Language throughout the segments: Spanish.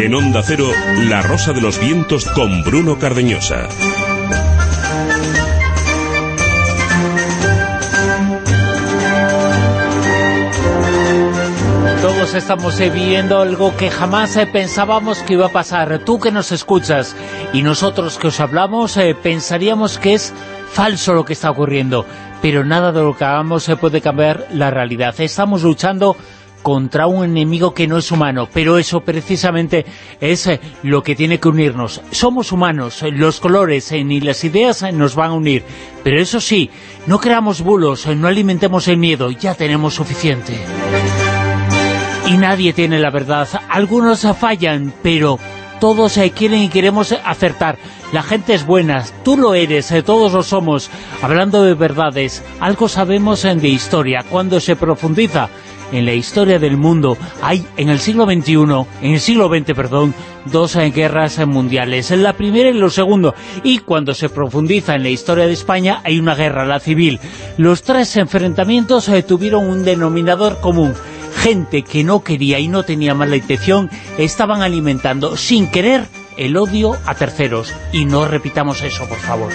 En Onda Cero, La Rosa de los Vientos con Bruno Cardeñosa. Todos estamos eh, viviendo algo que jamás eh, pensábamos que iba a pasar. Tú que nos escuchas y nosotros que os hablamos, eh, pensaríamos que es falso lo que está ocurriendo. Pero nada de lo que hagamos se puede cambiar la realidad. Estamos luchando contra un enemigo que no es humano, pero eso precisamente es eh, lo que tiene que unirnos. Somos humanos, eh, los colores eh, ni las ideas nos van a unir, pero eso sí, no creamos bulos, no alimentemos el miedo, ya tenemos suficiente. Y nadie tiene la verdad, algunos fallan, pero todos quieren y queremos acertar. La gente es buena, tú lo eres, todos lo somos. Hablando de verdades, algo sabemos de historia, cuando se profundiza en la historia del mundo. Hay en el siglo XXI, en el siglo XX, perdón, dos guerras mundiales, la primera y la segunda, y cuando se profundiza en la historia de España hay una guerra, la civil. Los tres enfrentamientos eh, tuvieron un denominador común, gente que no quería y no tenía mala intención, estaban alimentando sin querer el odio a terceros, y no repitamos eso, por favor.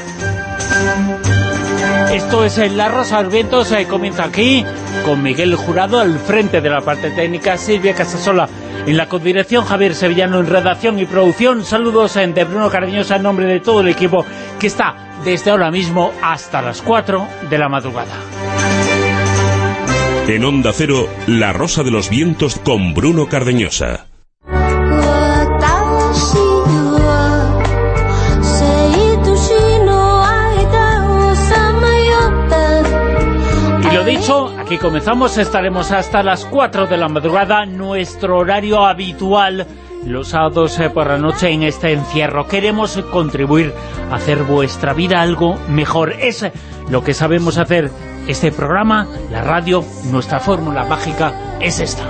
Esto es La Rosa de Vientos, eh, comienza aquí con Miguel Jurado al frente de la parte técnica, Silvia Casasola en la codirección, Javier Sevillano en redacción y producción. Saludos en de Bruno Cardeñosa en nombre de todo el equipo que está desde ahora mismo hasta las 4 de la madrugada. En Onda Cero, La Rosa de los Vientos con Bruno Cardeñosa. Aquí comenzamos, estaremos hasta las 4 de la madrugada, nuestro horario habitual, los sábados eh, por la noche en este encierro. Queremos contribuir a hacer vuestra vida algo mejor. Es lo que sabemos hacer. Este programa, la radio, nuestra fórmula mágica, es esta.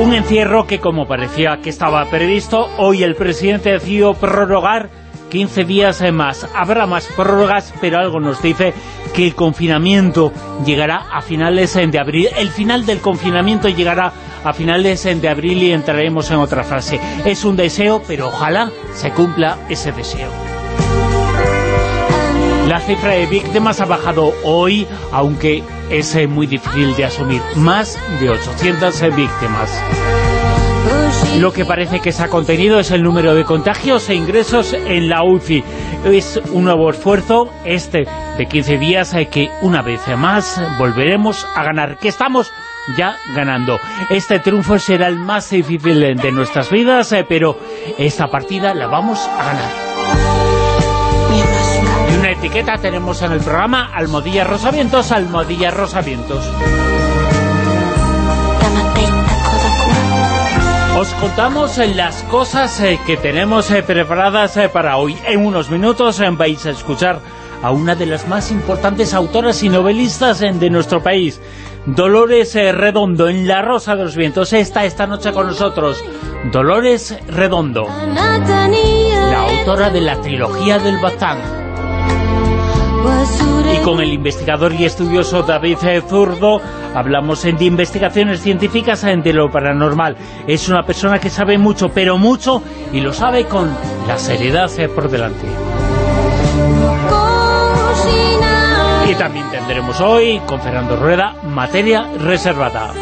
Un encierro que, como parecía que estaba previsto, hoy el presidente decidió prorrogar 15 días más. Habrá más prórrogas, pero algo nos dice que el confinamiento llegará a finales de abril. El final del confinamiento llegará a finales de abril y entraremos en otra frase. Es un deseo, pero ojalá se cumpla ese deseo. La cifra de víctimas ha bajado hoy, aunque es eh, muy difícil de asumir. Más de 800 víctimas. Lo que parece que se ha contenido es el número de contagios e ingresos en la UCI. Es un nuevo esfuerzo, este de 15 días, que una vez más volveremos a ganar, que estamos ya ganando. Este triunfo será el más difícil de nuestras vidas, eh, pero esta partida la vamos a ganar. Y una etiqueta tenemos en el programa Almodilla Rosavientos, Almodilla Rosavientos. Os contamos las cosas eh, que tenemos eh, preparadas eh, para hoy. En unos minutos vais a escuchar a una de las más importantes autoras y novelistas de nuestro país, Dolores Redondo, en La Rosa de los Vientos. Está esta noche con nosotros, Dolores Redondo, la autora de la trilogía del Bazán y con el investigador y estudioso David Zurdo hablamos de investigaciones científicas de lo paranormal. Es una persona que sabe mucho, pero mucho, y lo sabe con la seriedad por delante. Y también tendremos hoy, con Fernando Rueda, materia reservada.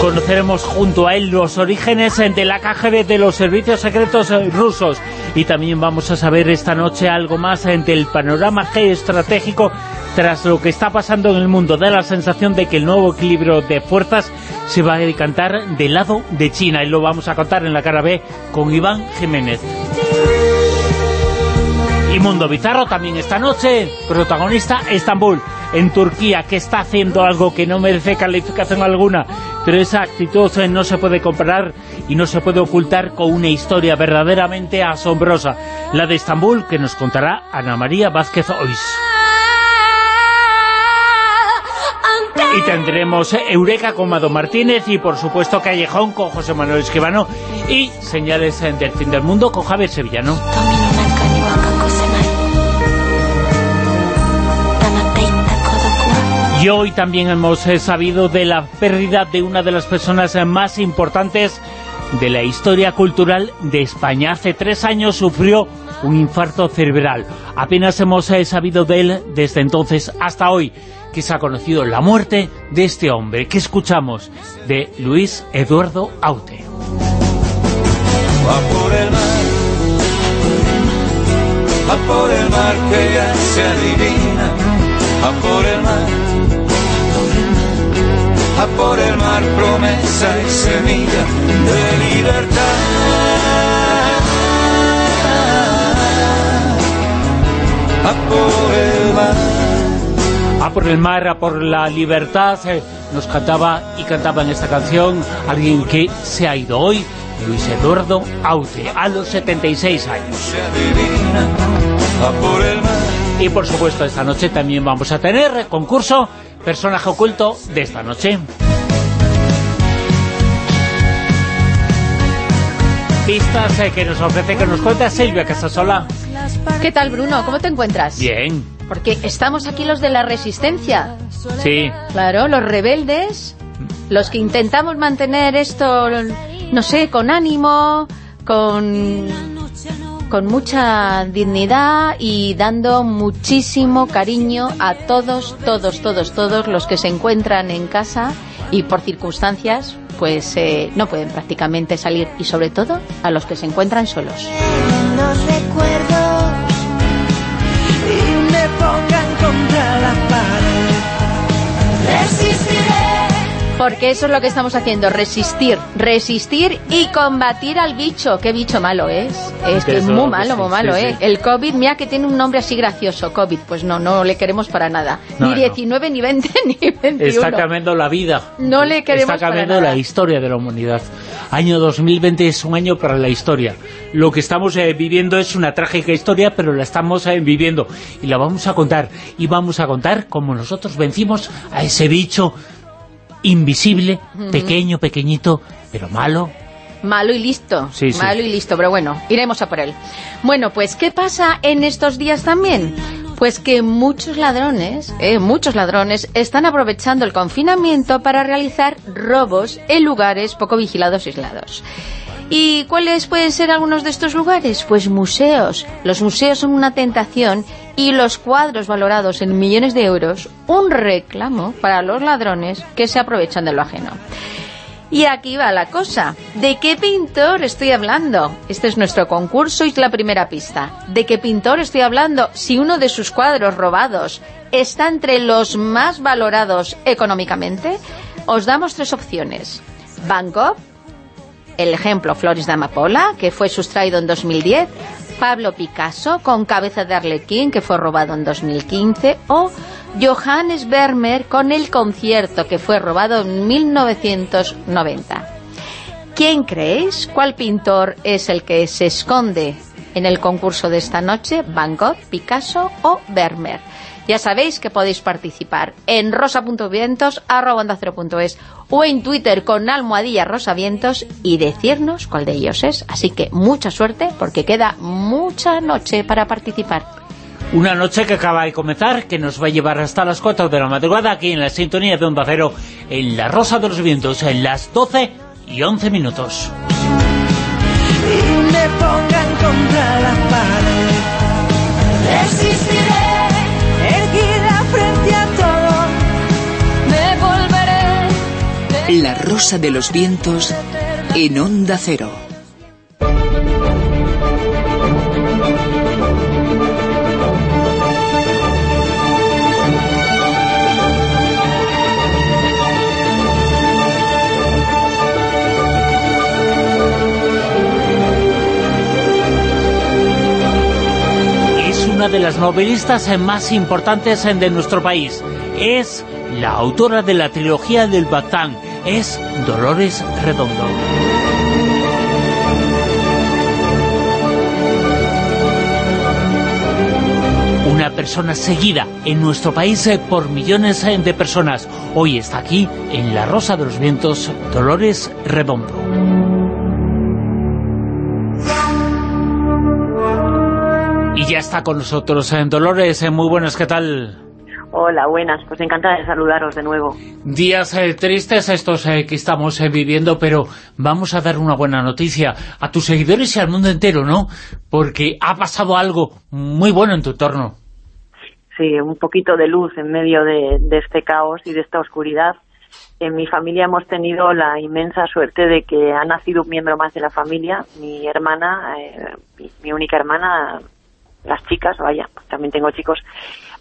Conoceremos junto a él los orígenes de la KGB de los servicios secretos rusos y también vamos a saber esta noche algo más del panorama geoestratégico tras lo que está pasando en el mundo. Da la sensación de que el nuevo equilibrio de fuerzas se va a decantar del lado de China y lo vamos a contar en la cara B con Iván Jiménez. Y Mundo Bizarro también esta noche, protagonista Estambul, en Turquía, que está haciendo algo que no merece calificación alguna, pero esa actitud no se puede comparar y no se puede ocultar con una historia verdaderamente asombrosa, la de Estambul, que nos contará Ana María Vázquez Ois. Y tendremos Eureka con Mado Martínez y por supuesto Callejón con José Manuel Esquivano y Señales del Fin del Mundo con Javier Sevillano. Y hoy también hemos eh, sabido de la pérdida de una de las personas eh, más importantes de la historia cultural de España. Hace tres años sufrió un infarto cerebral. Apenas hemos eh, sabido de él desde entonces hasta hoy, que se ha conocido la muerte de este hombre, que escuchamos de Luis Eduardo Aute. Va por el mar, va por el mar que ya se adivina, va por el mar, va por el mar promesa y semilla de libertad. A por el mar. A por el mar, a por la libertad, eh, nos cantaba y cantaba en esta canción alguien que se ha ido hoy, Luis Eduardo Aute, a los 76 años. se adivina a por el mar. Y por supuesto esta noche también vamos a tener concurso Personaje Oculto de esta noche. Pistas eh, que nos ofrece, que nos cuenta Silvia Casasola. ¿Qué tal, Bruno? ¿Cómo te encuentras? Bien, Porque estamos aquí los de la resistencia. sí, Claro, los rebeldes, los que intentamos mantener esto, no sé, con ánimo, con, con mucha dignidad y dando muchísimo cariño a todos, todos, todos, todos los que se encuentran en casa y por circunstancias pues eh, no pueden prácticamente salir y sobre todo a los que se encuentran solos. Porque eso es lo que estamos haciendo, resistir, resistir y combatir al bicho. Qué bicho malo es. Es que es muy malo, muy malo, ¿eh? El COVID, mira que tiene un nombre así gracioso, COVID. Pues no, no le queremos para nada. No, ni no. 19, ni 20, ni 21. está cambiando la vida. No le queremos Está cambiando para nada. la historia de la humanidad. Año 2020 es un año para la historia. Lo que estamos eh, viviendo es una trágica historia, pero la estamos eh, viviendo. Y la vamos a contar. Y vamos a contar cómo nosotros vencimos a ese bicho invisible, pequeño, pequeñito, pero malo. Malo y listo. Sí, sí. Malo y listo, pero bueno, iremos a por él. Bueno, pues, ¿qué pasa en estos días también? Pues que muchos ladrones, eh, muchos ladrones, están aprovechando el confinamiento para realizar robos en lugares poco vigilados aislados. ¿Y cuáles pueden ser algunos de estos lugares? Pues museos. Los museos son una tentación y los cuadros valorados en millones de euros, un reclamo para los ladrones que se aprovechan de lo ajeno. Y aquí va la cosa. ¿De qué pintor estoy hablando? Este es nuestro concurso y es la primera pista. ¿De qué pintor estoy hablando si uno de sus cuadros robados está entre los más valorados económicamente? Os damos tres opciones. Van Gogh, el ejemplo Flores de Amapola, que fue sustraído en 2010, Pablo Picasso, con cabeza de arlequín, que fue robado en 2015, o Johannes Vermeer, con el concierto, que fue robado en 1990. ¿Quién creéis? ¿Cuál pintor es el que se esconde en el concurso de esta noche? ¿Van Gogh, Picasso o Vermeer? Ya sabéis que podéis participar en rosa.vientos, arroba onda cero punto es, o en Twitter con almohadilla rosavientos y decirnos cuál de ellos es. Así que mucha suerte porque queda mucha noche para participar. Una noche que acaba de comenzar, que nos va a llevar hasta las 4 de la madrugada aquí en la sintonía de Onda Cero, en La Rosa de los Vientos, en las 12 y 11 minutos. y me pongan contra la pared. La Rosa de los Vientos en Onda Cero. Es una de las novelistas más importantes de nuestro país. Es la autora de la trilogía del Batán. Es Dolores Redondo. Una persona seguida en nuestro país eh, por millones eh, de personas. Hoy está aquí, en La Rosa de los Vientos, Dolores Redondo. Y ya está con nosotros en Dolores. eh, Muy buenas, ¿qué tal? Hola, buenas. Pues encantada de saludaros de nuevo. Días eh, tristes estos eh, que estamos eh, viviendo, pero vamos a dar una buena noticia a tus seguidores y al mundo entero, ¿no? Porque ha pasado algo muy bueno en tu entorno. Sí, un poquito de luz en medio de, de este caos y de esta oscuridad. En mi familia hemos tenido la inmensa suerte de que ha nacido un miembro más de la familia, mi hermana, eh, mi, mi única hermana, las chicas, vaya, también tengo chicos,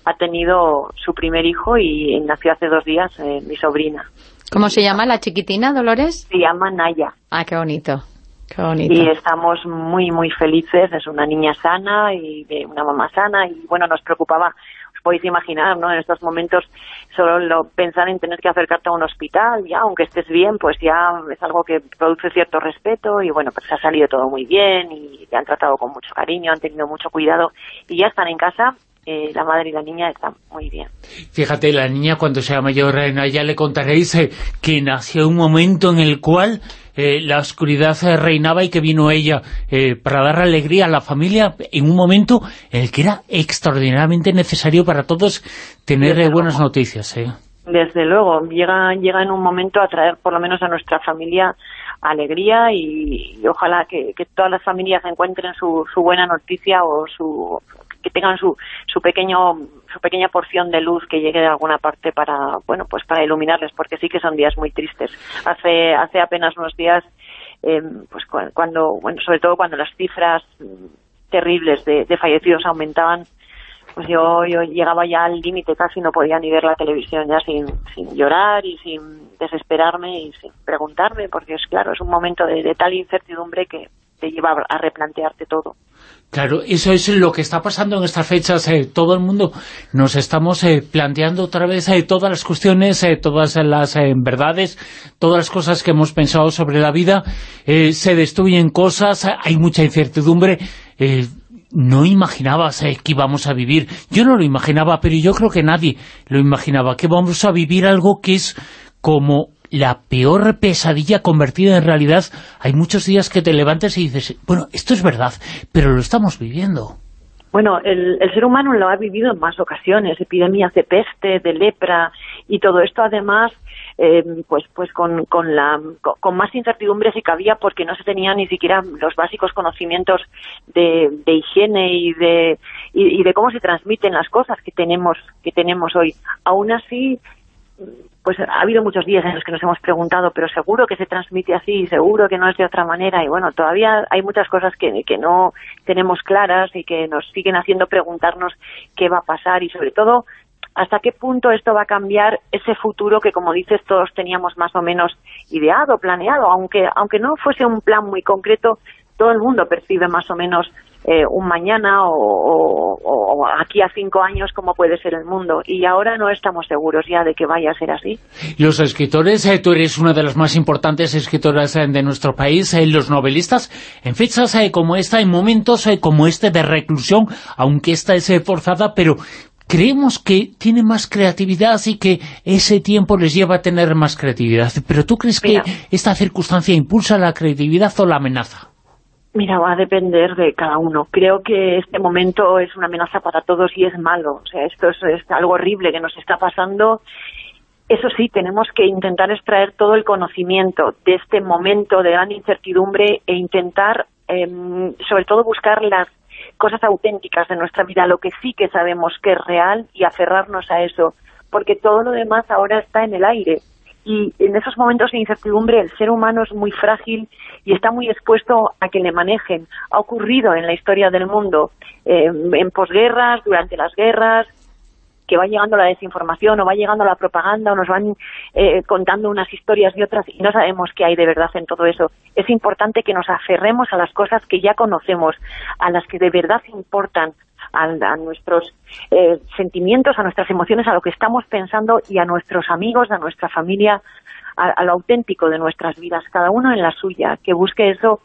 ha tenido su primer hijo y nació hace dos días eh, mi sobrina. ¿Cómo se llama la chiquitina, Dolores? Se llama Naya. Ah, qué bonito. Qué bonito. Y estamos muy, muy felices. Es una niña sana y de una mamá sana. Y bueno, nos preocupaba, os podéis imaginar, ¿no? En estos momentos, solo lo, pensar en tener que acercarte a un hospital, ya, aunque estés bien, pues ya es algo que produce cierto respeto. Y bueno, pues ha salido todo muy bien y te han tratado con mucho cariño, han tenido mucho cuidado. Y ya están en casa eh, la madre y la niña están muy bien. Fíjate, la niña cuando sea mayor, eh, ya le contaréis eh, que nació un momento en el cual eh, la oscuridad eh, reinaba y que vino ella eh, para dar alegría a la familia en un momento en el que era extraordinariamente necesario para todos tener Desde buenas luego. noticias. ¿eh? Desde luego, llega, llega en un momento a traer por lo menos a nuestra familia alegría y, y ojalá que, que todas las familias encuentren su, su buena noticia o su que tengan su, su pequeño su pequeña porción de luz que llegue de alguna parte para bueno pues para iluminarles porque sí que son días muy tristes hace hace apenas unos días eh, pues cu- cuando bueno sobre todo cuando las cifras mm, terribles de, de fallecidos aumentaban pues yo, yo llegaba ya al límite, casi no podía ni ver la televisión ya sin, sin llorar y sin desesperarme y sin preguntarme, porque es claro, es un momento de, de tal incertidumbre que te lleva a replantearte todo. Claro, eso es lo que está pasando en estas fechas. eh, todo el mundo nos estamos eh, planteando otra vez eh, todas las cuestiones, eh, todas las verdades, todas las cosas que hemos pensado sobre la vida. se destruyen cosas, hay mucha incertidumbre. no imaginabas que íbamos a vivir. Yo no lo imaginaba, pero yo creo que nadie lo imaginaba, que vamos a vivir algo que es como la peor pesadilla convertida en realidad. Hay muchos días que te levantas y dices, bueno, esto es verdad, pero lo estamos viviendo. Bueno, el, el ser humano lo ha vivido en más ocasiones, epidemias de peste, de lepra y todo esto además eh, pues pues con, con la con, más incertidumbre si cabía porque no se tenían ni siquiera los básicos conocimientos de, de higiene y de y, y de cómo se transmiten las cosas que tenemos que tenemos hoy. Aún así pues ha habido muchos días en los que nos hemos preguntado, pero seguro que se transmite así, seguro que no es de otra manera, y bueno, todavía hay muchas cosas que, que no tenemos claras y que nos siguen haciendo preguntarnos qué va a pasar y sobre todo hasta qué punto esto va a cambiar ese futuro que, como dices, todos teníamos más o menos ideado, planeado, aunque, aunque no fuese un plan muy concreto, todo el mundo percibe más o menos eh, un mañana o, o- o aquí a cinco años cómo puede ser el mundo. Y ahora no estamos seguros ya de que vaya a ser así. Los escritores, eh, tú eres una de las más importantes escritoras eh, de nuestro país, eh, los novelistas, en fechas eh, como esta, en momentos eh, como este de reclusión, aunque esta es forzada, pero creemos que tiene más creatividad y que ese tiempo les lleva a tener más creatividad. Pero ¿tú crees Mira. que esta circunstancia impulsa la creatividad o la amenaza? Mira, va a depender de cada uno. Creo que este momento es una amenaza para todos y es malo. O sea, esto es, es algo horrible que nos está pasando. Eso sí, tenemos que intentar extraer todo el conocimiento de este momento de gran incertidumbre e intentar, em, sobre todo, buscar las cosas auténticas de nuestra vida, lo que sí que sabemos que es real y aferrarnos a eso, porque todo lo demás ahora está en el aire. Y en esos momentos de incertidumbre el ser humano es muy frágil y está muy expuesto a que le manejen. Ha ocurrido en la historia del mundo, eh, en posguerras, durante las guerras, que va llegando la desinformación o va llegando la propaganda o nos van eh, contando unas historias y otras y no sabemos qué hay de verdad en todo eso. Es importante que nos aferremos a las cosas que ya conocemos, a las que de verdad importan, a, a nuestros eh, sentimientos, a nuestras emociones, a lo que estamos pensando y a nuestros amigos, a nuestra familia, a, lo auténtico de nuestras vidas, cada uno en la suya, que busque eso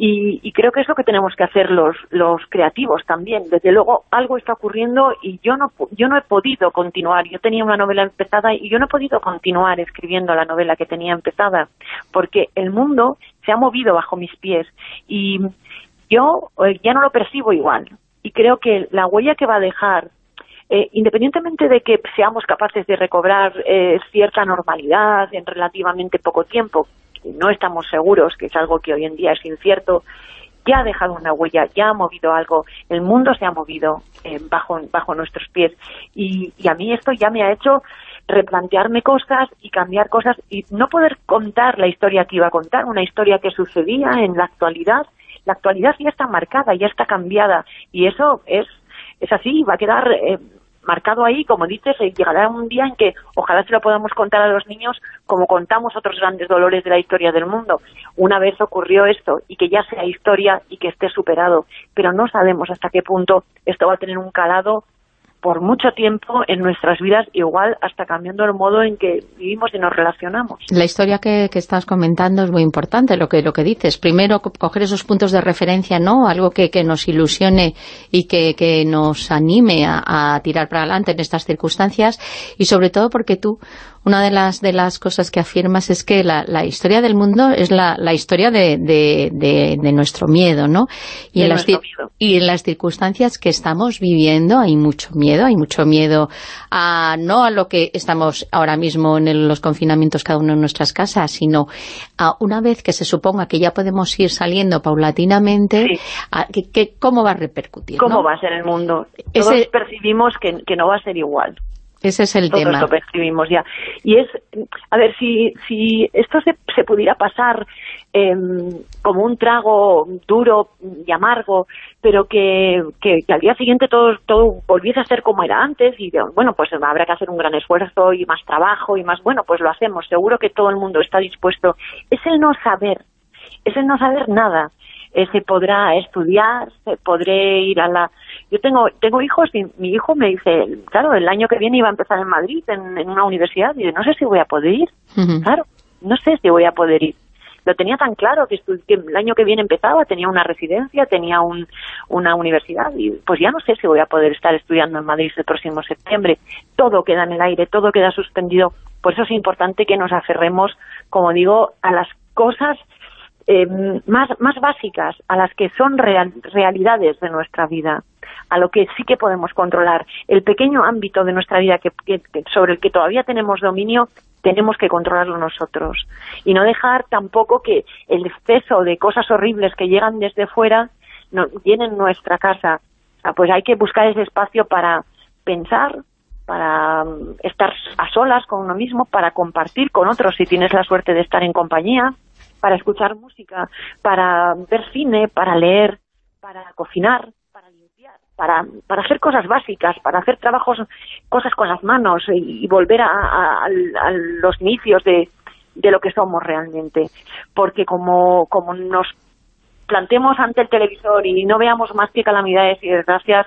y, y creo que es lo que tenemos que hacer los, los creativos también. Desde luego, algo está ocurriendo y yo no, yo no he podido continuar. Yo tenía una novela empezada y yo no he podido continuar escribiendo la novela que tenía empezada, porque el mundo se ha movido bajo mis pies y yo eh, ya no lo percibo igual. Y creo que la huella que va a dejar eh, independientemente de que seamos capaces de recobrar eh, cierta normalidad en relativamente poco tiempo, no estamos seguros, que es algo que hoy en día es incierto, ya ha dejado una huella, ya ha movido algo, el mundo se ha movido eh, bajo, nuestros pies y, y a mí esto ya me ha hecho replantearme cosas y cambiar cosas y no poder contar la historia que iba a contar, una historia que sucedía en la actualidad. La actualidad ya está marcada, ya está cambiada y eso es, es así, va a quedar eh, marcado ahí, como dices, y llegará un día en que ojalá se lo podamos contar a los niños como contamos otros grandes dolores de la historia del mundo. Una vez ocurrió esto y que ya sea historia y que esté superado, pero no sabemos hasta qué punto esto va a tener un calado por mucho tiempo en nuestras vidas, igual hasta cambiando el modo en que vivimos y nos relacionamos. La historia que, estás comentando es muy importante, lo que lo que dices. Primero, coger esos puntos de referencia, ¿no? Algo que, que nos ilusione y que, que nos anime a, a tirar para adelante en estas circunstancias y sobre todo porque tú una de las de las cosas que afirmas es que la, la historia del mundo es la, la historia de, de, de, de, nuestro miedo, ¿no? Y en, las, miedo. y en las circunstancias que estamos viviendo hay mucho miedo, hay mucho miedo a no a lo que estamos ahora mismo en el- los confinamientos cada uno en nuestras casas, sino a una vez que se suponga que ya podemos ir saliendo paulatinamente, Sí. a que, que cómo va a repercutir, ¿Cómo ¿no? va a ser el mundo? Todos Ese- percibimos que, que no va a ser igual. Ese es el Todos tema. lo percibimos ya. Y es, a ver, si, si esto se, se pudiera pasar em, como un trago duro y amargo, pero que, que, que al día siguiente todo, todo volviese a ser como era antes y bueno, pues habrá que hacer un gran esfuerzo y más trabajo y más, bueno, pues lo hacemos. Seguro que todo el mundo está dispuesto. Es el no saber, es el no saber nada. Eh, se podrá estudiar, se podré ir a la... Yo tengo tengo hijos y mi hijo me dice, claro, el año que viene iba a empezar en Madrid, en, en una universidad, y yo, no sé si voy a poder ir. Claro, no sé si voy a poder ir. Lo tenía tan claro que, que el año que viene empezaba, tenía una residencia, tenía un, una universidad y pues ya no sé si voy a poder estar estudiando en Madrid el próximo septiembre. Todo queda en el aire, todo queda suspendido. Por eso es importante que nos aferremos, como digo, a las cosas eh, más, más básicas, a las que son real- realidades de nuestra vida, a lo que sí que podemos controlar. El pequeño ámbito de nuestra vida que, sobre el que todavía tenemos dominio, tenemos que controlarlo nosotros. Y no dejar tampoco que el exceso de cosas horribles que llegan desde fuera no, llenen nuestra casa. Pues hay que buscar ese espacio para pensar, para mm, estar a solas con uno mismo, para compartir con otros si tienes la suerte de estar en compañía, para escuchar música, para ver cine, para leer, para cocinar, para limpiar, para, para hacer cosas básicas, para hacer trabajos, cosas con las manos y, y volver a, a- a los inicios de, lo que somos realmente. Porque como, como nos plantemos ante el televisor y no veamos más que calamidades y desgracias,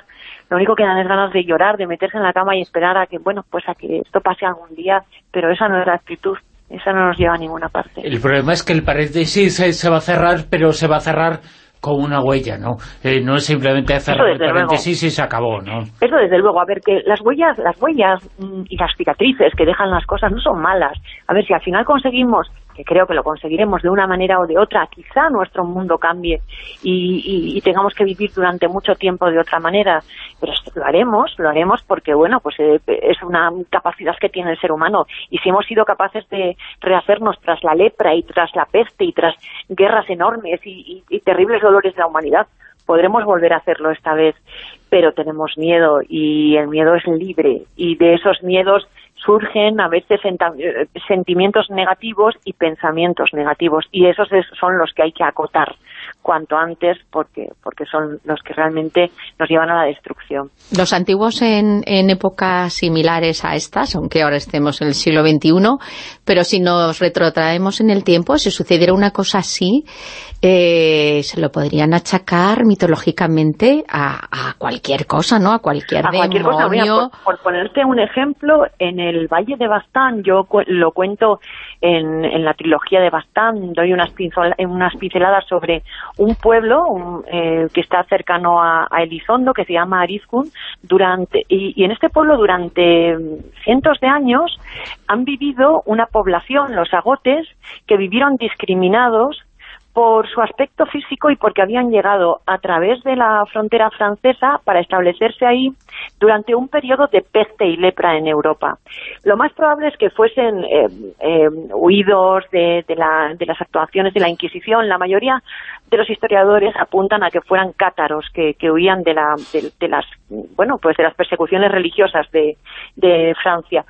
lo único que dan es ganas de llorar, de meterse en la cama y esperar a que, bueno, pues a que esto pase algún día, pero esa no es la actitud, esa no nos lleva a ninguna parte. El problema es que el paréntesis se, se va a cerrar, pero se va a cerrar con una huella, ¿no? Eh, no es simplemente cerrar el desde luego. paréntesis y se acabó, ¿no? Eso desde luego, a ver, que las huellas, las huellas mm, y las cicatrices que dejan las cosas no son malas. A ver, si al final conseguimos, creo que lo conseguiremos de una manera o de otra, quizá nuestro mundo cambie y, y- tengamos que vivir durante mucho tiempo de otra manera, pero lo haremos, lo haremos porque, bueno, pues eh, es una capacidad que tiene el ser humano. Y si hemos sido capaces de rehacernos tras la lepra y tras la peste y tras guerras enormes y- y terribles dolores de la humanidad, podremos volver a hacerlo esta vez, pero tenemos miedo y el miedo es libre. Y de esos miedos surgen a veces eh, sentimientos negativos y pensamientos negativos y esos es- son los que hay que acotar cuanto antes porque porque son los que realmente nos llevan a la destrucción. Los antiguos en, en épocas similares a estas, aunque ahora estemos en el siglo XXI, pero si nos retrotraemos en el tiempo, si sucediera una cosa así, eh, se lo podrían achacar mitológicamente a, a cualquier cosa, ¿no? A cualquier a cualquier cosa. Mira, demonio. por, por ponerte un ejemplo, en el Valle de Bastán, yo cu- lo cuento en, en la trilogía de Bastán, doy unas, unas pinceladas sobre un pueblo un, eh, que está cercano a, a Elizondo, que se llama Arizkun, durante, y, y en este pueblo durante cientos de años han vivido una población, los agotes, que vivieron discriminados por su aspecto físico y porque habían llegado a través de la frontera francesa para establecerse ahí durante un periodo de peste y lepra en Europa. Lo más probable es que fuesen eh, eh, huidos de, de, la- de las actuaciones de la Inquisición. La mayoría de los historiadores apuntan a que fueran cátaros que, que huían de, la, de, las bueno pues de las persecuciones religiosas de Francia.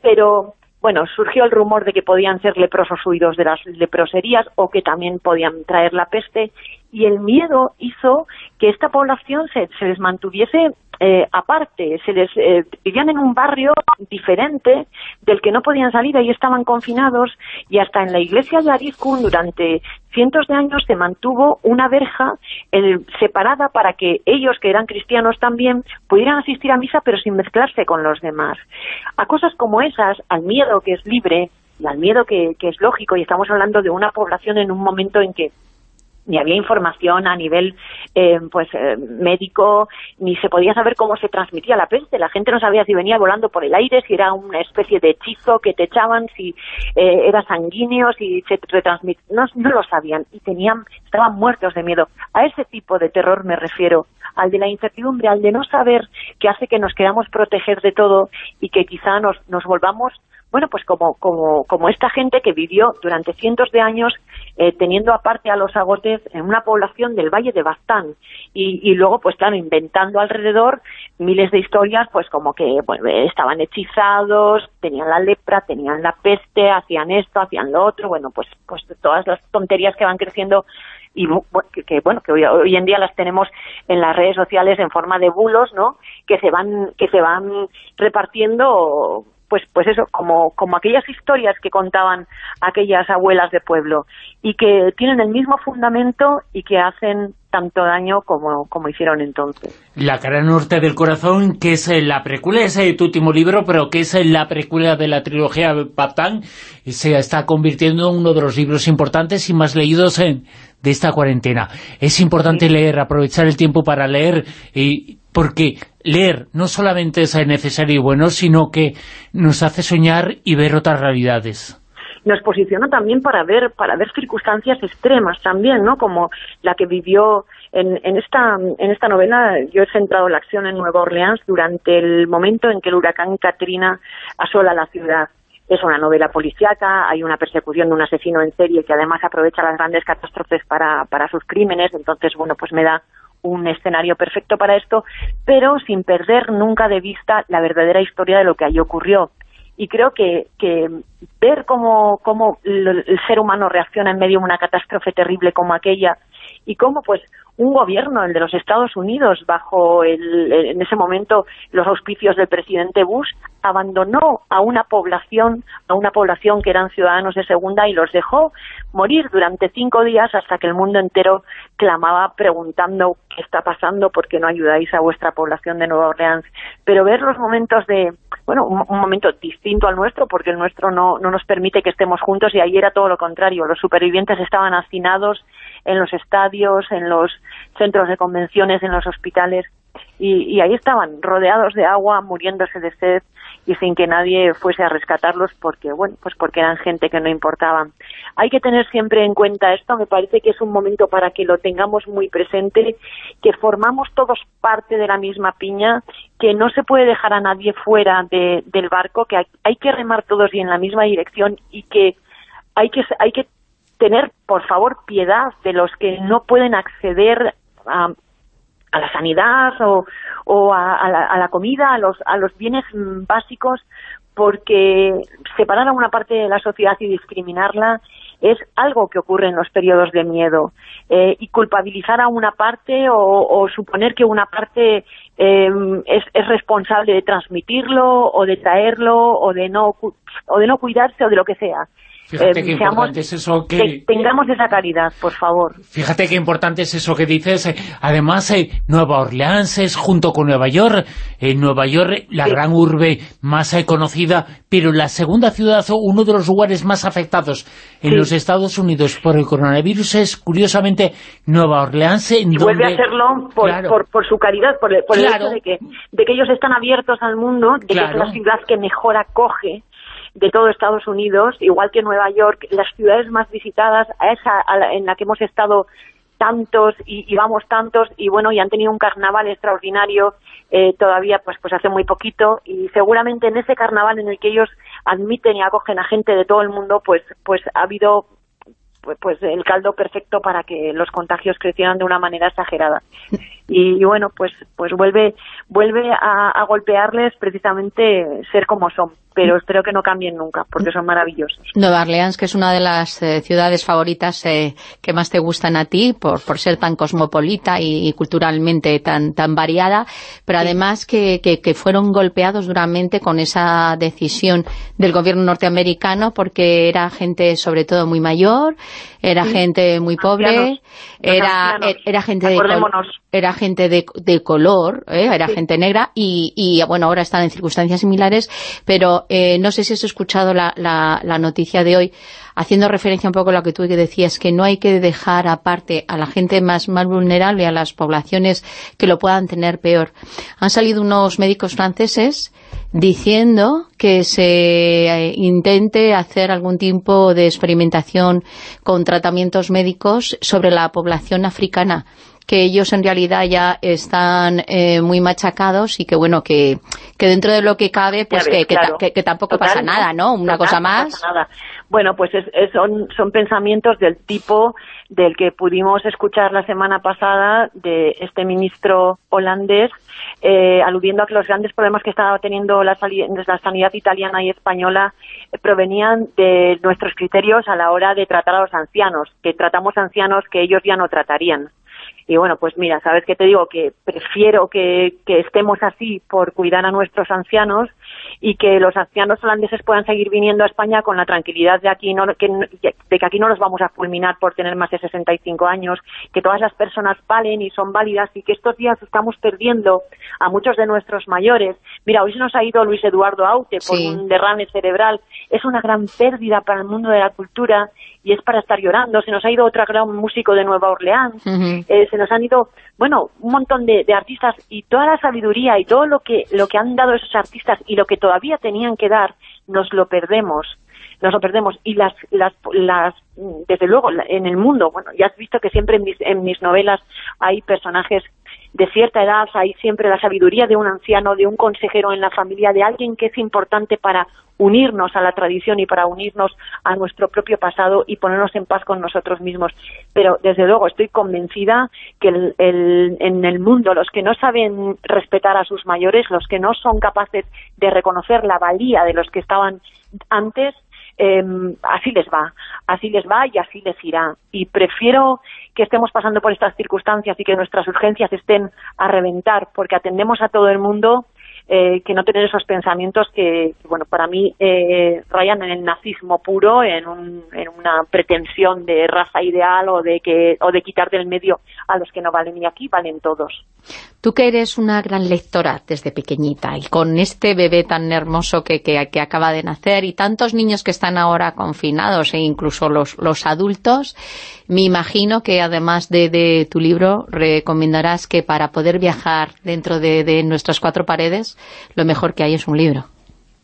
Pero bueno, surgió el rumor de que podían ser leprosos huidos de las leproserías o que también podían traer la peste y el miedo hizo que esta población se, se les mantuviese eh, aparte, se les eh, vivían en un barrio diferente del que no podían salir, ahí estaban confinados y hasta en la iglesia de Arizkun durante cientos de años se mantuvo una verja separada para que ellos, que eran cristianos también, pudieran asistir a misa pero sin mezclarse con los demás. A cosas como esas, al miedo que es libre y al miedo que es lógico, y estamos hablando de una población en un momento en que ni había información a nivel eh, pues eh, médico, ni se podía saber cómo se transmitía la peste. La gente no sabía si venía volando por el aire, si era una especie de hechizo que te echaban, si eh, era sanguíneo, si se retransmitía. No, no lo sabían y tenían, estaban muertos de miedo. A ese tipo de terror me refiero, al de la incertidumbre, al de no saber que hace que nos queramos proteger de todo y que quizá nos, nos volvamos bueno, pues como, como, como esta gente que vivió durante cientos de años eh, teniendo aparte a los agotes en una población del Valle de Bastán y, y luego, pues claro, inventando alrededor miles de historias, pues como que bueno, estaban hechizados, tenían la lepra, tenían la peste, hacían esto, hacían lo otro, bueno, pues, pues todas las tonterías que van creciendo y que, bueno que hoy, hoy en día las tenemos en las redes sociales en forma de bulos no que se van que se van repartiendo pues pues eso como como aquellas historias que contaban aquellas abuelas de pueblo y que tienen el mismo fundamento y que hacen tanto daño como, como hicieron entonces. La cara norte del corazón, que es eh, la precuela, es eh, tu último libro, pero que es eh, la precuela de la trilogía Patán, se está convirtiendo en uno de los libros importantes y más leídos en- de esta cuarentena. Es importante leer, aprovechar el tiempo para leer, y porque leer no solamente es necesario y bueno, sino que nos hace soñar y ver otras realidades. nos posiciona también para ver para ver circunstancias extremas también, ¿no? Como la que vivió en, en esta en esta novela. Yo he centrado la acción en Nueva Orleans durante el momento en que el huracán Katrina asola la ciudad. Es una novela policíaca, hay una persecución de un asesino en serie que además aprovecha las grandes catástrofes para, para sus crímenes, entonces, bueno, pues me da un escenario perfecto para esto, pero sin perder nunca de vista la verdadera historia de lo que allí ocurrió. Y creo que, que ver cómo, cómo el, ser humano reacciona en medio de una catástrofe terrible como aquella y cómo pues un gobierno, el de los Estados Unidos, bajo el, en ese momento los auspicios del presidente Bush, abandonó a una población, a una población que eran ciudadanos de segunda y los dejó morir durante cinco días hasta que el mundo entero clamaba preguntando qué está pasando, por qué no ayudáis a vuestra población de Nueva Orleans. Pero ver los momentos de, bueno, un, momento distinto al nuestro, porque el nuestro no, no nos permite que estemos juntos y ahí era todo lo contrario. Los supervivientes estaban hacinados en los estadios, en los centros de convenciones, en los hospitales, y, y ahí estaban, rodeados de agua, muriéndose de sed y sin que nadie fuese a rescatarlos porque, bueno, pues porque eran gente que no importaba. Hay que tener siempre en cuenta esto, me parece que es un momento para que lo tengamos muy presente, que formamos todos parte de la misma piña, que no se puede dejar a nadie fuera de, del barco, que hay, hay que remar todos y en la misma dirección y que hay que, hay que tener, por favor, piedad de los que no pueden acceder a, a la sanidad o, o a, a, la, a, la, comida, a los, a los bienes mm, básicos, porque separar a una parte de la sociedad y discriminarla es algo que ocurre en los periodos de miedo. Eh, y culpabilizar a una parte o, o suponer que una parte eh, es, es, responsable de transmitirlo o de traerlo o de no, o de no cuidarse o de lo que sea. Fíjate eh, qué importante es eso que... que... Tengamos esa caridad, por favor. Fíjate qué importante es eso que dices. Además, eh, Nueva Orleans es junto con Nueva York. En Nueva York, la sí. gran urbe más eh, conocida, pero la segunda ciudad, uno de los lugares más afectados en sí. los Estados Unidos por el coronavirus es, curiosamente, Nueva Orleans. En y donde... vuelve a hacerlo por, claro. por, por, su caridad, por, por claro. el hecho de que, de que ellos están abiertos al mundo, de claro. que es la ciudad que mejor acoge de todo Estados Unidos, igual que Nueva York, las ciudades más visitadas, esa en la que hemos estado tantos y, y vamos tantos y bueno y han tenido un carnaval extraordinario eh, todavía pues pues hace muy poquito y seguramente en ese carnaval en el que ellos admiten y acogen a gente de todo el mundo pues pues ha habido pues, pues el caldo perfecto para que los contagios crecieran de una manera exagerada y, y bueno pues pues vuelve vuelve a, a golpearles precisamente ser como son pero espero que no cambien nunca porque son maravillosos. Nueva Orleans, que es una de las eh, ciudades favoritas eh, que más te gustan a ti, por, por ser tan cosmopolita y, y culturalmente tan, tan variada, pero además que, que, que fueron golpeados duramente con esa decisión del gobierno norteamericano, porque era gente sobre todo muy mayor, era gente muy pobre, Ancianos. Era, ancianos. era gente de, era gente de, de color, ¿eh? era gente negra y, y, bueno, ahora están en circunstancias similares, pero eh, no sé si has escuchado la, la, la noticia de hoy, haciendo referencia un poco a lo que tú decías, que no hay que dejar aparte a la gente más, más vulnerable, a las poblaciones que lo puedan tener peor. Han salido unos médicos franceses diciendo que se eh, intente hacer algún tipo de experimentación con tratamientos médicos sobre la población africana que ellos en realidad ya están eh, muy machacados y que bueno, que, que dentro de lo que cabe, pues ves, que, que, ta- claro. que- que tampoco Total, pasa nada, ¿no? Una Total, cosa no más. pasa nada. Bueno, pues es- es- son, son pensamientos del tipo del que pudimos escuchar la semana pasada de este ministro holandés eh, aludiendo a que los grandes problemas que estaba teniendo la, la sanidad italiana y española eh, provenían de nuestros criterios a la hora de tratar a los ancianos, que tratamos ancianos que ellos ya no tratarían. Y bueno, pues mira, ¿sabes qué te digo? Que prefiero que, que estemos así por cuidar a nuestros ancianos y que los ancianos holandeses puedan seguir viniendo a España con la tranquilidad de aquí no, que, de que aquí no los vamos a fulminar por tener más de 65 años, que todas las personas valen y son válidas y que estos días estamos perdiendo a muchos de nuestros mayores. Mira, hoy se nos ha ido Luis Eduardo Aute por Sí. un derrame cerebral. Es una gran pérdida para el mundo de la cultura y es para estar llorando. Se nos ha ido otro gran músico de Nueva Orleans. Eh, se nos han ido, bueno, un montón de, de artistas y toda la sabiduría y todo lo que, lo que han dado esos artistas y lo que todavía tenían que dar, nos lo perdemos. Nos lo perdemos. Y las, las, las, desde luego, en el mundo, bueno, ya has visto que siempre en mis, en mis novelas hay personajes de cierta edad, hay siempre la sabiduría de un anciano, de un consejero en la familia, de alguien que es importante para unirnos a la tradición y para unirnos a nuestro propio pasado y ponernos en paz con nosotros mismos. Pero desde luego estoy convencida que el- en el mundo los que no saben respetar a sus mayores, los que no son capaces de reconocer la valía de los que estaban antes, eh, así les va, así les va y así les irá. Y prefiero que estemos pasando por estas circunstancias y que nuestras urgencias estén a reventar porque atendemos a todo el mundo eh, que no tener esos pensamientos que, bueno, para mí eh, rayan en el nazismo puro, en, un- en una pretensión de raza ideal o de que o de quitar del medio a los que no valen y aquí valen todos. Tú que eres una gran lectora desde pequeñita y con este bebé tan hermoso que, que, acaba de nacer y tantos niños que están ahora confinados e incluso los, los adultos, me imagino que además de, de tu libro recomendarás que para poder viajar dentro de, de nuestras cuatro paredes, lo mejor que hay es un libro.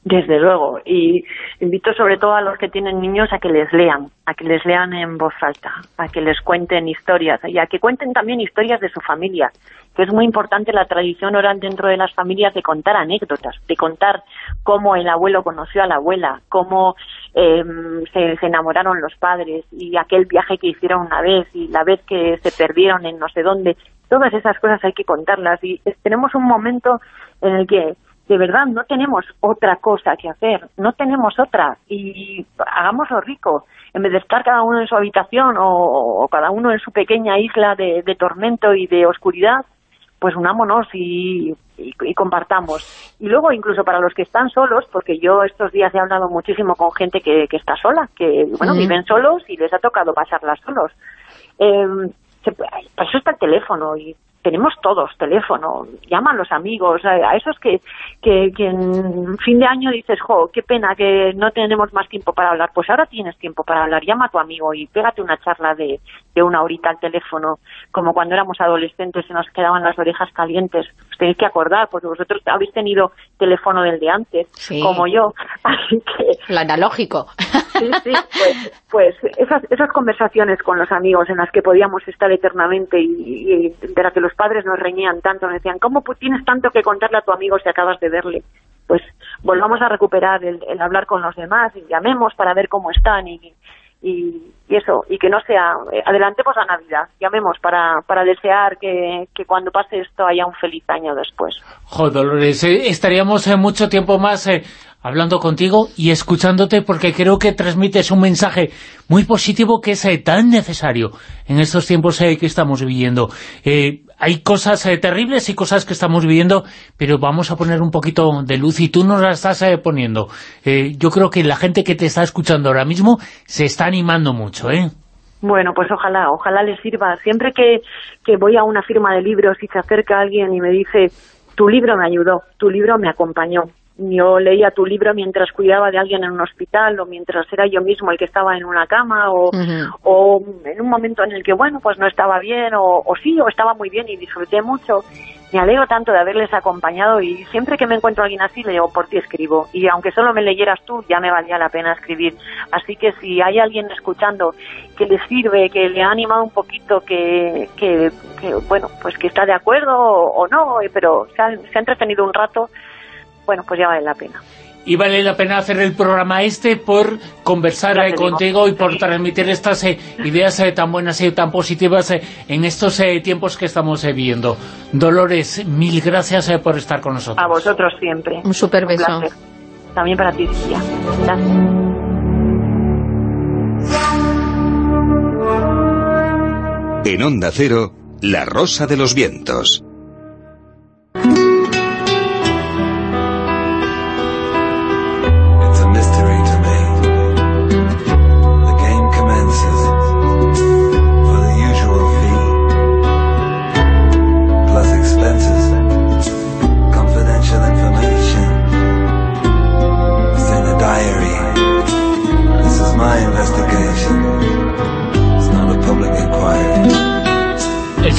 Desde luego, y invito sobre todo a los que tienen niños a que les lean, a que les lean en voz alta, a que les cuenten historias y a que cuenten también historias de su familia, que es muy importante la tradición oral dentro de las familias de contar anécdotas, de contar cómo el abuelo conoció a la abuela, cómo eh, se, enamoraron los padres y aquel viaje que hicieron una vez y la vez que se perdieron en no sé dónde. Todas esas cosas hay que contarlas y tenemos un momento en el que de verdad no tenemos otra cosa que hacer, no tenemos otra y hagámoslo rico. En vez de estar cada uno en su habitación o, o cada uno en su pequeña isla de, de tormento y de oscuridad, pues unámonos y, y- y compartamos. Y luego incluso para los que están solos, porque yo estos días he hablado muchísimo con gente que, que está sola, que bueno viven solos y les ha tocado pasarlas solos. Eh, se- para eso está el teléfono y tenemos todos teléfono, llaman los amigos, a, esos que, que, que en fin de año dices, jo, qué pena que no tenemos más tiempo para hablar, pues ahora tienes tiempo para hablar, llama a tu amigo y pégate una charla de, de una horita al teléfono, como cuando éramos adolescentes y nos quedaban las orejas calientes, os tenéis que acordar, porque vosotros habéis tenido teléfono del de antes, Sí. como yo, así que Lo analógico. Sí, sí, pues, pues esas, esas conversaciones con los amigos en las que podíamos estar eternamente y, y de las que los padres nos reñían tanto, nos decían, ¿cómo tienes tanto que contarle a tu amigo si acabas de verle? Pues volvamos a recuperar el, el hablar con los demás y llamemos para ver cómo están y, y, eso, y que no sea, eh, adelantemos la Navidad, llamemos para, para desear que, cuando pase esto haya un feliz año después. Jo, Dolores, eh, estaríamos eh, mucho tiempo más eh, hablando contigo y escuchándote porque creo que transmites un mensaje muy positivo que es tan necesario en estos tiempos que estamos viviendo. Eh, hay cosas eh, terribles y cosas que estamos viviendo, pero vamos a poner un poquito de luz y tú nos la estás eh, poniendo. Eh, yo creo que la gente que te está escuchando ahora mismo se está animando mucho, ¿eh? Bueno, pues ojalá, ojalá les sirva. Siempre que, que voy a una firma de libros y se acerca alguien y me dice, tu libro me ayudó, tu libro me acompañó. Yo leía tu libro mientras cuidaba de alguien en un hospital o mientras era yo mismo el que estaba en una cama o, o en un momento en el que, bueno, pues no estaba bien o, o sí, o estaba muy bien y disfruté mucho. Me alegro tanto de haberles acompañado y siempre que me encuentro a alguien así le digo, por ti escribo. Y aunque solo me leyeras tú, ya me valía la pena escribir. Así que si hay alguien escuchando que le sirve, que le ha animado un poquito, que, que, que, bueno, pues que está de acuerdo o, o no, eh, pero se ha, se ha entretenido un rato, bueno, pues ya vale la pena. Y vale la pena hacer el programa este por conversar eh, contigo y por transmitir estas eh, ideas eh, tan buenas y tan positivas eh, en estos eh, tiempos que estamos eh, viviendo. Dolores, mil gracias eh, por estar con nosotros. A vosotros siempre. Un súper Un beso. placer. También para ti, Silvia. Gracias. En Onda Cero, La Rosa de los Vientos.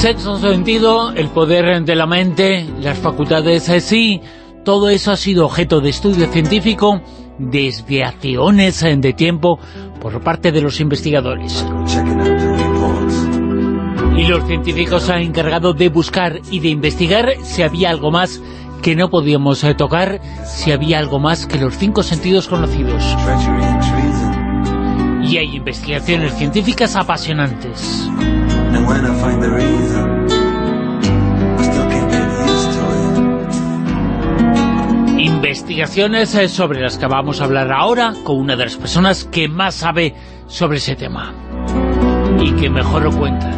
El sentido, el poder de la mente, las facultades, eh, sí, todo eso ha sido objeto de estudio científico eones eh, de tiempo por parte de los investigadores. Y los científicos se han encargado de buscar y de investigar si había algo más que no podíamos eh, tocar, si había algo más que los cinco sentidos conocidos. Y hay investigaciones científicas apasionantes. Investigaciones eh, sobre las que vamos a hablar ahora con una de las personas que más sabe sobre ese tema y que mejor lo cuenta.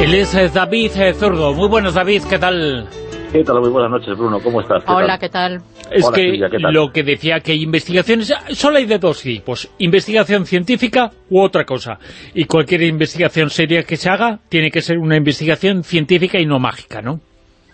Él es eh, David eh, Zurdo. Muy buenos, David, ¿qué tal? ¿Qué tal? Muy buenas noches, Bruno. ¿Cómo estás? ¿Qué Hola, tal? ¿qué tal? Es Hola, que Silvia, ¿qué tal? lo que decía que hay investigaciones, solo hay de dos tipos, investigación científica u otra cosa. Y cualquier investigación seria que se haga tiene que ser una investigación científica y no mágica, ¿no?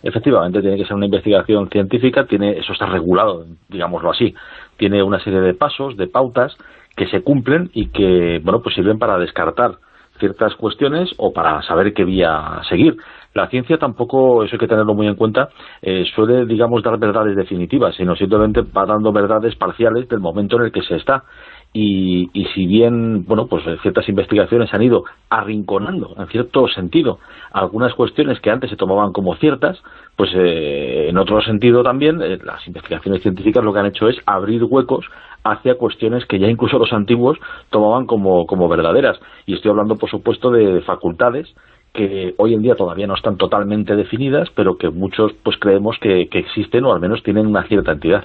Efectivamente, tiene que ser una investigación científica, tiene eso está regulado, digámoslo así. Tiene una serie de pasos, de pautas que se cumplen y que, bueno, pues sirven para descartar ciertas cuestiones o para saber qué vía seguir. La ciencia tampoco, eso hay que tenerlo muy en cuenta, eh, suele, digamos, dar verdades definitivas, sino simplemente va dando verdades parciales del momento en el que se está. Y, y si bien, bueno, pues ciertas investigaciones han ido arrinconando, en cierto sentido, algunas cuestiones que antes se tomaban como ciertas, pues eh, en otro sentido también, eh, las investigaciones científicas lo que han hecho es abrir huecos hacia cuestiones que ya incluso los antiguos tomaban como, como verdaderas. Y estoy hablando, por supuesto, de facultades que hoy en día todavía no están totalmente definidas, pero que muchos pues creemos que, existen o al menos tienen una cierta entidad.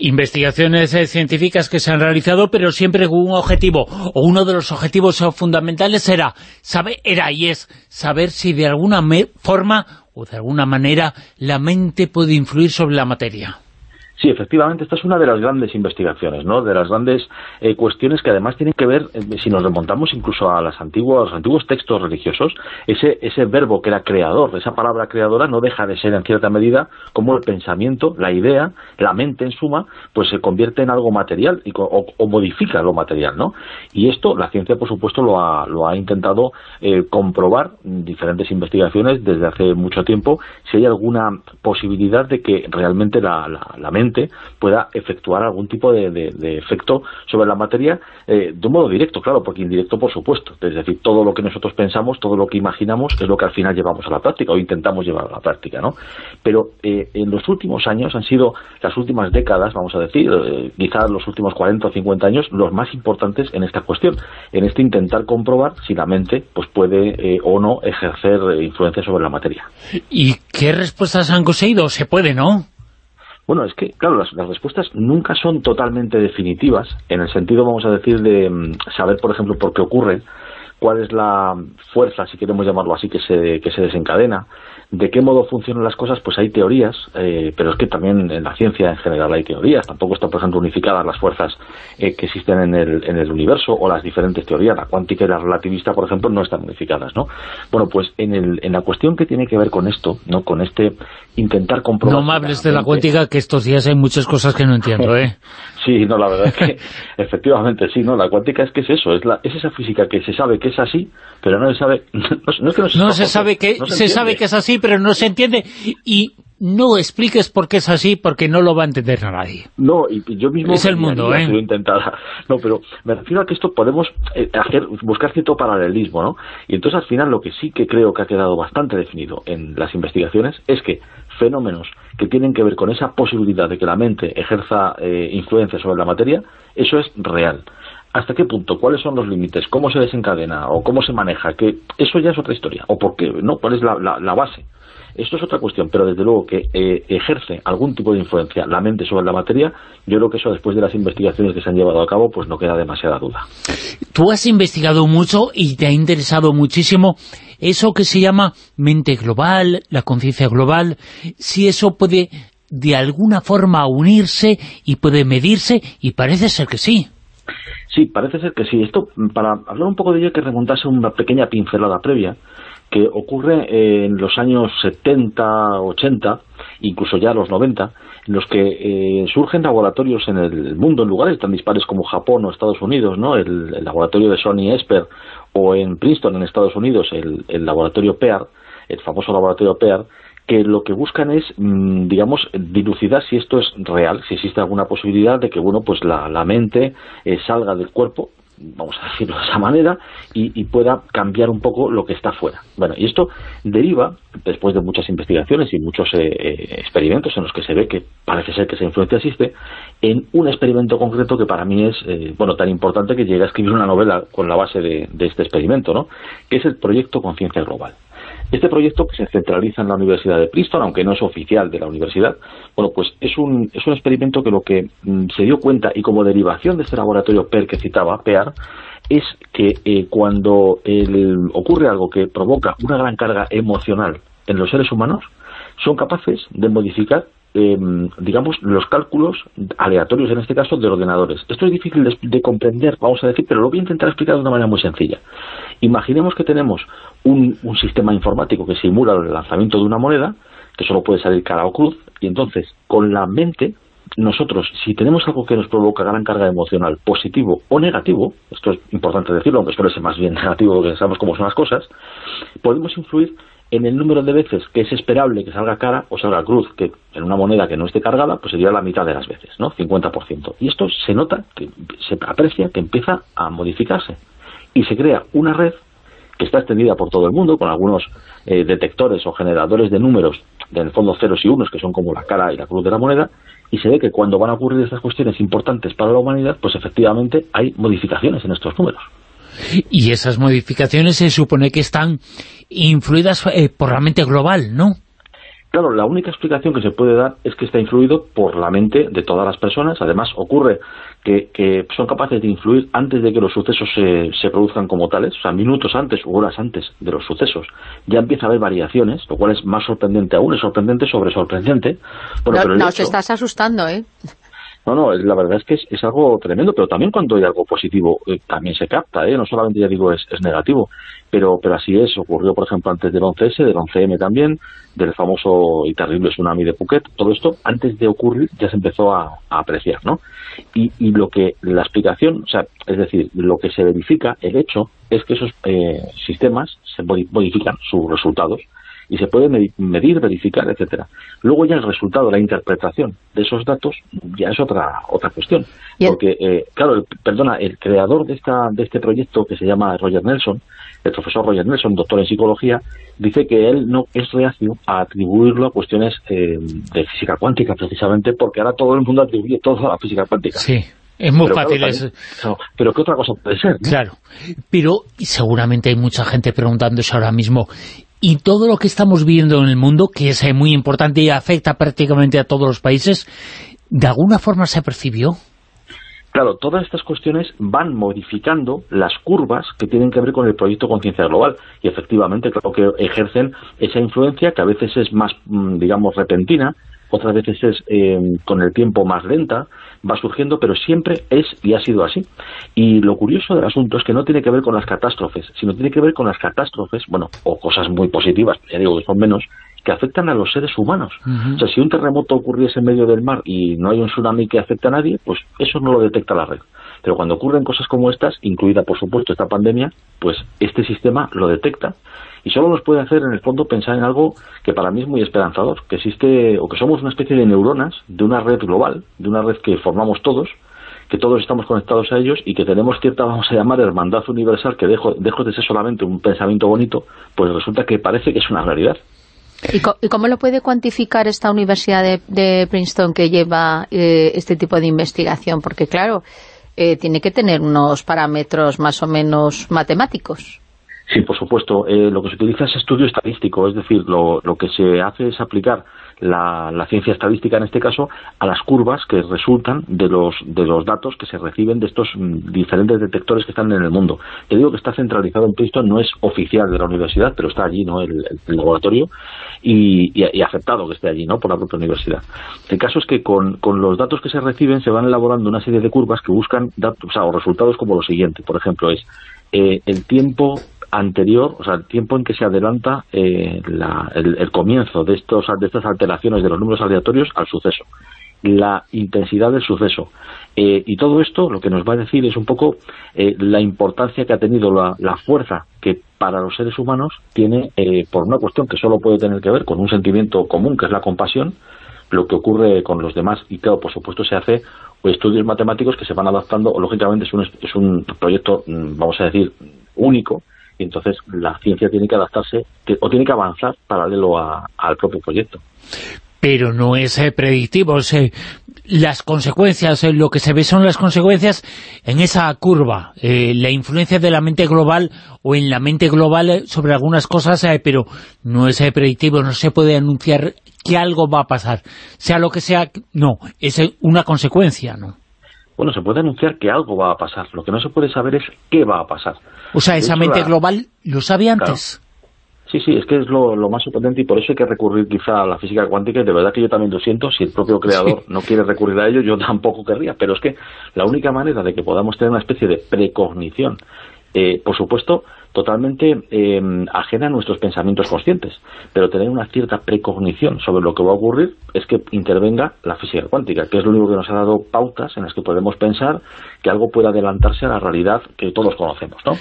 Investigaciones eh, científicas que se han realizado, pero siempre con un objetivo, o uno de los objetivos fundamentales era, saber, era y es saber si de alguna forma o de alguna manera la mente puede influir sobre la materia. Sí, efectivamente, esta es una de las grandes investigaciones, ¿no? De las grandes eh, cuestiones que además tienen que ver, eh, si nos remontamos incluso a las antiguas, los antiguos textos religiosos, ese, ese verbo que era creador, esa palabra creadora no deja de ser en cierta medida como el pensamiento, la idea, la mente en suma, pues se convierte en algo material y, o, o, modifica lo material, ¿no? Y esto la ciencia, por supuesto, lo ha, lo ha intentado eh, comprobar en diferentes investigaciones desde hace mucho tiempo, si hay alguna posibilidad de que realmente la, la, la mente pueda efectuar algún tipo de, de, efecto sobre la materia eh, de un modo directo, claro, porque indirecto por supuesto. Es decir, todo lo que nosotros pensamos, todo lo que imaginamos es lo que al final llevamos a la práctica o intentamos llevar a la práctica, ¿no? Pero eh, en los últimos años han sido las últimas décadas, vamos a decir, eh, quizás los últimos 40 o 50 años, los más importantes en esta cuestión, en este intentar comprobar si la mente pues puede o no ejercer influencia sobre la materia. ¿Y qué respuestas han conseguido? Se puede, ¿no? Bueno, es que, claro, las, las, respuestas nunca son totalmente definitivas, en el sentido, vamos a decir, de mm, saber, por ejemplo, por qué ocurre, cuál es la fuerza, si queremos llamarlo así, que se, que se desencadena, de qué modo funcionan las cosas, pues hay teorías, eh, pero es que también en la ciencia en general hay teorías, tampoco están, por ejemplo, unificadas las fuerzas eh, que existen en el, en el universo o las diferentes teorías, la cuántica y la relativista, por ejemplo, no están unificadas, ¿no? Bueno, pues en, el, en la cuestión que tiene que ver con esto, ¿no? Con este intentar comprobar... No me hables de la cuántica, que estos días hay muchas cosas que no entiendo, ¿eh? sí, no, la verdad es que efectivamente sí, no, la cuántica es que es eso, es, la, es esa física que se sabe que es así, pero no se sabe... No, no es que no se, no se sabe que, no se, se sabe que es así, pero no se entiende y no expliques por qué es así, porque no lo va a entender a nadie. No, y yo mismo... Es el mundo, ¿eh? No, pero me refiero a que esto podemos eh, hacer buscar cierto paralelismo, ¿no? Y entonces al final lo que sí que creo que ha quedado bastante definido en las investigaciones es que fenómenos que tienen que ver con esa posibilidad de que la mente ejerza eh, influencia sobre la materia, eso es real. ¿Hasta qué punto? ¿Cuáles son los límites? ¿Cómo se desencadena? ¿O cómo se maneja? que Eso ya es otra historia. ¿O por qué? ¿no? ¿Cuál es la, base? Esto es otra cuestión, pero desde luego que eh, ejerce algún tipo de influencia la mente sobre la materia, yo creo que eso después de las investigaciones que se han llevado a cabo, pues no queda demasiada duda. Tú has investigado mucho y te ha interesado muchísimo eso que se llama mente global, la conciencia global, si eso puede de alguna forma unirse y puede medirse, y parece ser que sí. Sí, parece ser que sí. Esto, para hablar un poco de ello, hay que remontarse una pequeña pincelada previa, que ocurre en los años 70, 80, incluso ya los 90, en los que eh, surgen laboratorios en el mundo, en lugares tan dispares como Japón o Estados Unidos, ¿no? el laboratorio de Sony Esper, o en Princeton, en Estados Unidos, el, el laboratorio PEAR, el famoso laboratorio PEAR, que lo que buscan es, mmm, digamos, dilucidar si esto es real, si existe alguna posibilidad de que, bueno, pues la, la mente eh, salga del cuerpo vamos a decirlo de esa manera, y, pueda cambiar un poco lo que está fuera. Bueno, y esto deriva, después de muchas investigaciones y muchos eh, eh, experimentos en los que se ve que parece ser que esa influencia existe, en un experimento concreto que para mí es, eh, bueno, tan importante que llegué a escribir una novela con la base de, de este experimento, ¿no?, que es el proyecto Conciencia Global. Este proyecto que se centraliza en la Universidad de Princeton, aunque no es oficial de la universidad, bueno, pues es un, es un experimento que lo que mm, se dio cuenta, y como derivación de este laboratorio PER que citaba, PEAR, es que eh, cuando el, ocurre algo que provoca una gran carga emocional en los seres humanos, son capaces de modificar eh, digamos, los cálculos aleatorios, en este caso, de ordenadores. Esto es difícil de, comprender, vamos a decir, pero lo voy a intentar explicar de una manera muy sencilla. Imaginemos que tenemos un, un sistema informático que simula el lanzamiento de una moneda, que solo puede salir cara o cruz, y entonces, con la mente, nosotros, si tenemos algo que nos provoca gran carga emocional, positivo o negativo, esto es importante decirlo, aunque suele ser más bien negativo porque sabemos cómo son las cosas, podemos influir en el número de veces que es esperable que salga cara o salga cruz, que en una moneda que no esté cargada, pues sería la mitad de las veces, ¿no? 50%. Y esto se nota, que se aprecia que empieza a modificarse. Y se crea una red que está extendida por todo el mundo, con algunos eh, detectores o generadores de números, de, en el fondo ceros y unos, que son como la cara y la cruz de la moneda, y se ve que cuando van a ocurrir estas cuestiones importantes para la humanidad, pues efectivamente hay modificaciones en estos números. Y esas modificaciones se supone que están influidas eh, por la mente global, ¿no? Claro, la única explicación que se puede dar es que está influido por la mente de todas las personas. Además, ocurre que, que son capaces de influir antes de que los sucesos se, se, produzcan como tales, o sea, minutos antes u horas antes de los sucesos. Ya empieza a haber variaciones, lo cual es más sorprendente aún, es sorprendente sobre sorprendente. Bueno, no, pero nos hecho, estás asustando, ¿eh? No, no, la verdad es que es, es, algo tremendo, pero también cuando hay algo positivo eh, también se capta, ¿eh? no solamente, ya digo, es, negativo, pero pero así es, ocurrió por ejemplo antes del 11S, del 11M también, del famoso y terrible tsunami de Phuket, todo esto antes de ocurrir ya se empezó a, a apreciar, ¿no? Y, y, lo que, la explicación, o sea, es decir, lo que se verifica, el hecho, es que esos eh, sistemas se modifican sus resultados, y se puede medir, verificar, etcétera. Luego ya el resultado, la interpretación de esos datos ya es otra otra cuestión. Porque, eh, claro, el, perdona, el creador de esta de este proyecto que se llama Roger Nelson, el profesor Roger Nelson, doctor en psicología, dice que él no es reacio a atribuirlo a cuestiones eh, de física cuántica, precisamente porque ahora todo el mundo atribuye todo a la física cuántica. Sí. Es muy pero fácil. Claro, es... no, pero ¿qué otra cosa puede ser? ¿no? Claro. Pero seguramente hay mucha gente preguntándose ahora mismo, y todo lo que estamos viendo en el mundo, que es muy importante y afecta prácticamente a todos los países, ¿de alguna forma se percibió? Claro, todas estas cuestiones van modificando las curvas que tienen que ver con el proyecto Conciencia Global y efectivamente, claro que ejercen esa influencia que a veces es más, digamos, repentina, otras veces es eh, con el tiempo más lenta, va surgiendo, pero siempre es y ha sido así. Y lo curioso del asunto es que no tiene que ver con las catástrofes, sino tiene que ver con las catástrofes, bueno, o cosas muy positivas, ya digo que son menos, que afectan a los seres humanos. Uh -huh. O sea, si un terremoto ocurriese en medio del mar y no hay un tsunami que afecte a nadie, pues eso no lo detecta la red. Pero cuando ocurren cosas como estas, incluida por supuesto esta pandemia, pues este sistema lo detecta y solo nos puede hacer en el fondo pensar en algo que para mí es muy esperanzador, que existe o que somos una especie de neuronas de una red global, de una red que formamos todos, que todos estamos conectados a ellos y que tenemos cierta, vamos a llamar, hermandad universal, que dejo, de ser solamente un pensamiento bonito, pues resulta que parece que es una realidad. ¿Y, ¿Y, cómo lo puede cuantificar esta universidad de, de Princeton que lleva eh, este tipo de investigación? Porque claro, eh, tiene que tener unos parámetros más o menos matemáticos. Sí, por supuesto. Eh, lo que se utiliza es estudio estadístico, es decir, lo, lo que se hace es aplicar la, la, ciencia estadística, en este caso, a las curvas que resultan de los, de los datos que se reciben de estos mm, diferentes detectores que están en el mundo. Te digo que está centralizado en Princeton, no es oficial de la universidad, pero está allí, ¿no?, el, laboratorio, y, y, y, aceptado que esté allí, ¿no?, por la propia universidad. El caso es que con, con los datos que se reciben se van elaborando una serie de curvas que buscan datos, o, sea, o resultados como lo siguiente. Por ejemplo, es eh, el tiempo anterior, o sea, el tiempo en que se adelanta eh, la, el, comienzo de, estos, de estas alteraciones de los números aleatorios al suceso, la intensidad del suceso. Eh, y todo esto lo que nos va a decir es un poco eh, la importancia que ha tenido la, la, fuerza que para los seres humanos tiene, eh, por una cuestión que solo puede tener que ver con un sentimiento común, que es la compasión, lo que ocurre con los demás. Y claro, por supuesto, se hace estudios matemáticos que se van adaptando, lógicamente es un, es un proyecto, vamos a decir, único, entonces la ciencia tiene que adaptarse o tiene que avanzar paralelo a, al propio proyecto. Pero no es eh, predictivo, es, eh, las consecuencias, eh, lo que se ve son las consecuencias en esa curva, la influencia de la mente global o en la mente global sobre algunas cosas, pero no es predictivo, no se puede anunciar que algo va a pasar, sea lo que sea, no, es una consecuencia, ¿no? Bueno, se puede anunciar que algo va a pasar, lo que no se puede saber es qué va a pasar. O sea, esa mente la... global lo sabe antes. Claro. Sí, sí, es que es lo, lo, más sorprendente y por eso hay que recurrir quizá a la física cuántica y de verdad que yo también lo siento, si el propio creador sí. no quiere recurrir a ello, yo tampoco querría, pero es que la única manera de que podamos tener una especie de precognición, eh, por supuesto, totalmente eh, ajena a nuestros pensamientos conscientes, pero tener una cierta precognición sobre lo que va a ocurrir es que intervenga la física cuántica, que es lo único que nos ha dado pautas en las que podemos pensar que algo puede adelantarse a la realidad que todos conocemos, ¿no?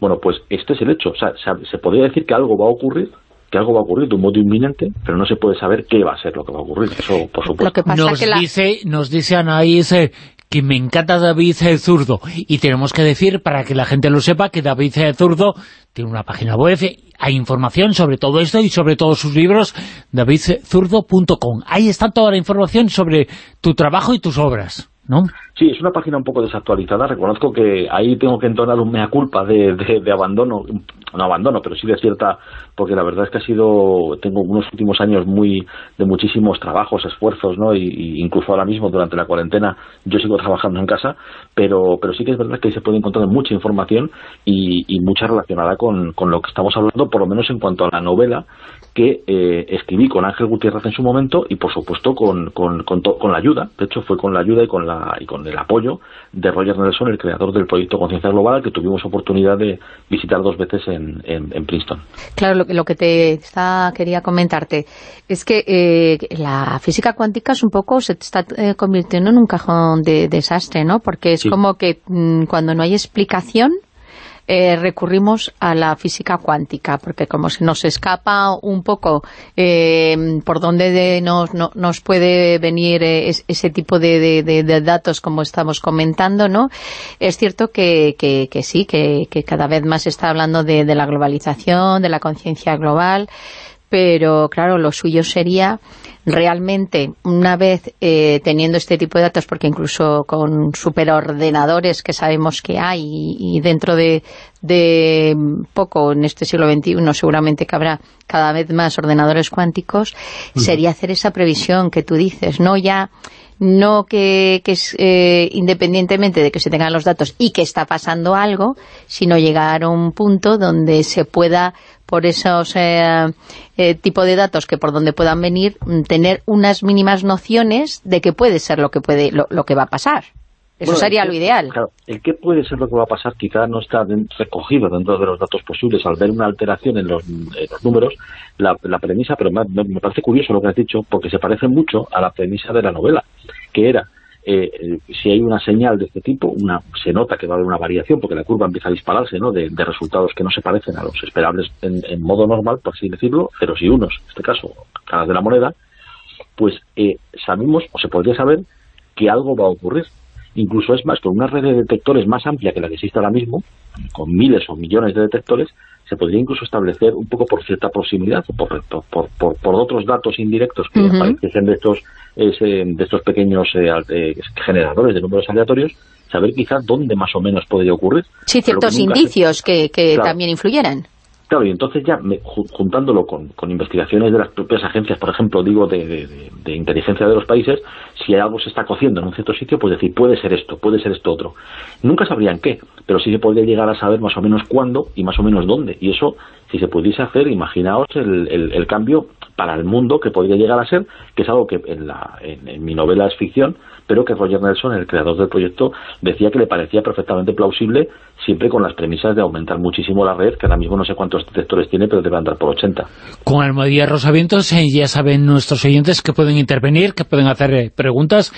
Bueno, pues este es el hecho, o sea, se podría decir que algo va a ocurrir que algo va a ocurrir de un modo inminente, pero no se puede saber qué va a ser lo que va a ocurrir, eso por supuesto. Lo que pasa nos, que la... dice, nos dice Anaís eh, que me encanta David eh, Zurdo, y tenemos que decir, para que la gente lo sepa, que David eh, Zurdo tiene una página web, hay información sobre todo esto y sobre todos sus libros, davidzurdo.com. Ahí está toda la información sobre tu trabajo y tus obras. ¿No? Sí, es una página un poco desactualizada. Reconozco que ahí tengo que entonar un mea culpa de, de, abandono, no abandono, pero sí de cierta, porque la verdad es que ha sido, tengo unos últimos años muy de muchísimos trabajos, esfuerzos, ¿no? Y, incluso ahora mismo durante la cuarentena yo sigo trabajando en casa, pero, pero sí que es verdad que se puede encontrar mucha información y, y mucha relacionada con, con lo que estamos hablando, por lo menos en cuanto a la novela que eh, escribí con Ángel Gutiérrez en su momento y por supuesto con, con, con, con, la ayuda, de hecho fue con la ayuda y con, la, y con el apoyo de Roger Nelson, el creador del proyecto Conciencia Global, que tuvimos oportunidad de visitar dos veces en, en, en Princeton. Claro, lo, lo, que te está, quería comentarte es que eh, la física cuántica es un poco, se está eh, convirtiendo en un cajón de desastre, ¿no? Porque es sí. como que mmm, cuando no hay explicación eh, recurrimos a la física cuántica, porque como se nos escapa un poco eh, por dónde de nos, no, nos puede venir eh, ese tipo de, de, de, datos como estamos comentando, ¿no? Es cierto que, que, que sí, que, que, cada vez más se está hablando de, de la globalización, de la conciencia global, pero claro, lo suyo sería realmente, una vez eh, teniendo este tipo de datos, porque incluso con superordenadores que sabemos que hay y, y dentro de, de, poco, en este siglo XXI seguramente que habrá cada vez más ordenadores cuánticos, uh -huh. sería hacer esa previsión que tú dices, no ya no que, que es eh, independientemente de que se tengan los datos y que está pasando algo, sino llegar a un punto donde se pueda por esos eh, eh, tipo de datos que por donde puedan venir, tener unas mínimas nociones de que puede ser lo que puede lo, lo que va a pasar. Eso bueno, sería lo ideal. Claro, el que puede ser lo que va a pasar quizá no está recogido dentro de los datos posibles al ver una alteración en los, en los números, la, la, premisa, pero me, me, parece curioso lo que has dicho, porque se parece mucho a la premisa de la novela, que era, eh, si hay una señal de este tipo, una se nota que va a haber una variación, porque la curva empieza a dispararse, ¿no?, de, de resultados que no se parecen a los esperables en, en, modo normal, por así decirlo, ceros y unos, en este caso, caras de la moneda, pues eh, sabemos, o se podría saber, que algo va a ocurrir incluso es más, con una red de detectores más amplia que la que existe ahora mismo, con miles o millones de detectores, se podría incluso establecer un poco por cierta proximidad, por, por, por, por otros datos indirectos que uh -huh. aparecen de estos, ese, de estos pequeños eh, eh, generadores de números aleatorios, saber quizás dónde más o menos podría ocurrir. Sí, ciertos que indicios se... que, que claro. también influyeran. Claro, y entonces ya me, juntándolo con, con, investigaciones de las propias agencias, por ejemplo, digo, de, de, de, inteligencia de los países, si algo se está cociendo en un cierto sitio, pues decir, puede ser esto, puede ser esto otro. Nunca sabrían qué, pero sí se podría llegar a saber más o menos cuándo y más o menos dónde. Y eso, si se pudiese hacer, imaginaos el, el, el cambio para el mundo que podría llegar a ser, que es algo que en, la, en, en mi novela es ficción, pero que Roger Nelson, el creador del proyecto, decía que le parecía perfectamente plausible siempre con las premisas de aumentar muchísimo la red, que ahora mismo no sé cuántos detectores tiene, pero debe andar por 80. Con Almohadilla Rosavientos eh, ya saben nuestros oyentes que pueden intervenir, que pueden hacer eh, preguntas,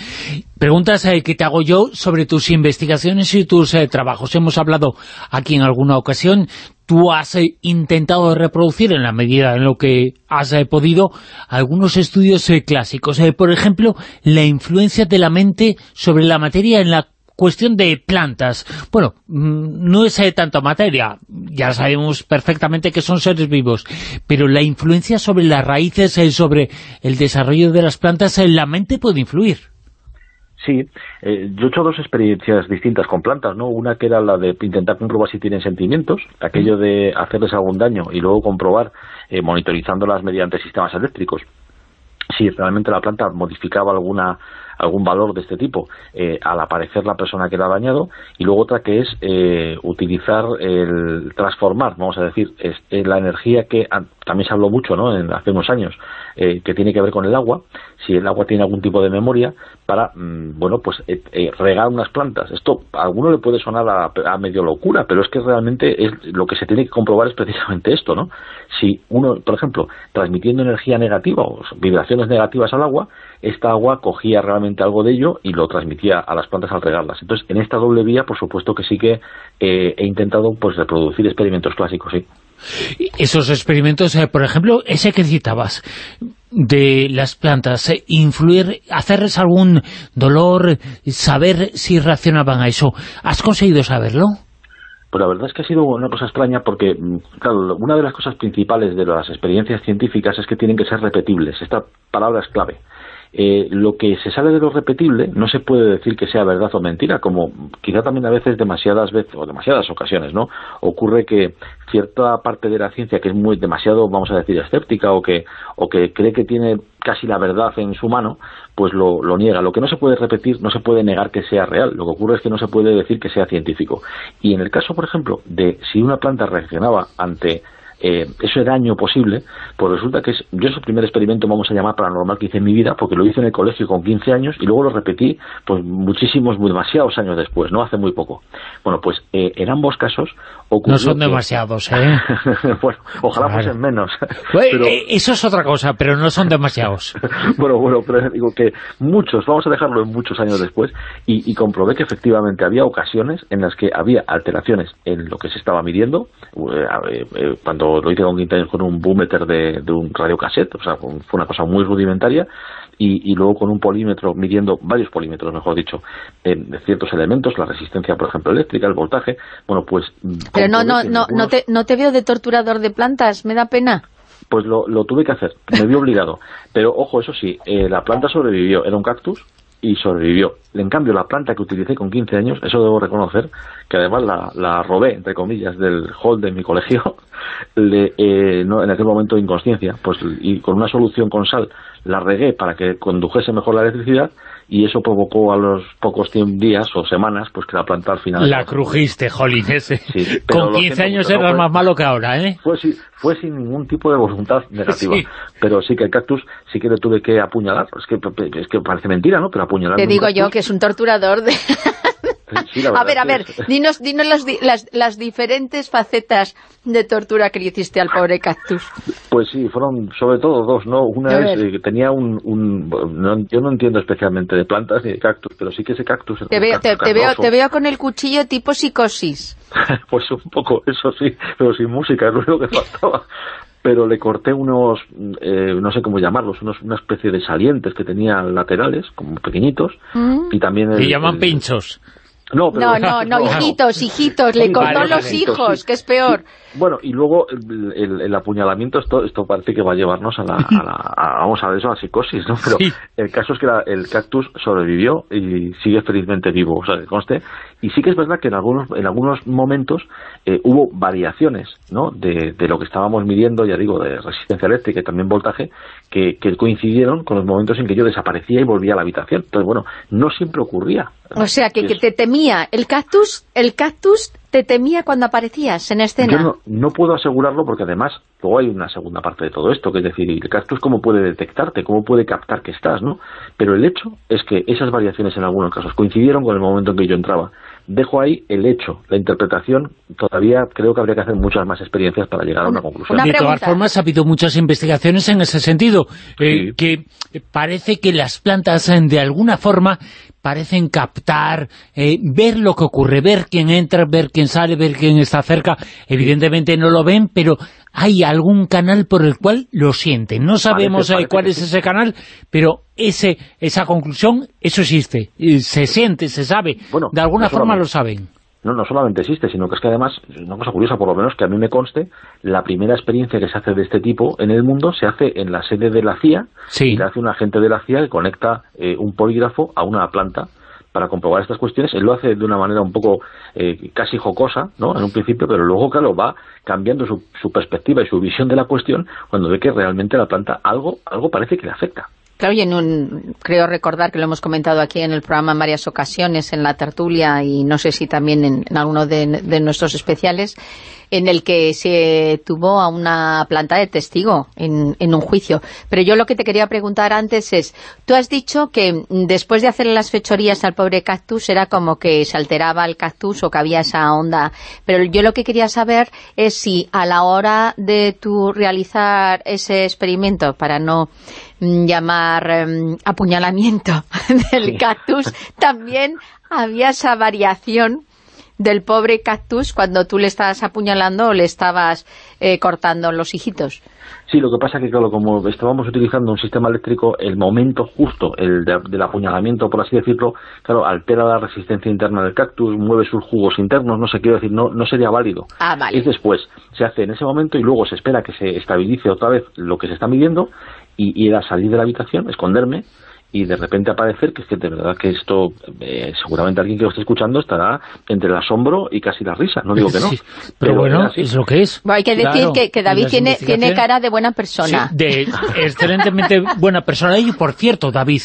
preguntas eh, que te hago yo sobre tus investigaciones y tus eh, trabajos. Hemos hablado aquí en alguna ocasión, tú has intentado reproducir en la medida en lo que has podido algunos estudios clásicos. por ejemplo, la influencia de la mente sobre la materia en la cuestión de plantas. Bueno, mm, no es eh, tanto materia, ya sabemos perfectamente que son seres vivos, pero la influencia sobre las raíces, eh, sobre el desarrollo de las plantas, en la mente puede influir. Sí, eh, yo he hecho dos experiencias distintas con plantas, ¿no? Una que era la de intentar comprobar si tienen sentimientos, aquello de hacerles algún daño y luego comprobar eh, monitorizándolas mediante sistemas eléctricos si realmente la planta modificaba alguna algún valor de este tipo eh, al aparecer la persona que la ha dañado y luego otra que es eh, utilizar el transformar, vamos a decir, es, la energía que también se habló mucho ¿no? en, hace unos años eh, que tiene que ver con el agua, si el agua tiene algún tipo de memoria para, mmm, bueno, pues eh, regar unas plantas. Esto a alguno le puede sonar a, a, medio locura, pero es que realmente es lo que se tiene que comprobar es precisamente esto, ¿no? Si uno, por ejemplo, transmitiendo energía negativa o vibraciones negativas al agua, esta agua cogía realmente algo de ello y lo transmitía a las plantas al regarlas. Entonces, en esta doble vía, por supuesto que sí que eh, he intentado pues reproducir experimentos clásicos, sí. Esos experimentos, eh, por ejemplo, ese que citabas, de las plantas, eh, influir, hacerles algún dolor, saber si reaccionaban a eso. ¿Has conseguido saberlo? Pues la verdad es que ha sido una cosa extraña porque, claro, una de las cosas principales de las experiencias científicas es que tienen que ser repetibles. Esta palabra es clave eh, lo que se sale de lo repetible no se puede decir que sea verdad o mentira, como quizá también a veces demasiadas veces o demasiadas ocasiones, ¿no? Ocurre que cierta parte de la ciencia que es muy demasiado, vamos a decir, escéptica o que o que cree que tiene casi la verdad en su mano, pues lo, lo niega. Lo que no se puede repetir, no se puede negar que sea real. Lo que ocurre es que no se puede decir que sea científico. Y en el caso, por ejemplo, de si una planta reaccionaba ante eh, ese daño posible, pues resulta que es, yo ese primer experimento vamos a llamar paranormal que hice en mi vida, porque lo hice en el colegio con 15 años y luego lo repetí pues muchísimos, muy demasiados años después, no hace muy poco. Bueno, pues eh, en ambos casos ocurrió No son que- demasiados, ¿eh? bueno, ojalá Claro. fuesen menos. Pero- eh, Eso es otra cosa, pero no son demasiados. bueno, bueno, pero digo que muchos, vamos a dejarlo en muchos años después, y, y comprobé que efectivamente había ocasiones en las que había alteraciones en lo que se estaba midiendo, eh, lo hice con años con un boometer de, de un radiocassette, o sea, fue una cosa muy rudimentaria, y, y luego con un polímetro, midiendo varios polímetros, mejor dicho, eh, ciertos elementos, la resistencia, por ejemplo, eléctrica, el voltaje, bueno, pues... mm, Pero no, no, no, no, te, no te veo de torturador de plantas, me da pena. pues lo, lo tuve que hacer, me vi obligado. Pero ojo, eso sí, eh, la planta sobrevivió, era un cactus y sobrevivió. En cambio, la planta que utilicé con 15 años, eso debo reconocer, que además la, la robé, entre comillas, del hall de mi colegio, le, eh, no, en aquel momento de inconsciencia, pues y con una solución con sal la regué para que condujese mejor la electricidad y eso provocó a los pocos cien días o semanas pues que la planta al final... La crujiste, jolín, ese. Sí, Con lo 15 siento años no eras fue- más malo que ahora, ¿eh? fue, si- fue sin ningún tipo de voluntad negativa. Sí. Pero sí que el cactus sí que le tuve que apuñalar. Es que, es que parece mentira, ¿no? Pero apuñalar. Te digo yo cactus- que es un torturador de... Sí, la A ver, a ver, dinos, dinos las, di- las, las diferentes facetas de tortura que le hiciste al pobre cactus. Pues sí, fueron sobre todo dos, ¿no? Una A es eh, que tenía un... un- no- yo no entiendo especialmente de plantas ni de cactus, pero sí que ese cactus... Te veo, te, cactus te veo, carnoso, te veo con el cuchillo tipo psicosis. pues un poco, eso sí, pero sin música, es lo único que faltaba. Pero le corté unos, eh, no sé cómo llamarlos, unos, una especie de salientes que tenía laterales, como pequeñitos, Mm. y también... El- llaman el- pinchos. No, pero- No, no, no, hijitos, hijitos, le cortó los vale. hijos, Sí. que es peor. Bueno, y luego el, el- el apuñalamiento, esto esto parece que va a llevarnos a la, a la- a- vamos a ver eso, a la psicosis, ¿no? Pero Sí. el caso es que la- el cactus sobrevivió y sigue felizmente vivo, o sea, que conste. Y sí que es verdad que en algunos en algunos momentos eh, hubo variaciones, ¿no? De, de lo que estábamos midiendo, ya digo, de resistencia eléctrica y también voltaje, que, que coincidieron con los momentos en que yo desaparecía y volvía a la habitación. Entonces, bueno, no siempre ocurría. O sea, que, que te temía. El cactus, el cactus te temía cuando aparecías en escena. Yo no, no puedo asegurarlo porque además luego hay una segunda parte de todo esto, que es decir, el cactus cómo puede detectarte, cómo puede captar que estás, ¿no? Pero el hecho es que esas variaciones en algunos casos coincidieron con el momento en que yo entraba. Dejo ahí el hecho, la interpretación, todavía creo que habría que hacer muchas más experiencias para llegar a una conclusión. Una de todas formas, ha habido muchas investigaciones en ese sentido, eh, Sí. que parece que las plantas, eh, de alguna forma, parecen captar, eh, ver lo que ocurre, ver quién entra, ver quién sale, ver quién está cerca. Evidentemente no lo ven, pero hay algún canal por el cual lo sienten. No sabemos Parece- eh, cuál es ese canal, pero ese esa conclusión, eso existe. Se siente, se sabe. Bueno, de alguna no forma lo saben. No, no solamente existe, sino que es que además, una cosa curiosa por lo menos, que a mí me conste, la primera experiencia que se hace de este tipo en el mundo se hace en la sede de la CIA, Sí. y la hace un agente de la CIA que conecta eh, un polígrafo a una planta para comprobar estas cuestiones. Él lo hace de una manera un poco eh, casi jocosa, ¿no?, en un principio, pero luego, claro, va cambiando su, su perspectiva y su visión de la cuestión cuando ve que realmente la planta algo, algo parece que le afecta. Claro, y en un, creo recordar que lo hemos comentado aquí en el programa en varias ocasiones, en la tertulia y no sé si también en, alguno de, nuestros especiales, en el que se tuvo a una planta de testigo en, en un juicio. Pero yo lo que te quería preguntar antes es, tú has dicho que después de hacerle las fechorías al pobre cactus era como que se alteraba el cactus o que había esa onda. Pero yo lo que quería saber es si a la hora de tu realizar ese experimento, para no llamar em, apuñalamiento del cactus, también había esa variación del pobre cactus cuando tú le estabas apuñalando o le estabas eh, cortando los hijitos. Sí, lo que pasa es que, claro, como estábamos utilizando un sistema eléctrico, el momento justo, el de- del apuñalamiento, por así decirlo, claro, altera la resistencia interna del cactus, mueve sus jugos internos, no sé, quiero decir, no, no sería válido. Ah, vale. Es después, se hace en ese momento y luego se espera que se estabilice otra vez lo que se está midiendo y, era salir de la habitación, esconderme y de repente aparecer, que es que de verdad que esto, eh, seguramente alguien que lo esté escuchando estará entre el asombro y casi la risa, no digo que no. Sí, pero, bueno, es lo que es. Bueno, hay que decir Claro, que, que David tiene, tiene cara de buena persona. Sí, de excelentemente buena persona. Y por cierto, David,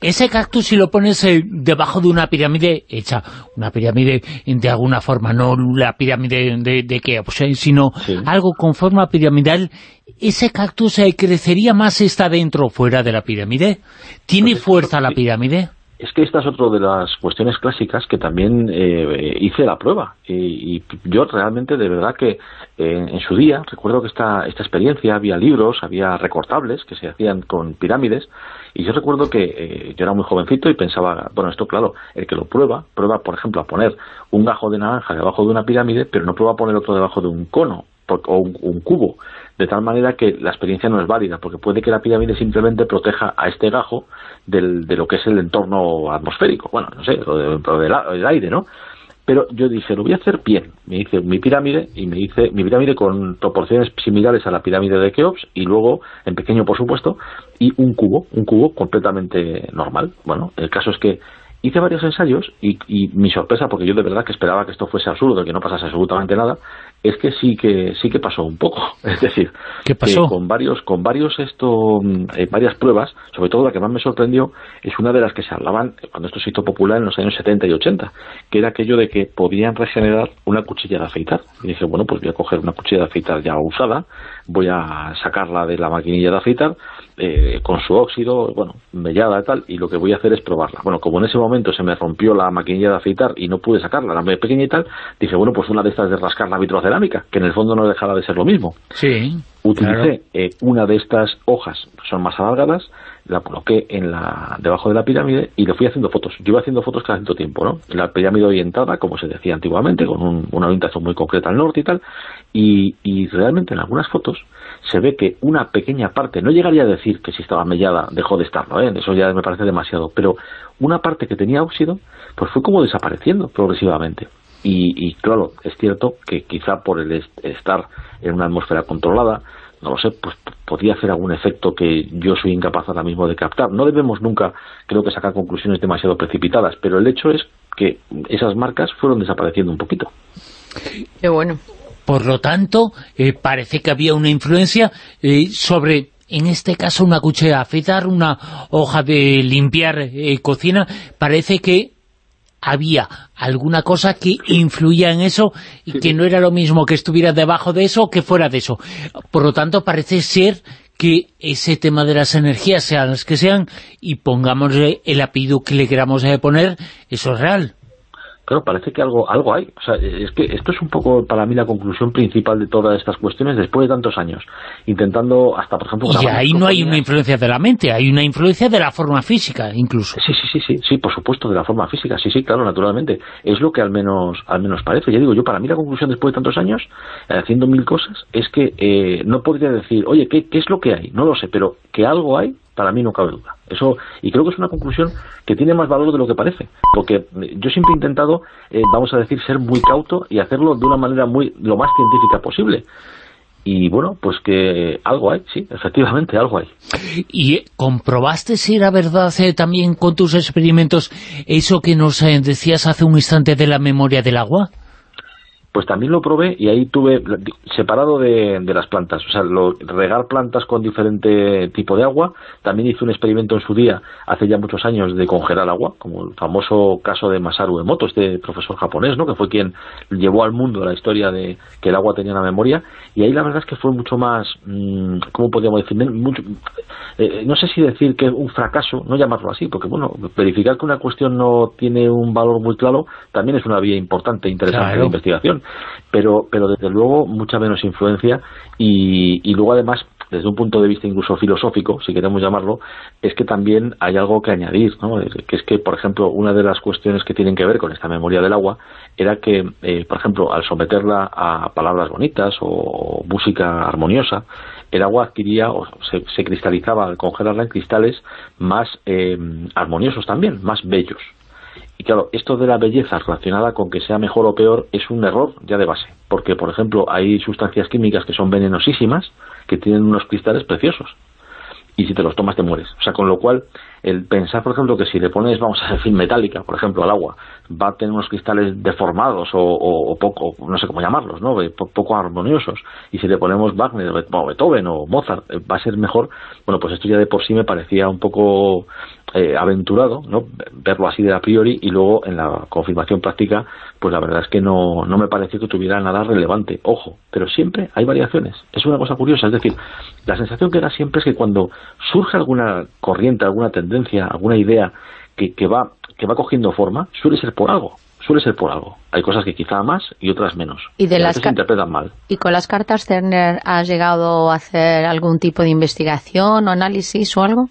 ese cactus si lo pones eh, debajo de una pirámide hecha, una pirámide de alguna forma, no la pirámide de, de Keops, eh, sino algo con forma piramidal, ¿ese cactus eh, crecería más si está dentro o fuera de la pirámide? ¿Tiene fuerza la pirámide? Es que esta es otra de las cuestiones clásicas que también eh, hice la prueba. Y, y yo realmente, de verdad que en su día, recuerdo que esta, esta experiencia, había libros, había recortables que se hacían con pirámides, y yo recuerdo que eh, yo era muy jovencito y pensaba, bueno, esto claro, el que lo prueba, prueba, por ejemplo, a poner un gajo de naranja debajo de una pirámide, pero no prueba a poner otro debajo de un cono o un, un cubo, de tal manera que la experiencia no es válida, porque puede que la pirámide simplemente proteja a este gajo del, de lo que es el entorno atmosférico, bueno, no sé, o, de- del aire, ¿no? Pero yo dije, lo voy a hacer bien. Me hice mi pirámide y me hice mi pirámide con proporciones similares a la pirámide de Keops y luego, en pequeño por supuesto, y un cubo, un cubo completamente normal. Bueno, el caso es que hice varios ensayos y, y mi sorpresa, porque yo de verdad que esperaba que esto fuese absurdo, que no pasase absolutamente nada, es que sí que sí que pasó un poco. Es decir, ¿Qué pasó? que con varios con varios esto mm, eh, varias pruebas, sobre todo la que más me sorprendió es una de las que se hablaban cuando esto se hizo popular en los años 70 y 80, que era aquello de que podían regenerar una cuchilla de afeitar. Y dije, bueno, pues voy a coger una cuchilla de afeitar ya usada, voy a sacarla de la maquinilla de afeitar eh, con su óxido, bueno, mellada y tal, y lo que voy a hacer es probarla. Bueno, como en ese momento se me rompió la maquinilla de afeitar y no pude sacarla, era muy pequeña y tal, dije, bueno, pues una de estas de rascar la vitrocerámica, que en el fondo no dejaba de ser lo mismo. Sí. Utilicé eh, una de estas hojas, son más alargadas, la coloqué en la, debajo de la pirámide y le fui haciendo fotos. Yo iba haciendo fotos cada cierto tiempo, ¿no? La pirámide orientada, como se decía antiguamente, con un- una orientación muy concreta al norte y tal, y, y realmente en algunas fotos se ve que una pequeña parte, no llegaría a decir que si estaba mellada dejó de estarlo, ¿eh? eso ya me parece demasiado, pero una parte que tenía óxido, pues fue como desapareciendo progresivamente. Y, y claro, es cierto que quizá por el est- estar en una atmósfera controlada, no lo sé, pues p- podía hacer algún efecto que yo soy incapaz ahora mismo de captar. No debemos nunca, creo que sacar conclusiones demasiado precipitadas, pero el hecho es que esas marcas fueron desapareciendo un poquito. Qué bueno. Por lo tanto, eh, parece que había una influencia eh, sobre, en este caso, una cuchilla de afeitar, una hoja de limpiar eh, cocina. Parece que había alguna cosa que influía en eso y que no era lo mismo que estuviera debajo de eso que fuera de eso. Por lo tanto, parece ser que ese tema de las energías, sean las que sean, y pongámosle el apellido que le queramos eh, poner, eso es real. Claro, parece que algo algo hay. O sea, es que esto es un poco para mí la conclusión principal de todas estas cuestiones después de tantos años, intentando hasta, por ejemplo... Y ahí no hay una influencia de la mente, hay una influencia de la forma física, incluso. Sí, sí, sí, sí, sí, por supuesto, de la forma física, sí, sí, claro, naturalmente. Es lo que al menos al menos parece. Ya digo, yo para mí la conclusión después de tantos años, eh, haciendo mil cosas, es que eh, no podría decir, oye, ¿qué, ¿qué es lo que hay? No lo sé, pero que algo hay, para mí no cabe duda. Eso Y creo que es una conclusión que tiene más valor de lo que parece. Porque yo siempre he intentado, eh, vamos a decir, ser muy cauto y hacerlo de una manera muy lo más científica posible. Y bueno, pues que algo hay, sí, efectivamente, algo hay. ¿Y comprobaste si era verdad eh, también con tus experimentos eso que nos eh, decías hace un instante de la memoria del agua? Pues también lo probé y ahí tuve separado de, de las plantas, o sea, lo- regar plantas con diferente tipo de agua. También hice un experimento en su día, hace ya muchos años, de congelar agua, como el famoso caso de Masaru Emoto, este profesor japonés, ¿no? que fue quien llevó al mundo la historia de que el agua tenía una memoria. Y ahí la verdad es que fue mucho más, mm, ¿cómo podríamos decir? Mucho, eh, no sé si decir que un fracaso, no llamarlo así, porque bueno, verificar que una cuestión no tiene un valor muy claro también es una vía importante e interesante Claro. de investigación, pero, pero desde luego mucha menos influencia y, y luego además desde un punto de vista incluso filosófico, si queremos llamarlo, es que también hay algo que añadir, ¿no? Que es que, por ejemplo, una de las cuestiones que tienen que ver con esta memoria del agua era que, eh, por ejemplo, al someterla a palabras bonitas o música armoniosa, el agua adquiría o se, se cristalizaba al congelarla en cristales más eh, armoniosos también, más bellos. Y claro, esto de la belleza relacionada con que sea mejor o peor es un error ya de base, porque por ejemplo hay sustancias químicas que son venenosísimas, que tienen unos cristales preciosos. y si te los tomas te mueres. O sea, con lo cual, el pensar, por ejemplo, que si le pones, vamos a decir, metálica, por ejemplo, al agua, va a tener unos cristales deformados o, poco, no sé cómo llamarlos, ¿no? poco armoniosos, y si le ponemos Wagner, o Beethoven o Mozart, eh, va a ser mejor, bueno, pues esto ya de por sí me parecía un poco eh, aventurado, ¿no? verlo así de a priori y luego en la confirmación práctica, pues la verdad es que no, no me pareció que tuviera nada relevante. Ojo, pero siempre hay variaciones. Es una cosa curiosa, es decir, la sensación que da siempre es que cuando surge alguna corriente, alguna tendencia, alguna idea que, que va que va cogiendo forma, suele ser por algo suele ser por algo. Hay cosas que quizá más y otras menos. Y, de las se interpretan mal. ¿Y con las cartas Cerner has llegado a hacer algún tipo de investigación o análisis o algo?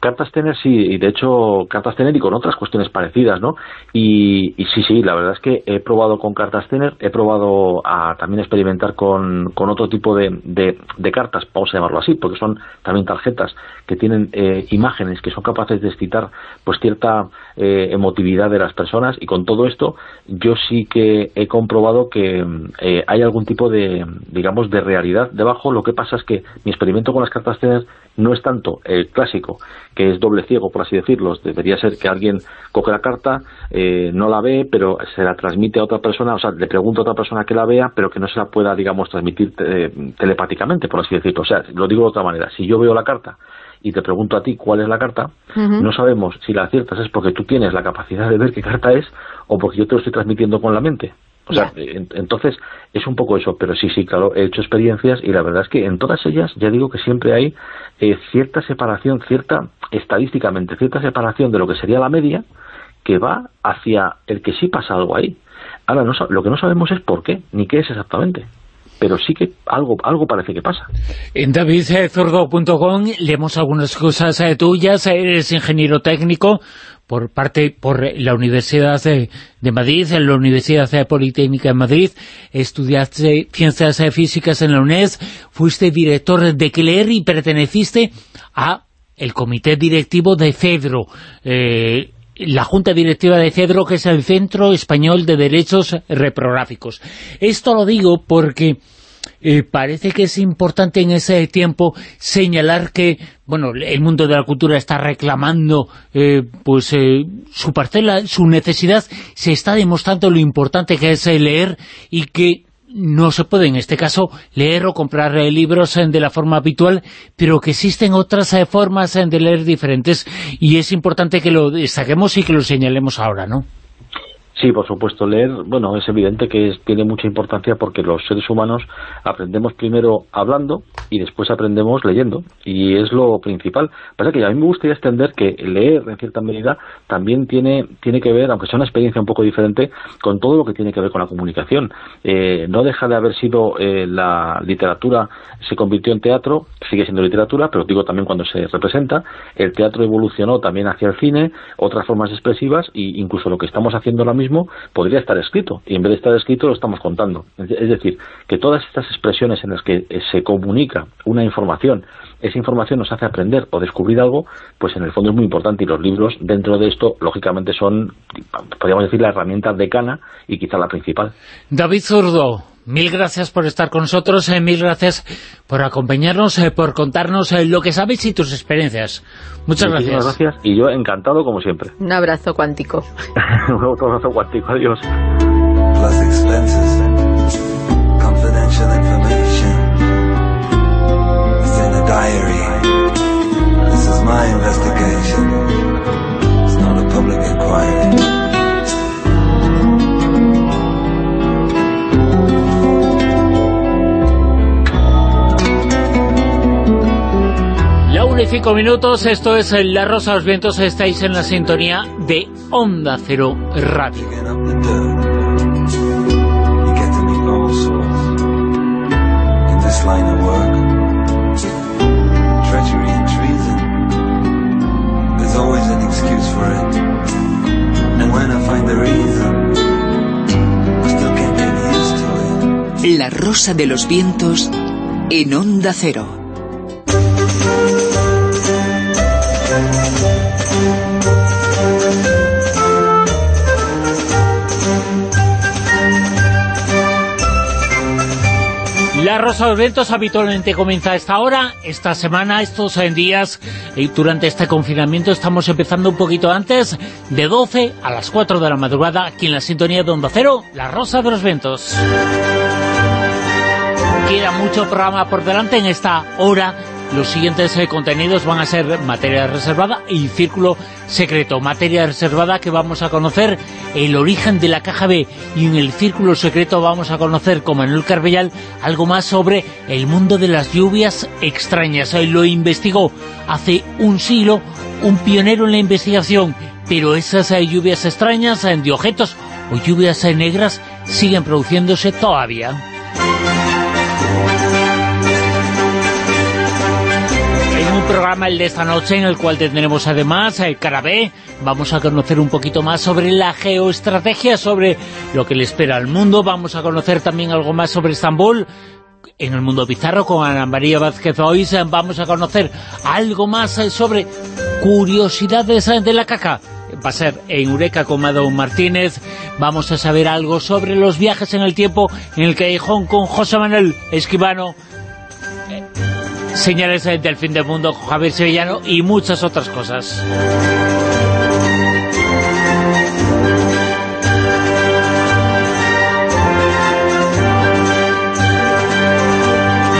Cartas tener sí, y de hecho cartas tener y con otras cuestiones parecidas, ¿no? Y, sí, sí, la verdad es que he probado con cartas tener, he probado a también experimentar con, con otro tipo de, de, cartas, vamos a llamarlo así, porque son también tarjetas que tienen eh, imágenes que son capaces de excitar pues cierta eh, emotividad de las personas y con todo esto yo sí que he comprobado que eh, hay algún tipo de, digamos, de realidad debajo, lo que pasa es que mi experimento con las cartas tener no es tanto el clásico, que es doble ciego, por así decirlo. Debería ser que alguien coge la carta, eh, no la ve, pero se la transmite a otra persona, o sea, le pregunta a otra persona que la vea, pero que no se la pueda, digamos, transmitir eh, telepáticamente, por así decirlo. O sea, lo digo de otra manera, si yo veo la carta y te pregunto a ti cuál es la carta, no sabemos si la aciertas es porque tú tienes la capacidad de ver qué carta es o porque yo te lo estoy transmitiendo con la mente. O sea, entonces es un poco eso, pero sí, sí, claro, he hecho experiencias y la verdad es que en todas ellas ya digo que siempre hay eh, cierta separación, cierta, estadísticamente, cierta separación de lo que sería la media que va hacia el que sí pasa algo ahí. Ahora, no, lo que no sabemos es por qué, ni qué es exactamente pero sí que algo algo parece que pasa. En davidzurdo.com leemos algunas cosas eh, tuyas, eres ingeniero técnico, por parte por la Universidad de, Madrid, en la Universidad Politécnica de Madrid, estudiaste Ciencias Físicas en la UNED, fuiste director de CLER y perteneciste a el comité directivo de CEDRO, eh, la Junta Directiva de CEDRO, que es el Centro Español de Derechos Reprográficos. Esto lo digo porque eh, parece que es importante en ese tiempo señalar que bueno el mundo de la cultura está reclamando eh, pues eh, su parcela, su necesidad, se está demostrando lo importante que es leer y que no se puede en este caso leer o comprar libros de la forma habitual, pero que existen otras formas de leer diferentes y es importante que lo destaquemos y que lo señalemos ahora, ¿no? Sí, por supuesto, leer, bueno, es evidente que tiene mucha importancia porque los seres humanos aprendemos primero hablando y después aprendemos leyendo, y es lo principal. Pasa que a mí me gustaría extender que leer, en cierta medida, también tiene, tiene que ver, aunque sea una experiencia un poco diferente, con todo lo que tiene que ver con la comunicación. Eh, no deja de haber sido eh, la literatura, se convirtió en teatro, sigue siendo literatura, pero digo también cuando se representa, el teatro evolucionó también hacia el cine, otras formas expresivas, e incluso lo que estamos haciendo ahora mismo podría estar escrito, y en vez de estar escrito lo estamos contando. Es decir, que todas estas expresiones en las que eh, se comunica una información, esa información nos hace aprender o descubrir algo, pues en el fondo es muy importante, y los libros dentro de esto, lógicamente, son, podríamos decir, la herramienta decana y quizá la principal. David Zurdo, Mil gracias por estar con nosotros, eh, mil gracias por acompañarnos, eh, por contarnos lo que sabes y tus experiencias. Muchas gracias. gracias. Y yo encantado como siempre. Un abrazo cuántico. Un abrazo cuántico. Adiós. 1 minutos, esto es La Rosa de los Vientos, estáis en la sintonía de Onda Cero Radio. La Rosa de los Vientos en Onda Cero. Rosa de los Vientos habitualmente comienza a esta hora, esta semana, estos eh, días, y durante este confinamiento estamos empezando un poquito antes, de 12 a las 4 de la madrugada, aquí en la sintonía de Onda Cero, La Rosa de los Vientos. Queda mucho programa por delante en esta hora los siguientes eh, contenidos van a ser materia reservada y círculo secreto. Materia reservada que vamos a conocer el origen de la caja B y en el círculo secreto vamos a conocer con Manuel Carbellal algo más sobre el mundo de las lluvias extrañas. Él lo investigó hace un siglo, un pionero en la investigación, pero esas eh, lluvias extrañas eh, de objetos o lluvias negras siguen produciéndose todavía. Programa el de esta noche en el cual tendremos además el Carabé. Vamos a conocer un poquito más sobre la geoestrategia, sobre lo que le espera al mundo. Vamos a conocer también algo más sobre Estambul, en el mundo bizarro con Ana María Vázquez vamos a conocer algo más sobre curiosidades de la caca va a ser en Eureka con Mado Martínez vamos a saber algo sobre los viajes en el tiempo en el callejón con José Manuel Esquivano Señales del fin del mundo, Javier Sevillano y muchas otras cosas.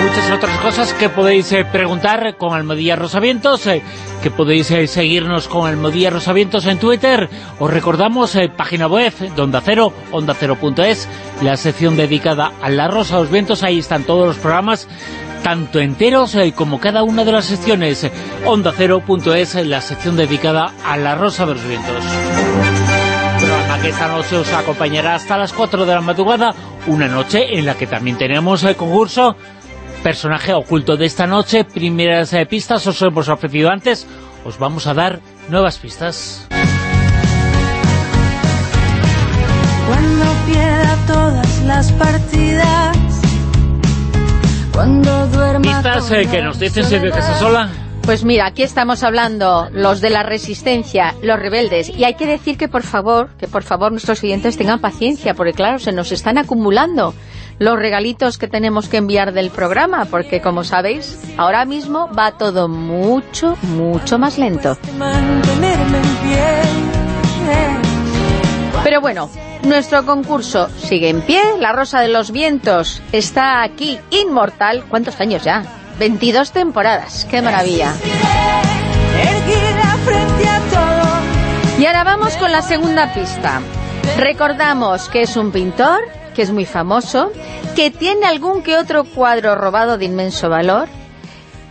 Muchas otras cosas que podéis eh, preguntar con Almodía Rosavientos, eh, que podéis eh, seguirnos con Almodía Rosavientos en Twitter. Os recordamos página web de Onda Cero, ondacero.es, la sección dedicada a la Rosa los Vientos, ahí están todos los programas tanto enteros eh, como cada una de las secciones. Onda Cero.es, la sección dedicada a la Rosa de los Vientos. Programa que esta noche os acompañará hasta las 4 de la madrugada, una noche en la que también tenemos el concurso Personaje oculto de esta noche, primeras eh, pistas, os hemos ofrecido antes, os vamos a dar nuevas pistas. Cuando pierda todas las partidas cuando ¿Pistas eh, que nos dicen Silvia Casasola? Pues mira, aquí estamos hablando los de la resistencia, los rebeldes, y hay que decir que por favor, que por favor nuestros oyentes tengan paciencia, porque claro, se nos están acumulando los regalitos que tenemos que enviar del programa, porque como sabéis, ahora mismo va todo mucho, mucho más lento. Pero bueno, nuestro concurso sigue en pie, La Rosa de los Vientos está aquí, inmortal. ¿Cuántos años ya? 22 temporadas, qué maravilla. Y ahora vamos con la segunda pista. Recordamos que es un pintor, que es muy famoso, que tiene algún que otro cuadro robado de inmenso valor.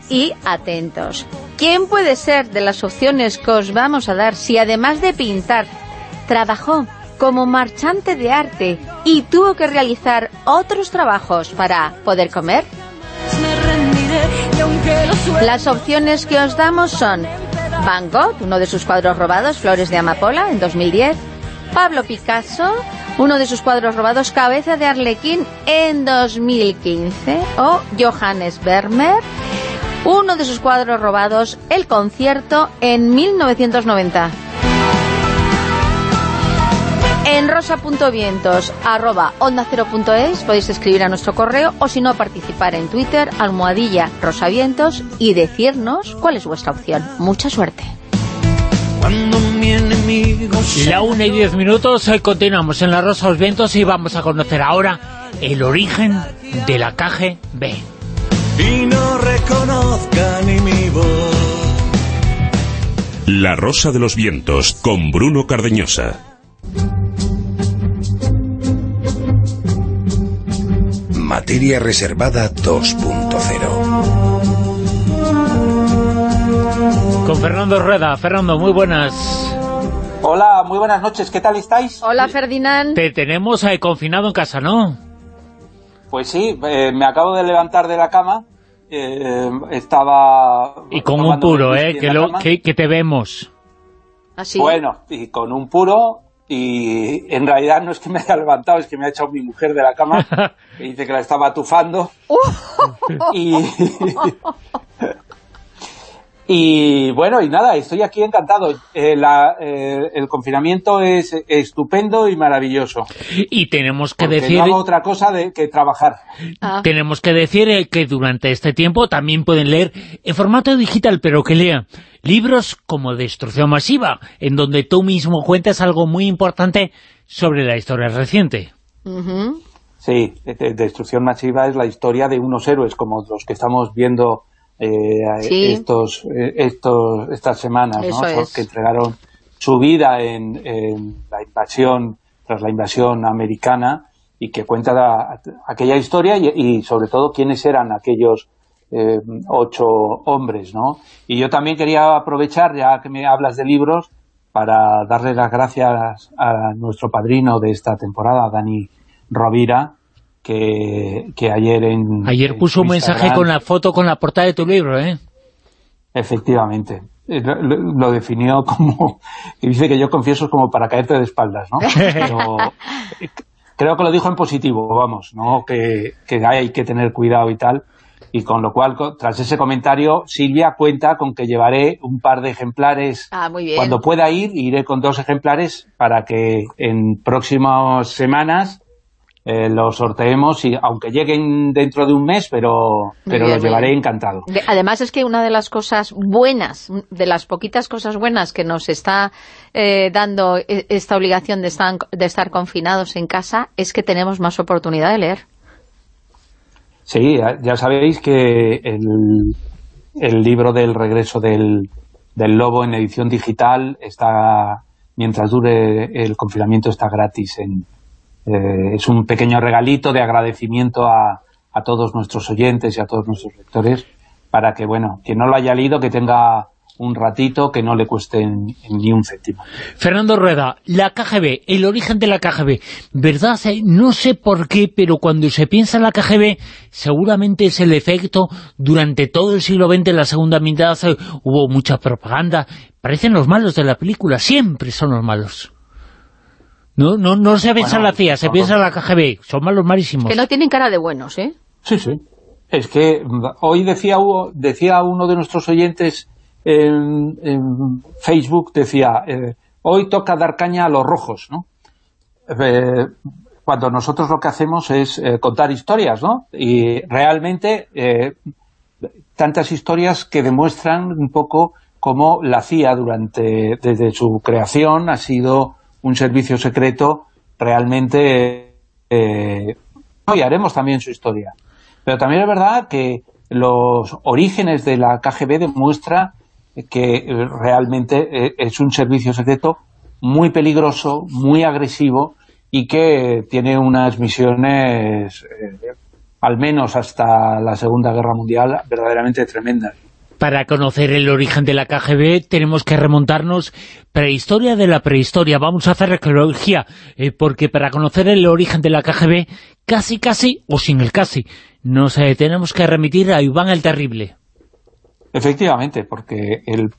Y atentos, ¿quién puede ser de las opciones que os vamos a dar si además de pintar, trabajó como marchante de arte y tuvo que realizar otros trabajos para poder comer? Las opciones que os damos son Van Gogh, uno de sus cuadros robados, Flores de Amapola, en 2010, Pablo Picasso, uno de sus cuadros robados, Cabeza de Arlequín, en 2015, o Johannes Vermeer, uno de sus cuadros robados, El Concierto, en 1990 en rosa.vientos arroba onda podéis escribir a nuestro correo o si no participar en Twitter almohadilla rosavientos y decirnos cuál es vuestra opción. Mucha suerte. La una y diez minutos, hoy continuamos en la Rosa de los Vientos y vamos a conocer ahora el origen de la KGB. Y no reconozca ni mi voz. La Rosa de los Vientos, con Bruno Cardeñosa. Materia Reservada 2.0 Con Fernando Rueda. Fernando, muy buenas. Hola, muy buenas noches. ¿Qué tal estáis? Hola, Ferdinand. Te tenemos ahí confinado en casa, ¿no? Pues sí, eh, me acabo de levantar de la cama. Eh, estaba... Y con un puro, ¿eh? Que, lo, que, que, te vemos. ¿Así? ¿Ah, bueno, y con un puro y en realidad no es que me haya levantado, es que me ha echado mi mujer de la cama, que dice que la estaba atufando. y, Y bueno, y nada, estoy aquí encantado. Eh, la, eh, el confinamiento es estupendo y maravilloso. Y tenemos que Porque decir... no hago otra cosa de, que trabajar. Ah. Tenemos que decir eh, que durante este tiempo también pueden leer en formato digital, pero que lean libros como Destrucción Masiva, en donde tú mismo cuentas algo muy importante sobre la historia reciente. Ujú. Sí, de- de- Destrucción Masiva es la historia de unos héroes como los que estamos viendo eh, Sí. estos, eh, estos, estas semanas, ¿no? Eso Son- es. que entregaron su vida en, en la invasión, tras la invasión americana, y que cuenta la- aquella historia y, y sobre todo quiénes eran aquellos eh, ocho hombres, ¿no? Y yo también quería aprovechar, ya que me hablas de libros, para darle las gracias a nuestro padrino de esta temporada, Dani Rovira, que, que ayer en... Ayer en puso un mensaje con la foto con la portada de tu libro, ¿eh? Efectivamente. Eh, Lo, definió como... que dice que yo confieso es como para caerte de espaldas, ¿no? Pero eh, creo que lo dijo en positivo, vamos, ¿no? Que, que hay que tener cuidado y tal. Y con lo cual, tras ese comentario, Silvia cuenta con que llevaré un par de ejemplares Ah, muy bien. Cuando pueda ir, iré con dos ejemplares para que en próximas semanas eh, los sorteemos, y aunque lleguen dentro de un mes, pero, pero bien, muy llevaré bien. encantado. De- Además es que una de las cosas buenas, de las poquitas cosas buenas que nos está eh, dando e- esta obligación de estar, de estar confinados en casa es que tenemos más oportunidad de leer. Sí, ya, ya sabéis que el, el libro del regreso del, del lobo en edición digital está, mientras dure el confinamiento, está gratis. En, eh, es un pequeño regalito de agradecimiento a, a todos nuestros oyentes y a todos nuestros lectores para que, bueno, quien no lo haya leído, que tenga un ratito que no le cueste ni un céntimo. Fernando Rueda, la KGB, el origen de la KGB, ¿verdad? Eh, No sé por qué, pero cuando se piensa en la KGB, seguramente es el efecto, durante todo el siglo XX, en la segunda mitad, eh, hubo mucha propaganda, parecen los malos de la película, siempre son los malos. No, no, no se piensa en la CIA, se piensa en la KGB, son malos malísimos. Que no tienen cara de buenos, ¿eh? Sí, sí. Es que hoy decía, decía uno de nuestros oyentes en, en Facebook, decía, eh, hoy toca dar caña a los rojos, ¿no? Eh, cuando nosotros lo que hacemos es eh, contar historias, ¿no? Y realmente eh, tantas historias que demuestran un poco cómo la CIA durante desde su creación ha sido un servicio secreto realmente eh, y haremos también su historia. Pero también es verdad que los orígenes de la KGB demuestra que eh, realmente eh, es un servicio secreto muy peligroso, muy agresivo y que tiene unas misiones, eh, al menos hasta la Segunda Guerra Mundial, verdaderamente tremendas. Para conocer el origen de la KGB tenemos que remontarnos prehistoria de la prehistoria. Vamos a hacer arqueología, eh, porque para conocer el origen de la KGB, casi casi, o sin el casi, nos eh, tenemos que remitir a Iván el Terrible. Efectivamente, porque el,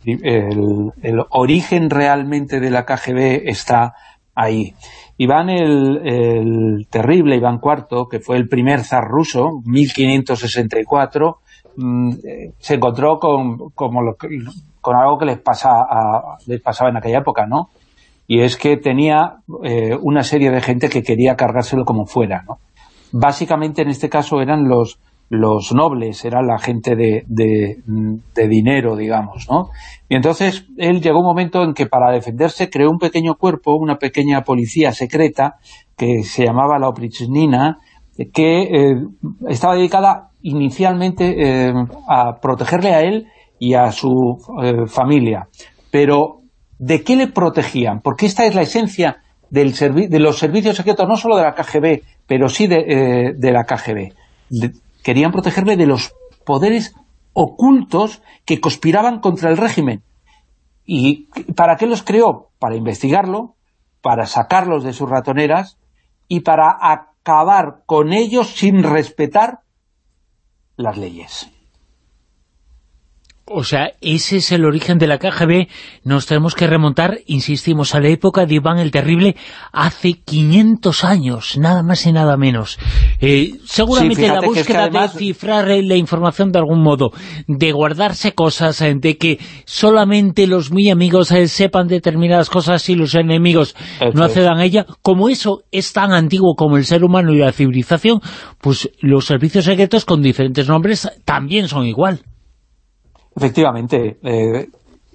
el- origen realmente de la KGB está ahí. Iván el, el terrible, Iván IV, que fue el primer zar ruso, 1564, mm, eh, se encontró con, como lo que- con algo que les, pasa a- les pasaba en aquella época, ¿no? Y es que tenía eh, una serie de gente que quería cargárselo como fuera, ¿no? Básicamente en este caso eran los los nobles, era la gente de, de, de dinero, digamos, ¿no? Y entonces él llegó un momento en que para defenderse creó un pequeño cuerpo, una pequeña policía secreta que se llamaba la Oprichnina, que eh, estaba dedicada inicialmente eh, a protegerle a él y a su eh, familia. Pero, ¿de qué le protegían? Porque esta es la esencia de los servicios secretos, no solo de la KGB, pero sí de, eh, la KGB. Querían protegerle de los poderes ocultos que conspiraban contra el régimen. ¿Y para qué los creó? Para investigarlo, para sacarlos de sus ratoneras y para acabar con ellos sin respetar las leyes. O sea, ese es el origen de la KGB. Nos tenemos que remontar, insistimos, a la época de Iván el Terrible, hace 500 años, nada más y nada menos. Eh, seguramente la búsqueda de cifrar eh, la información de algún modo, de guardarse cosas, eh, de que solamente los muy amigos sepan determinadas cosas y los enemigos no accedan a ella, como eso es tan antiguo como el ser humano y la civilización, pues los servicios secretos con diferentes nombres también son igual. Efectivamente. Eh,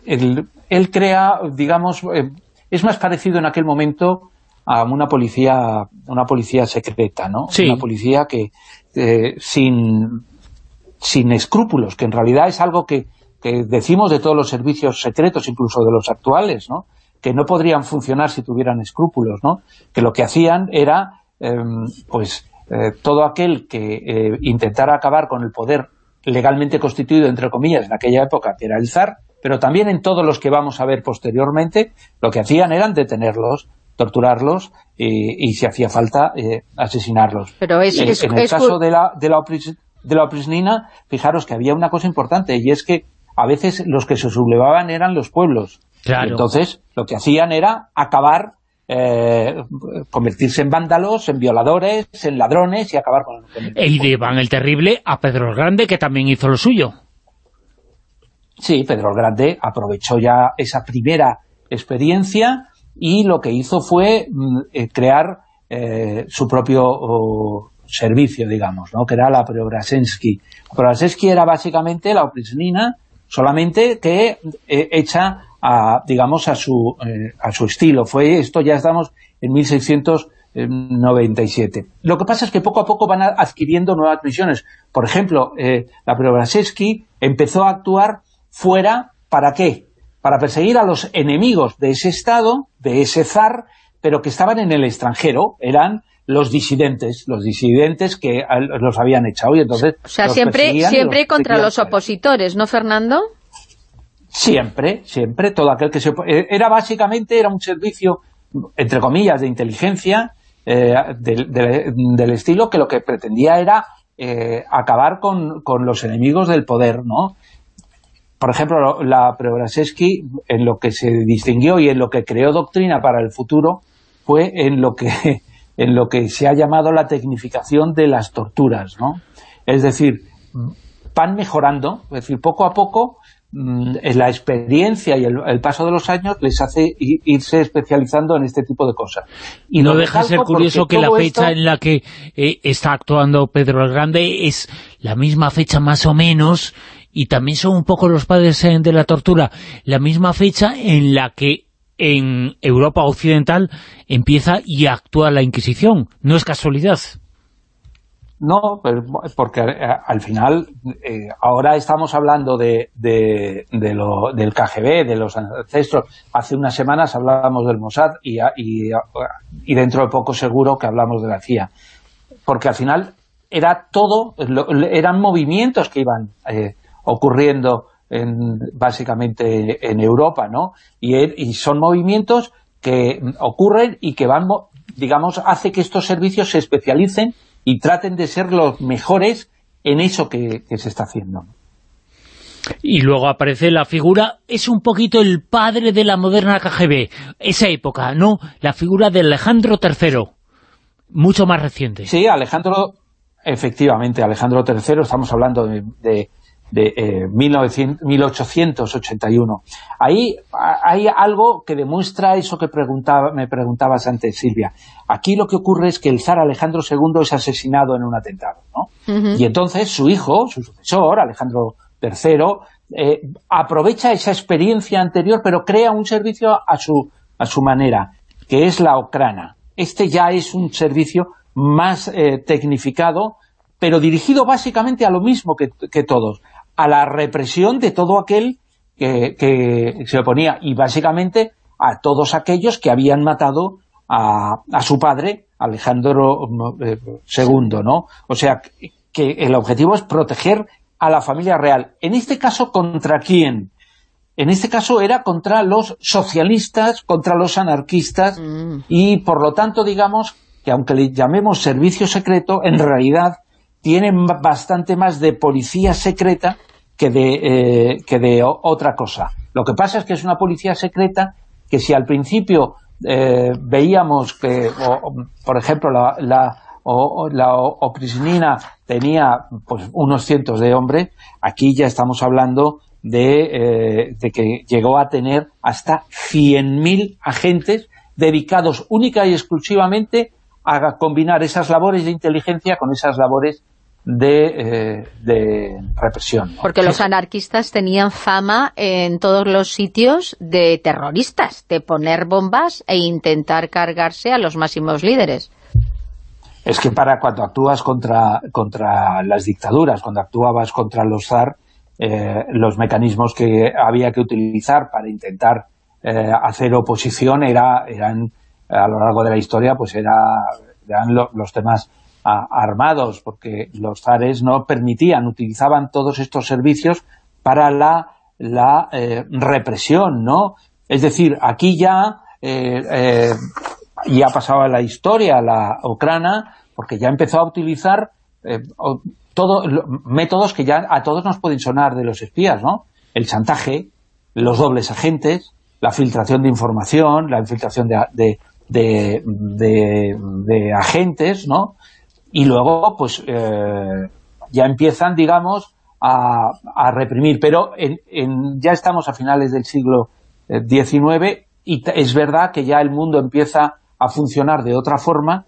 él, crea, digamos, eh, es más parecido en aquel momento a una policía una policía secreta, ¿no? Una policía que eh, sin, sin escrúpulos, que en realidad es algo que, que, decimos de todos los servicios secretos, incluso de los actuales, ¿no? Que no podrían funcionar si tuvieran escrúpulos, ¿no? Que lo que hacían era, em, pues, todo aquel que intentara acabar con el poder legalmente constituido, entre comillas, en aquella época, que era el zar, pero también en todos los que vamos a ver posteriormente, lo que hacían eran detenerlos, torturarlos y, si hacía falta, eh, asesinarlos. Pero es, en el caso de la, de, la de la oprisnina, fijaros que había una cosa importante, y es que a veces los que se sublevaban eran los pueblos. entonces, lo que hacían era acabar eh, convertirse en vándalos, en violadores, en ladrones y acabar con, el... Y llevan el Terrible a Pedro el Grande, que también hizo lo suyo. Sí, Pedro el Grande aprovechó ya esa primera experiencia y lo que hizo fue mm, eh, crear eh, su propio servicio, digamos, ¿no? que era la Preobrazensky. Preobrazensky era básicamente la oprisnina, solamente que hecha digamos, a su, eh, a su estilo. Fue Esto ya estamos en 1697. Lo que pasa es que poco a poco van adquiriendo nuevas misiones. Por ejemplo, eh, la Preobrazhensky empezó a actuar fuera, ¿para qué? Para perseguir a los enemigos de ese Estado, de ese zar, pero que estaban en el extranjero, eran los disidentes, los disidentes que los habían echado y entonces... O sea, siempre, siempre contra los opositores, ¿no, Fernando? Siempre, siempre, todo aquel que se... Eh, era básicamente, era un servicio, entre comillas, de inteligencia eh, del, estilo que lo que pretendía era eh, acabar con, los enemigos del poder, ¿no? Por ejemplo, la Preobrazhensky, en lo que se distinguió y en lo que creó doctrina para el futuro, fue en lo que, en lo que se ha llamado la tecnificación de las torturas, ¿no? Es decir, van mejorando, es decir, poco a poco la experiencia y el, paso de los años les hace irse especializando en este tipo de cosas. Y no deja de ser curioso que la fecha en la que eh, está actuando Pedro el Grande es la misma fecha más o menos, y también son un poco los padres eh, de la tortura, la misma fecha en la que en Europa Occidental empieza y actúa la Inquisición. No es casualidad. No, porque eh, al final, eh, ahora estamos hablando de, de, lo, del KGB, de los ancestros. Hace unas semanas hablábamos del Mossad y, y, dentro de poco seguro que hablamos de la CIA. Porque al final era todo, eran movimientos que iban eh, ocurriendo en, básicamente en Europa, ¿no? Y, y son movimientos que ocurren y que van, digamos, hace que estos servicios se especialicen y traten de ser los mejores en eso que, se está haciendo. Y luego aparece la figura, es un poquito el padre de la moderna KGB, esa época, ¿no? La figura de Alejandro III, mucho más reciente. Sí, Alejandro, efectivamente, Alejandro III, estamos hablando de de 1881. Eh, Ahí hay algo que demuestra eso que preguntaba, me preguntabas antes, Silvia. Aquí lo que ocurre es que el zar Alejandro II es asesinado en un atentado, ¿no? Y entonces su hijo, su sucesor, Alejandro III, eh, aprovecha esa experiencia anterior, pero crea un servicio a su, a su manera, que es la Ocrana. Este ya es un servicio más eh, tecnificado, pero dirigido básicamente a lo mismo que, que todos, a la represión de todo aquel que, se oponía y básicamente a todos aquellos que habían matado a, su padre, Alejandro II, eh, ¿no? O sea, que el objetivo es proteger a la familia real. En este caso, ¿contra quién? En este caso era contra los socialistas, contra los anarquistas, mm. y por lo tanto, digamos, que aunque le llamemos servicio secreto, en realidad tienen bastante más de policía secreta que de, eh, que de otra cosa. Lo que pasa es que es una policía secreta que si al principio eh, veíamos que, por ejemplo, la, o, la oprisinina tenía pues, unos cientos de hombres, aquí ya estamos hablando de, eh, que llegó a tener hasta 100.000 agentes dedicados única y exclusivamente a combinar esas labores de inteligencia con esas labores de, eh, represión. Porque los anarquistas tenían fama en todos los sitios de terroristas, de poner bombas e intentar cargarse a los máximos líderes. Es que para cuando actúas contra, contra las dictaduras, cuando actuabas contra los zar, eh, los mecanismos que había que utilizar para intentar eh, hacer oposición era, eran, a lo largo de la historia, pues era, eran los temas armados, porque los zares no permitían, utilizaban todos estos servicios para la, la eh, represión, ¿no? Es decir, aquí ya, eh, eh, ya pasaba la historia, la ucrana, porque ya empezó a utilizar todo, métodos que ya a todos nos pueden sonar de los espías, ¿no? El chantaje, los dobles agentes, la filtración de información, la infiltración de, de, de, de agentes, ¿no? Y luego pues eh, ya empiezan, digamos, a, reprimir. Pero en, ya estamos a finales del siglo XIX eh, y es verdad que ya el mundo empieza a funcionar de otra forma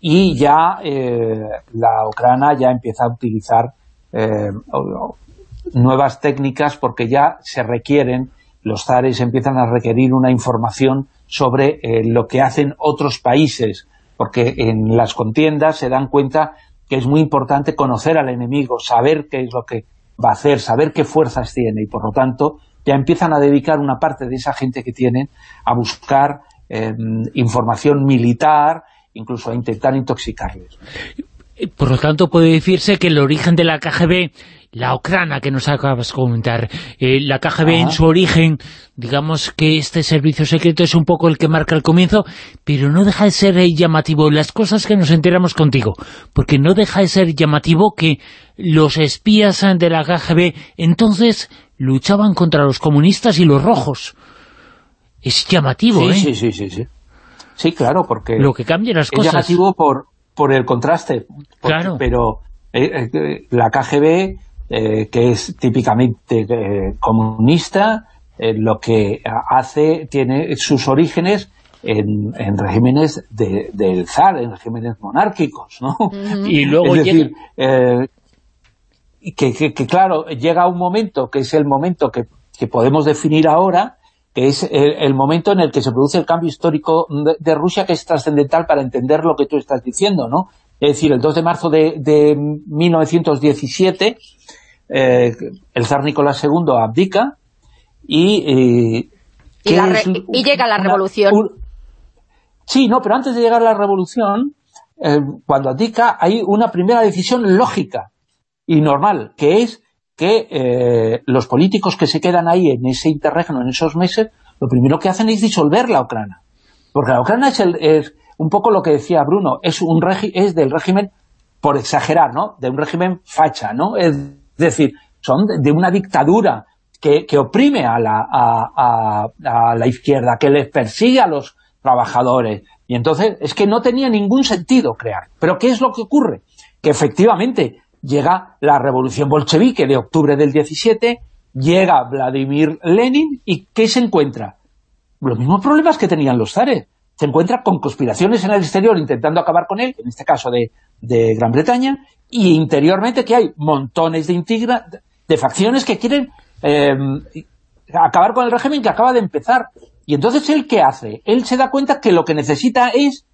y ya eh, la Ucrania ya empieza a utilizar nuevas técnicas porque ya se requieren, los zares empiezan a requerir una información sobre lo que hacen otros países porque en las contiendas se dan cuenta que es muy importante conocer al enemigo, saber qué es lo que va a hacer, saber qué fuerzas tiene, y por lo tanto ya empiezan a dedicar una parte de esa gente que tienen a buscar em, información militar, incluso a intentar intoxicarles. Por lo tanto, puede decirse que el origen de la KGB la Ucrania que nos acabas de comentar, eh, la KGB en su origen, digamos que este servicio secreto es un poco el que marca el comienzo, pero no deja de ser eh, llamativo las cosas que nos enteramos contigo, porque no deja de ser llamativo que los espías de la KGB entonces luchaban contra los comunistas y los rojos. Es llamativo, ¿eh? Sí, sí, sí, sí. Sí, claro, porque... Lo que cambia las cosas. Es llamativo por, por el contraste. claro. Pero la KGB eh, que es típicamente eh, comunista, eh, lo que hace, tiene sus orígenes en, regímenes del zar, en regímenes monárquicos, ¿no? Y luego es decir, que, claro, llega un momento, que es el momento que, podemos definir ahora, que es el, momento en el que se produce el cambio histórico de, Rusia, que es trascendental para entender lo que tú estás diciendo, ¿no? Es decir, el 2 de marzo de, de 1917 eh, el zar Nicolás II abdica y... Eh, y, llega la revolución. sí, no, pero antes de llegar a la revolución, eh, cuando abdica hay una primera decisión lógica y normal, que es que los políticos que se quedan ahí en ese interregno, en esos meses, lo primero que hacen es disolver la Ucrania. Porque la Ucrania es, es un poco lo que decía Bruno, es un es del régimen, por exagerar, ¿no? De un régimen facha, ¿no? Es es decir, son de una dictadura que, oprime a la, a, la izquierda, que les persigue a los trabajadores. Y entonces es que no tenía ningún sentido crear. Pero ¿qué es lo que ocurre? Que efectivamente llega la revolución bolchevique de octubre del 17, llega Vladimir Lenin y ¿qué se encuentra? Los mismos problemas que tenían los zares. Se encuentra con conspiraciones en el exterior intentando acabar con él, en este caso de Gran Bretaña, y interiormente que hay montones de, de facciones que quieren eh, acabar con el régimen que acaba de empezar. Y entonces, ¿él qué hace? Él se da cuenta que lo que necesita es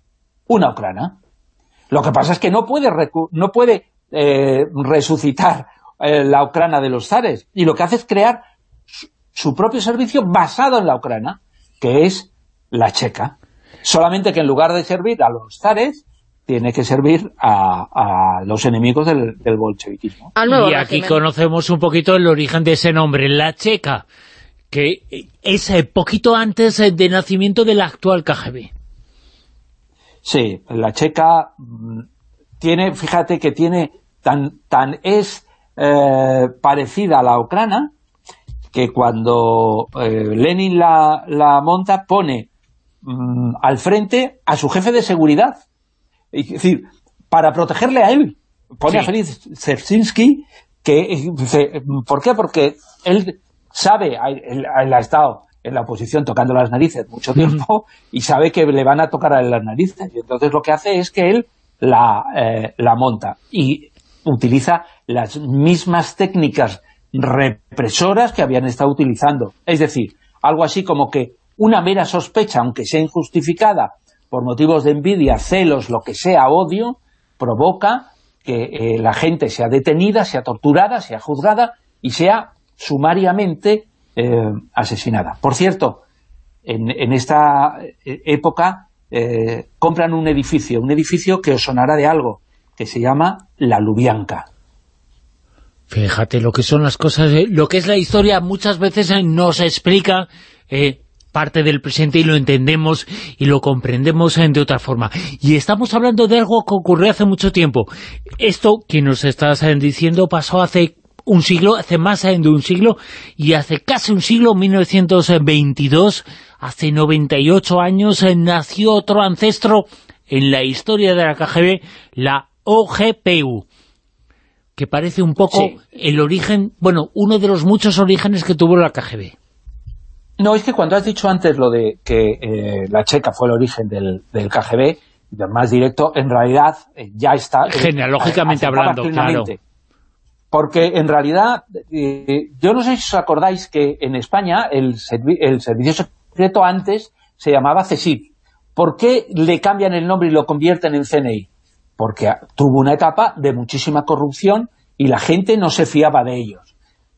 una Ucrania. Lo que pasa es que no puede, no puede eh, resucitar eh, la Ucrania de los zares. Y lo que hace es crear su propio servicio basado en la Ucrania, que es la checa. Solamente que en lugar de servir a los zares, tiene que servir a, los enemigos del, bolcheviquismo. Y aquí conocemos un poquito el origen de ese nombre, la checa, que es eh, poquito antes eh, de nacimiento del actual KGB. Sí, la checa mm, tiene, fíjate que tiene, tan, tan es eh, parecida a la ucrana, que cuando eh, Lenin la, la, monta pone mm, al frente a su jefe de seguridad. Es decir, para protegerle a él. Pone a Félix que, ¿por qué? Porque él sabe, él, ha estado en la oposición tocando las narices mucho tiempo y sabe que le van a tocar a él las narices. Y entonces lo que hace es que él la, eh, la monta y utiliza las mismas técnicas represoras que habían estado utilizando. Es decir, algo así como que una mera sospecha, aunque sea injustificada, por motivos de envidia, celos, lo que sea, odio, provoca que eh, la gente sea detenida, sea torturada, sea juzgada y sea sumariamente eh, asesinada. Por cierto, en, esta eh, época compran un edificio, un edificio que os sonará de algo, que se llama La Lubianca. Fíjate lo que son las cosas, lo que es la historia muchas veces nos explica parte del presente y lo entendemos y lo comprendemos de otra forma. Y estamos hablando de algo que ocurrió hace mucho tiempo. Esto que nos estás diciendo pasó hace un siglo, hace más de un siglo, y hace casi un siglo, 1922, hace 98 años, nació otro ancestro en la historia de la KGB, la OGPU que parece un poco el origen, bueno, uno de los muchos orígenes que tuvo la KGB. No, es que cuando has dicho antes lo de que eh, la checa fue el origen del, del KGB, más directo, en realidad eh, ya está... Eh, Genealógicamente hablando, claro. Porque en realidad, yo no sé si os acordáis que en España el, el servicio secreto antes se llamaba CSIC. ¿Por qué le cambian el nombre y lo convierten en CNI? Porque tuvo una etapa de muchísima corrupción y la gente no se fiaba de ellos.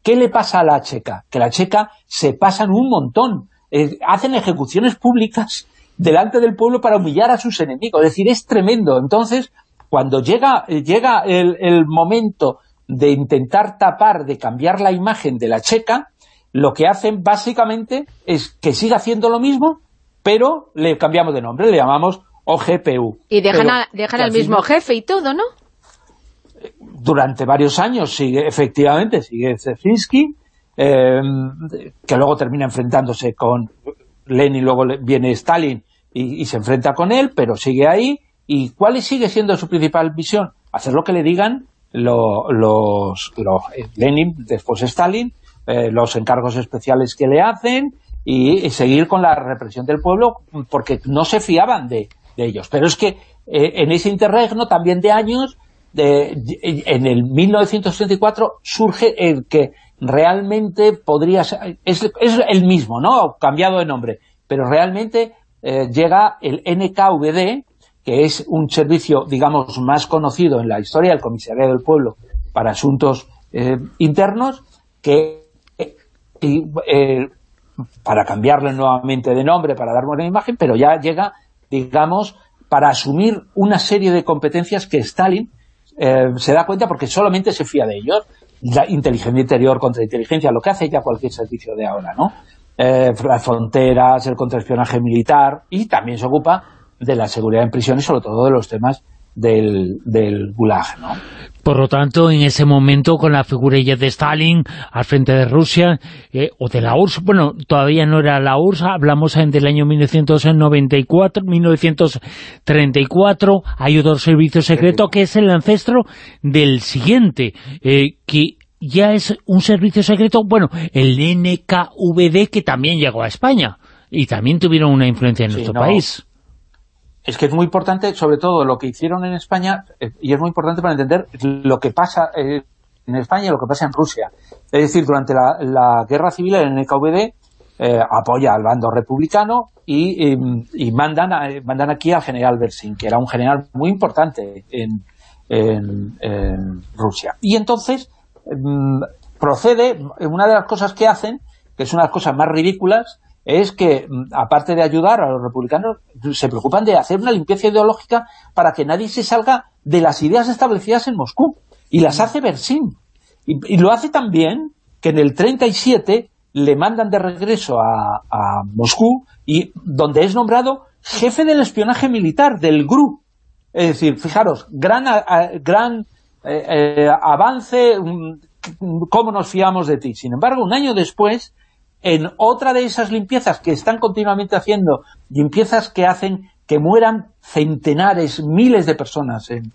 ¿Qué le pasa a la checa? Que la checa se pasan un montón. Eh, hacen ejecuciones públicas delante del pueblo para humillar a sus enemigos. Es decir, es tremendo. Entonces, cuando llega, llega el, momento de intentar tapar, de cambiar la imagen de la checa, lo que hacen básicamente es que siga haciendo lo mismo, pero le cambiamos de nombre, le llamamos OGPU. Y dejan, al mismo jefe y todo, ¿no? Durante varios años sigue, efectivamente, sigue Zefinsky, eh, que luego termina enfrentándose con Lenin, luego viene Stalin y, se enfrenta con él, pero sigue ahí. ¿Y cuál sigue siendo su principal visión? Hacer lo que le digan los, eh, Lenin, después Stalin, eh, los encargos especiales que le hacen y, seguir con la represión del pueblo porque no se fiaban de, ellos. Pero es que en ese interregno también de años en el 1934 surge el que realmente podría ser, es, el mismo, ¿no? Cambiado de nombre, pero realmente eh, llega el NKVD, que es un servicio, digamos, más conocido en la historia del Comisariado del Pueblo para Asuntos eh, Internos, que eh, para cambiarle nuevamente de nombre, para dar buena imagen, pero ya llega, digamos, para asumir una serie de competencias que Stalin eh, se da cuenta porque solamente se fía de ellos. La inteligencia interior contra inteligencia, lo que hace ya cualquier servicio de ahora, ¿no? Eh, las fronteras, el contraespionaje militar, y también se ocupa de la seguridad en prisiones, sobre todo de los temas del, del Gulag, ¿no? Por lo tanto, en ese momento, con la figurilla de Stalin al frente de Rusia, eh, o de la URSS, bueno, todavía no era la URSS, hablamos del año 1994, 1934, hay otro servicio secreto que es el ancestro del siguiente, eh, que ya es un servicio secreto, bueno, el NKVD que también llegó a España, y también tuvieron una influencia en nuestro país es que es muy importante, sobre todo lo que hicieron en España, eh, y es muy importante para entender lo que pasa eh, en España y lo que pasa en Rusia. Es decir, durante la, guerra civil el NKVD eh, apoya al bando republicano y, mandan, mandan aquí al general Bersin, que era un general muy importante en, Rusia. Y entonces mm, procede, una de las cosas que hacen, que es una de las cosas más ridículas, es que, mm, aparte de ayudar a los republicanos, se preocupan de hacer una limpieza ideológica para que nadie se salga de las ideas establecidas en Moscú. Y las hace Bersin. Y, lo hace también que en el 37 le mandan de regreso a, Moscú, y donde es nombrado jefe del espionaje militar del GRU. Es decir, fijaros, gran, gran eh, eh, avance, ¿cómo nos fiamos de ti? Sin embargo, un año después, en otra de esas limpiezas que están continuamente haciendo, limpiezas que hacen que mueran centenares, miles de personas en,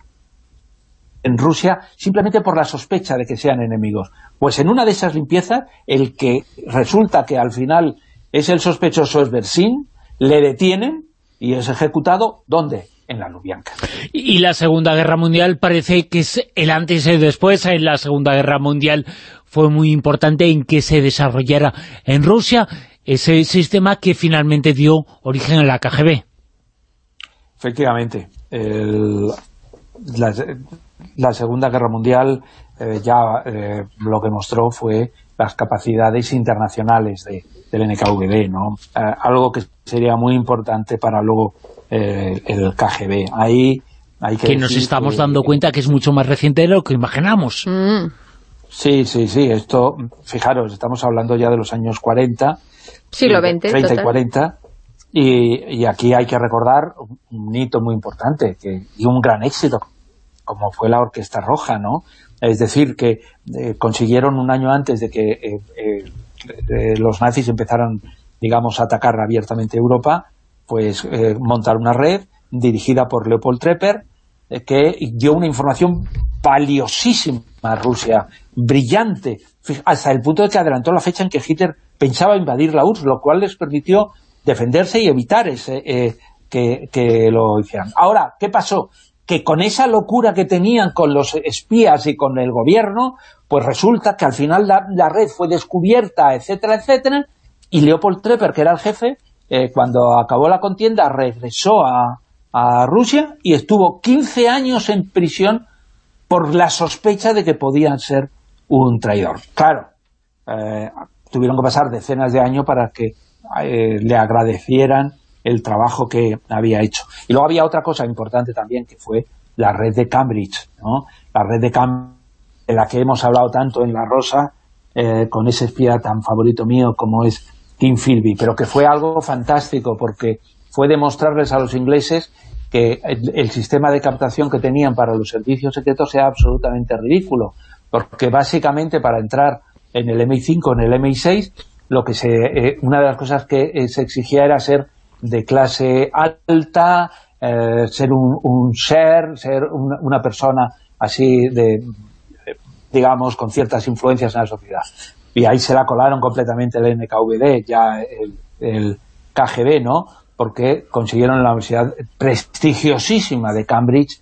en Rusia, simplemente por la sospecha de que sean enemigos. Pues en una de esas limpiezas, el que resulta que al final es el sospechoso es Bersin, le detienen y es ejecutado, ¿dónde? En la Lubyanka. Y la Segunda Guerra Mundial parece que es el antes y después. En la Segunda Guerra Mundial fue muy importante en que se desarrollara en Rusia ese sistema que finalmente dio origen a la KGB. Efectivamente. El, la, la, Segunda Guerra Mundial eh, ya eh, lo que mostró fue las capacidades internacionales de, del NKVD, ¿no? Eh, algo que sería muy importante para luego eh, el KGB. Ahí hay que, que nos estamos dando cuenta que es mucho más reciente de lo que imaginamos. Mm. Sí, sí, sí. Esto, fijaros, estamos hablando ya de los años 40. Siglo XX, 30 total. y 40. Y, y, aquí hay que recordar un hito muy importante que, y un gran éxito, como fue la Orquesta Roja, ¿no? Es decir, que eh, consiguieron un año antes de que eh, eh, los nazis empezaran, digamos, a atacar abiertamente Europa, pues montar una red dirigida por Leopold Trepper, que dio una información valiosísima a Rusia, brillante, hasta el punto de que adelantó la fecha en que Hitler pensaba invadir la URSS, lo cual les permitió defenderse y evitar ese, eh, que, lo hicieran. Ahora, ¿qué pasó? que con esa locura que tenían con los espías y con el gobierno, pues resulta que al final la, red fue descubierta, etcétera, etcétera, y Leopold Trepper, que era el jefe, eh, cuando acabó la contienda regresó a, Rusia y estuvo 15 años en prisión por la sospecha de que podía ser un traidor. Claro, eh, tuvieron que pasar decenas de años para que eh, le agradecieran el trabajo que había hecho. Y luego había otra cosa importante también, que fue la red de Cambridge, ¿no? La red de Cambridge, de la que hemos hablado tanto en La Rosa, eh, con ese espía tan favorito mío como es Tim Philby, pero que fue algo fantástico, porque fue demostrarles a los ingleses que el, el sistema de captación que tenían para los servicios secretos era absolutamente ridículo, porque básicamente para entrar en el MI5, en el MI6, lo que se, eh, una de las cosas que eh, se exigía era ser de clase alta, eh, ser un, un ser, ser una, una, persona así de, digamos, con ciertas influencias en la sociedad. Y ahí se la colaron completamente el NKVD, ya el, el KGB, ¿no? Porque consiguieron la universidad prestigiosísima de Cambridge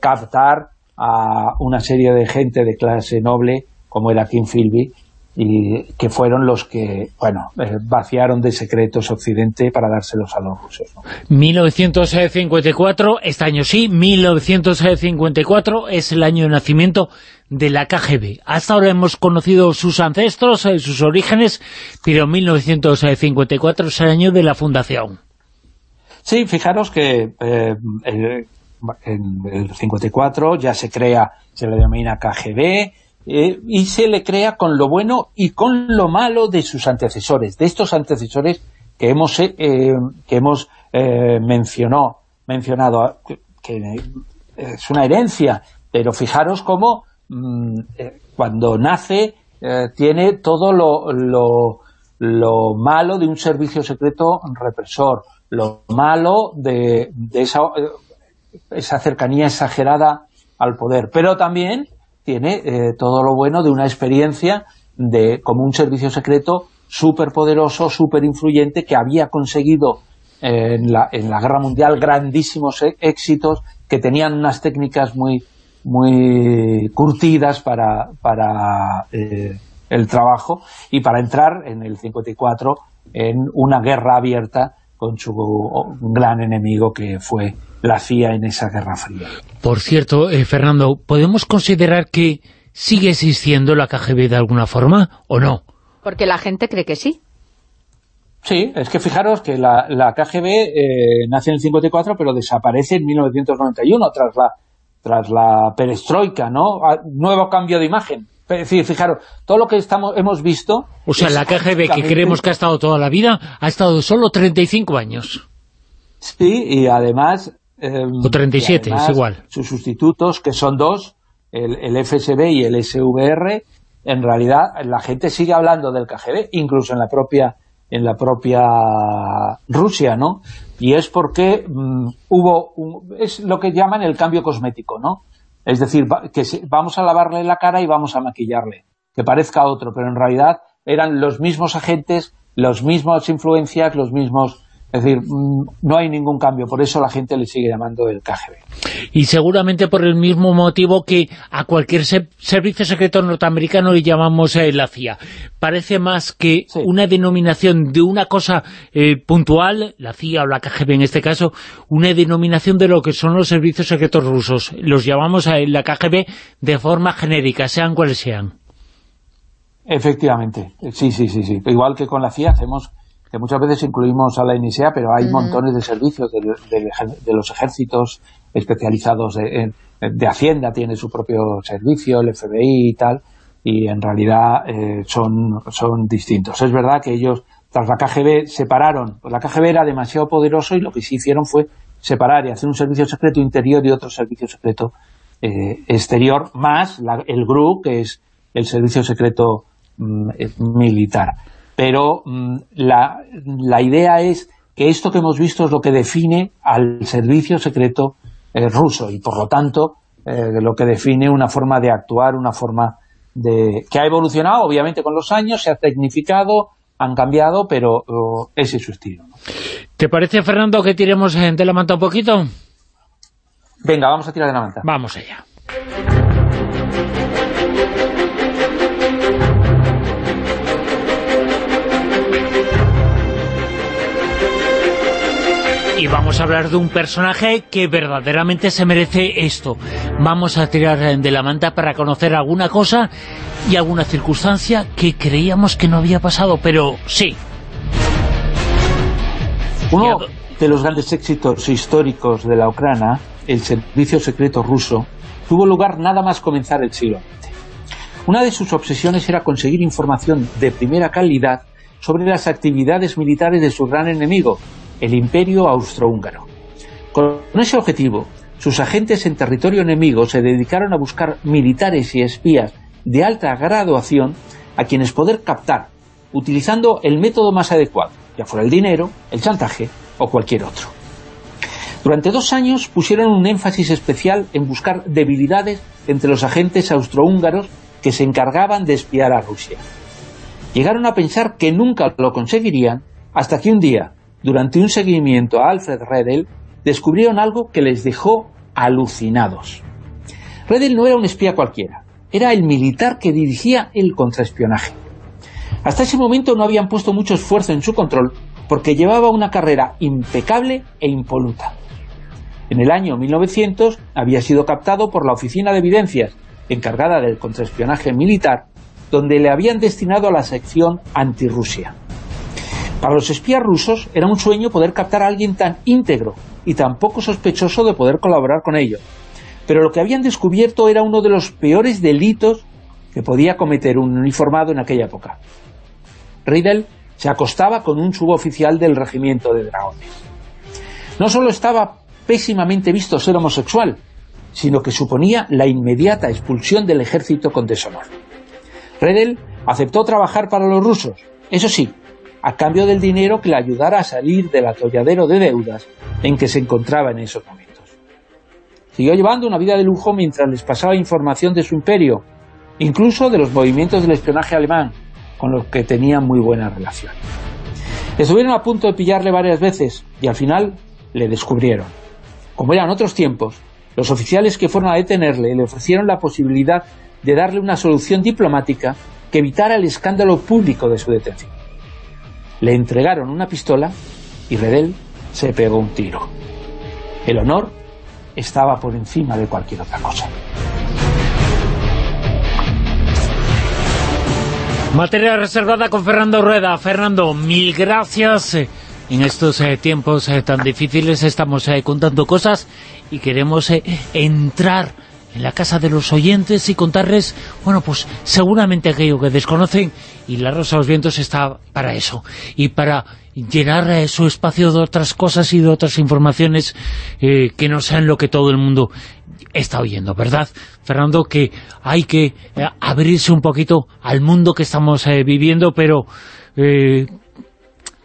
captar a una serie de gente de clase noble, como era Kim Philby, y que fueron los que, bueno, eh, vaciaron de secretos Occidente para dárselos a los rusos. ¿no? 1954, este año sí, 1954 es el año de nacimiento de la KGB. Hasta ahora hemos conocido sus ancestros, eh, sus orígenes, pero 1954 es el año de la fundación. Sí, fijaros que eh, el, en el 54 ya se crea, se le denomina KGB, eh, y se le crea con lo bueno y con lo malo de sus antecesores, de estos antecesores que hemos eh, que hemos eh, mencionó, mencionado, que, es una herencia, pero fijaros cómo mmm, cuando nace tiene todo lo, lo, lo, malo de un servicio secreto represor, lo malo de, de esa, esa cercanía exagerada al poder, pero también tiene eh, todo lo bueno de una experiencia de como un servicio secreto súper poderoso, súper influyente, que había conseguido eh, en, la, en la Guerra Mundial grandísimos e éxitos, que tenían unas técnicas muy, muy curtidas para, para eh, el trabajo y para entrar en el 54 en una guerra abierta con su gran enemigo que fue la CIA en esa Guerra Fría. Por cierto, eh, Fernando, ¿podemos considerar que sigue existiendo la KGB de alguna forma o no? Porque la gente cree que sí. Sí, es que fijaros que la, la KGB eh, nace en el 54, pero desaparece en 1991 tras la, tras la perestroika, ¿no? A, nuevo cambio de imagen. Es decir, fijaros, todo lo que estamos hemos visto... O sea, la KGB que creemos que ha estado toda la vida, ha estado solo 35 años. Sí, y además... Eh, o 37, además, es igual. Sus sustitutos, que son dos, el, el, FSB y el SVR, en realidad la gente sigue hablando del KGB, incluso en la propia en la propia Rusia, ¿no? Y es porque mm, hubo, es lo que llaman el cambio cosmético, ¿no? Es decir, que vamos a lavarle la cara y vamos a maquillarle, que parezca otro, pero en realidad eran los mismos agentes, las mismas influencias, los mismos es decir, mm, no hay ningún cambio, por eso la gente le sigue llamando el KGB. Y seguramente por el mismo motivo que a cualquier servicio secreto norteamericano le llamamos eh, la CIA. Parece más que una denominación de una cosa eh, puntual, la CIA o la KGB en este caso, una denominación de lo que son los servicios secretos rusos. Los llamamos a la KGB de forma genérica, sean cuales sean. Efectivamente, sí, sí, sí, sí. Igual que con la CIA hacemos que muchas veces incluimos a la NSA, pero hay montones de servicios de, los ejércitos especializados de, Hacienda, tiene su propio servicio, el FBI y tal, y en realidad eh, son, son distintos. Es verdad que ellos, tras la KGB, separaron, pues la KGB era demasiado poderoso y lo que sí hicieron fue separar y hacer un servicio secreto interior y otro servicio secreto eh, exterior, más el GRU, que es el servicio secreto mm, eh, militar pero mm, la, la, idea es que esto que hemos visto es lo que define al servicio secreto eh, ruso y por lo tanto eh, lo que define una forma de actuar, una forma de que ha evolucionado obviamente con los años, se ha tecnificado, han cambiado, pero oh, ese es su estilo. ¿Te parece, Fernando, que tiremos de la manta un poquito? Venga, vamos a tirar de la manta. Vamos allá. Y vamos a hablar de un personaje que verdaderamente se merece esto. Vamos a tirar de la manta para conocer alguna cosa y alguna circunstancia que creíamos que no había pasado, pero sí. Uno de los grandes éxitos históricos de la Ucrania, el servicio secreto ruso, tuvo lugar nada más comenzar el siglo XX. Una de sus obsesiones era conseguir información de primera calidad sobre las actividades militares de su gran enemigo, el imperio austrohúngaro. Con ese objetivo, sus agentes en territorio enemigo se dedicaron a buscar militares y espías de alta graduación a quienes poder captar, utilizando el método más adecuado, ya fuera el dinero, el chantaje o cualquier otro. Durante dos años pusieron un énfasis especial en buscar debilidades entre los agentes austrohúngaros que se encargaban de espiar a Rusia. Llegaron a pensar que nunca lo conseguirían hasta que un día, durante un seguimiento a Alfred Redel, descubrieron algo que les dejó alucinados. Redel no era un espía cualquiera, era el militar que dirigía el contraespionaje. Hasta ese momento no habían puesto mucho esfuerzo en su control porque llevaba una carrera impecable e impoluta. En el año 1900 había sido captado por la Oficina de Evidencias, encargada del contraespionaje militar, donde le habían destinado a la sección antirrusia. Para los espías rusos era un sueño poder captar a alguien tan íntegro y tan poco sospechoso de poder colaborar con ellos. Pero lo que habían descubierto era uno de los peores delitos que podía cometer un uniformado en aquella época. Riedel se acostaba con un suboficial del regimiento de dragones. No solo estaba pésimamente visto ser homosexual, sino que suponía la inmediata expulsión del ejército con deshonor. Redel aceptó trabajar para los rusos, eso sí, a cambio del dinero que le ayudara a salir del atolladero de deudas en que se encontraba en esos momentos. Siguió llevando una vida de lujo mientras les pasaba información de su imperio, incluso de los movimientos del espionaje alemán, con los que tenía muy buena relación. Estuvieron a punto de pillarle varias veces y al final le descubrieron. Como eran otros tiempos, los oficiales que fueron a detenerle le ofrecieron la posibilidad de darle una solución diplomática que evitara el escándalo público de su detención le entregaron una pistola y Redel se pegó un tiro. El honor estaba por encima de cualquier otra cosa. Materia reservada con Fernando Rueda. Fernando, mil gracias. En estos eh, tiempos eh, tan difíciles estamos eh, contando cosas y queremos entrar en la casa de los oyentes y contarles, bueno, pues seguramente aquello que desconocen y La Rosa de los Vientos está para eso y para llenar su espacio de otras cosas y de otras informaciones eh, que no sean lo que todo el mundo está oyendo, ¿verdad? Fernando, que hay que eh, abrirse un poquito al mundo que estamos eh, viviendo, pero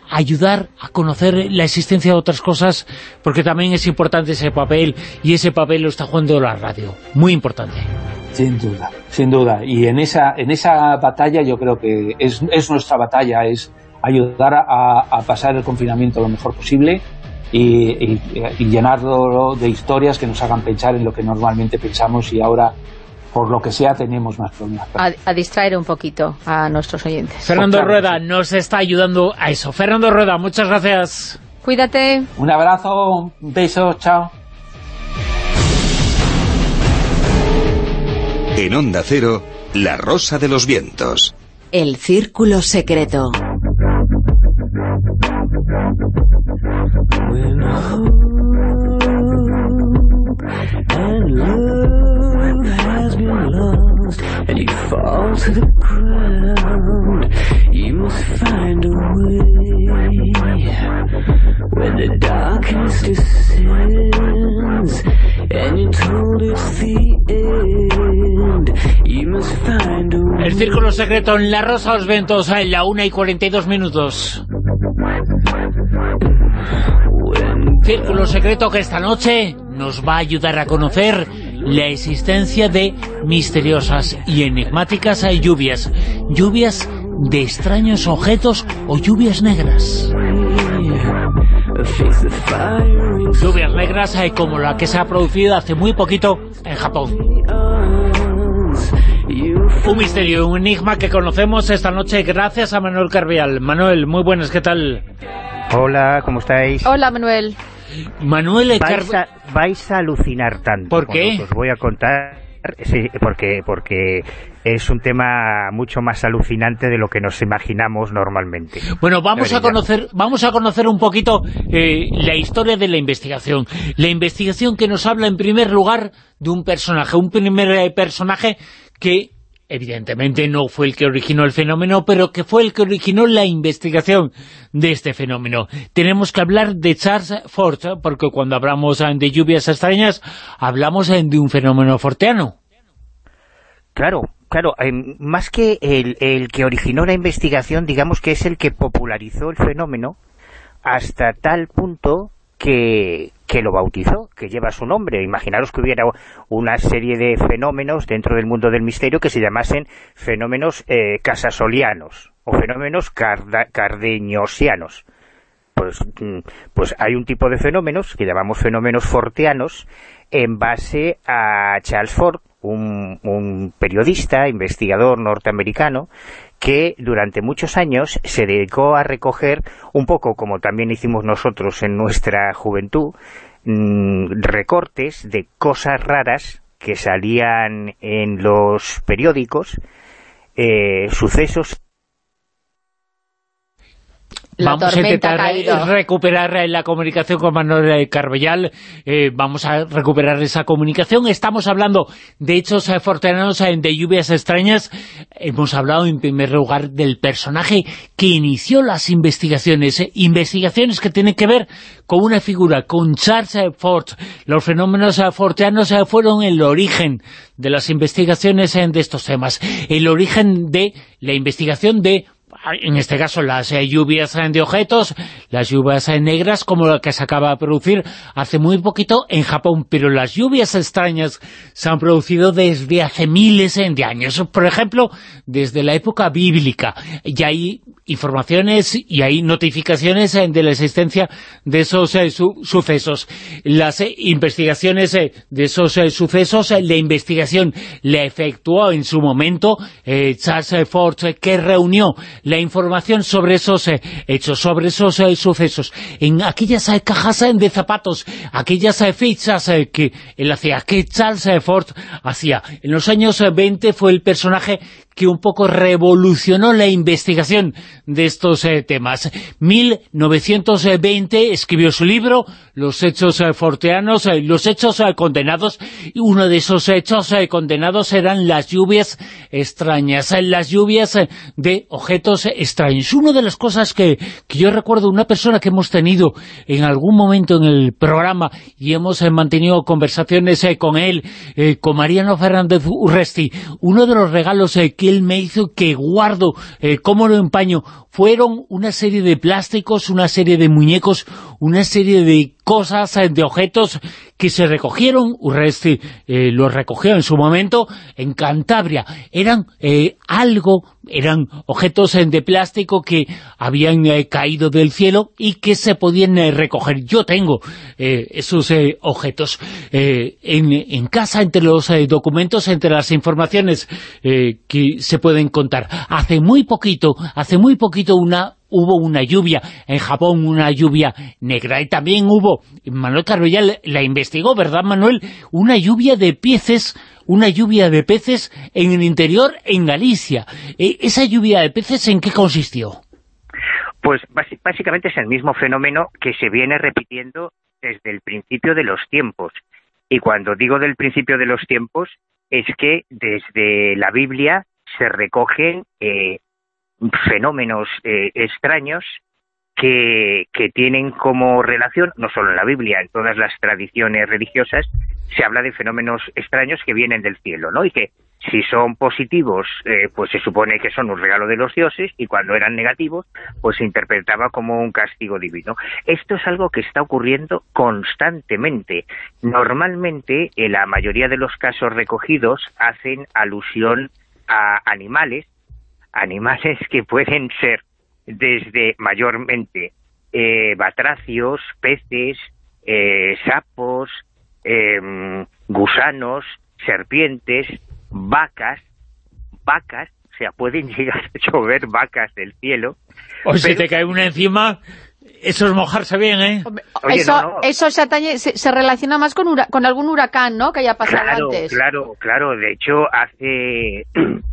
ayudar a conocer la existencia de otras cosas, porque también es importante ese papel, y ese papel lo está jugando la radio. Muy importante. Sin duda, sin duda. Y en esa, en esa batalla yo creo que es, es nuestra batalla, es ayudar a, a pasar el confinamiento lo mejor posible y, y, y, llenarlo de historias que nos hagan pensar en lo que normalmente pensamos y ahora por lo que sea tenemos más problemas. A, a distraer un poquito a nuestros oyentes. Fernando claro, Rueda sí. nos está ayudando a eso. Fernando Rueda, muchas gracias. Cuídate. Un abrazo, un beso, chao. En Onda Cero, La Rosa de los Vientos. El Círculo Secreto. To the ground. You must find a way when the darkness descends and you're told the end. You must find a way. El círculo secreto en La Rosa los Ventos en la 1 y 42 minutos. Círculo secreto que esta noche nos va a ayudar a conocer la existencia de misteriosas y enigmáticas lluvias, lluvias de extraños objetos o lluvias negras. Lluvias negras como la que se ha producido hace muy poquito en Japón. Un misterio, un enigma que conocemos esta noche gracias a Manuel Carvial. Manuel, muy buenas, ¿qué tal? Hola, ¿cómo estáis? Hola, Manuel. Manuel vais a, vais a alucinar tanto. ¿Por qué? Os voy a contar. Sí, porque, porque es un tema mucho más alucinante de lo que nos imaginamos normalmente. Bueno, vamos a conocer, vamos a conocer un poquito eh, la historia de la investigación. La investigación que nos habla en primer lugar de un personaje, un primer personaje que evidentemente no fue el que originó el fenómeno, pero que fue el que originó la investigación de este fenómeno. Tenemos que hablar de Charles Fort, porque cuando hablamos de lluvias extrañas, hablamos de un fenómeno forteano. Claro, claro, eh, más que el, el que originó la investigación, digamos que es el que popularizó el fenómeno hasta tal punto que, que lo bautizó, que lleva su nombre. Imaginaros que hubiera una serie de fenómenos dentro del mundo del misterio que se llamasen fenómenos eh, casasolianos o fenómenos cardeñosianos. Pues, pues hay un tipo de fenómenos que llamamos fenómenos forteanos en base a Charles Ford, un periodista, investigador norteamericano, que durante muchos años se dedicó a recoger, un poco como también hicimos nosotros en nuestra juventud, mmm, recortes de cosas raras que salían en los periódicos, eh, sucesos La vamos a intentar recuperar la comunicación con Manuel Carbellal, eh, vamos a recuperar esa comunicación. Estamos hablando de hechos forteanos eh, de lluvias extrañas. Hemos hablado en primer lugar del personaje que inició las investigaciones, eh, investigaciones que tienen que ver con una figura, con Charles Fort. Los fenómenos forteanos fueron el origen de las investigaciones de estos temas, el origen de la investigación de en este caso las eh, lluvias de objetos, las lluvias eh, negras como la que se acaba de producir hace muy poquito en Japón, pero las lluvias extrañas se han producido desde hace miles eh, de años, por ejemplo, desde la época bíblica, y hay informaciones y hay notificaciones de la existencia de esos eh, su sucesos. Las eh, investigaciones eh, de esos sucesos, la investigación la efectuó en su momento Charles Ford, que reunió información sobre esos hechos, sobre esos sucesos, en aquellas cajas de zapatos, aquellas fichas que él hacía, que Charles Ford hacía. En los años 20 fue el personaje que un poco revolucionó la investigación de estos eh, temas. 1920 escribió su libro, Los hechos eh, forteanos, eh, los hechos condenados, uno de esos hechos condenados eran las lluvias extrañas, las lluvias de objetos extraños. Una de las cosas que, yo recuerdo, una persona que hemos tenido en algún momento en el programa y hemos mantenido conversaciones con él, con Mariano Fernández Urresti, uno de los regalos que él me hizo, que guardo, cómo lo empaño, fueron una serie de plásticos, una serie de muñecos, una serie de cosas, eh, de objetos que se recogieron, Urresti eh, los recogió en su momento en Cantabria. Eran eh, algo, eran objetos de plástico que habían caído del cielo y que se podían recoger. Yo tengo esos objetos en, casa, entre los documentos, entre las informaciones que se pueden contar. Hace muy poquito, hace muy poquito una hubo una lluvia, en Japón una lluvia negra, y también hubo, Manuel Carvellal la investigó, ¿verdad Manuel? Una lluvia de peces, una lluvia de peces en el interior en Galicia. E, ¿Esa lluvia de peces en qué consistió? Pues básicamente es el mismo fenómeno que se viene repitiendo desde el principio de los tiempos. Y cuando digo del principio de los tiempos, es que desde la Biblia se recogen eh, fenómenos eh, extraños que, que, tienen como relación, no solo en la Biblia, en todas las tradiciones religiosas, se habla de fenómenos extraños que vienen del cielo, ¿no? Y que si son positivos, eh, pues se supone que son un regalo de los dioses, y cuando eran negativos, pues se interpretaba como un castigo divino. Esto es algo que está ocurriendo constantemente. Normalmente, en la mayoría de los casos recogidos, hacen alusión a animales animales que pueden ser desde mayormente eh, batracios, peces, eh, sapos, em, gusanos, serpientes, vacas, vacas, o sea, pueden llegar a llover vacas del cielo. O si te cae una encima, eso es mojarse bien, ¿eh? eso, eso se, se, relaciona más con, con algún huracán, ¿no?, que haya pasado claro, antes. Claro, claro, de hecho, hace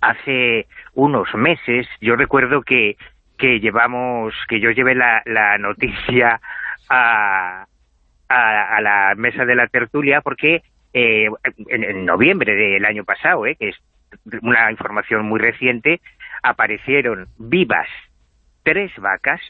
hace unos meses, yo recuerdo que, que llevamos, que yo llevé la, la noticia a, a, la mesa de la tertulia porque eh, en, noviembre del año pasado, eh, que es una información muy reciente, aparecieron vivas tres vacas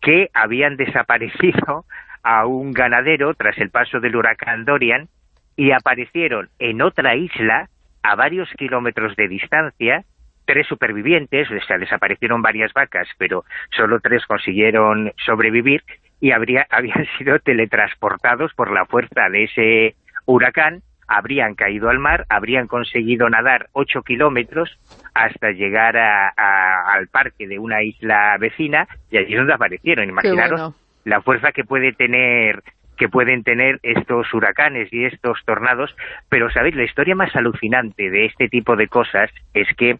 que habían desaparecido a un ganadero tras el paso del huracán Dorian y aparecieron en otra isla a varios kilómetros de distancia, tres supervivientes, o sea, desaparecieron varias vacas, pero solo tres consiguieron sobrevivir y habría, habían sido teletransportados por la fuerza de ese huracán, habrían caído al mar, habrían conseguido nadar ocho kilómetros hasta llegar al parque de una isla vecina y allí es donde aparecieron. Imaginaros la fuerza que puede tener que pueden tener estos huracanes y estos tornados, pero sabéis, la historia más alucinante de este tipo de cosas es que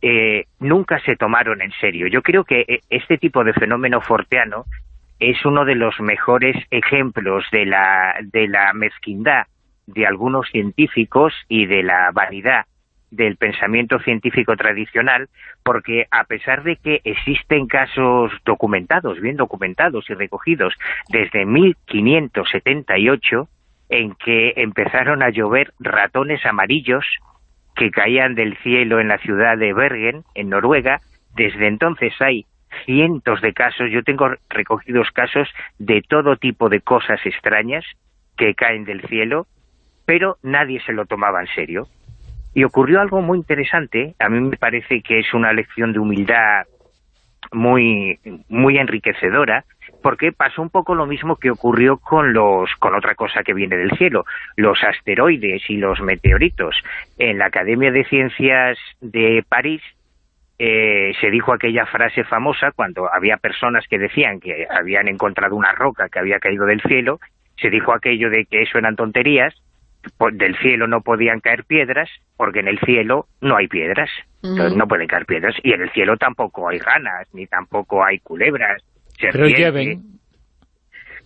eh, nunca se tomaron en serio. Yo creo que eh, este tipo de fenómeno forteano es uno de los mejores ejemplos de la, de la mezquindad de algunos científicos y de la vanidad del pensamiento científico tradicional, porque a pesar de que existen casos documentados, bien documentados y recogidos desde 1578, en que empezaron a llover ratones amarillos que caían del cielo en la ciudad de Bergen, en Noruega, desde entonces hay cientos de casos, yo tengo recogidos casos de todo tipo de cosas extrañas que caen del cielo, pero nadie se lo tomaba en serio. Y ocurrió algo muy interesante, a mí me parece que es una lección de humildad muy, muy enriquecedora, porque pasó un poco lo mismo que ocurrió con los con otra cosa que viene del cielo, los asteroides y los meteoritos. En la Academia de Ciencias de París eh, se dijo aquella frase famosa cuando había personas que decían que habían encontrado una roca que había caído del cielo, se dijo aquello de que eso eran tonterías, del cielo no podían caer piedras, porque en el cielo no hay piedras, entonces no pueden caer piedras, y en el cielo tampoco hay ranas, ni tampoco hay culebras, Pero lleven.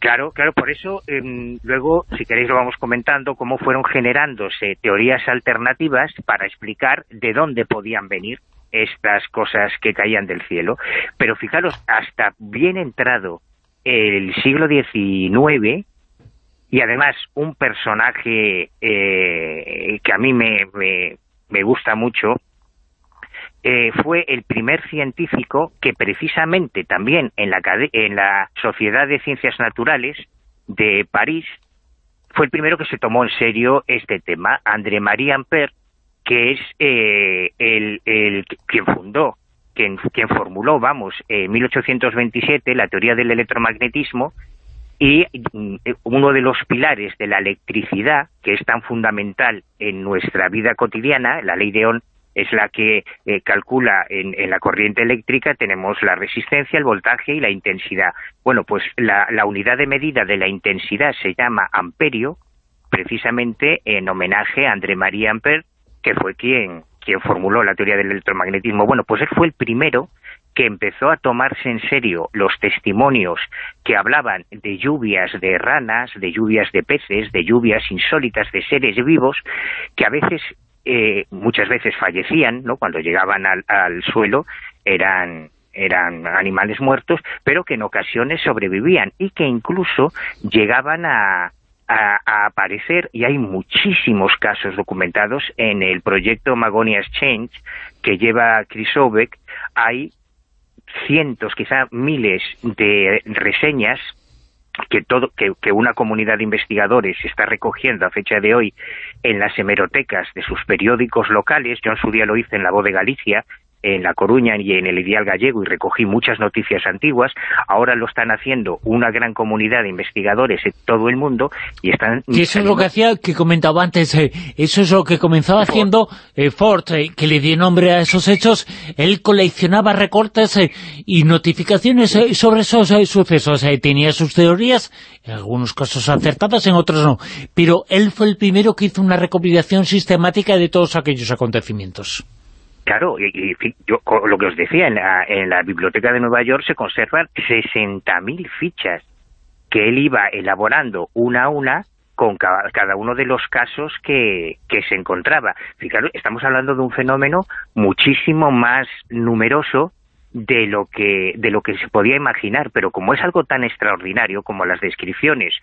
Claro, claro, por eso em, luego, si queréis lo vamos comentando, cómo fueron generándose teorías alternativas para explicar de dónde podían venir estas cosas que caían del cielo. Pero fijaros, hasta bien entrado el siglo XIX, y además un personaje eh, que a mí me, me, gusta mucho, eh, fue el primer científico que precisamente también en la, en la Sociedad de Ciencias Naturales de París fue el primero que se tomó en serio este tema, André Marie Ampère, que es eh, el, el, quien fundó, quien, quien formuló, vamos, en 1827 la teoría del electromagnetismo y mm, uno de los pilares de la electricidad, que es tan fundamental en nuestra vida cotidiana, la ley de Ohm es la que eh, calcula en, la corriente eléctrica, tenemos la resistencia, el voltaje y la intensidad. Bueno, pues la, la unidad de medida de la intensidad se llama amperio, precisamente en homenaje a André Marie Ampère, que fue quien, quien formuló la teoría del electromagnetismo. Bueno, pues él fue el primero que empezó a tomarse en serio los testimonios que hablaban de lluvias de ranas, de lluvias de peces, de lluvias insólitas de seres vivos, que a veces, eh, muchas veces fallecían, ¿no? cuando llegaban al, al suelo, eran eran animales muertos, pero que en ocasiones sobrevivían y que incluso llegaban a, a, aparecer, y hay muchísimos casos documentados. En el proyecto Magonia's Change, que lleva Chris Obeck, hay cientos, quizá miles de reseñas que, todo, que, una comunidad de investigadores está recogiendo a fecha de hoy en las hemerotecas de sus periódicos locales, yo en su día lo hice en La Voz de Galicia, en La Coruña y en el Ideal Gallego y recogí muchas noticias antiguas, ahora lo están haciendo una gran comunidad de investigadores en todo el mundo y están... Y eso es lo que hacía, que comentaba antes, eh, eso es lo que comenzaba haciendo eh, Ford, eh, que le dio nombre a esos hechos, él coleccionaba recortes y notificaciones sobre esos sucesos, tenía sus teorías, en algunos casos acertadas, en otros no, pero él fue el primero que hizo una recopilación sistemática de todos aquellos acontecimientos. Claro, y, yo lo que os decía, en la, en la Biblioteca de Nueva York se conservan 60.000 fichas que él iba elaborando una a una con cada, uno de los casos que, que se encontraba. Fijaros, estamos hablando de un fenómeno muchísimo más numeroso de lo que de lo que se podía imaginar, pero como es algo tan extraordinario, como las descripciones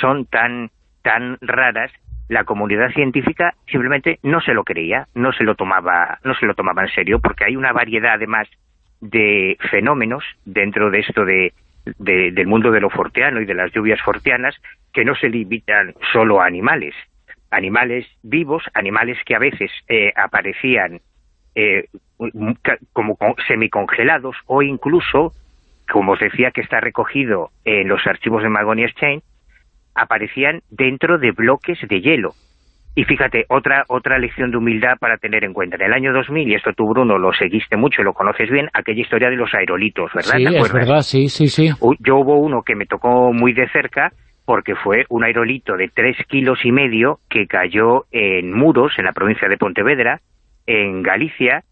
son tan tan raras, la comunidad científica simplemente no se lo creía, no se lo tomaba, no se lo tomaba en serio, porque hay una variedad además de fenómenos dentro de esto de, del mundo de lo forteano y de las lluvias forteanas que no se limitan solo a animales, animales vivos, animales que a veces eh, aparecían eh, como semicongelados o incluso, como os decía que está recogido en los archivos de Magonia's Chain, aparecían dentro de bloques de hielo. Y fíjate, otra otra lección de humildad para tener en cuenta. En el año 2000, y esto tú, Bruno, lo seguiste mucho, lo conoces bien, aquella historia de los aerolitos, ¿verdad? Sí, es verdad, sí, sí, sí. Yo hubo uno que me tocó muy de cerca, porque fue un aerolito de tres kilos y medio que cayó en Muros, en la provincia de Pontevedra, en Galicia,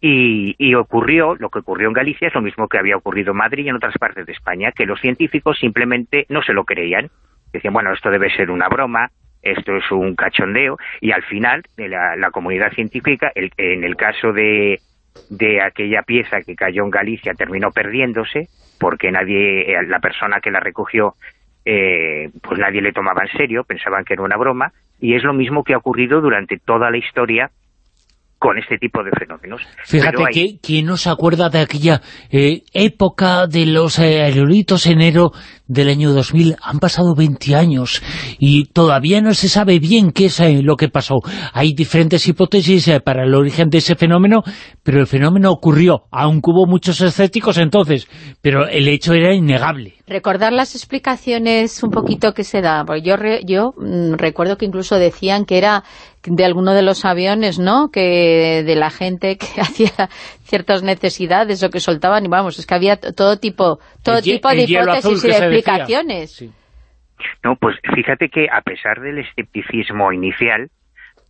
y, y, ocurrió, lo que ocurrió en Galicia es lo mismo que había ocurrido en Madrid y en otras partes de España, que los científicos simplemente no se lo creían decían, bueno, esto debe ser una broma, esto es un cachondeo, y al final la, la comunidad científica, en el caso de, de aquella pieza que cayó en Galicia, terminó perdiéndose, porque nadie, la persona que la recogió, eh, pues nadie le tomaba en serio, pensaban que era una broma, y es lo mismo que ha ocurrido durante toda la historia con este tipo de fenómenos. Fíjate, que, ¿quién no se acuerda de aquella eh, época de los eh, aerolitos enero del año 2000? Han pasado 20 años y todavía no se sabe bien qué es eh, lo que pasó. Hay diferentes hipótesis para el origen de ese fenómeno, pero el fenómeno ocurrió, aunque hubo muchos escépticos entonces, pero el hecho era innegable. Recordar las explicaciones un poquito que se da, porque yo, yo mm, recuerdo que incluso decían que era de alguno de los aviones, ¿no?, que de la gente que hacía ciertas necesidades o que soltaban, y vamos, es que había todo tipo todo tipo de hipótesis y de explicaciones. No, pues fíjate que a pesar del escepticismo inicial,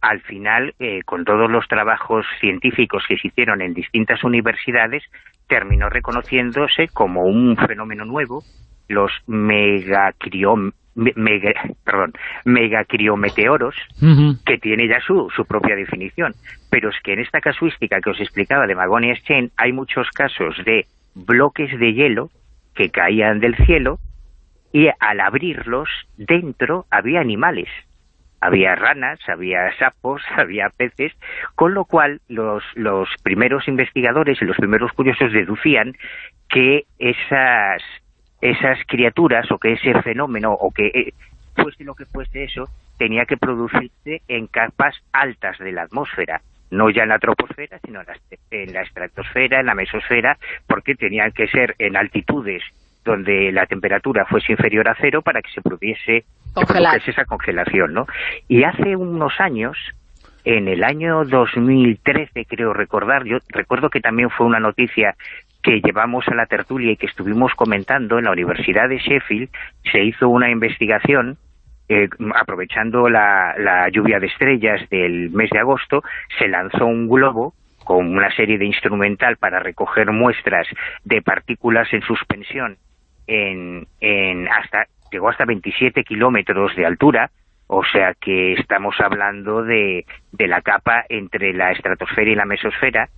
al final, eh, con todos los trabajos científicos que se hicieron en distintas universidades, terminó reconociéndose como un fenómeno nuevo, los megacriom, me- mega- perdón, megacriometeoros, que tiene ya su, su propia definición. Pero es que en esta casuística que os explicaba de Magonias Chain hay muchos casos de bloques de hielo que caían del cielo y al abrirlos dentro había animales. Había ranas, había sapos, había peces, con lo cual los, los primeros investigadores y los primeros curiosos deducían que esas, esas criaturas o que ese fenómeno o que eh, fuese lo que fuese eso, tenía que producirse en capas altas de la atmósfera, no ya en la troposfera, sino en la, en la estratosfera, en la mesosfera, porque tenían que ser en altitudes donde la temperatura fuese inferior a cero para que se produjese, esa congelación, ¿no? Y hace unos años, en el año 2013, creo recordar, yo recuerdo que también fue una noticia que llevamos a la tertulia y que estuvimos comentando en la Universidad de Sheffield, se hizo una investigación eh, aprovechando la, la lluvia de estrellas del mes de agosto, se lanzó un globo con una serie de instrumental para recoger muestras de partículas en suspensión en, en hasta llegó hasta 27 kilómetros de altura, o sea que estamos hablando de, de la capa entre la estratosfera y la mesosfera,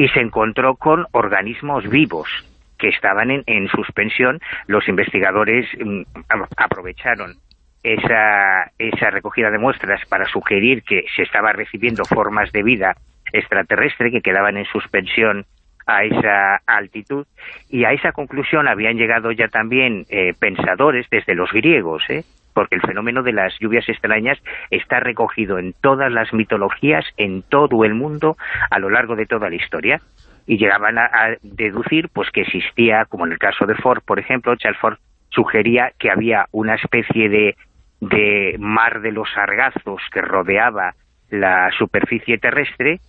y se encontró con organismos vivos que estaban en, en suspensión. Los investigadores mm, aprovecharon esa, esa recogida de muestras para sugerir que se estaba recibiendo formas de vida extraterrestre que quedaban en suspensión a esa altitud y a esa conclusión habían llegado ya también eh, pensadores desde los griegos, ¿eh? Porque el fenómeno de las lluvias extrañas está recogido en todas las mitologías, en todo el mundo, a lo largo de toda la historia y llegaban a, a deducir pues que existía, como en el caso de Ford, por ejemplo, Charles Ford sugería que había una especie de, de mar de los sargazos que rodeaba la superficie terrestre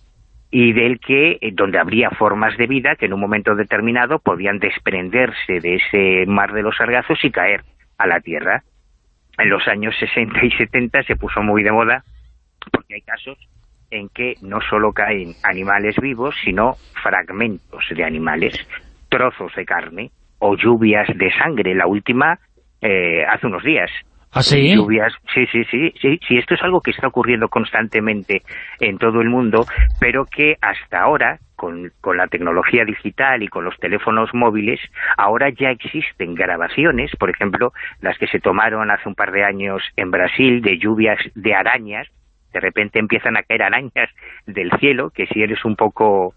y del que eh, donde habría formas de vida que en un momento determinado podían desprenderse de ese mar de los sargazos y caer a la Tierra. En los años 60 y 70 se puso muy de moda porque hay casos en que no solo caen animales vivos, sino fragmentos de animales, trozos de carne o lluvias de sangre. La última eh, hace unos días. ¿Ah, sí? Lluvias, sí, sí, sí, sí, sí, esto es algo que está ocurriendo constantemente en todo el mundo, pero que hasta ahora, con, con la tecnología digital y con los teléfonos móviles, ahora ya existen grabaciones, por ejemplo, las que se tomaron hace un par de años en Brasil de lluvias de arañas, de repente empiezan a caer arañas del cielo, que si eres un poco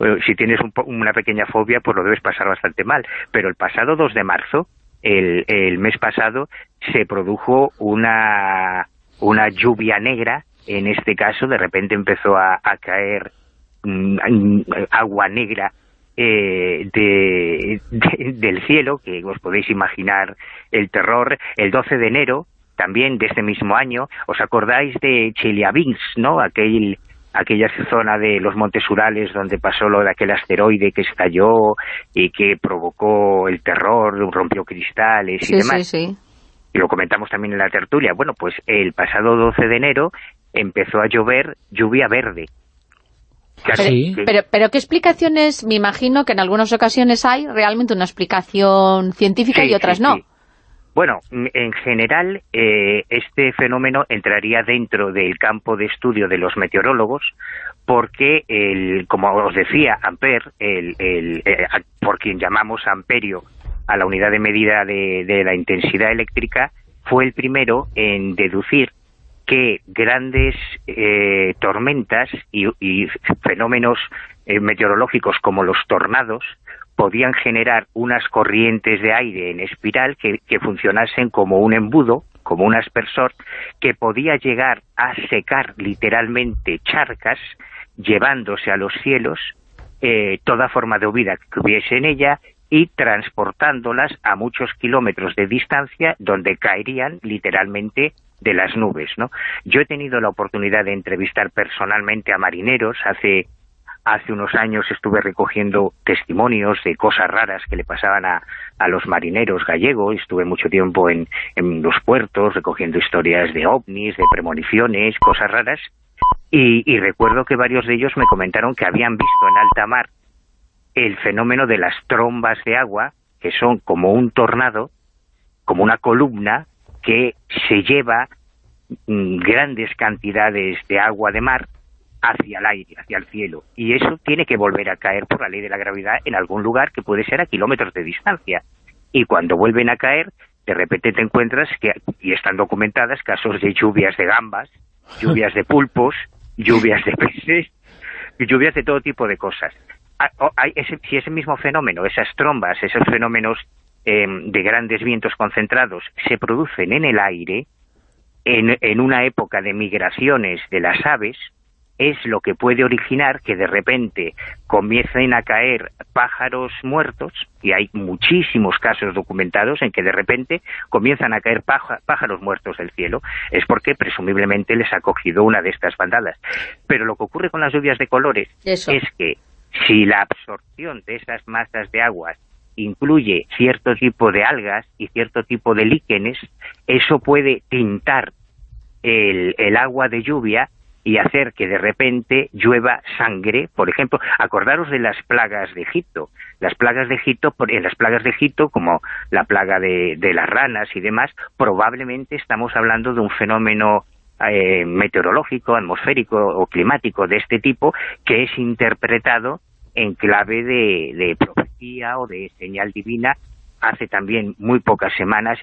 eh, si tienes un po- una pequeña fobia, pues lo debes pasar bastante mal. Pero el pasado 2 de marzo, el, mes pasado, se produjo una, una lluvia negra, en este caso, de repente empezó a, a caer mm, agua negra eh, de- del cielo, que os podéis imaginar el terror, el 12 de enero, también de este mismo año, ¿os acordáis de Chelyabinsk, no? Aquel, aquella zona de los Montes Urales donde pasó lo de aquel asteroide que estalló y que provocó el terror, rompió cristales y Sí, demás sí, sí. y lo comentamos también en la tertulia, bueno, pues el pasado 12 de enero empezó a llover lluvia verde. Que Pero, pero, pero ¿qué explicaciones? Me imagino que en algunas ocasiones hay realmente una explicación científica Sí, y otras sí, no. Bueno, m- en general, eh, este fenómeno entraría dentro del campo de estudio de los meteorólogos porque, el, como os decía, Ampere, el, el, eh, por quien llamamos amperio a la unidad de medida de, de la intensidad eléctrica, fue el primero en deducir que grandes eh, tormentas y, y fenómenos eh, meteorológicos como los tornados podían generar unas corrientes de aire en espiral que, funcionasen como un embudo, como un aspersor, que podía llegar a secar literalmente charcas, llevándose a los cielos eh, toda forma de vida que hubiese en ella y transportándolas a muchos kilómetros de distancia donde caerían literalmente de las nubes, ¿no? Yo he tenido la oportunidad de entrevistar personalmente a marineros hace hace unos años estuve recogiendo testimonios de cosas raras que le pasaban a, a los marineros gallegos, estuve mucho tiempo en, en los puertos recogiendo historias de ovnis, de premoniciones, cosas raras, y, recuerdo que varios de ellos me comentaron que habían visto en alta mar el fenómeno de las trombas de agua que son como un tornado, como una columna que se lleva mm, grandes cantidades de agua de mar hacia el aire, hacia el cielo. Y eso tiene que volver a caer por la ley de la gravedad en algún lugar que puede ser a kilómetros de distancia. Y cuando vuelven a caer, de repente te encuentras, que y están documentadas, casos de lluvias de gambas, lluvias de pulpos, lluvias de peces, lluvias de todo tipo de cosas. Ah, si ese mismo fenómeno, esas trombas, esos fenómenos eh, de grandes vientos concentrados se producen en el aire, en, en una época de migraciones de las aves, es lo que puede originar que de repente comiencen a caer pájaros muertos, y hay muchísimos casos documentados en que de repente comienzan a caer pájaros muertos del cielo, es porque presumiblemente les ha cogido una de estas bandadas. Pero lo que ocurre con las lluvias de colores es que si la absorción de esas masas de aguas incluye cierto tipo de algas y cierto tipo de líquenes, eso puede tintar el, el agua de lluvia y hacer que de repente llueva sangre, por ejemplo, acordaros de las plagas de Egipto. Las plagas de Egipto, en las plagas de Egipto, como la plaga de, las ranas y demás, probablemente estamos hablando de un fenómeno eh, meteorológico, atmosférico o climático de este tipo que es interpretado en clave de, de profecía o de señal divina hace también muy pocas semanas.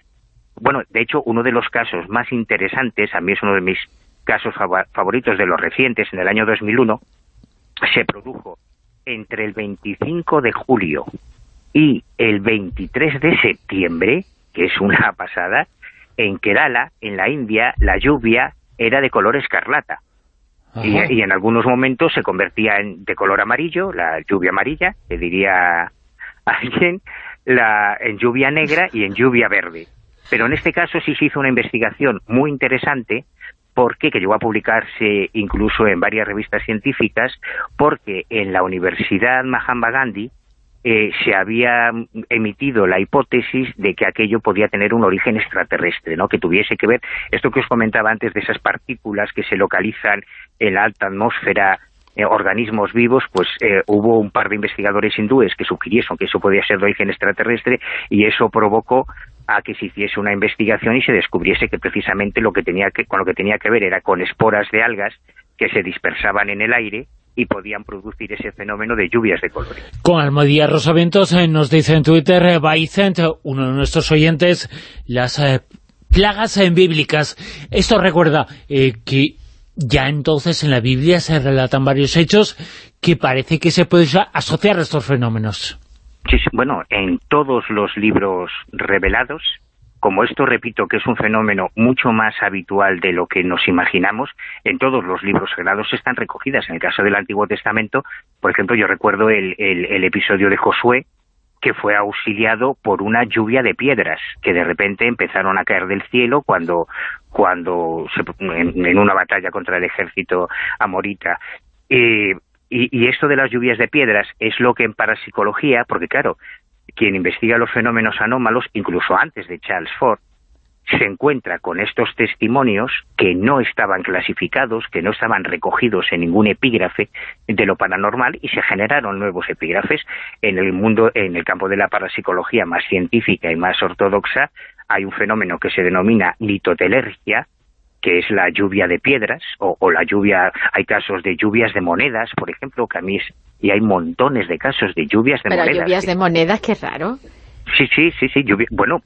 Bueno, de hecho, uno de los casos más interesantes, a mí es uno de mis casos favoritos de los recientes, en el año 2001, se produjo entre el 25 de julio y el 23 de septiembre, que es una pasada, en Kerala, en la India, la lluvia era de color escarlata. Y, en algunos momentos se convertía en, de color amarillo, la lluvia amarilla, que diría alguien, la, en lluvia negra y en lluvia verde. Pero en este caso sí se hizo una investigación muy interesante porque que llegó a publicarse incluso en varias revistas científicas, porque en la Universidad Mahatma Gandhi eh, se había emitido la hipótesis de que aquello podía tener un origen extraterrestre, ¿no? que tuviese que ver, esto que os comentaba antes de esas partículas que se localizan en la alta atmósfera eh, organismos vivos, pues eh, hubo un par de investigadores hindúes que sugirieron que eso podía ser de origen extraterrestre y eso provocó a que se hiciese una investigación y se descubriese que precisamente lo que tenía que, con lo que tenía que ver era con esporas de algas que se dispersaban en el aire y podían producir ese fenómeno de lluvias de colores. Con Almodía Rosaventos eh, nos dice en Twitter, eh, Baicent, uno de nuestros oyentes, las eh, plagas bíblicas. Esto recuerda que ya entonces en la Biblia se relatan varios hechos que parece que se pueden asociar a estos fenómenos. Sí, bueno, en todos los libros revelados, como esto repito que es un fenómeno mucho más habitual de lo que nos imaginamos, en todos los libros sagrados están recogidas. En el caso del Antiguo Testamento, por ejemplo, yo recuerdo el, el, episodio de Josué, que fue auxiliado por una lluvia de piedras que de repente empezaron a caer del cielo cuando cuando en, una batalla contra el ejército amorita. Eh, y, esto de las lluvias de piedras es lo que en parapsicología, porque claro, quien investiga los fenómenos anómalos, incluso antes de Charles Ford, se encuentra con estos testimonios que no estaban clasificados, que no estaban recogidos en ningún epígrafe de lo paranormal y se generaron nuevos epígrafes en el mundo, en el campo de la parapsicología más científica y más ortodoxa, hay un fenómeno que se denomina litotelergia, que es la lluvia de piedras, o, la lluvia, hay casos de lluvias de monedas, por ejemplo, que a mí y hay montones de casos de lluvias de monedas. Pero lluvias de monedas, qué raro. Sí, sí, sí, sí, bueno,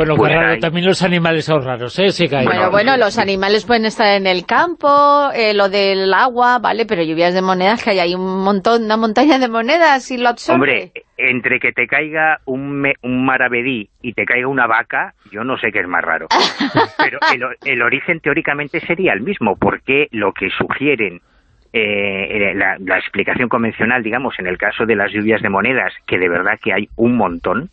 bueno, pues también los animales son raros, ¿eh? Sí, bueno, bueno, los animales pueden estar en el campo, eh, lo del agua, ¿vale? Pero lluvias de monedas, que hay, hay un montón, una montaña de monedas y lo absorbe. Hombre, entre que te caiga un, un maravedí y te caiga una vaca, yo no sé qué es más raro. Pero el, origen teóricamente sería el mismo, porque lo que sugieren eh, la, la, explicación convencional, digamos, en el caso de las lluvias de monedas, que de verdad que hay un montón,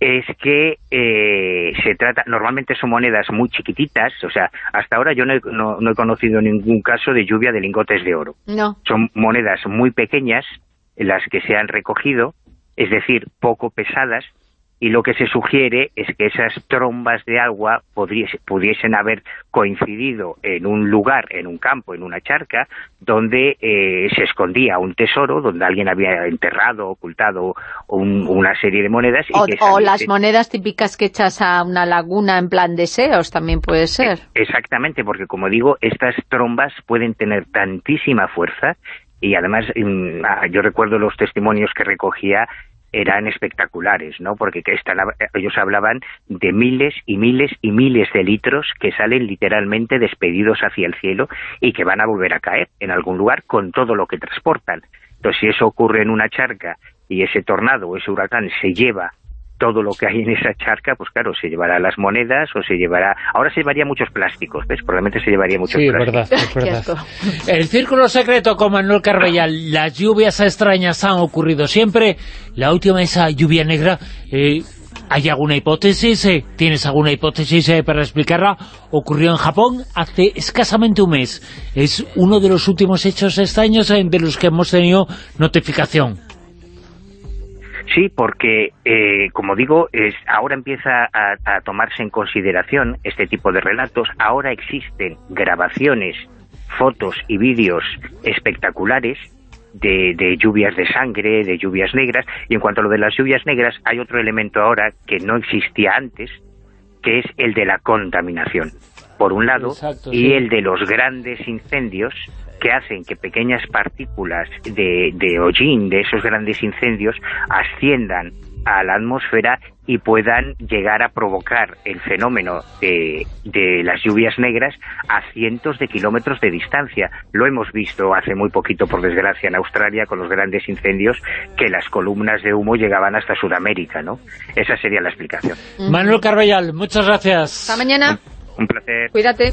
es que eh, se trata, normalmente son monedas muy chiquititas, o sea, hasta ahora yo no he, conocido ningún caso de lluvia de lingotes de oro. No. Son monedas muy pequeñas, las que se han recogido, es decir, poco pesadas, y lo que se sugiere es que esas trombas de agua pudiesen haber coincidido en un lugar, en un campo, en una charca, donde eh, se escondía un tesoro, donde alguien había enterrado, ocultado un- una serie de monedas. y O, que o las monedas típicas que echas a una laguna en plan deseos, también puede ser. Exactamente, porque como digo, estas trombas pueden tener tantísima fuerza y además mm, ah, yo recuerdo los testimonios que recogía eran espectaculares, ¿no? Porque que están, ellos hablaban de miles y miles y miles de litros que salen literalmente despedidos hacia el cielo y que van a volver a caer en algún lugar con todo lo que transportan. Entonces, si eso ocurre en una charca y ese tornado o ese huracán se lleva todo lo que hay en esa charca, pues claro, se llevará las monedas o se llevará... Ahora se llevaría muchos plásticos, ¿ves? Probablemente se llevaría muchos Sí, es plásticos. verdad, es verdad. El círculo secreto con Manuel Carbellal, las lluvias extrañas han ocurrido siempre. La última, esa lluvia negra, eh, ¿hay alguna hipótesis? eh? ¿Tienes alguna hipótesis eh, para explicarla? Ocurrió en Japón hace escasamente un mes. Es uno de los últimos hechos extraños de los que hemos tenido notificación. Sí, porque, eh, como digo, es, ahora empieza a, a tomarse en consideración este tipo de relatos. Ahora existen grabaciones, fotos y vídeos espectaculares de, de lluvias de sangre, de lluvias negras. Y en cuanto a lo de las lluvias negras, hay otro elemento ahora que no existía antes, que es el de la contaminación, por un lado, Exacto, y sí. el de los grandes incendios que hacen que pequeñas partículas de, de hollín, de esos grandes incendios, asciendan a la atmósfera y puedan llegar a provocar el fenómeno de, de las lluvias negras a cientos de kilómetros de distancia. Lo hemos visto hace muy poquito, por desgracia, en Australia, con los grandes incendios, que las columnas de humo llegaban hasta Sudamérica, ¿no? Esa sería la explicación. Manuel Carbellal, muchas gracias. Hasta mañana. Un placer. Cuídate.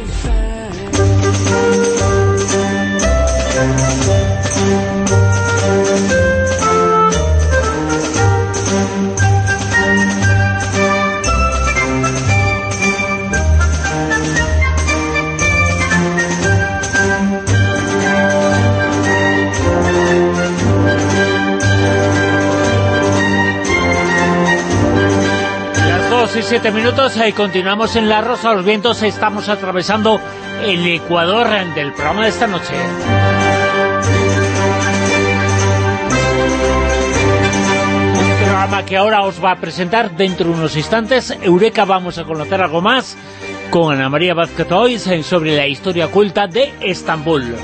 Las dos y siete minutos y continuamos en La Rosa de los Vientos. Estamos atravesando el Ecuador del programa de esta noche. Un programa que ahora os va a presentar dentro de unos instantes. Eureka, vamos a conocer algo más con Ana María Vázquez hoy sobre la historia oculta de Estambul.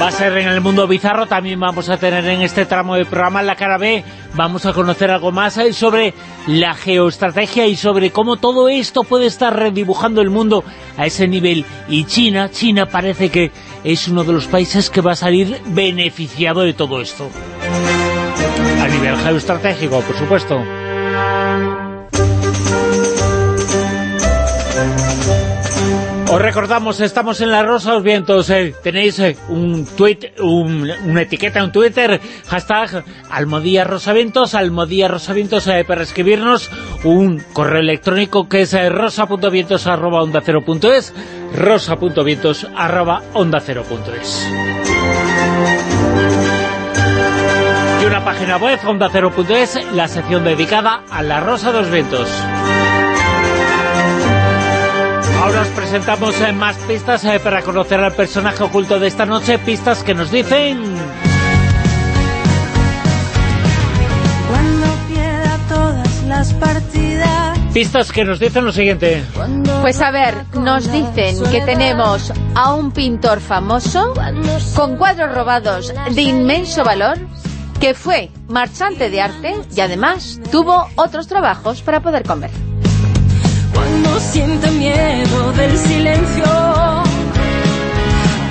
Va a ser en el mundo bizarro, también vamos a tener en este tramo de programa la cara B, vamos a conocer algo más eh, sobre la geoestrategia y sobre cómo todo esto puede estar redibujando el mundo a ese nivel. Y China, China parece que es uno de los países que va a salir beneficiado de todo esto. A nivel geoestratégico, por supuesto. Os recordamos, estamos en la Rosa los Vientos, eh, tenéis eh, un tweet, un- una etiqueta en Twitter, hashtag Almodía Rosavientos, Almodía Rosavientos eh, para escribirnos un correo electrónico que es eh, rosa.vientos arroba onda cero punto arroba onda cero. Y una página web, onda cero la sección dedicada a la Rosa de los Vientos. Presentamos eh, más pistas eh, para conocer al personaje oculto de esta noche, pistas que nos dicen... Cuando pierda todas las partidas. Pistas que nos dicen lo siguiente. Pues a ver, nos dicen que tenemos a un pintor famoso con cuadros robados de inmenso valor que fue marchante de arte y además tuvo otros trabajos para poder comer. Cuando sienta miedo del silencio.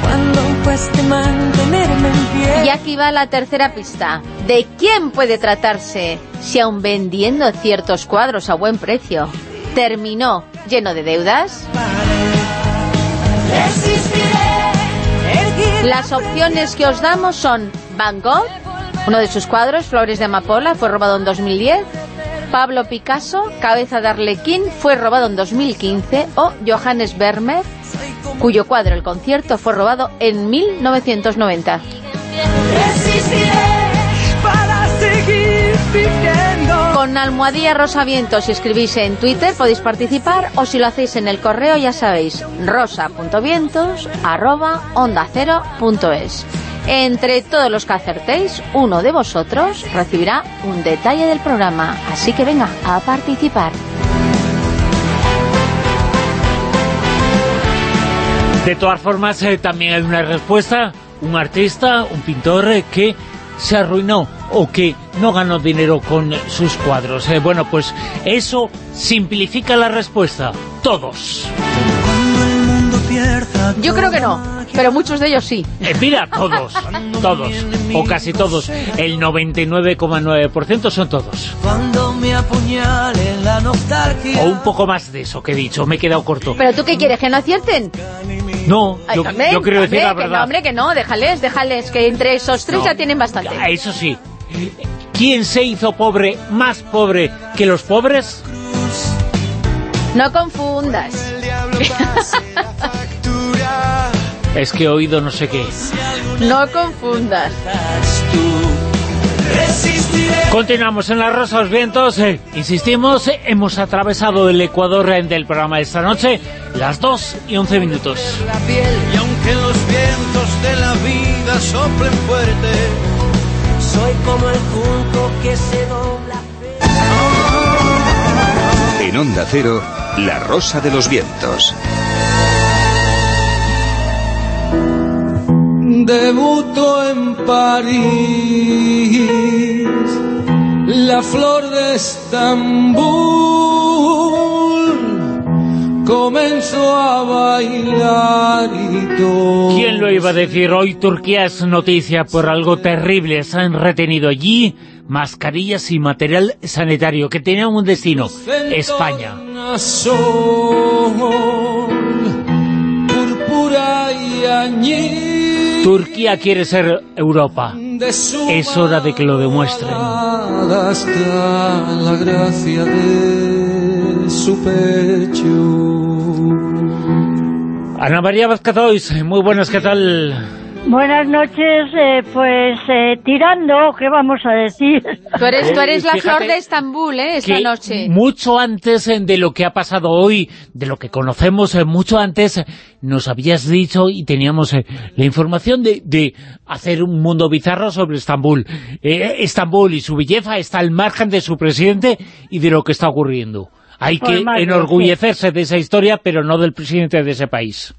Cuando cueste mantenerme en pie. Y aquí va la tercera pista. ¿De quién puede tratarse si aun vendiendo ciertos cuadros a buen precio terminó lleno de deudas? Las opciones que os damos son Van Gogh, Uno de sus cuadros, Flores de Amapola, fue robado en 2010. Pablo Picasso, Cabeza de Arlequín, fue robado en 2015. O Johannes Vermeer, cuyo cuadro, El concierto, fue robado en 1990. para seguir viviendo. Con almohadilla rosa viento, si escribís en Twitter podéis participar o si lo hacéis en el correo ya sabéis, rosa.vientos arroba onda cero punto es. Entre todos los que acertéis, uno de vosotros recibirá un detalle del programa. Así que venga, a participar. De todas formas, eh, también hay una respuesta, un artista, un pintor eh, que se arruinó o que no ganó dinero con sus cuadros. Eh, bueno, pues eso simplifica la respuesta. Todos. Yo creo que no, pero muchos de ellos sí. Eh, mira, todos, todos, o casi todos. El 99,9% son todos. Cuando me apuñale la nostalgia. O un poco más de eso que he dicho, me he quedado corto. ¿Pero tú qué quieres, que no acierten? No, Ay, yo, hombre, yo quiero decir hombre, la Que no, verdad. hombre, que no, déjales, déjales, que entre esos tres No. ya tienen bastante. Ah, Eso sí, ¿quién se hizo pobre, más pobre que los pobres? No confundas. Es que he oído no sé qué. No confundas. Continuamos en la Rosa de los Vientos. eh, insistimos, eh, hemos atravesado el Ecuador eh, del programa de esta noche, las 2 y 11 minutos. la piel y aunque los vientos de la vida soplen fuerte Soy como el junco que se dobla. En Onda Cero, La Rosa de los Vientos. Debuto en París, la flor de Estambul comenzó a bailar y todo. ¿Quién lo iba a decir? Hoy Turquía es noticia por algo terrible. Se han retenido allí mascarillas y material sanitario que tenían un destino, España. Sol, púrpura y añil Turquía quiere ser Europa. Es hora de que lo demuestren. mirada está la gracia de su pecho. Ana María Vázquez, muy buenas, ¿qué tal? Buenas noches, eh, pues eh, tirando, ¿qué vamos a decir? Tú eres, tú eres la Fíjate flor de Estambul, ¿eh? Esta noche. mucho antes eh, de lo que ha pasado hoy, de lo que conocemos, eh, mucho antes eh, nos habías dicho y teníamos eh, la información de, de hacer un mundo bizarro sobre Estambul. Eh, Estambul y su belleza está al margen de su presidente y de lo que está ocurriendo. Hay Pues que enorgullecerse de esa historia, pero no del presidente de ese país.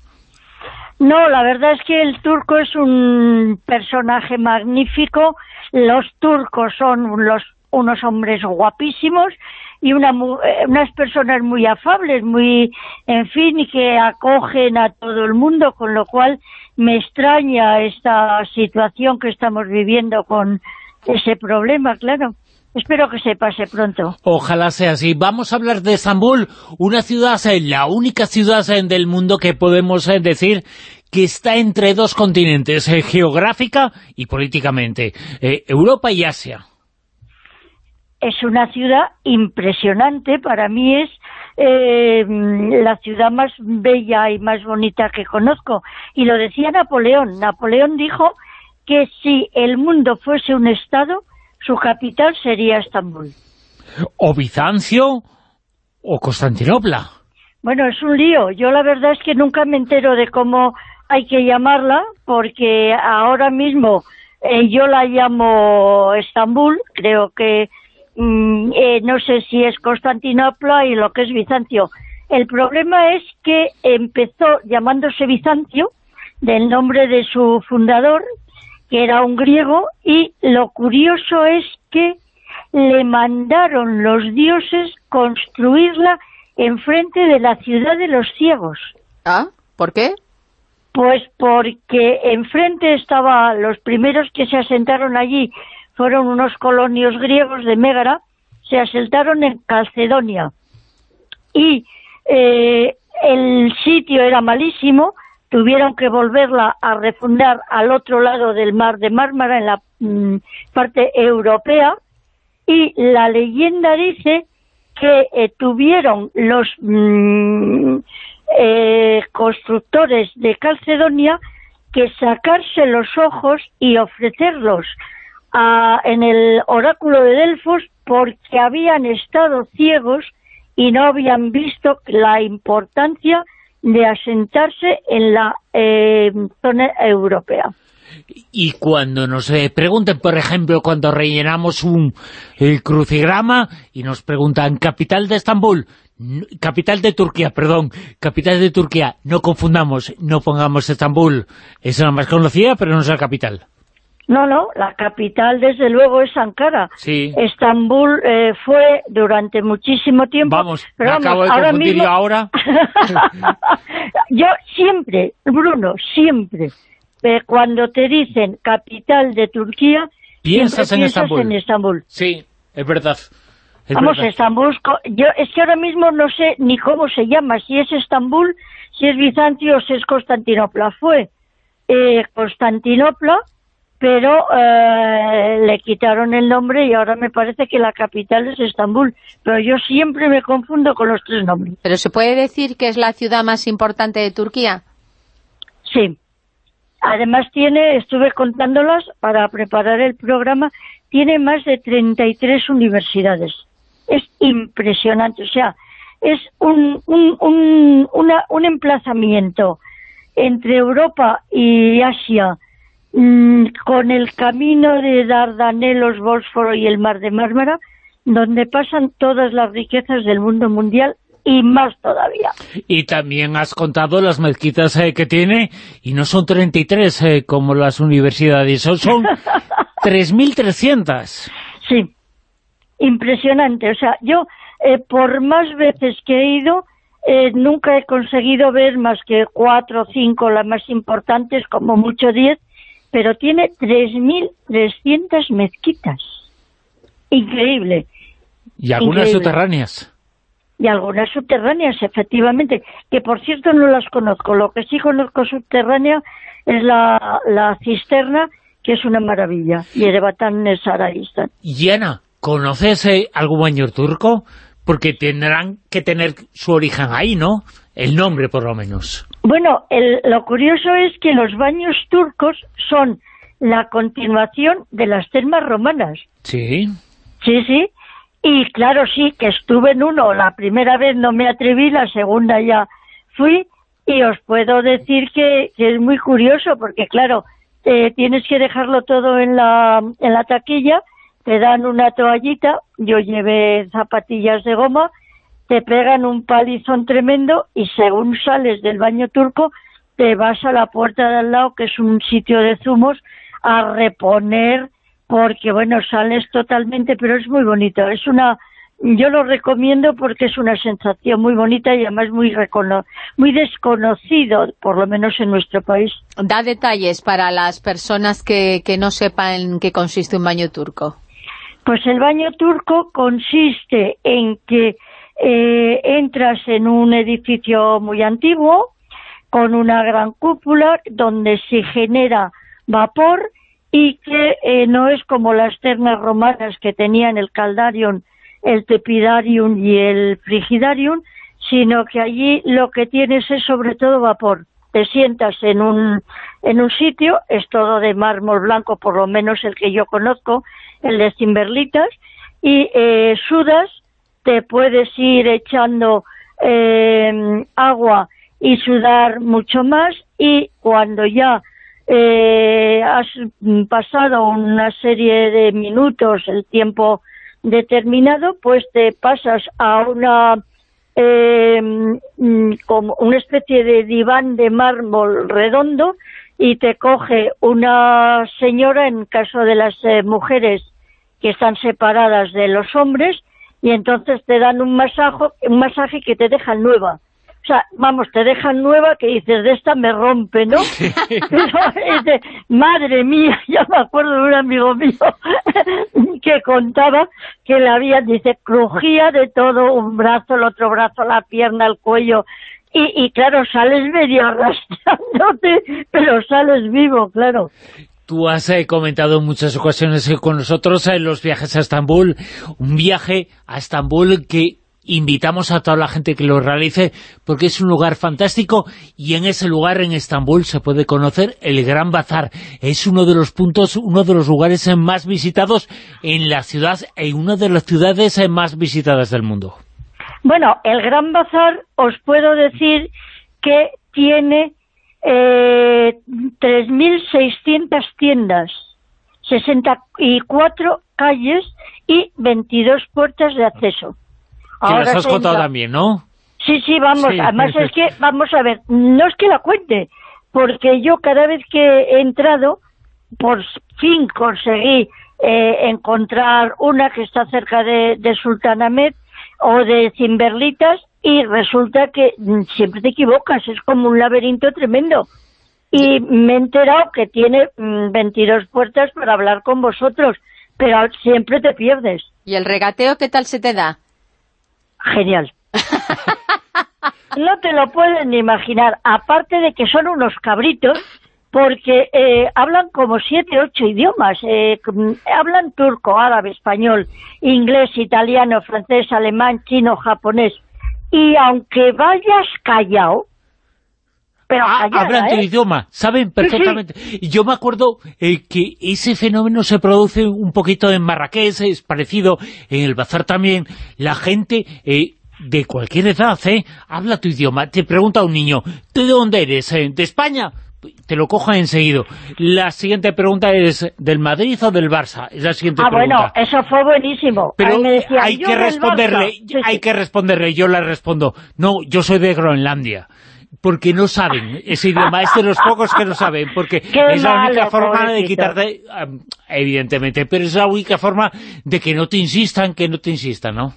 No, la verdad es que el turco es un personaje magnífico. Los turcos son los, unos hombres guapísimos y una, eh, unas personas muy afables, muy, en fin, y que acogen a todo el mundo, con lo cual me extraña esta situación que estamos viviendo con ese problema, claro. Espero que se pase pronto. Ojalá sea así. Vamos a hablar de Estambul, una ciudad, eh, la única ciudad eh, del mundo que podemos eh, decir que está entre dos continentes, geográfica y políticamente, eh, Europa y Asia. es una ciudad impresionante, para mí es eh, la ciudad más bella y más bonita que conozco. Y lo decía Napoleón. Napoleón dijo que si el mundo fuese un estado, su capital sería Estambul. O Bizancio o Constantinopla. Bueno, es un lío. Yo la verdad es que nunca me entero de cómo hay que llamarla, porque ahora mismo eh, yo la llamo Estambul, creo que mm, eh, no sé si es Constantinopla y lo que es Bizancio. El problema es que empezó llamándose Bizancio, del nombre de su fundador, que era un griego, y lo curioso es que le mandaron los dioses construirla enfrente de la ciudad de los ciegos. ¿Ah? ¿Por qué? Pues porque enfrente estaba, los primeros que se asentaron allí fueron unos colonios griegos de Mégara, se asentaron en Calcedonia. Y eh, el sitio era malísimo tuvieron que volverla a refundar al otro lado del mar de Mármara, en la mm, parte europea, y la leyenda dice que eh, tuvieron los mm, eh, constructores de Calcedonia que sacarse los ojos y ofrecerlos a- en el oráculo de Delfos porque habían estado ciegos y no habían visto la importancia de asentarse en la eh, zona europea. Y cuando nos eh, pregunten, por ejemplo, cuando rellenamos un crucigrama y nos preguntan capital de Estambul, capital de Turquía, perdón, capital de Turquía, no confundamos, no pongamos Estambul, es la más conocida, pero no es la capital. No, no, la capital desde luego es Ankara. Sí. Estambul eh, fue durante muchísimo tiempo. Vamos, pero me vamos, acabo de ahora confundir mismo- yo ahora. Yo siempre, Bruno, siempre, eh, cuando te dicen capital de Turquía, Piensas en piensas Estambul. en Estambul. Sí, es verdad. es Vamos, verdad. Estambul, yo es que ahora mismo no sé ni cómo se llama, si es Estambul, si es Bizancio o si es Constantinopla. Fue eh, Constantinopla, pero eh, le quitaron el nombre y ahora me parece que la capital es Estambul. Pero yo siempre me confundo con los tres nombres. ¿Pero se puede decir que es la ciudad más importante de Turquía? Sí. Además tiene, estuve contándolas para preparar el programa, tiene más de 33 universidades. Es impresionante, o sea, es un, un, un, una- un emplazamiento entre Europa y Asia, mm, con el camino de Dardanelos, Bósforo y el Mar de Mármara, donde pasan todas las riquezas del mundo mundial y más todavía. Y también has contado las mezquitas eh, que tiene, y no son 33 eh, como las universidades, son, son 3.300. Sí, impresionante. O sea, yo eh, por más veces que he ido, eh, nunca he conseguido ver más que cuatro o cinco, las más importantes, como mucho diez, pero tiene 3.300 mezquitas. Increíble. Y algunas Increíble. subterráneas. Y algunas subterráneas, efectivamente, que por cierto no las conozco. Lo que sí conozco subterránea es la, la cisterna, que es una maravilla, y Erebatán Sarayistán. Y Ana, ¿conoces eh, algún baño turco? Porque tendrán que tener su origen ahí, ¿no? El nombre, por lo menos. Bueno, el- lo curioso es que los baños turcos son la continuación de las termas romanas. Sí. Sí, sí. Y claro, sí, que estuve en uno. La primera vez no me atreví, la segunda ya fui. Y os puedo decir que, que es muy curioso porque, claro, eh, tienes que dejarlo todo en la, en la taquilla, te dan una toallita, yo llevé zapatillas de goma, te pegan un palizón tremendo y según sales del baño turco te vas a la puerta de al lado, que es un sitio de zumos, a reponer, porque bueno, sales totalmente, pero es muy bonito. Es una, yo lo recomiendo porque es una sensación muy bonita y además muy recono muy desconocido, por lo menos en nuestro país. Da detalles para las personas que, que no sepan qué consiste un baño turco. Pues el baño turco consiste en que eh, entras en un edificio muy antiguo con una gran cúpula donde se genera vapor y que eh, no es como las termas romanas que tenían el caldarium, el tepidarium y el frigidarium, sino que allí lo que tienes es sobre todo vapor. Te sientas en un, en un sitio, es todo de mármol blanco, por lo menos el que yo conozco, el de Cimberlitas, y eh, sudas, te puedes ir echando eh, agua y sudar mucho más, y cuando ya eh, has pasado una serie de minutos, el tiempo determinado, pues te pasas a una eh, mm, como una especie de diván de mármol redondo y te coge una señora, en caso de las mujeres que están separadas de los hombres, y entonces te dan un masaje, un masaje que te deja nueva. O sea, vamos, te dejan nueva que dices, de esta me rompe, ¿no? Y dice, madre mía, ya me acuerdo de un amigo mío que contaba que le había, dice, crujía de todo, un brazo, el otro brazo, la pierna, el cuello, y, y claro, sales medio arrastrándote, pero sales vivo, claro. Tú has eh, comentado en muchas ocasiones eh, con nosotros en los viajes a Estambul, un viaje a Estambul que invitamos a toda la gente que lo realice porque es un lugar fantástico y en ese lugar en Estambul se puede conocer el Gran Bazar. Es uno de los puntos, uno de los lugares eh, más visitados en la ciudad y una de las ciudades más visitadas del mundo. Bueno, el Gran Bazar os puedo decir que tiene eh, 3.600 tiendas, 64 calles y 22 puertas de acceso. Que las has contado también, ¿no? Sí, sí, vamos. Sí. Además es que, vamos a ver, no es que la cuente, porque yo cada vez que he entrado, por fin conseguí eh, encontrar una que está cerca de, de Sultanamet o de Cimberlitas y resulta que mm, siempre te equivocas, es como un laberinto tremendo. Y me he enterado que tiene mm, 22 puertas para hablar con vosotros, pero siempre te pierdes. ¿Y el regateo qué tal se te da? Genial. no te lo puedes ni imaginar, aparte de que son unos cabritos, porque eh, hablan como siete, ocho idiomas. Eh, mm, hablan turco, árabe, español, inglés, italiano, francés, alemán, chino, japonés. Y aunque vayas callado, pero callada, Hablan tu ¿eh? idioma, saben perfectamente. Y Yo me acuerdo eh, que ese fenómeno se produce un poquito en Marrakech, es parecido en el bazar también. La gente eh, de cualquier edad eh, habla tu idioma. Te pregunta un niño, ¿tú de dónde eres? Eh, ¿De España? Te lo cojan enseguida. La siguiente pregunta es, ¿del Madrid o del Barça? Es la siguiente Ah, pregunta. bueno, eso fue buenísimo. Pero hay "Yo que responderle, Barça". Sí, hay sí. que responderle, yo le respondo, no, yo soy de Groenlandia, porque no saben ese idioma, es de los pocos que no saben, porque Qué es la única malo, forma de quitarte, evidentemente, pero es la única forma de que no te insistan, que no te insistan, ¿no?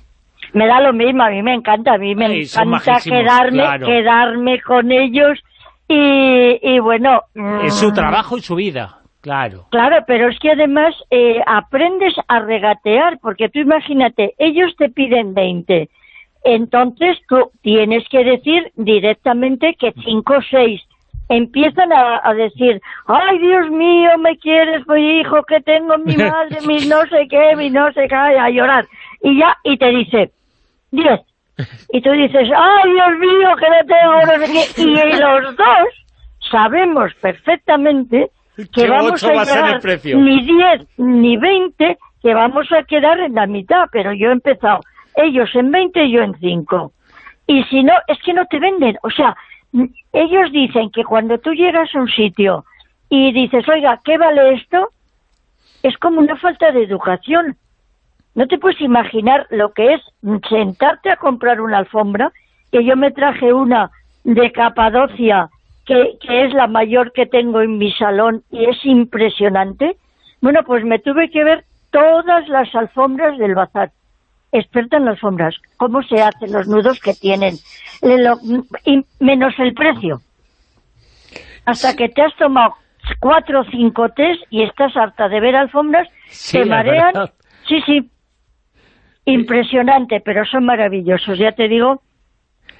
Me da lo mismo, a mí me encanta, a mí me Ay, encanta quedarme, claro. quedarme con ellos y, y bueno... mm, Es su trabajo y su vida, claro. Claro, pero es que además eh, aprendes a regatear, porque tú imagínate, ellos te piden 20, entonces tú tienes que decir directamente que 5 o 6. Empiezan a, a decir, ay Dios mío, me quieres, mi hijo, que tengo mi madre, mi no sé qué, mi no sé qué, a llorar. Y ya, y te dice, 10. Y tú dices, ay Dios mío, que no tengo, no sé qué. Y los dos sabemos perfectamente que vamos a va a ser el llegar precio. ni 10 ni 20, que vamos a quedar en la mitad, pero yo he empezado, ellos en 20 y yo en 5. Y si no, es que no te venden, o sea, mm, ellos dicen que cuando tú llegas a un sitio y dices, oiga, ¿qué vale esto? Es como una falta de educación. No te puedes imaginar lo que es sentarte a comprar una alfombra, que yo me traje una de Capadocia, que, que es la mayor que tengo en mi salón y es impresionante. Bueno, pues me tuve que ver todas las alfombras del bazar. Experta en alfombras, cómo se hacen, los nudos que tienen, lo- y menos el precio. Hasta que te has tomado cuatro o cinco test y estás harta de ver alfombras, Sí, te marean. verdad. Sí, sí. Impresionante, pero son maravillosos, ya te digo.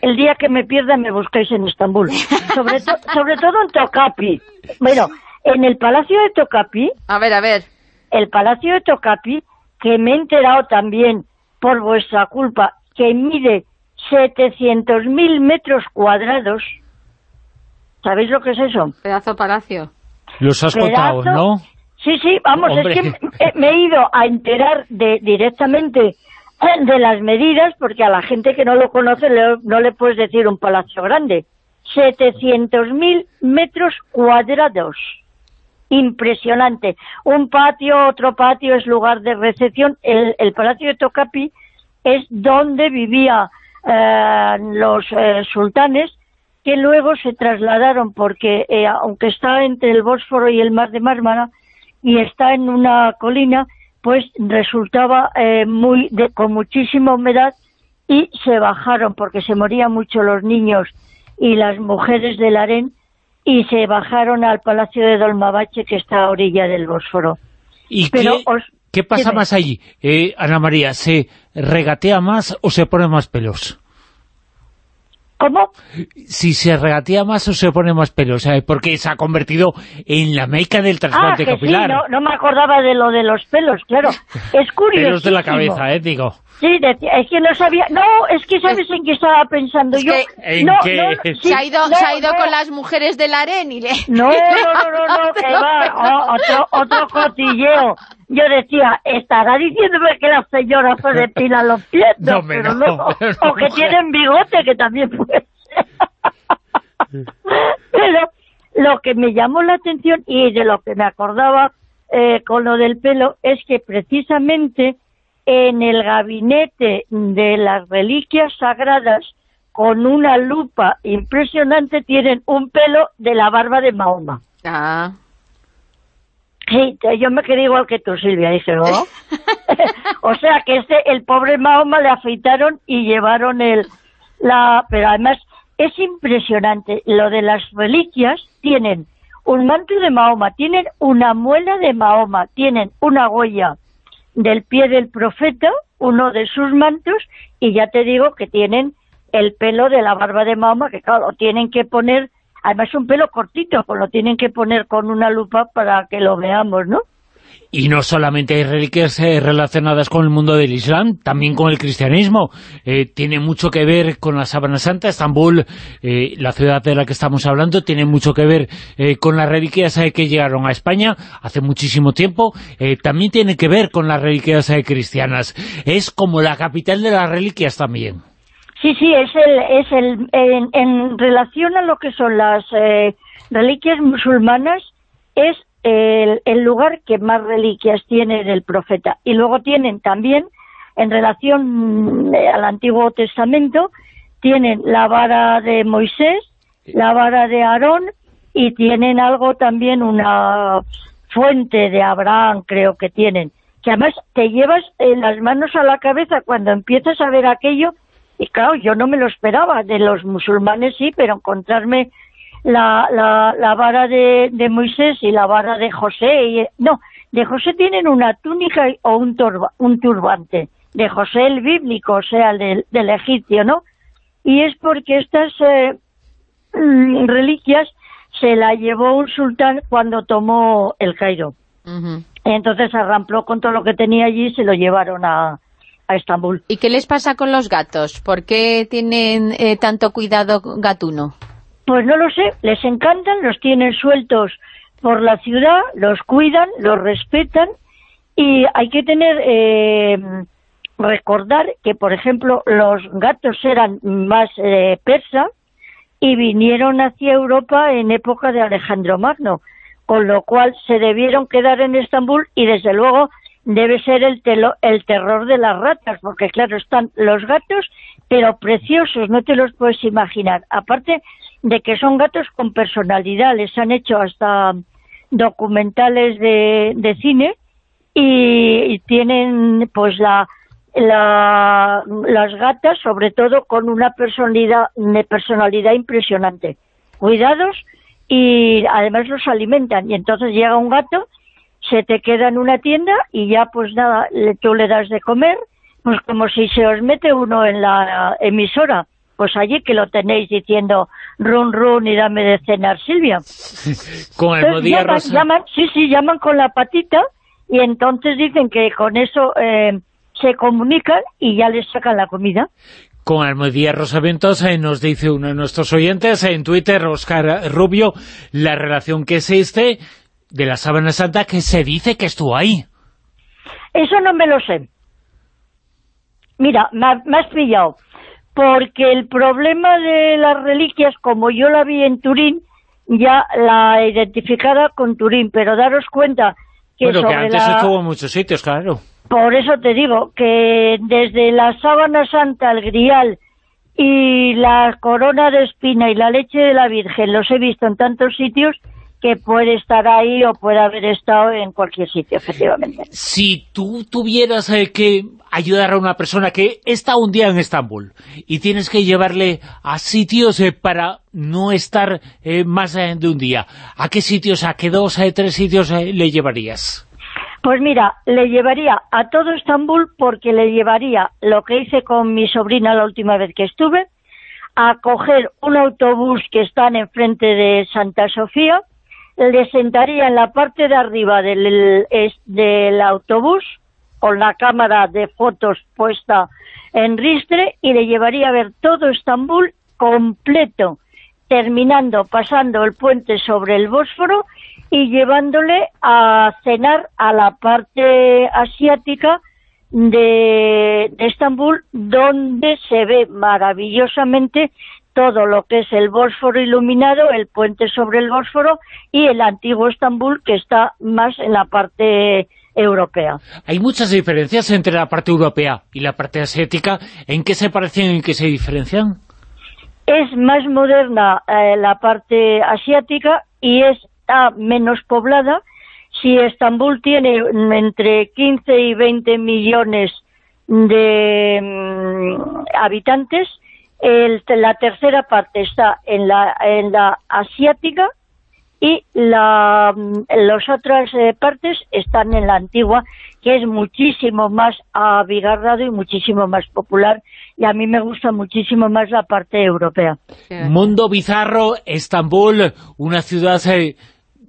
El día que me pierda me buscáis en Estambul. Sobre, to- sobre todo en Tokapi. Bueno, en el Palacio de Tokapi, A ver, a ver. el Palacio de Tokapi, que me he enterado también por vuestra culpa, que mide 700.000 metros cuadrados. ¿Sabéis lo que es eso? Pedazo palacio. Los has Pedazo- contado, ¿no? Sí, sí, vamos, Hombre. es que me, me he ido a enterar de, directamente de las medidas, porque a la gente que no lo conoce le- no le puedes decir un palacio grande. 700.000 metros cuadrados. Impresionante. Un patio, otro patio es lugar de recepción. El, el Palacio de Tocapi es donde vivían los eh, sultanes que luego se trasladaron porque eh, aunque está entre el Bósforo y el Mar de Mármara y está en una colina, pues resultaba eh, muy de, con muchísima humedad y se bajaron porque se morían mucho los niños y las mujeres del harén y se bajaron al Palacio de Dolmabache que está a orilla del Bósforo. ¿Y Pero qué, os- qué pasa más allí? Eh, Ana María, ¿se regatea más o se pone más pelos? ¿Cómo? Si se regatía más o se pone más pelo, ¿sabes? Porque se ha convertido en la meca del Ah, trasplante sí, capilar. no, no me acordaba de lo de los pelos, claro. Es curioso. Pelos de la cabeza, ¿eh? Digo. Sí, de- es que no sabía... No, es que ¿sabes en qué estaba pensando yo? ¿En no, qué? no, sí, se ha ido, no, se ha ido no. con las mujeres del harén y le... No, no, no, no, no, que va, otro, otro cotilleo. Yo decía, estará diciéndome que las señoras se depilan los pies, No, pero no, pero o que tienen bigote, que también puede ser. Pero lo que me llamó la atención y de lo que me acordaba eh, con lo del pelo es que precisamente en el gabinete de las reliquias sagradas con una lupa impresionante tienen un pelo de la barba de Mahoma. Ah. Sí, yo me quedé igual que tú, Silvia, dije, ¿no? o sea, que este, el pobre Mahoma le afeitaron y llevaron el, la, pero además es impresionante, lo de las reliquias tienen un manto de Mahoma, tienen una muela de Mahoma, tienen una huella del pie del profeta, uno de sus mantos, y ya te digo que tienen el pelo de la barba de Mahoma, que claro, lo tienen que poner, además un pelo cortito, pues lo tienen que poner con una lupa para que lo veamos, ¿no? Y no solamente hay reliquias eh, relacionadas con el mundo del Islam, también con el cristianismo. Eh, tiene mucho que ver con la Sábana Santa. Estambul, eh, la ciudad de la que estamos hablando, tiene mucho que ver con las reliquias que llegaron a España hace muchísimo tiempo. También tiene que ver con las reliquias cristianas. Es como la capital de las reliquias también. Sí, sí, es el, es el, en, en relación a lo que son las reliquias musulmanas, es el, el lugar que más reliquias tiene del profeta. Y luego tienen también, en relación mm, al Antiguo Testamento, tienen la vara de Moisés, la vara de Aarón, y tienen algo también, una fuente de Abraham, creo que tienen, que además te llevas eh, las manos a la cabeza cuando empiezas a ver aquello, y claro, yo no me lo esperaba, de los musulmanes sí, pero encontrarme la, la, la vara de, de Moisés y la vara de José, y, no, de José tienen una túnica o un, turba- un turbante, de José el bíblico, o sea, el del, del egipcio, ¿no? Y es porque estas eh, mm, reliquias se la llevó un sultán cuando tomó el Cairo. Entonces arrampló con todo lo que tenía allí y se lo llevaron a, a Estambul. ¿Y qué les pasa con los gatos? ¿Por qué tienen eh, tanto cuidado gatuno? Pues no lo sé, les encantan, los tienen sueltos por la ciudad, los cuidan, los respetan y hay que tener, eh, recordar que, por ejemplo, los gatos eran más eh, persa y vinieron hacia Europa en época de Alejandro Magno, con lo cual se debieron quedar en Estambul y desde luego debe ser el, el terror de las ratas, porque claro, están los gatos, pero preciosos, no te los puedes imaginar. Aparte de que son gatos con personalidad, les han hecho hasta documentales de, de cine y, tienen pues la, la- las gatas sobre todo con una personalidad, una personalidad impresionante. Cuidados y además los alimentan. Y entonces llega un gato se te queda en una tienda y ya pues nada, le- tú le das de comer, pues como si se os mete uno en la emisora, pues allí que lo tenéis diciendo run run y dame de cenar Silvia. Con Almodía llaman, Rosa. llaman- sí, sí, llaman con la patita y entonces dicen que con eso eh, se comunican y ya les sacan la comida. Con Almodía Rosaventos eh, nos dice uno de nuestros oyentes en Twitter, Oscar Rubio, la relación que existe de la Sábana Santa que se dice que estuvo ahí. Eso no me lo sé. Mira, me, me has pillado. Porque el problema de las reliquias, como yo la vi en Turín, ya la identificada con Turín, pero daros cuenta que bueno, que antes la... estuvo en muchos sitios, claro. Por eso te digo que desde la sábana santa, el grial y la corona de espina y la leche de la Virgen los he visto en tantos sitios que puede estar ahí o puede haber estado en cualquier sitio, efectivamente. Si tú tuvieras eh, que ayudar a una persona que está un día en Estambul y tienes que llevarle a sitios eh, para no estar eh, más eh, de un día, ¿a qué sitios, a qué dos, a tres sitios eh, le llevarías? Pues mira, le llevaría a todo Estambul porque le llevaría lo que hice con mi sobrina la última vez que estuve, a coger un autobús que están enfrente de Santa Sofía, le sentaría en la parte de arriba del, del autobús con la cámara de fotos puesta en ristre y le llevaría a ver todo Estambul completo, terminando pasando el puente sobre el Bósforo y llevándole a cenar a la parte asiática de, de Estambul, donde se ve maravillosamente todo lo que es el Bósforo iluminado, el puente sobre el Bósforo y el antiguo Estambul que está más en la parte europea. Hay muchas diferencias entre la parte europea y la parte asiática. ¿En qué se parecen y en qué se diferencian? Es más moderna eh, la parte asiática y está menos poblada. Si Estambul tiene entre 15 y 20 millones de mm, habitantes, la tercera parte está en la, en la asiática y la, las otras eh, partes están en la antigua, que es muchísimo más abigarrado y muchísimo más popular, y a mí me gusta muchísimo más la parte europea. Mundo bizarro, Estambul, una ciudad... Eh,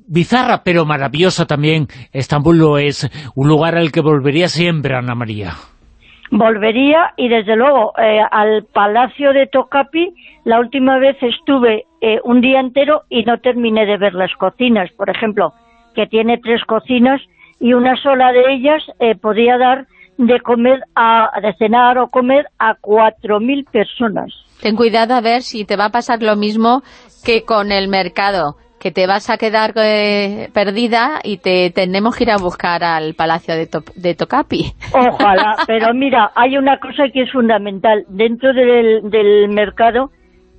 bizarra, pero maravillosa también. Estambul lo es, un lugar al que volvería siempre, Ana María volvería y desde luego eh, al Palacio de Tocapi la última vez estuve eh, un día entero y no terminé de ver las cocinas, por ejemplo, que tiene tres cocinas y una sola de ellas eh, podía dar de comer a, de cenar o comer a cuatro mil personas. Ten cuidado a ver si te va a pasar lo mismo que con el mercado que te vas a quedar eh, perdida y te tenemos que ir a buscar al Palacio de, de, Tocapi. Ojalá, pero mira, hay una cosa que es fundamental. Dentro del, del mercado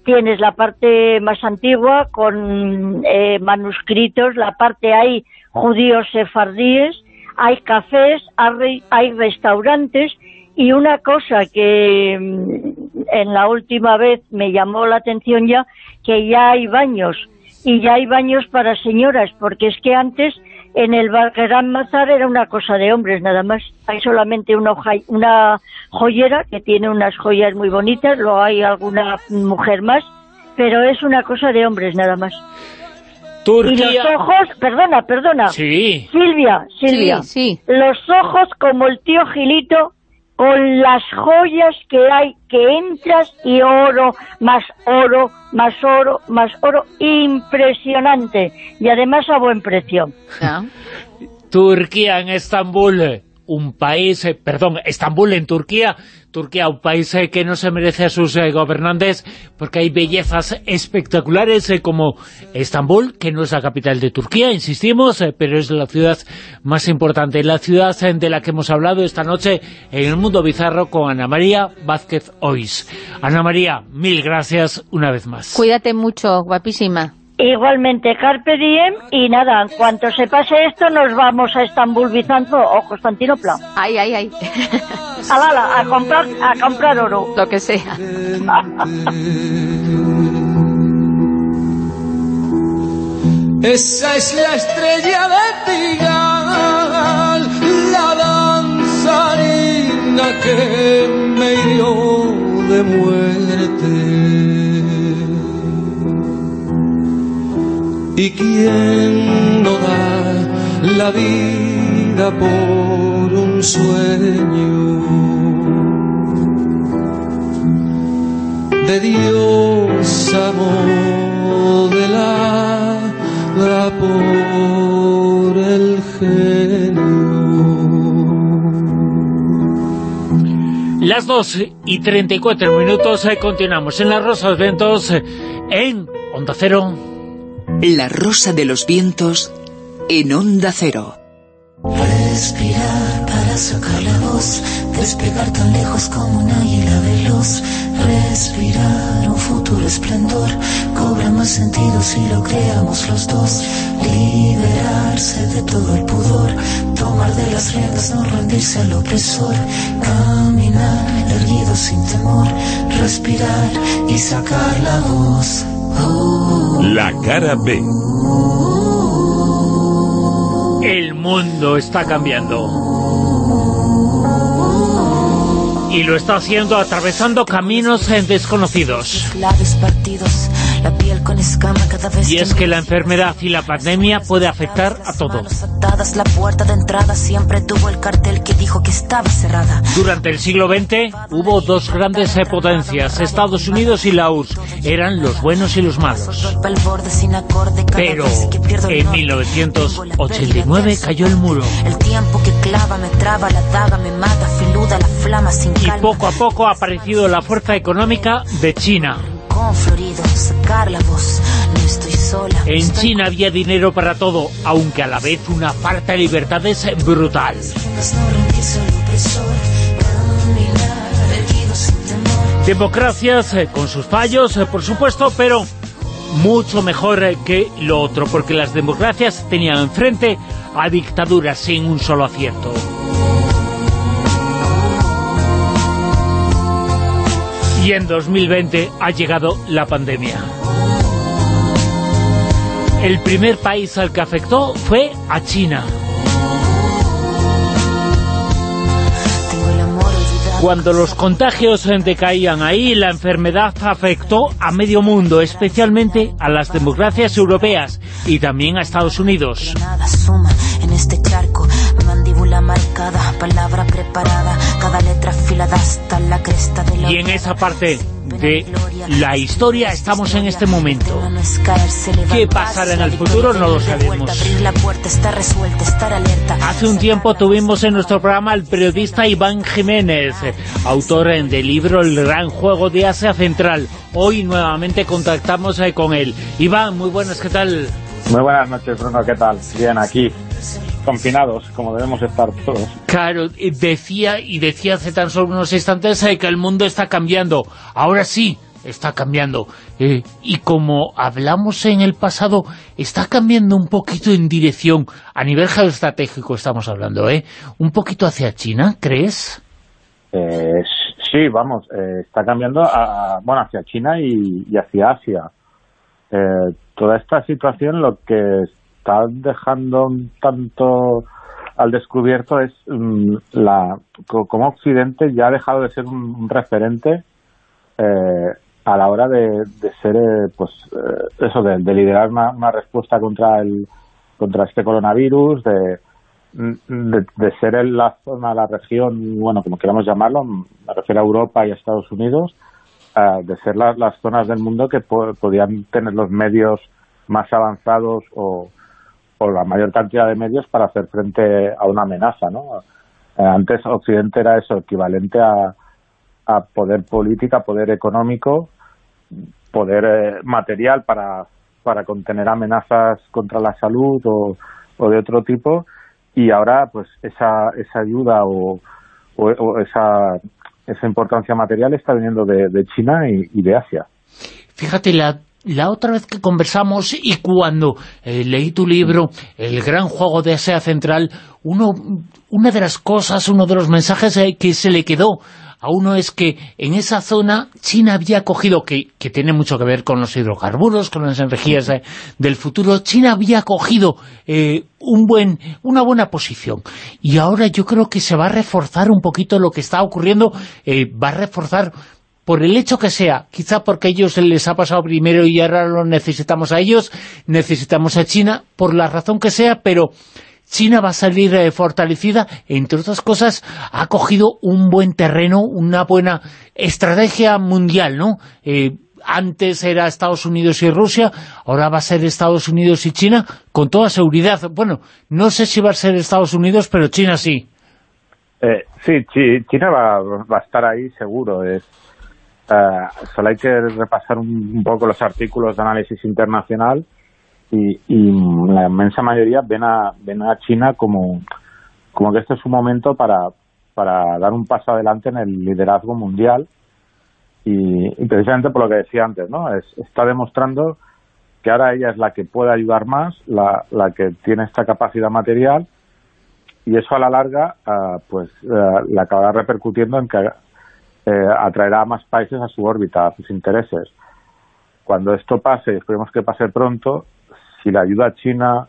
tienes la parte más antigua con eh, manuscritos, la parte hay judíos sefardíes, hay cafés, hay, hay restaurantes y una cosa que mm, en la última vez me llamó la atención ya, que ya hay baños y ya hay baños para señoras, porque es que antes en el Gran Mazar era una cosa de hombres nada más. Hay solamente una, una joyera que tiene unas joyas muy bonitas, luego hay alguna mujer más, pero es una cosa de hombres nada más. Turquía. Y los ojos, perdona, perdona. Sí. Silvia, Silvia. Sí, sí. Los ojos como el tío Gilito con las joyas que hay, que entras y oro, más oro, más oro, más oro, impresionante. Y además a buen precio. Turquía en Estambul, un país, eh, perdón, Estambul en Turquía, Turquía, un país eh, que no se merece a sus eh, gobernantes porque hay bellezas espectaculares como Estambul, que no es la capital de Turquía, insistimos, pero es la ciudad más importante, la ciudad de la que hemos hablado esta noche en el Mundo Bizarro con Ana María Vázquez Ois. Ana María, mil gracias una vez más. Cuídate mucho, guapísima. Igualmente, Carpe Diem, y nada, en cuanto se pase esto, nos vamos a Estambul, o Constantinopla. Ay, ay, ay. A, a comprar, a comprar oro. Lo que sea. Esa es la estrella de Tigal, la danzarina que me hirió de muerte. ¿Y quién no da la vida por un sueño? De Dios amor de la por el genio. Las 2 y 34 minutos eh, continuamos en las Rosas Ventos eh, en Onda Cero. La Rosa de los Vientos en Onda Cero. Respirar para sacar la voz, despegar tan lejos como un águila veloz. Respirar un futuro esplendor, cobra más sentido si lo creamos los dos. Liberarse de todo el pudor, tomar de las riendas, no rendirse al opresor. Caminar erguido sin temor, respirar y sacar la voz. La cara B. El mundo está cambiando. Y lo está haciendo atravesando caminos desconocidos. Y es que la enfermedad y la pandemia puede afectar a todos. Durante el siglo XX hubo dos grandes potencias, Estados Unidos y la URSS. Eran los buenos y los malos. Pero en 1989 cayó el muro. Y poco a poco ha aparecido la fuerza económica de China. En China había dinero para todo, aunque a la vez una falta de libertades brutal. Democracias eh, con sus fallos, eh, por supuesto, pero mucho mejor eh, que lo otro, porque las democracias tenían enfrente a dictaduras sin un solo acierto. Y en 2020 ha llegado la pandemia. El primer país al que afectó fue a China. Cuando los contagios decaían ahí, la enfermedad afectó a medio mundo, especialmente a las democracias europeas y también a Estados Unidos. Este y en esa parte de la historia estamos en este momento. ¿Qué pasará en el futuro? No lo sabemos. Hace un tiempo tuvimos en nuestro programa al periodista Iván Jiménez, autor del libro El gran juego de Asia Central. Hoy nuevamente contactamos eh, con él. Iván, muy buenas, ¿qué tal? Muy buenas noches, Bruno, ¿qué tal? Bien, aquí, confinados, como debemos estar todos. Claro, decía, y decía hace tan solo unos instantes eh, que el mundo está cambiando. Ahora sí, está cambiando. Eh, y como hablamos en el pasado, está cambiando un poquito en dirección, a nivel geoestratégico estamos hablando, ¿eh? Un poquito hacia China, ¿crees? Eh, sí, vamos, está cambiando a, bueno, hacia China y, y hacia Asia. toda esta situación lo que está dejando tanto al descubierto es mm, la como Occidente ya ha dejado de ser un, referente eh, a la hora de, ser eh, pues eh, eso de, liderar una, respuesta contra el contra este coronavirus de, de, ser en la zona la región bueno como queramos llamarlo me refiero a Europa y a Estados Unidos de ser las zonas del mundo que podían tener los medios más avanzados o, la mayor cantidad de medios para hacer frente a una amenaza, ¿no? Eh, antes Occidente era eso, equivalente a, a poder política, poder económico, poder eh, material para, para contener amenazas contra la salud o, o, de otro tipo y ahora pues esa, esa ayuda o, o, esa, esa importancia material está viniendo de, China y de Asia. Fíjate, la la otra vez que conversamos y cuando eh, leí tu libro, El gran juego de Asia Central, uno, una de las cosas, uno de los mensajes eh, que se le quedó a uno es que en esa zona China había cogido, que, tiene mucho que ver con los hidrocarburos, con las energías eh, del futuro, China había cogido un buen, una buena posición. Y ahora yo creo que se va a reforzar un poquito lo que está ocurriendo, va a reforzar por el hecho que sea, quizá porque ellos les ha pasado primero y ahora lo necesitamos a ellos, necesitamos a China, por la razón que sea, pero China va a salir eh, fortalecida, entre otras cosas, ha cogido un buen terreno, una buena estrategia mundial, ¿no? Eh, antes era Estados Unidos y Rusia, ahora va a ser Estados Unidos y China, con toda seguridad. Bueno, no sé si va a ser Estados Unidos, pero China sí. Eh, sí, China va, va, a estar ahí seguro. Es, eh, solo hay que repasar un, poco los artículos de análisis internacional y, la inmensa mayoría ven a, ven a China como, como que este es un momento para, para dar un paso adelante en el liderazgo mundial y, precisamente por lo que decía antes, ¿no? Es, está demostrando que ahora ella es la que puede ayudar más, la, la que tiene esta capacidad material y eso a la larga uh, pues uh, le acabará repercutiendo en que eh, atraerá a más países a su órbita, a sus intereses. Cuando esto pase, y esperemos que pase pronto, si la ayuda a China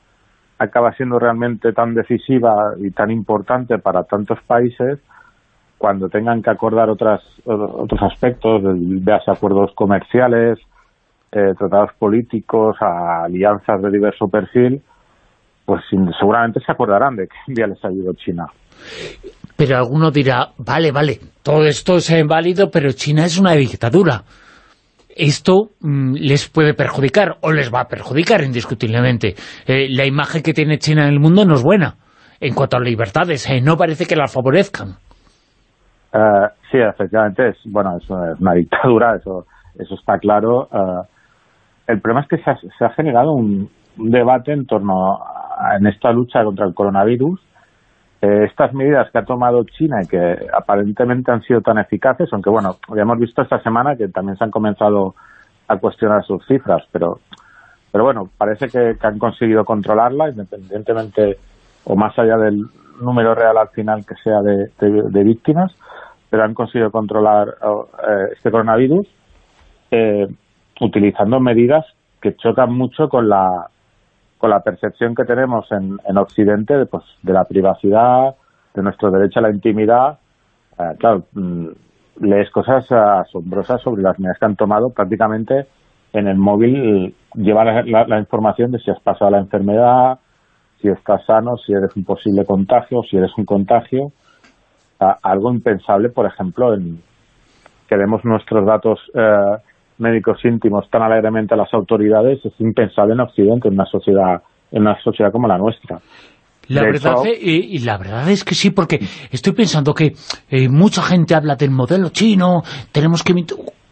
acaba siendo realmente tan decisiva y tan importante para tantos países, cuando tengan que acordar otras, otros aspectos, veas acuerdos comerciales, eh, tratados políticos, alianzas de diverso perfil, pues seguramente se acordarán de que les ayudó China. Pero alguno dirá, vale, vale, todo esto es válido, pero China es una dictadura. Esto mm, les puede perjudicar, o les va a perjudicar indiscutiblemente. Eh, la imagen que tiene China en el mundo no es buena en cuanto a libertades, eh, no parece que la favorezcan. Uh, sí, efectivamente, es, bueno, es una dictadura, eso eso está claro. el problema es que se ha, generado un, debate en torno a, en esta lucha contra el coronavirus. Eh, estas medidas que ha tomado China y que aparentemente han sido tan eficaces, aunque bueno, habíamos visto esta semana que también se han comenzado a cuestionar sus cifras, pero pero bueno, parece que han conseguido controlarla independientemente o más allá del número real al final que sea de, víctimas, pero han conseguido controlar eh, este coronavirus eh, utilizando medidas que chocan mucho con la con la percepción que tenemos en, en Occidente de, pues, de la privacidad, de nuestro derecho a la intimidad. Eh, claro, mm, lees cosas asombrosas sobre las medidas que han tomado prácticamente en el móvil lleva la, información de si has pasado la enfermedad, si estás sano, si eres un posible contagio, si eres un contagio. algo impensable, por ejemplo, en que demos nuestros datos eh, médicos íntimos tan alegremente a las autoridades es impensable en Occidente, en una sociedad, en una sociedad como la nuestra. La verdad, y la verdad es que sí, porque estoy pensando que eh, mucha gente habla del modelo chino, tenemos que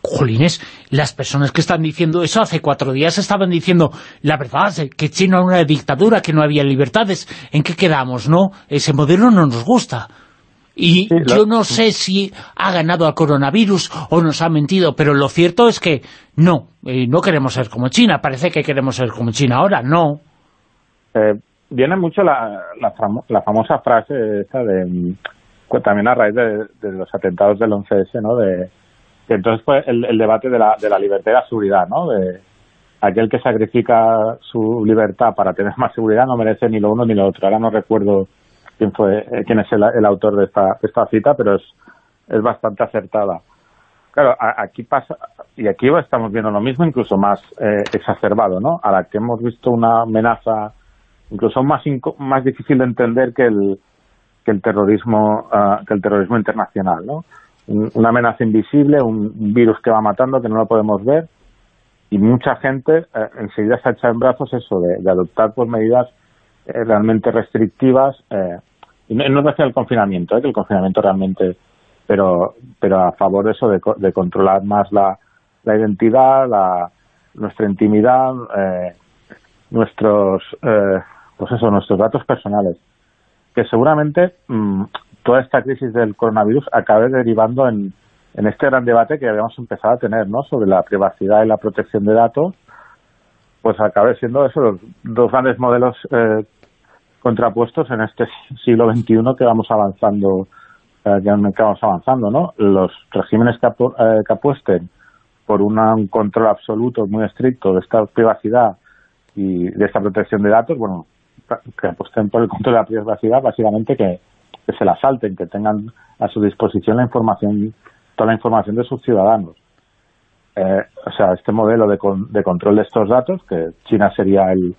jolines, las personas que están diciendo eso hace cuatro días estaban diciendo la verdad, que China era una dictadura, que no había libertades. ¿En qué quedamos, no? Ese modelo no nos gusta. Y yo no sé si ha ganado al coronavirus o nos ha mentido, pero lo cierto es que no, eh, no queremos ser como China. Parece que queremos ser como China ahora, no. Eh, viene mucho la, la, famosa frase esta de pues, también a raíz de, los atentados del 11S, ¿no? De, entonces fue el, debate de la, de la libertad y la seguridad, ¿no? De aquel que sacrifica su libertad para tener más seguridad no merece ni lo uno ni lo otro. Ahora no recuerdo quién fue eh, quién es el, autor de esta, esta cita, pero es, es bastante acertada. Claro, aquí pasa, y aquí estamos viendo lo mismo, incluso más eh, exacerbado, ¿no? A la que hemos visto una amenaza incluso más más difícil de entender que el que el terrorismo ah, que el terrorismo internacional, ¿no? una amenaza invisible, un virus que va matando que no lo podemos ver y mucha gente eh, enseguida se ha echado en brazos eso de, adoptar pues medidas realmente restrictivas eh, no, no hacia el confinamiento, ¿eh? que el confinamiento realmente, pero pero a favor de eso, de, controlar más la, la identidad, la, nuestra intimidad, eh, nuestros, eh, pues eso, nuestros datos personales. Que seguramente mm, toda esta crisis del coronavirus acabe derivando en, en este gran debate que habíamos empezado a tener, ¿no? Sobre la privacidad y la protección de datos, pues acabe siendo eso, los dos grandes modelos eh, contrapuestos en este siglo XXI que vamos avanzando eh, que vamos avanzando, ¿no? Los regímenes que, eh, apuesten por un control absoluto, muy estricto de esta privacidad y de esta protección de datos, bueno, que apuesten por el control de la privacidad, básicamente que, se la salten, que tengan a su disposición la información, toda la información de sus ciudadanos. Eh, o sea, este modelo de, de control de estos datos, que China sería el,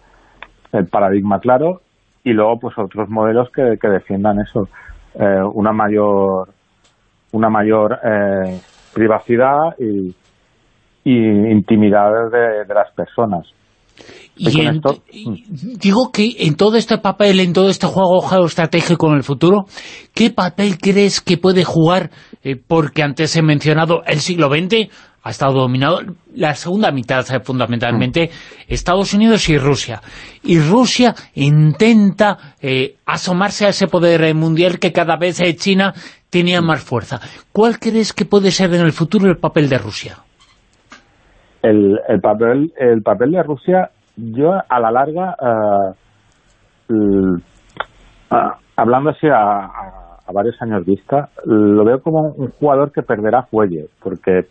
el paradigma claro, y luego pues otros modelos que, que defiendan eso, eh, una mayor una mayor eh, privacidad y, intimidad de, las personas. Y, digo que en todo este papel, en todo este juego geoestratégico en el futuro, ¿qué papel crees que puede jugar, eh, porque antes he mencionado el siglo XX, ha estado dominado la segunda mitad eh, fundamentalmente Estados Unidos y Rusia y Rusia intenta eh, asomarse a ese poder eh, mundial que cada vez China tenía más fuerza ¿cuál crees que puede ser en el futuro el papel de Rusia? El, el papel el papel de Rusia yo a la larga hablando así a, a varios años vista lo veo como un jugador que perderá fuelle porque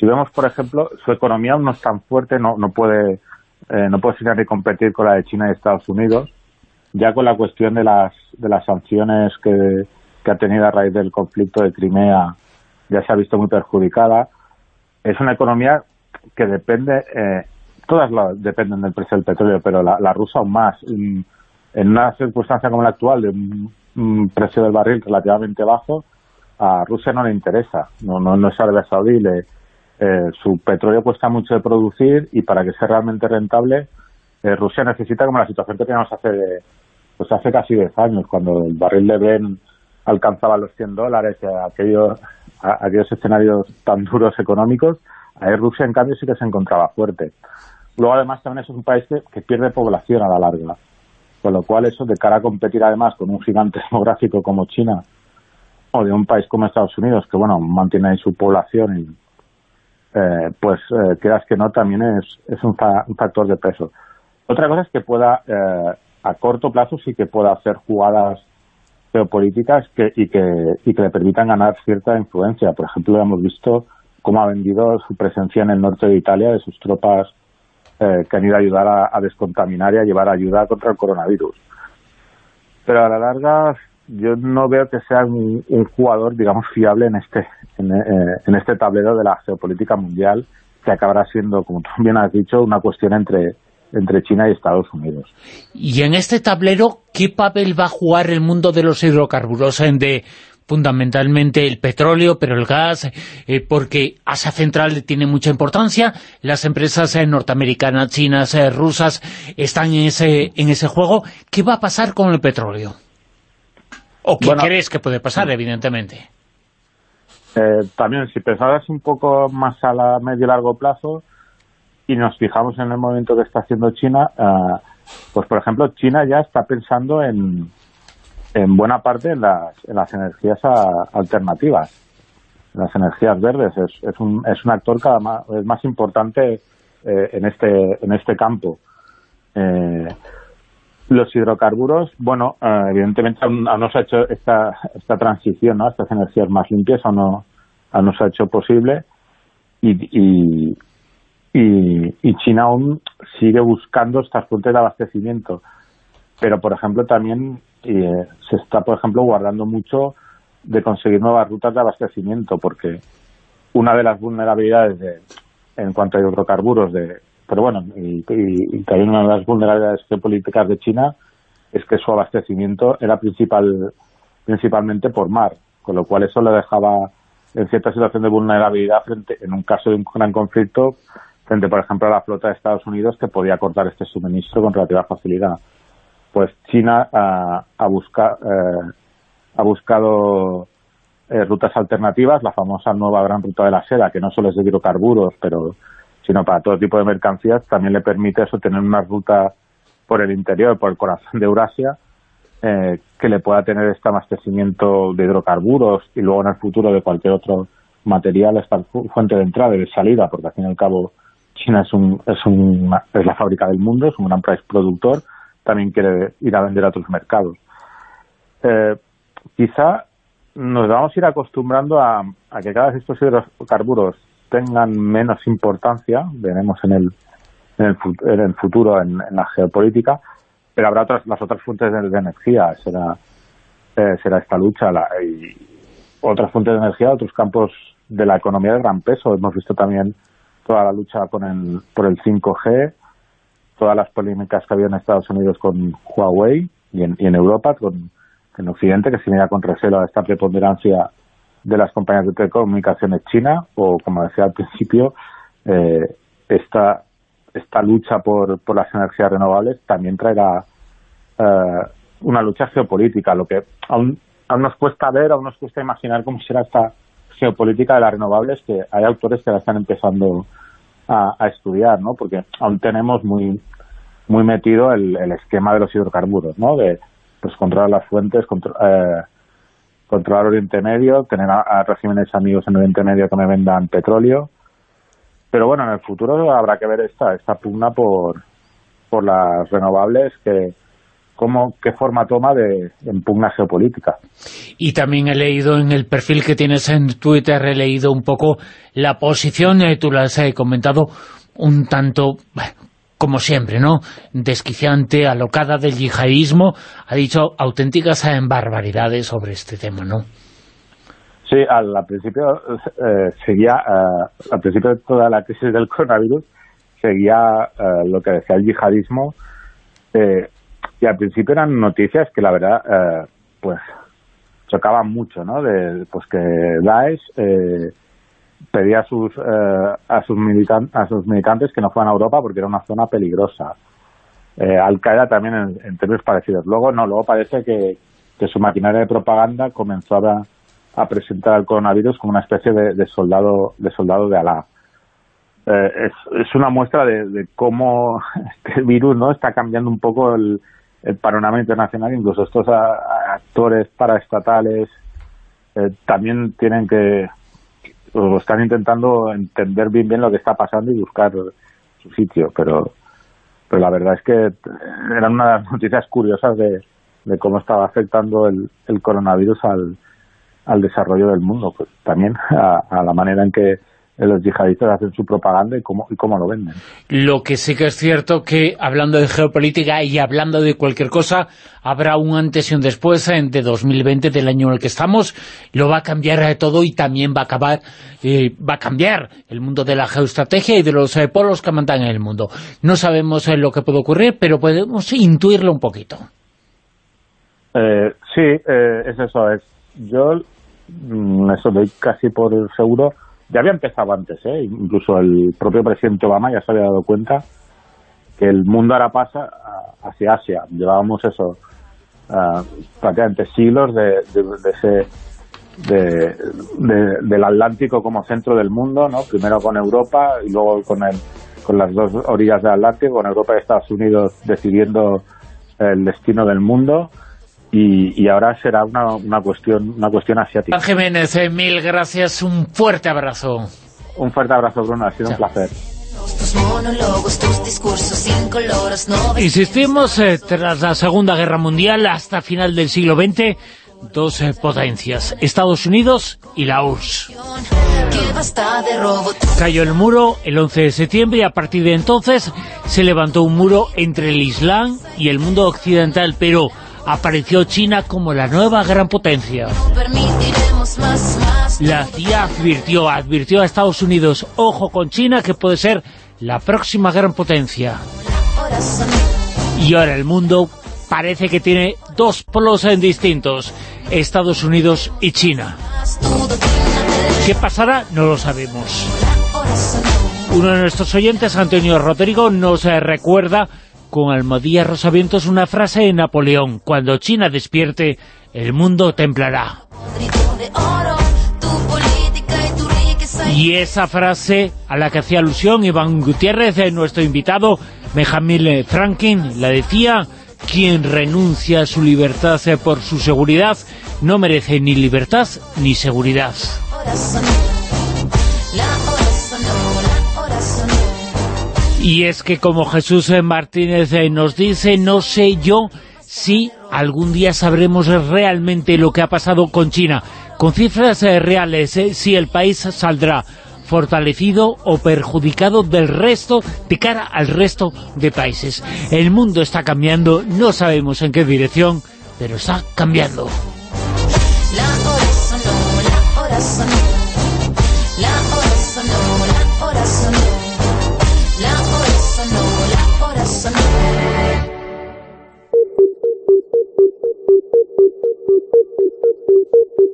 si vemos, por ejemplo, su economía no es tan fuerte, no, no puede eh, no puede ni competir con la de China y Estados Unidos. Ya con la cuestión de las, de las sanciones que, que ha tenido a raíz del conflicto de Crimea ya se ha visto muy perjudicada. Es una economía que depende, eh, todas dependen del precio del petróleo, pero la, rusa aún más. En, una circunstancia como la actual, de un, precio del barril relativamente bajo, a Rusia no le interesa, no, no, no es Arabia Saudí, le, eh, su petróleo cuesta mucho de producir y para que sea realmente rentable, eh, Rusia necesita como la situación que teníamos hace pues hace casi 10 años, cuando el barril de Brent alcanzaba los 100 dólares, aquellos, aquellos escenarios tan duros económicos, ahí Rusia en cambio sí que se encontraba fuerte. Luego además también es un país que, pierde población a la larga, con lo cual eso de cara a competir además con un gigante demográfico como China o de un país como Estados Unidos, que bueno, mantiene ahí su población y eh, pues eh, creas que no, también es, es un, factor de peso. Otra cosa es que pueda, eh, a corto plazo, sí que pueda hacer jugadas geopolíticas que, y, que, y que le permitan ganar cierta influencia. Por ejemplo, hemos visto cómo ha vendido su presencia en el norte de Italia de sus tropas eh, que han ido a ayudar a, descontaminar y a llevar ayuda contra el coronavirus. Pero a la larga yo no veo que sea un, jugador, digamos, fiable en este, eh, en, este tablero de la geopolítica mundial, que acabará siendo, como tú bien has dicho, una cuestión entre, entre China y Estados Unidos. Y en este tablero, ¿qué papel va a jugar el mundo de los hidrocarburos? De fundamentalmente el petróleo, pero el gas, eh, porque Asia Central tiene mucha importancia, las empresas eh, norteamericanas, chinas, rusas están en ese, en ese juego. ¿Qué va a pasar con el petróleo? ¿O qué crees que puede pasar, evidentemente? Eh, también, si pensaras un poco más a la medio y largo plazo y nos fijamos en el movimiento que está haciendo China, eh, pues por ejemplo, China ya está pensando en, en buena parte en las, en las energías alternativas, en las energías verdes. Es, es, un, es un actor cada más, es más importante eh, en, este, en este campo. Eh, los hidrocarburos, bueno, eh, evidentemente aún, no se ha hecho esta, esta transición ¿no? estas energías más limpias, aún no, no se ha hecho posible y, y, y, China aún sigue buscando estas fuentes de abastecimiento. Pero, por ejemplo, también eh, se está, por ejemplo, guardando mucho de conseguir nuevas rutas de abastecimiento, porque una de las vulnerabilidades de, en cuanto a hidrocarburos de, pero bueno, y, también una de las vulnerabilidades geopolíticas de China es que su abastecimiento era principal principalmente por mar, con lo cual eso le dejaba en cierta situación de vulnerabilidad frente en un caso de un gran conflicto frente, por ejemplo, a la flota de Estados Unidos que podía cortar este suministro con relativa facilidad. Pues China ha, ha, eh, ha buscado eh, rutas alternativas, la famosa nueva gran ruta de la seda, que no solo es de hidrocarburos, pero sino para todo tipo de mercancías, también le permite eso tener una ruta por el interior, por el corazón de Eurasia, eh, que le pueda tener este abastecimiento de hidrocarburos y luego en el futuro de cualquier otro material, esta fuente de entrada y de salida, porque al fin y al cabo China es, un, es, un, es la fábrica del mundo, es un gran país productor, también quiere ir a vender a otros mercados. Eh, quizá nos vamos a ir acostumbrando a, a que cada vez estos hidrocarburos tengan menos importancia, veremos en el, en el, en el futuro en, la geopolítica, pero habrá otras, las otras fuentes de, energía, será, eh, será esta lucha la, y otras fuentes de energía, otros campos de la economía de gran peso. Hemos visto también toda la lucha con el, por el 5G, todas las polémicas que había en Estados Unidos con Huawei y en, y en Europa, con en Occidente, que se mira con recelo a esta preponderancia de las compañías de telecomunicaciones chinas o, como decía al principio, eh, esta, esta lucha por, por las energías renovables también traerá eh, una lucha geopolítica, lo que aún, aún nos cuesta ver, aún nos cuesta imaginar cómo será esta geopolítica de las renovables, que hay autores que la están empezando a, a estudiar, ¿no? Porque aún tenemos muy muy metido el, el esquema de los hidrocarburos, ¿no? De pues controlar las fuentes, eh, controlar Oriente Medio, tener a, regímenes amigos en Oriente Medio que me vendan petróleo. Pero bueno, en el futuro habrá que ver esta, esta pugna por, por las renovables que cómo, qué forma toma de, en pugna geopolítica. Y también he leído en el perfil que tienes en Twitter, he leído un poco la posición, eh, tú la has eh, comentado, un tanto como siempre, ¿no? Desquiciante, alocada del yihadismo, ha dicho auténticas eh, barbaridades sobre este tema, ¿no? Sí, al, principio eh, seguía, eh, al principio de toda la crisis del coronavirus, seguía lo que decía el yihadismo, y al principio eran noticias que la verdad, pues, chocaban mucho, ¿no? De, pues que Daesh pedía a sus, eh, a, sus a sus militantes que no fueran a Europa porque era una zona peligrosa. Eh, Al-Qaeda también en, términos parecidos. Luego no, luego parece que, que su maquinaria de propaganda comenzó a, a, presentar al coronavirus como una especie de, soldado de soldado de Alá. Eh, es, es, una muestra de, cómo este virus no está cambiando un poco el, el panorama internacional. Incluso estos actores paraestatales también tienen que o están intentando entender bien bien lo que está pasando y buscar su sitio, pero pero la verdad es que eran unas noticias curiosas de, de cómo estaba afectando el, el coronavirus al, al desarrollo del mundo, pues también a la manera en que los yihadistas hacen su propaganda y cómo, y cómo lo venden. Lo que sí que es cierto que, hablando de geopolítica y hablando de cualquier cosa, habrá un antes y un después de 2020, del año en el que estamos, lo va a cambiar de todo y también va a acabar, eh, va a cambiar el mundo de la geoestrategia y de los eh, polos que mandan en el mundo. No sabemos eh, lo que puede ocurrir, pero podemos intuirlo un poquito. sí, es eso. Es, yo mm, eso doy casi por seguro ya había empezado antes, ¿eh? incluso el propio presidente Obama ya se había dado cuenta que el mundo ahora pasa hacia Asia. Llevábamos eso, prácticamente siglos de, ese del Atlántico como centro del mundo, ¿no? primero con Europa y luego con, el, con las dos orillas del Atlántico, con Europa y Estados Unidos decidiendo el destino del mundo y, ahora será una, una, cuestión una cuestión asiática. Juan Jiménez, eh, mil gracias, un fuerte abrazo. Un fuerte abrazo, Bruno, ha sido un placer. Insistimos, eh, tras la Segunda Guerra Mundial hasta final del siglo XX, dos eh, potencias, Estados Unidos y la URSS. Cayó el muro el 11 de septiembre y a partir de entonces se levantó un muro entre el Islam y el mundo occidental, pero apareció China como la nueva gran potencia. La CIA advirtió, advirtió a Estados Unidos, ojo con China que puede ser la próxima gran potencia. Y ahora el mundo parece que tiene dos polos distintos, Estados Unidos y China. ¿Qué pasará? No lo sabemos. Uno de nuestros oyentes, Antonio Rodrigo, nos recuerda con Almodía Rosavientos una frase de Napoleón, cuando China despierte, el mundo templará. Y esa frase a la que hacía alusión Iván Gutiérrez, eh, nuestro invitado, Benjamin Franklin, la decía, quien renuncia a su libertad eh, por su seguridad, no merece ni libertad ni seguridad. Y es que como Jesús Martínez eh, nos dice, no sé yo si algún día sabremos realmente lo que ha pasado con China, con cifras eh, reales, eh, si el país saldrá fortalecido o perjudicado del resto, de cara al resto de países. El mundo está cambiando, no sabemos en qué dirección, pero está cambiando.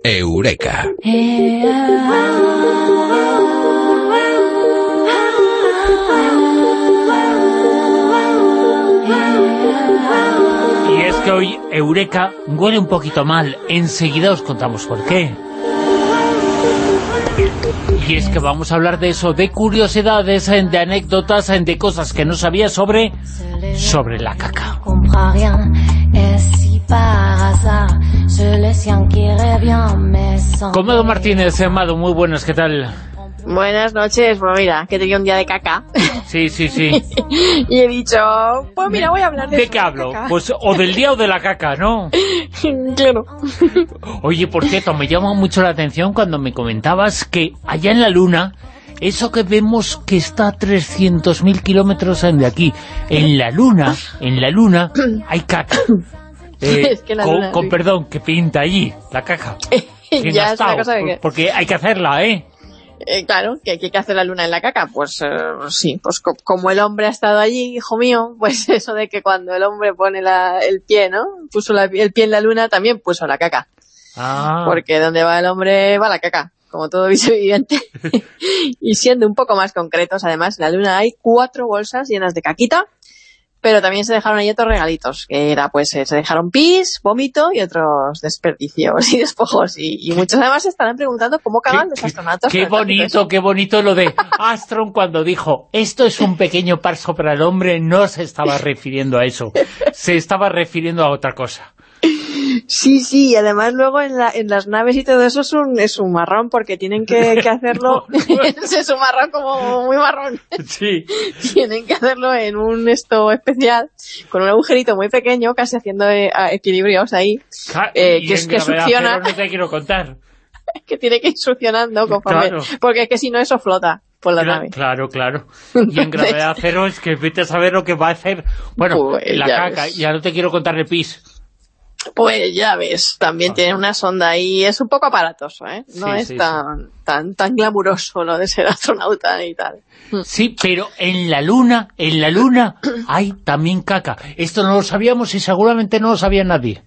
Eureka. Y es que hoy Eureka huele un poquito mal. Enseguida os contamos por qué. Y es que vamos a hablar de eso, de curiosidades, de anécdotas, de cosas que no sabía sobre, sobre la caca. Comedo Martínez, Amado, muy buenas, ¿qué tal? Buenas noches, pues mira, que tenía un día de caca. Sí, sí, sí. y he dicho, pues mira, voy a hablar de ¿De qué hablo? Pues o del día o de la caca, ¿no? claro. Oye, por cierto, me llama mucho la atención cuando me comentabas que allá en la Luna eso que vemos que está a 300.000 kilómetros de aquí, en la Luna, en la Luna hay caca. Eh, Es que la con, con perdón, que pinta allí la. ¿Quién Ya es una estado? cosa de que- Porque hay que hacerla, ¿eh? Eh, claro, que, hay que hacer la luna en la caca. Pues eh, sí, pues co- como el hombre ha estado allí, hijo mío, pues eso de que cuando el hombre pone la- el pie, ¿no? Puso la- el pie en la luna, también puso la caca. Ah. Porque donde va el hombre va la caca, como todo bicho viviente. y siendo un poco más concretos, además, en la luna hay cuatro bolsas llenas de caquita, pero también se dejaron ahí otros regalitos, que era pues eh, se dejaron pis, vómito y otros desperdicios y despojos. Y, y muchos además se estarán preguntando cómo cagan los astronautas. Qué caquito bonito, qué bonito lo de Astron cuando dijo esto es un pequeño paso para el hombre, no se estaba refiriendo a eso, se estaba refiriendo a otra cosa. Sí, sí, y además luego en, la, en las naves y todo eso es un, es un marrón porque tienen que, que hacerlo, es un marrón como muy marrón, Sí. tienen que hacerlo en un esto especial, con un agujerito muy pequeño, casi haciendo a- equilibrios ahí, Ja, eh, que, es, que succiona, no te quiero contar. que tiene que ir succionando conforme, Claro. porque es que si no eso flota por la nave. Claro, claro. Y en gravedad cero es que vete a saber lo que va a hacer. Bueno, Pues la caca, ves. ya no te quiero contar el pis. Pues ya ves, también tiene una sonda ahí, es un poco aparatoso, ¿eh? No Sí, es sí, tan, tan, tan glamuroso lo de ser astronauta y tal. Sí, pero en la luna, en la luna hay también caca. Esto no lo sabíamos y seguramente no lo sabía nadie.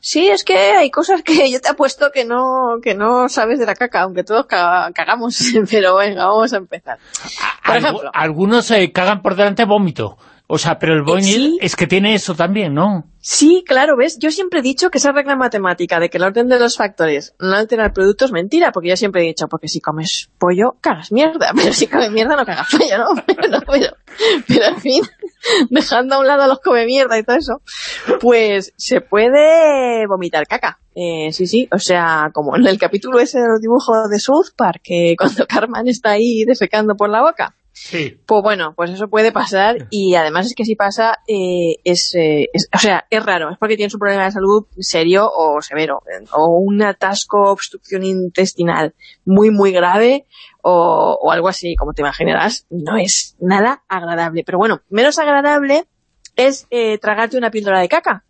Sí, es que hay cosas que yo te apuesto que no, que no sabes de la caca, aunque todos caga- cagamos, pero venga, vamos a empezar. Por Algu- ejemplo, algunos eh, cagan por delante vómito. O sea, pero el vómito es que tiene eso también, ¿no? sí, claro, ¿ves? Yo siempre he dicho que esa regla matemática de que el orden de los factores no altera el producto es mentira, porque yo siempre he dicho, porque si comes pollo, cagas mierda, pero si comes mierda no cagas pollo, ¿no? Pero, pero, pero en fin, dejando a un lado los come mierda y todo eso, pues se puede vomitar caca. Eh, sí, sí, o sea, como en el capítulo ese de los dibujos de South Park, que cuando Carmen está ahí defecando por la boca. Sí. Pues bueno, pues eso puede pasar y además es que si pasa, eh, es, eh, o sea, es raro, es porque tienes un problema de salud serio o severo, o un atasco, obstrucción intestinal muy, muy grave o, algo así, como te imaginarás, no es nada agradable. Pero bueno, menos agradable es eh, tragarte una píldora de caca.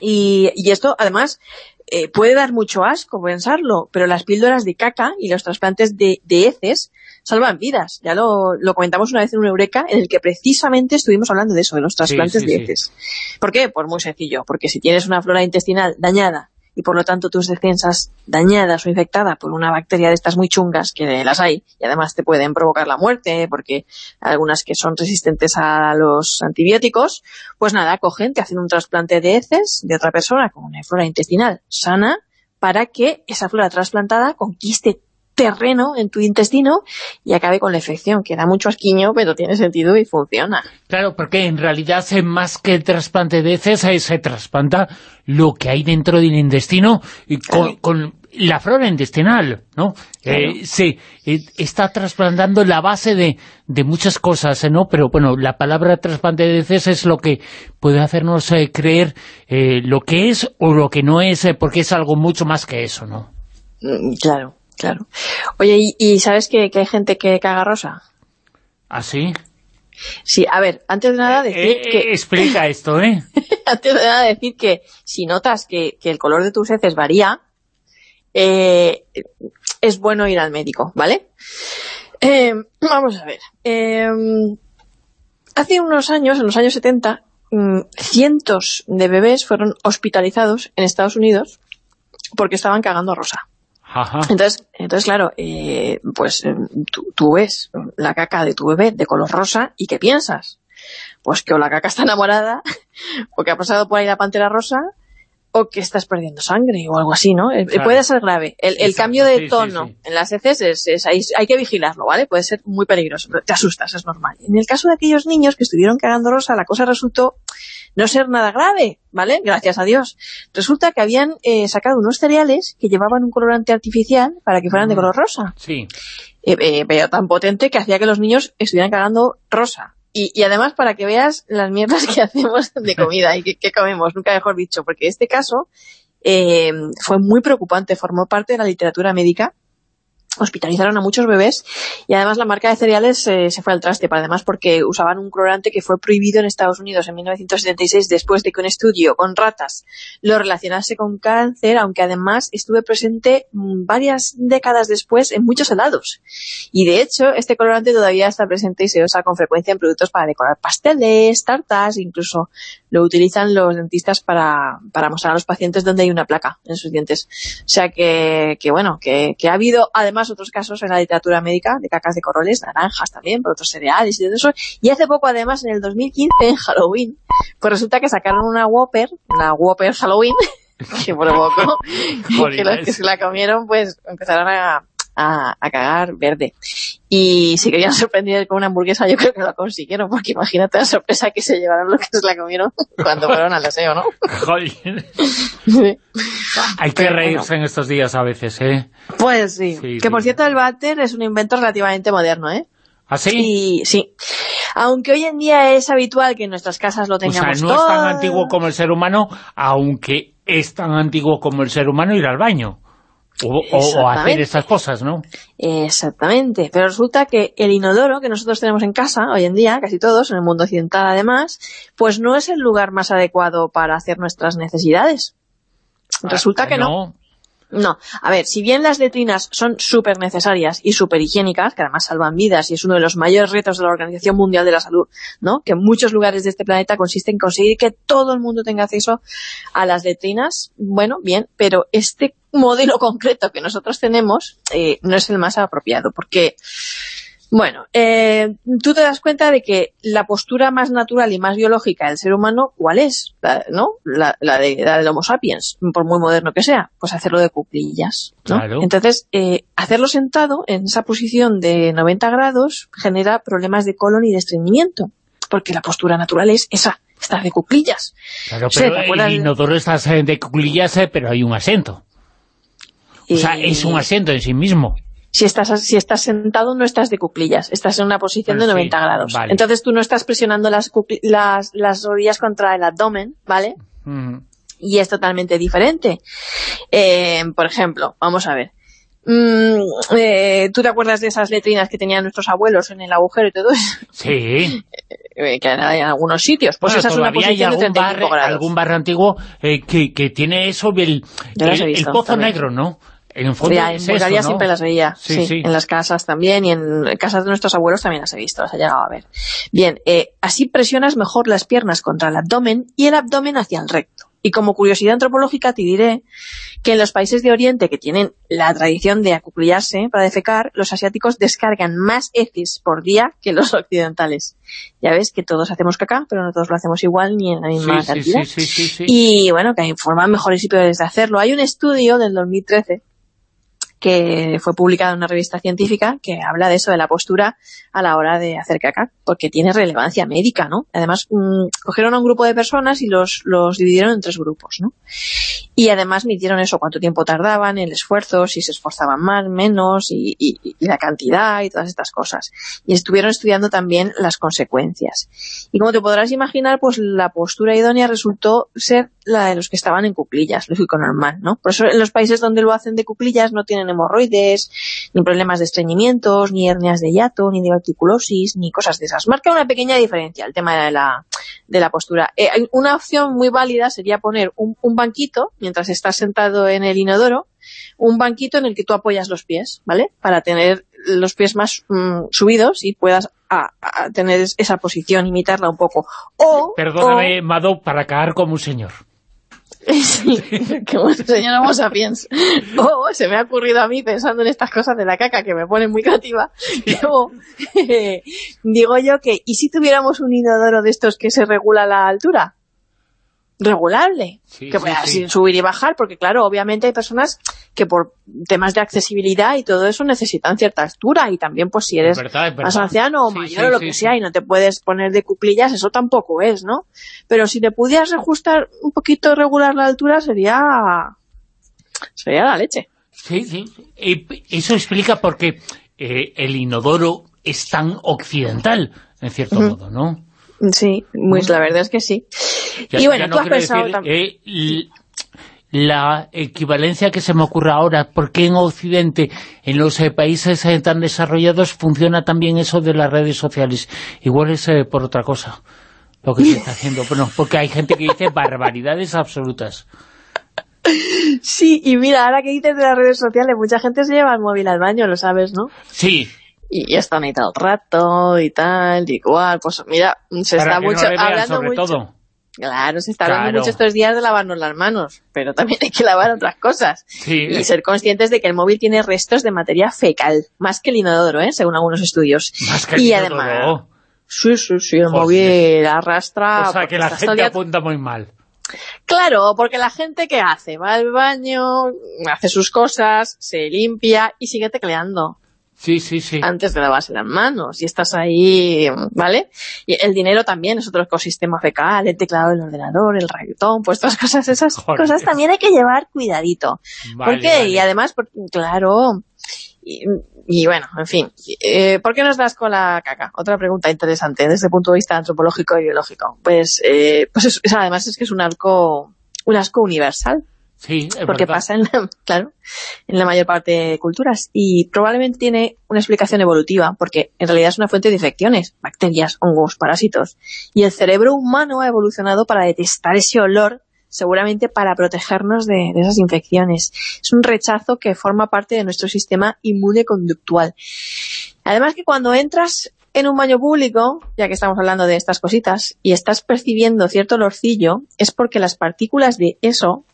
Y, y esto, además, eh, puede dar mucho asco pensarlo, pero las píldoras de caca y los trasplantes de heces salvan vidas. Ya lo, lo comentamos una vez en un Eureka, en el que precisamente estuvimos hablando de eso, de los trasplantes sí, de sí. heces. ¿Por qué? Pues muy sencillo, porque si tienes una flora intestinal dañada y por lo tanto tus defensas dañadas o infectadas por una bacteria de estas muy chungas, que las hay, y además te pueden provocar la muerte, porque algunas que son resistentes a los antibióticos, pues nada, cogen, te hacen un trasplante de heces de otra persona con una flora intestinal sana, para que esa flora trasplantada conquiste terreno en tu intestino y acabe con la infección, que da mucho asquiño, pero tiene sentido y funciona. Claro, porque en realidad más que trasplante de heces eh, se trasplanta lo que hay dentro del intestino y con, con la flora intestinal, ¿no? Claro. Eh, se eh, está trasplantando la base de, de muchas cosas, ¿no? Pero bueno, la palabra trasplante de heces es lo que puede hacernos eh, creer lo que es o lo que no es, porque es algo mucho más que eso, ¿no? Mm, Claro, claro. Oye, ¿y, y sabes que, que hay gente que caga rosa? ¿Así? Sí, a ver, antes de nada decir Eh, que... eh, explica esto, ¿eh? antes de nada decir que si notas que, que el color de tus heces varía, eh, es bueno ir al médico, ¿vale? Eh, vamos a ver. eh, hace unos años, en los años 70, mm, cientos de bebés fueron hospitalizados en Estados Unidos porque estaban cagando rosa. Ajá. Entonces, entonces claro, eh, pues eh, tú, tú ves la caca de tu bebé de color rosa y ¿qué piensas? Pues que o la caca está enamorada, o que ha pasado por ahí la pantera rosa, o que estás perdiendo sangre o algo así, ¿no? Eh, Claro. Puede ser grave. El, cambio de sí, sí, tono sí. en las heces es, hay que vigilarlo, ¿vale? Puede ser muy peligroso, pero te asustas, es normal. En el caso de aquellos niños que estuvieron cagando rosa, la cosa resultó no ser nada grave, ¿vale? Gracias a Dios. Resulta que habían eh, sacado unos cereales que llevaban un colorante artificial para que fueran de Mm. color rosa. Sí. Eh, eh, pero tan potente que hacía que los niños estuvieran cagando rosa. Y, y además para que veas las mierdas que hacemos de comida y que, que comemos, nunca mejor dicho, porque este caso eh, fue muy preocupante, formó parte de la literatura médica hospitalizaron a muchos bebés y además la marca de cereales eh, se fue al traste, además porque usaban un colorante que fue prohibido en Estados Unidos en 1976 después de que un estudio con ratas lo relacionase con cáncer, aunque además estuve presente mm, varias décadas después en muchos helados. Y de hecho, este colorante todavía está presente y se usa con frecuencia en productos para decorar pasteles, tartas, incluso lo utilizan los dentistas para, para mostrar a los pacientes donde hay una placa en sus dientes. O sea que, que bueno, que, que ha habido además otros casos en la literatura médica de cacas de corroles, naranjas también, por otros cereales y todo eso. Y hace poco además, en el 2015, en Halloween, pues resulta que sacaron una Whopper, una Whopper Halloween, que provocó que los que se la comieron pues empezaron a, a, a, cagar verde. Y si querían sorprender con una hamburguesa, yo creo que lo consiguieron, porque imagínate la sorpresa que se llevaron los que se la comieron cuando fueron al deseo, ¿no? Joder. Sí. Hay que Pero reírse en estos días a veces, ¿eh? Pues sí. Sí, que sí. por cierto el váter es un invento relativamente moderno, ¿eh? ¿Ah, sí? Y sí. Aunque hoy en día es habitual que en nuestras casas lo O sea, tengamos no es tan antiguo como el ser humano, aunque es tan antiguo como el ser humano ir al baño. O, hacer Exactamente. esas cosas, ¿no? Exactamente, pero resulta que el inodoro que nosotros tenemos en casa hoy en día, casi todos, en el mundo occidental además, pues no es el lugar más adecuado para hacer nuestras necesidades. Resulta que no. No, a ver, si bien las letrinas son súper necesarias y súper higiénicas, que además salvan vidas y es uno de los mayores retos de la Organización Mundial de la Salud, ¿no? Que en muchos lugares de este planeta consiste en conseguir que todo el mundo tenga acceso a las letrinas, bueno, bien, pero este modelo concreto que nosotros tenemos eh, no es el más apropiado, porque bueno, eh, tú te das cuenta de que la postura más natural y más biológica del ser humano, ¿cuál es? La, ¿no? La, la de, la del Homo sapiens, por muy moderno que sea, pues hacerlo de cuclillas. ¿no? Claro. Entonces, eh, hacerlo sentado en esa posición de 90 grados genera problemas de colon y de estreñimiento, porque la postura natural es esa, estar de cuclillas. Claro, O sea, pero ¿te acuerdas el de- inodoro está eh, de cuclillas, eh, pero hay un asiento. O sea, Eh, es un asiento en sí mismo. Si estás, si estás sentado no estás de cuclillas, estás en una posición Bueno, de sí, 90 grados. vale. Entonces tú no estás presionando las, las, las rodillas contra el abdomen, ¿vale? Mm. Y es totalmente diferente. Eh, por ejemplo, vamos a ver. Mm, eh, ¿Tú te acuerdas de esas letrinas que tenían nuestros abuelos en el agujero y todo eso? Sí. Eh, que hay en algunos sitios. Pues Bueno, esa es una hay posición de algún 35 bar, grados. algún bar antiguo eh, que, que tiene eso, el, Yo las he el- el pozo también. negro, ¿no? En el fondo en es Bulgaria eso, ¿no? siempre las veía, Sí, sí, sí. en las casas también y en casas de nuestros abuelos también las he visto, las he llegado a ver. Bien, eh, así presionas mejor las piernas contra el abdomen y el abdomen hacia el recto. Y como curiosidad antropológica te diré que en los países de Oriente que tienen la tradición de acuclillarse para defecar, los asiáticos descargan más heces por día que los occidentales. Ya ves que todos hacemos caca, pero no todos lo hacemos igual ni en la misma Sí, sí, cantidad. sí, sí, sí, sí. Y bueno, que hay formas mejores y peores de hacerlo. Hay un estudio del 2013 que fue publicado en una revista científica que habla de eso, de la postura a la hora de hacer caca, porque tiene relevancia médica, ¿no? Además, mm, cogieron a un grupo de personas y los, los dividieron en tres grupos, ¿no? Y además midieron eso, cuánto tiempo tardaban, el esfuerzo, si se esforzaban más, menos, y, y- y la cantidad y todas estas cosas. Y estuvieron estudiando también las consecuencias. Y como te podrás imaginar, pues la postura idónea resultó ser la de los que estaban en cuclillas, lógico normal, ¿no? Por eso en los países donde lo hacen de cuclillas no tienen hemorroides, ni problemas de estreñimientos, ni hernias de hiato, ni diverticulosis, ni cosas de esas. Marca una pequeña diferencia el tema de la, de la postura. Eh, una opción muy válida sería poner un, un banquito, mientras estás sentado en el inodoro, un banquito en el que tú apoyas los pies, ¿vale? Para tener los pies más mm, subidos y puedas a- a tener esa posición, imitarla un poco. O, Perdóname, Mado, para cagar como un señor. Sí, que bueno, señor Homo sapiens. O se me ha ocurrido a mí pensando en estas cosas de la caca que me ponen muy creativa. Digo, digo yo que, ¿y si tuviéramos un inodoro de estos que se regula la altura? Regulable, Sí, que pueda sí. subir y bajar, porque claro, obviamente hay personas que por temas de accesibilidad y todo eso necesitan cierta altura y también pues si eres Es verdad, es más anciano o mayor o lo que sea y no te puedes poner de cuclillas, eso tampoco es, ¿no? Pero si te pudieras ajustar un poquito regular la altura sería sería la leche. Sí, sí. Eso explica por qué eh, el inodoro es tan occidental, en cierto modo, ¿no? Sí, pues la verdad es que sí. Ya- y bueno, no tú has pensado decir, también... eh, la equivalencia que se me ocurre ahora, ¿por qué en Occidente, en los eh, países eh, tan desarrollados, funciona también eso de las redes sociales? Igual es eh, por otra cosa lo que se está haciendo. Bueno, porque hay gente que dice barbaridades absolutas. Sí, y mira, ahora que dices de las redes sociales, mucha gente se lleva el móvil al baño, lo sabes, ¿no? Sí. Y ya están ahí todo el rato y tal, y igual, pues mira, se Para está que no mucho vean, hablando sobre mucho. todo. Claro, se está hablando mucho estos días de lavarnos las manos, pero también hay que lavar otras cosas. Sí. Y ser conscientes de que el móvil tiene restos de materia fecal, más que el inodoro, ¿eh? según algunos estudios. Más que el y inodoro. además, sí, sí, sí, el Joder. móvil arrastra... o sea, que la gente apunta muy mal. Claro, porque la gente ¿qué hace? Va al baño, hace sus cosas, se limpia y sigue tecleando Sí, sí, sí. antes de lavarse las manos. Y estás ahí, ¿vale? Y el dinero también es otro ecosistema fecal, el teclado del ordenador, el reggaetón, pues todas cosas, esas Joder. cosas también hay que llevar cuidadito. Vale, ¿Por qué? vale. Y además, claro... Y, y bueno, en fin, eh, ¿por qué nos das con la caca? Otra pregunta interesante desde el punto de vista antropológico y biológico. Pues, eh, pues es- es- además es que es un asco, un asco universal, Sí, es porque verdad. pasa en la, claro, en la mayor parte de culturas y probablemente tiene una explicación evolutiva porque en realidad es una fuente de infecciones, bacterias, hongos, parásitos y el cerebro humano ha evolucionado para detestar ese olor seguramente para protegernos de, de esas infecciones. Es un rechazo que forma parte de nuestro sistema inmune conductual. Además que cuando entras en un baño público, ya que estamos hablando de estas cositas, y estás percibiendo cierto olorcillo, es porque las partículas de eso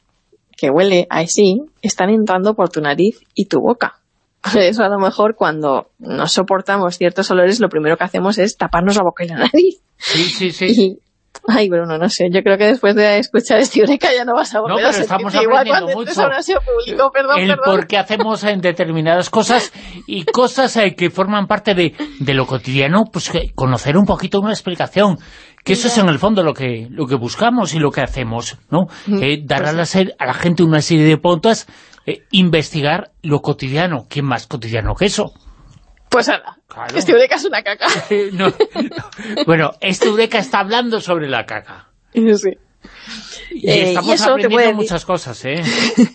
que huele así, están entrando por tu nariz y tu boca. Por eso a lo mejor cuando no soportamos ciertos olores, lo primero que hacemos es taparnos la boca y la nariz. Sí, sí, sí. Ay, Bruno, no sé, yo creo que después de escuchar este Eureka ya no vas a volver pero a sentirte estamos igual aprendiendo entres mucho. público, perdón, el perdón. por qué hacemos en determinadas cosas y cosas eh, que forman parte de, de lo cotidiano, pues conocer un poquito una explicación. Que eso es en el fondo lo que lo que buscamos y lo que hacemos, ¿no? Eh, dar pues a la, a la gente una serie de pautas, eh, investigar lo cotidiano. ¿Qué más cotidiano que eso? Pues ahora, Claro. este Eureka es una caca. Eh, no, no. Bueno, este Eureka está hablando sobre la caca. Sí. Y Eh, y estamos eso te puede muchas cosas, ¿eh?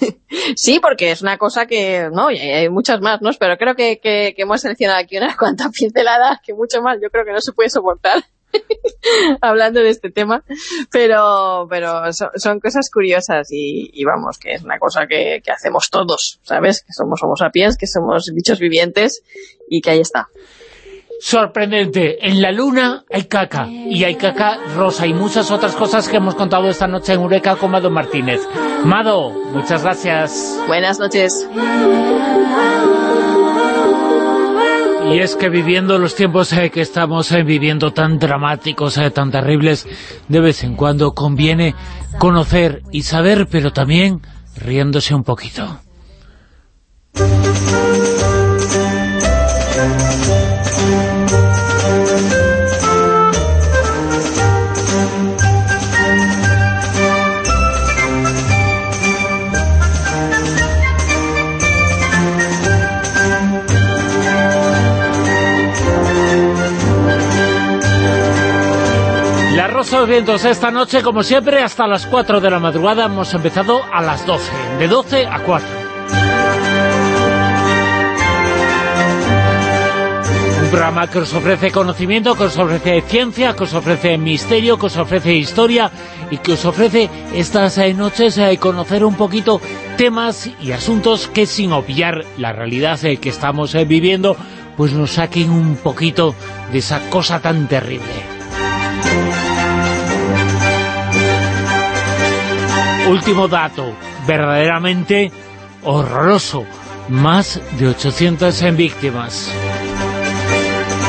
Sí, porque es una cosa que, no, y hay muchas más, ¿no? Pero creo que, que, que hemos seleccionado aquí unas cuantas pinceladas que mucho más yo creo que no se puede soportar hablando de este tema, pero pero son, son cosas curiosas y, y vamos, que es una cosa que, que hacemos todos, ¿sabes? Que somos homo sapiens, que somos bichos vivientes y que ahí está. Sorprendente. En la luna hay caca. Y hay caca rosa y muchas otras cosas que hemos contado esta noche en Eureka con Mado Martínez. Mado, muchas gracias. Buenas noches. Y es que viviendo los tiempos eh, que estamos eh, viviendo tan dramáticos, eh, tan terribles, de vez en cuando conviene conocer y saber, pero también riéndose un poquito. Los Vientos esta noche, como siempre, hasta las 4 de la madrugada. Hemos empezado a las 12, de 12 a 4. Un programa que os ofrece conocimiento, que os ofrece ciencia, que os ofrece misterio, que os ofrece historia y que os ofrece estas eh, noches eh, conocer un poquito temas y asuntos que sin obviar la realidad eh, que estamos viviendo, pues nos saquen un poquito de esa cosa tan terrible. Último dato, verdaderamente horroroso, más de 800 en víctimas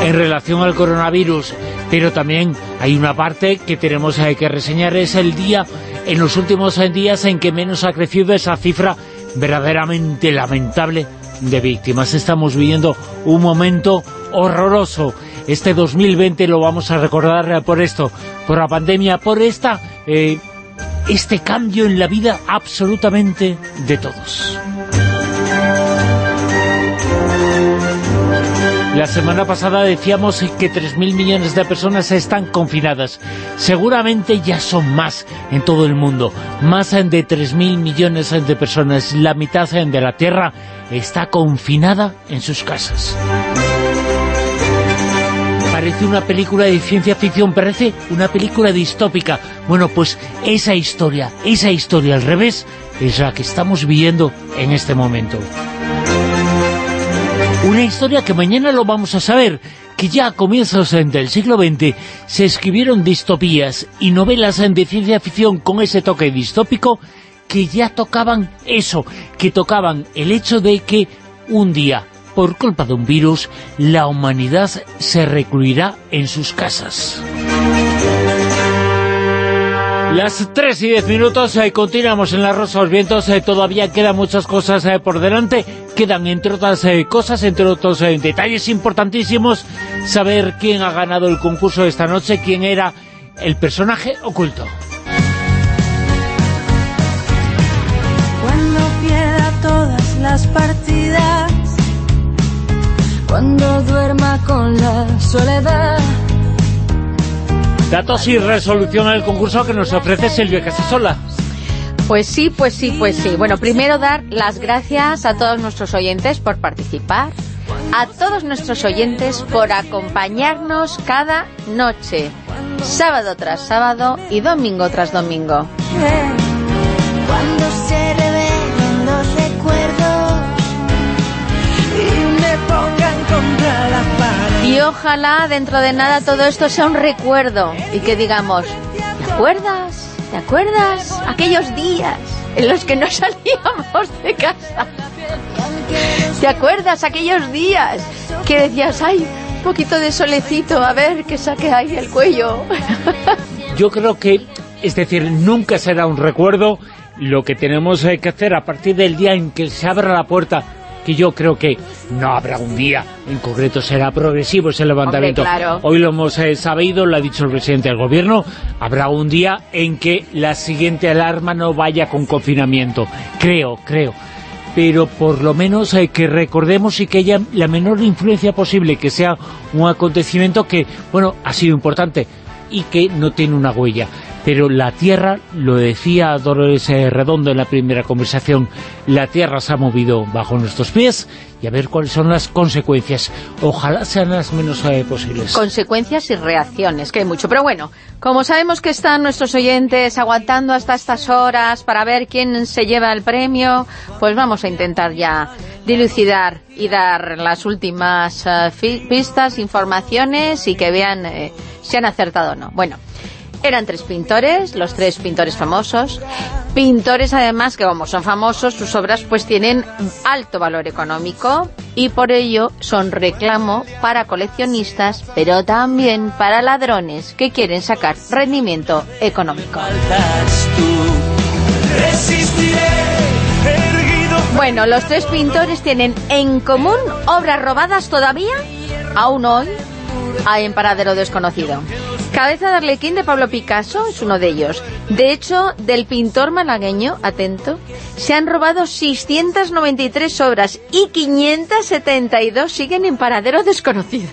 en relación al coronavirus, pero también hay una parte que tenemos eh, que reseñar, es el día, en los últimos días en que menos ha crecido esa cifra verdaderamente lamentable de víctimas. Estamos viviendo un momento horroroso. Este 2020 lo vamos a recordar eh, por esto, por la pandemia, por esta... eh, este cambio en la vida absolutamente de todos. La semana pasada decíamos que 3.000 millones de personas están confinadas. Seguramente ya son más en todo el mundo. Más de 3.000 millones de personas. La mitad de la Tierra está confinada en sus casas. Parece una película de ciencia ficción, parece una película distópica. Bueno, pues esa historia, esa historia al revés, es la que estamos viviendo en este momento. Una historia que mañana lo vamos a saber, que ya a comienzos del siglo XX se escribieron distopías y novelas de ciencia ficción con ese toque distópico que ya tocaban eso, que tocaban el hecho de que un día, por culpa de un virus, la humanidad se recluirá en sus casas. Las 3 y 10 minutos, eh, continuamos en la Rosa los Vientos, eh, todavía quedan muchas cosas eh, por delante, quedan entre otras eh, cosas, entre otros detalles importantísimos, saber quién ha ganado el concurso esta noche, quién era el personaje oculto. Cuando pierda todas las partidas, cuando duerma con la soledad. Datos y resolución al concurso que nos ofrece Silvia Casasola. Pues sí, pues sí, pues sí. Bueno, primero dar las gracias a todos nuestros oyentes por participar, a todos nuestros oyentes por acompañarnos cada noche, sábado tras sábado y domingo tras domingo. Y ojalá dentro de nada todo esto sea un recuerdo y que digamos, ¿te acuerdas? ¿Te acuerdas? Aquellos días en los que no salíamos de casa. ¿Te acuerdas aquellos días que decías, ay, un poquito de solecito, a ver que saque ahí el cuello? Yo creo que, es decir, nunca será un recuerdo lo que tenemos eh, que hacer a partir del día en que se abra la puerta que yo creo que no habrá un día en concreto, será progresivo ese levantamiento. Hombre, claro. Hoy lo hemos eh, sabido, lo ha dicho el presidente del gobierno, habrá un día en que la siguiente alarma no vaya con confinamiento. Creo, creo. Pero por lo menos hay que recordemos y que haya la menor influencia posible, que sea un acontecimiento que, bueno, ha sido importante y que no tiene una huella. Pero la Tierra, lo decía Dolores eh, Redondo en la primera conversación, la Tierra se ha movido bajo nuestros pies y a ver cuáles son las consecuencias. Ojalá sean las menos eh, posibles. Consecuencias y reacciones, que hay mucho. Pero bueno, como sabemos que están nuestros oyentes aguantando hasta estas horas para ver quién se lleva el premio, pues vamos a intentar ya dilucidar y dar las últimas fi- pistas, informaciones y que vean eh, si han acertado o no. Bueno, eran tres pintores, los tres pintores famosos, pintores además que como son famosos, sus obras pues tienen alto valor económico y por ello son reclamo para coleccionistas, pero también para ladrones que quieren sacar rendimiento económico. Bueno, los tres pintores tienen en común obras robadas todavía, aún hoy, hay en paradero desconocido. Cabeza de Arlequín de Pablo Picasso es uno de ellos. De hecho, del pintor malagueño, atento, se han robado 693 obras y 572 siguen en paradero desconocido.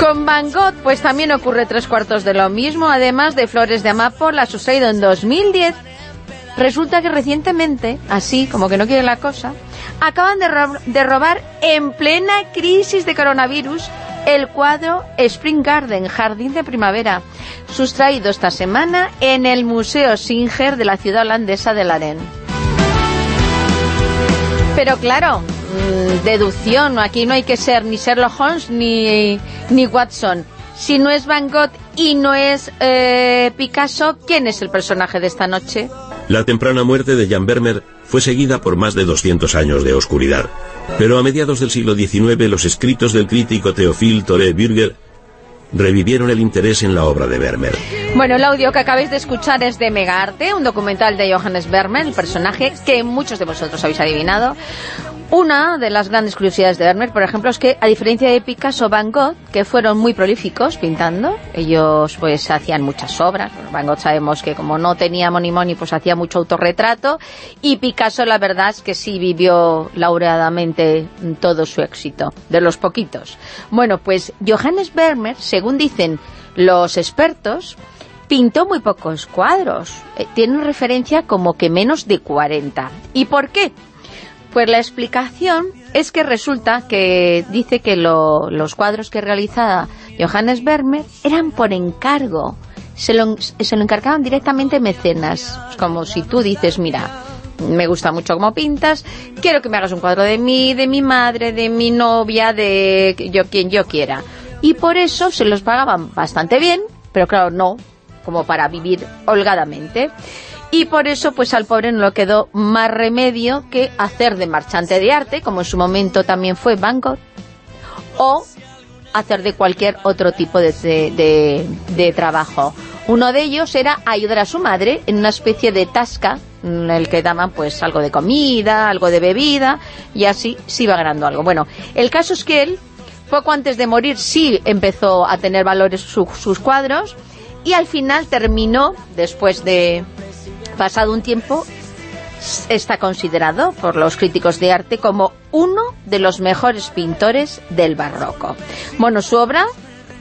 Con Van Gogh, pues también ocurre tres cuartos de lo mismo, además de Flores de Amapola, sucedido en 2010. Resulta que recientemente, así como que no quiere la cosa, acaban de robar en plena crisis de coronavirus el cuadro Spring Garden, Jardín de Primavera, sustraído esta semana en el Museo Singer de la ciudad holandesa de Laren. Pero claro, mm, deducción, aquí no hay que ser ni Sherlock Holmes ni, ni Watson. Si no es Van Gogh y no es eh, Picasso, ¿quién es el personaje de esta noche? La temprana muerte de Jan Vermeer fue seguida por más de 200 años de oscuridad. Pero a mediados del siglo XIX los escritos del crítico Théophile Toré Bürger revivieron el interés en la obra de Vermeer. Bueno, el audio que acabáis de escuchar es de Megarte, un documental de Johannes Vermeer, el personaje que muchos de vosotros habéis adivinado. Una de las grandes curiosidades de Vermeer, por ejemplo, es que a diferencia de Picasso, Van Gogh, que fueron muy prolíficos pintando, ellos pues hacían muchas obras, Van Gogh sabemos que como no tenía money money, pues hacía mucho autorretrato, y Picasso la verdad es que sí vivió laureadamente todo su éxito, de los poquitos. Bueno, pues Johannes Vermeer, según dicen los expertos, pintó muy pocos cuadros, eh, tienen referencia como que menos de 40. ¿Y por qué? Pues la explicación es que resulta que dice que los cuadros que realizaba Johannes Vermeer eran por encargo. Se lo, se lo encargaban directamente mecenas. Es como si tú dices, mira, me gusta mucho cómo pintas, quiero que me hagas un cuadro de mí, de mi madre, de mi novia, de yo quien yo quiera. Y por eso se los pagaban bastante bien, pero claro, no como para vivir holgadamente y por eso pues al pobre no le quedó más remedio que hacer de marchante de arte, como en su momento también fue Van Gogh, o hacer de cualquier otro tipo de, de, trabajo. Uno de ellos era ayudar a su madre en una especie de tasca en el que daban pues algo de comida, algo de bebida y así se iba ganando algo. Bueno, el caso es que él poco antes de morir sí empezó a tener valores sus cuadros y al final terminó, después de pasado un tiempo, está considerado por los críticos de arte como uno de los mejores pintores del barroco. Bueno, su obra,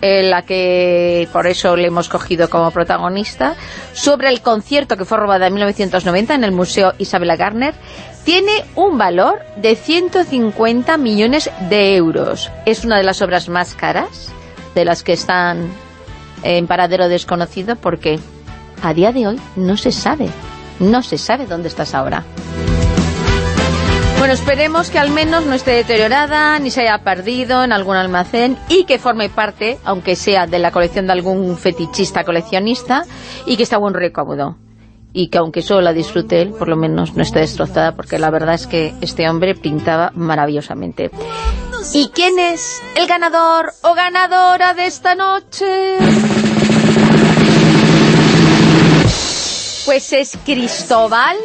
en la que por eso le hemos cogido como protagonista, sobre el concierto que fue robado en 1990 en el Museo Isabella Garner, tiene un valor de 150 millones de euros. Es una de las obras más caras de las que están en paradero desconocido porque a día de hoy no se sabe, no se sabe dónde estás ahora. Bueno, esperemos que al menos no esté deteriorada, ni se haya perdido en algún almacén y que forme parte, aunque sea de la colección de algún fetichista coleccionista, y que esté a buen recaudo. Y que aunque solo la disfrute él, por lo menos no esté destrozada, porque la verdad es que este hombre pintaba maravillosamente. ¿Y quién es el ganador o ganadora de esta noche? Pues es Cristóbal,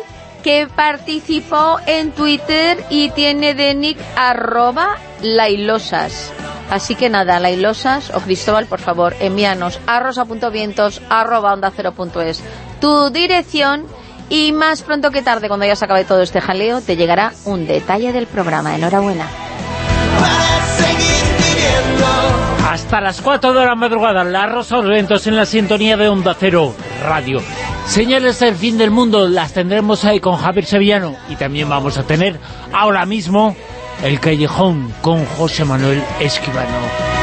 que participó en Twitter y tiene de nick arroba lailosas. Así que nada, lailosas o Cristóbal, por favor, envíanos a rosa.vientos arroba onda cero punto es tu dirección y más pronto que tarde, cuando ya se acabe todo este jaleo, te llegará un detalle del programa. Enhorabuena. Hasta las 4 de la madrugada, la Rosa los Ventos en la sintonía de Onda Cero Radio. Señales del fin del mundo las tendremos ahí con Javier Sevillano y también vamos a tener ahora mismo el Callejón con José Manuel Esquivano.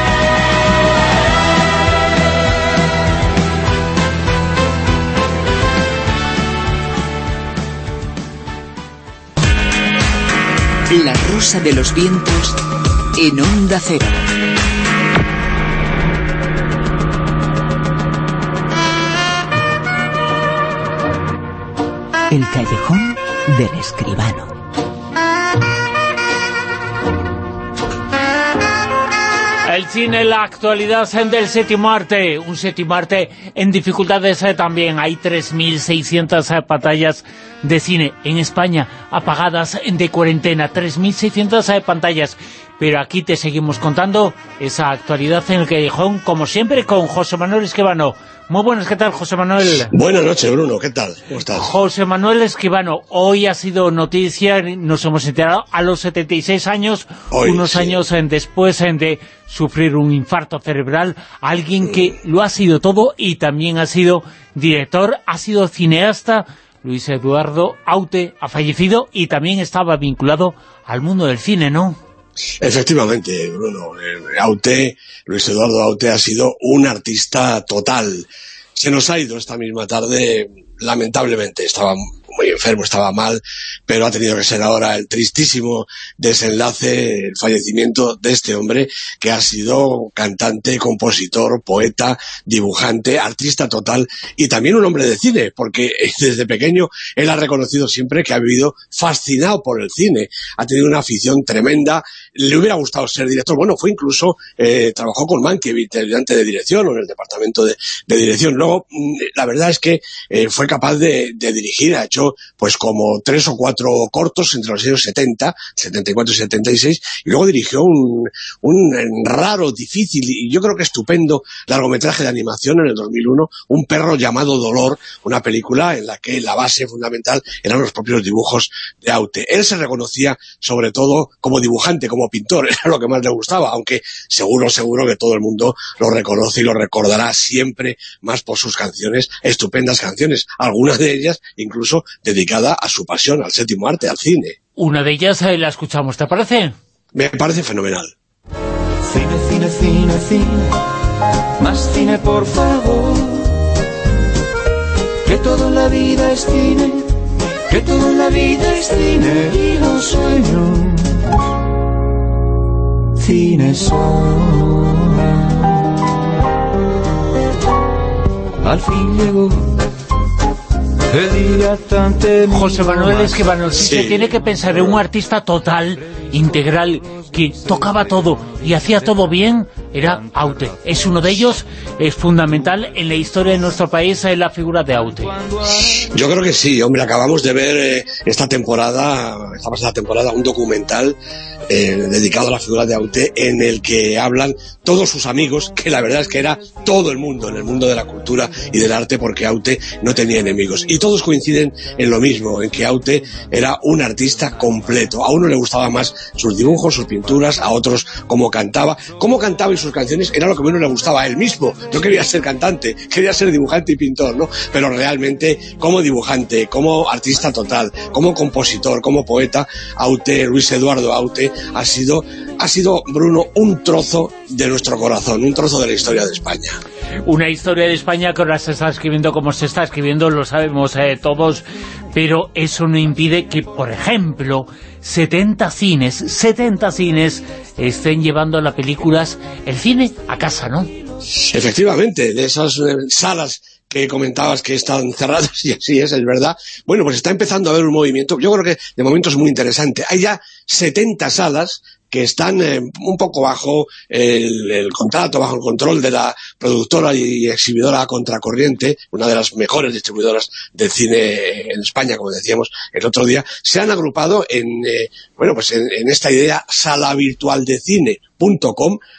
La Rosa de los Vientos en Onda Cero. El callejón del escribano. El cine, la actualidad del séptimo arte, un séptimo arte en dificultades eh, también. Hay 3.600 eh, pantallas de cine en España apagadas de cuarentena, 3.600 eh, pantallas. Pero aquí te seguimos contando esa actualidad en el callejón, como siempre, con José Manuel Esquivano. Muy buenas, ¿qué tal, José Manuel? Buenas noches, Bruno, ¿qué tal? ¿Cómo estás? José Manuel Esquivano, hoy ha sido noticia, nos hemos enterado, a los 76 años, unos años después de sufrir un infarto cerebral, alguien que lo ha sido todo y también ha sido director, ha sido cineasta, Luis Eduardo Aute ha fallecido y también estaba vinculado al mundo del cine, ¿no? Efectivamente, Bruno. Eh, Aute, Luis Eduardo Aute ha sido un artista total. Se nos ha ido esta misma tarde, lamentablemente. Estaba muy enfermo, estaba mal, pero ha tenido que ser ahora el tristísimo desenlace, el fallecimiento de este hombre que ha sido cantante, compositor, poeta, dibujante, artista total y también un hombre de cine, porque desde pequeño él ha reconocido siempre que ha vivido fascinado por el cine, ha tenido una afición tremenda, le hubiera gustado ser director, bueno, fue incluso, eh, trabajó con Mankiewicz, el ayudante de dirección o en el departamento de, dirección, luego mm, la verdad es que eh, fue capaz de, dirigir a Joe hecho pues como tres o cuatro cortos entre los años 70, 74 y 76, y luego dirigió un, un raro, difícil y yo creo que estupendo largometraje de animación en el 2001, Un perro llamado Dolor, una película en la que la base fundamental eran los propios dibujos de Aute. Él se reconocía sobre todo como dibujante, como pintor, era lo que más le gustaba, aunque seguro, seguro que todo el mundo lo reconoce y lo recordará siempre más por sus canciones, estupendas canciones, algunas de ellas incluso dedicada a su pasión, al séptimo arte, al cine. Una de ellas eh, la escuchamos, ¿te parece? Me parece fenomenal. Cine, cine, cine, cine, más cine por favor. Que toda la vida es cine, que toda la vida es cine y los sueños. Cine son. Al fin llegó José Manuel Esquivano, Sí. se tiene que pensar en un artista total, integral, que tocaba todo y hacía todo bien, era Aute. Es uno de ellos, es fundamental en la historia de nuestro país, en la figura de Aute. Yo creo que sí, hombre, acabamos de ver eh, esta temporada, esta pasada temporada, un documental eh, dedicado a la figura de Aute en el que hablan todos sus amigos, que la verdad es que era todo el mundo, en el mundo de la cultura y del arte, porque Aute no tenía enemigos. Y todos coinciden en lo mismo, en que Aute era un artista completo. A uno le gustaba más sus dibujos, sus pinturas, a otros cómo cantaba. Cómo cantaba sus canciones era lo que menos le gustaba a él mismo. No quería ser cantante, quería ser dibujante y pintor, ¿no? Pero realmente, como dibujante, como artista total, como compositor, como poeta, Aute, Luis Eduardo Aute, ha sido, ha sido, Bruno, un trozo de nuestro corazón, un trozo de la historia de España. Una historia de España que ahora se está escribiendo como se está escribiendo, lo sabemos eh, todos, pero eso no impide que, por ejemplo, 70 cines, 70 cines estén llevando las películas, el cine a casa, ¿no? Efectivamente, de esas eh, salas que comentabas que están cerradas, y así es, es verdad. Bueno, pues está empezando a haber un movimiento, yo creo que de momento es muy interesante. Hay ya 70 salas que están eh, un poco bajo el, contrato, bajo el control de la productora y exhibidora Contracorriente, una de las mejores distribuidoras del cine en España, como decíamos el otro día, se han agrupado en, eh, bueno, pues en esta idea sala virtual de cine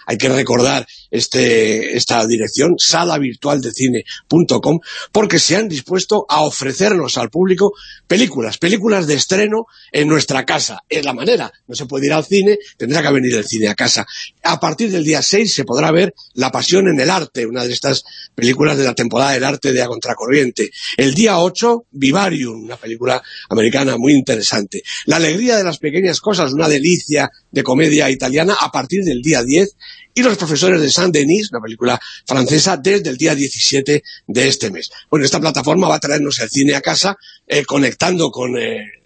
hay que recordar este, esta dirección, salavirtualdecine.com, porque se han dispuesto a ofrecernos al público películas, películas de estreno en nuestra casa. Es la manera, no se puede ir al cine, tendrá que venir el cine a casa. A partir del día 6 se podrá ver La pasión en el arte, una de estas películas de la temporada del arte de A Contracorriente. El día 8, Vivarium, una película americana muy interesante. La alegría de las pequeñas cosas, una delicia de comedia italiana a partir del día 10 y Los profesores de Saint-Denis, una película francesa, desde el día 17 de este mes. Bueno, esta plataforma va a traernos el cine a casa, eh, conectando con eh,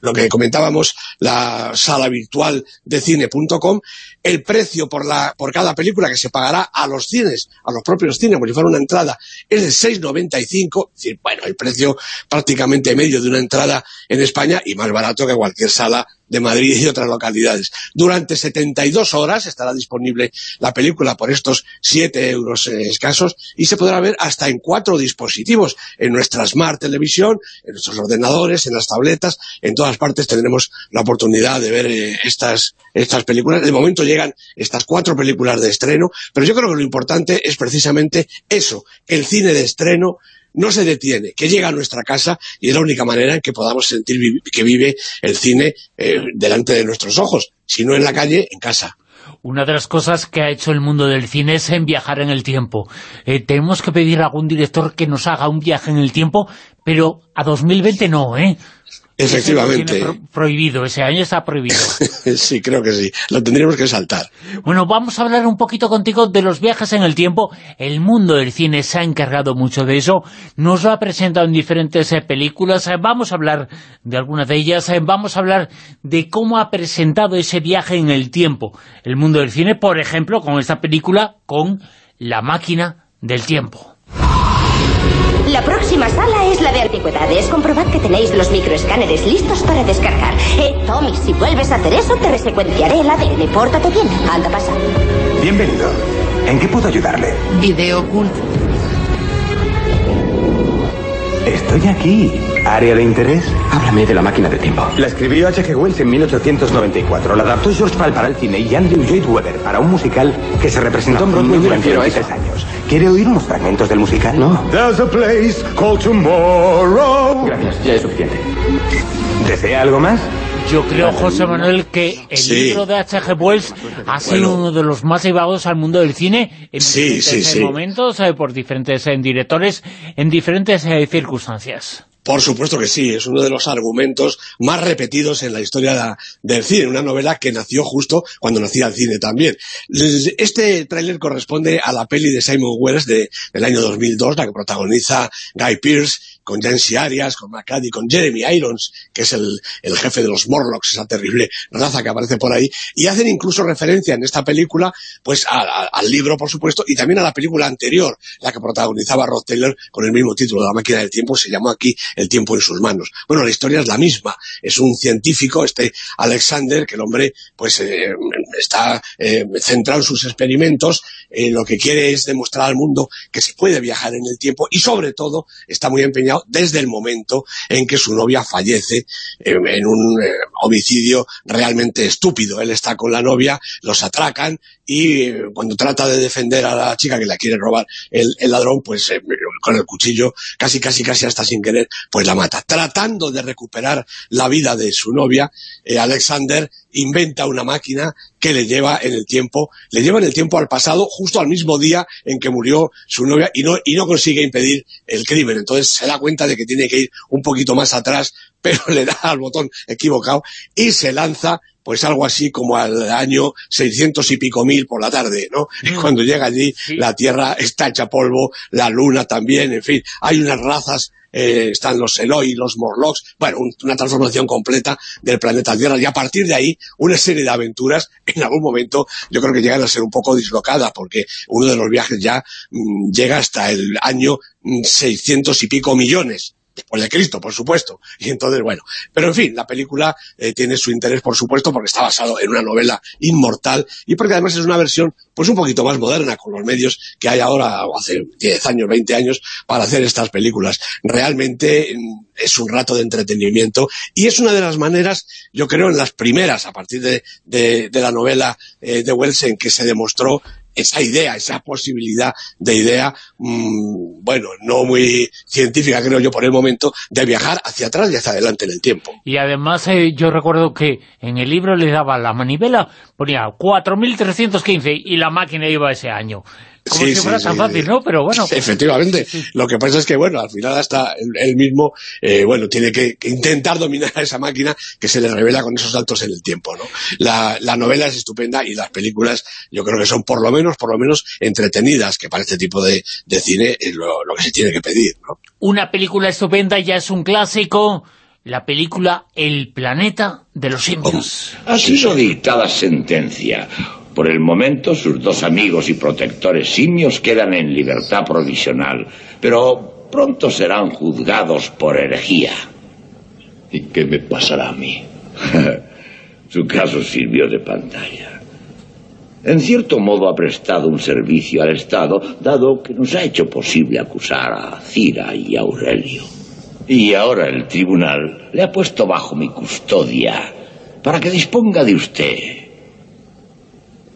lo que comentábamos, la sala virtual de cine.com, el precio por, la, por cada película que se pagará a los cines, a los propios cines, como si fuera una entrada, es de 6,95, es decir, bueno, el precio prácticamente medio de una entrada en España y más barato que cualquier sala de Madrid y otras localidades. Durante 72 horas estará disponible la película por estos 7 euros eh, escasos y se podrá ver hasta en cuatro dispositivos, en nuestra Smart Televisión, en nuestros ordenadores, en las tabletas, en todas partes tendremos la oportunidad de ver eh, estas, estas películas. De momento llegan estas cuatro películas de estreno, pero yo creo que lo importante es precisamente eso, el cine de estreno no se detiene, que llega a nuestra casa y es la única manera en que podamos sentir que vive el cine eh, delante de nuestros ojos, si no en la calle, en casa. Una de las cosas que ha hecho el mundo del cine es en viajar en el tiempo. Eh, tenemos que pedir a algún director que nos haga un viaje en el tiempo, pero a 2020 no, ¿eh? Efectivamente. Tiene pro- prohibido, ese año está prohibido. sí, creo que sí. Lo tendríamos que saltar. Bueno, vamos a hablar un poquito contigo de los viajes en el tiempo. El mundo del cine se ha encargado mucho de eso. Nos lo ha presentado en diferentes eh, películas. Eh, vamos a hablar de algunas de ellas. Eh, vamos a hablar de cómo ha presentado ese viaje en el tiempo. El mundo del cine, por ejemplo, con esta película, con La máquina del tiempo. La próxima sala es la de antigüedades. Comprobad que tenéis los microescáneres listos para descargar. Eh, Tommy, si vuelves a hacer eso, te resecuenciaré el ADN. Pórtate bien. Anda, pasa. Bienvenido. ¿En qué puedo ayudarle? Video oculto. Estoy aquí. ¿Área de interés? Háblame de la máquina del tiempo. La escribió H.G. Wells en 1894. La adaptó George Pal para el cine y Andrew Lloyd Webber para un musical que se representó en Broadway durante refiero a 23 años. ¿Quiere oír unos fragmentos del musical? No. There's a place called tomorrow. Gracias, ya es suficiente. ¿Desea algo más? Yo creo, José Manuel, que el Sí. libro de H.G. Wells ha sido Bueno. uno de los más llevados al mundo del cine en Sí, diferentes sí, sí. momentos, eh, por diferentes eh, directores, en diferentes eh, circunstancias. Por supuesto que sí, es uno de los argumentos más repetidos en la historia del cine, una novela que nació justo cuando nacía el cine también. Este tráiler corresponde a la peli de Simon Wells de, del año 2002, la que protagoniza Guy Pearce, con Jancy Arias, con McCarthy, con Jeremy Irons, que es el, el jefe de los Morlocks, esa terrible raza que aparece por ahí, y hacen incluso referencia en esta película, pues a- al libro, por supuesto, y también a la película anterior, la que protagonizaba Rod Taylor con el mismo título, La máquina del tiempo, se llamó aquí El tiempo en sus manos. Bueno, la historia es la misma, es un científico, este Alexander, que el hombre pues eh, está eh, centrado en sus experimentos, eh, lo que quiere es demostrar al mundo que se puede viajar en el tiempo y sobre todo está muy empeñado desde el momento en que su novia fallece en un eh, homicidio realmente estúpido. Él está con la novia, los atracan y eh, cuando trata de defender a la chica que la quiere robar el, ladrón, pues eh, con el cuchillo, casi casi casi hasta sin querer, pues la mata. Tratando de recuperar la vida de su novia, Alexander inventa una máquina que le lleva en el tiempo, le lleva en el tiempo al pasado, justo al mismo día en que murió su novia y no, y no consigue impedir el crimen. Entonces se da cuenta de que tiene que ir un poquito más atrás, pero le da al botón equivocado y se lanza pues algo así como al año 600 y pico mil por la tarde, ¿no? Y cuando llega allí, la Tierra está hecha polvo, la Luna también, en fin, hay unas razas, eh, están los Eloi, los Morlocks, bueno, un- una transformación completa del planeta Tierra, y a partir de ahí, una serie de aventuras, en algún momento, yo creo que llegan a ser un poco dislocadas, porque uno de los viajes ya mm, llega hasta el año mm, 600 y pico millones, después de Cristo, por supuesto. Y entonces, bueno, pero en fin, la película eh, tiene su interés, por supuesto, porque está basado en una novela inmortal y porque además es una versión, pues un poquito más moderna con los medios que hay ahora, o hace 10 años, 20 años, para hacer estas películas. Realmente mm, es un rato de entretenimiento y es una de las maneras, yo creo, en las primeras, a partir de, de- de la novela eh, de Wells, en que se demostró esa idea, esa posibilidad de idea, mm, bueno, no muy científica creo yo por el momento, de viajar hacia atrás y hacia adelante en el tiempo. Y además eh, yo recuerdo que en el libro le daba la manivela, ponía 4.315 y la máquina iba ese año. Como Sí, si sí, fuera tan sí, fácil, sí. ¿no? Pero bueno. Efectivamente. Lo que pasa es que, bueno, al final hasta él, mismo, eh, bueno, tiene que, que intentar dominar a esa máquina que se le revela con esos saltos en el tiempo, ¿no? La, la novela es estupenda y las películas yo creo que son por lo menos, por lo menos entretenidas, que para este tipo de, de cine es lo, lo que se tiene que pedir, ¿no? Una película estupenda, ya es un clásico, la película El planeta de los simios. Ha sido dictada sentencia. Por el momento, sus dos amigos y protectores simios quedan en libertad provisional, pero pronto serán juzgados por herejía. ¿Y qué me pasará a mí? Su caso sirvió de pantalla. En cierto modo ha prestado un servicio al Estado, dado que nos ha hecho posible acusar a Cira y a Aurelio. Y ahora el tribunal le ha puesto bajo mi custodia para que disponga de usted.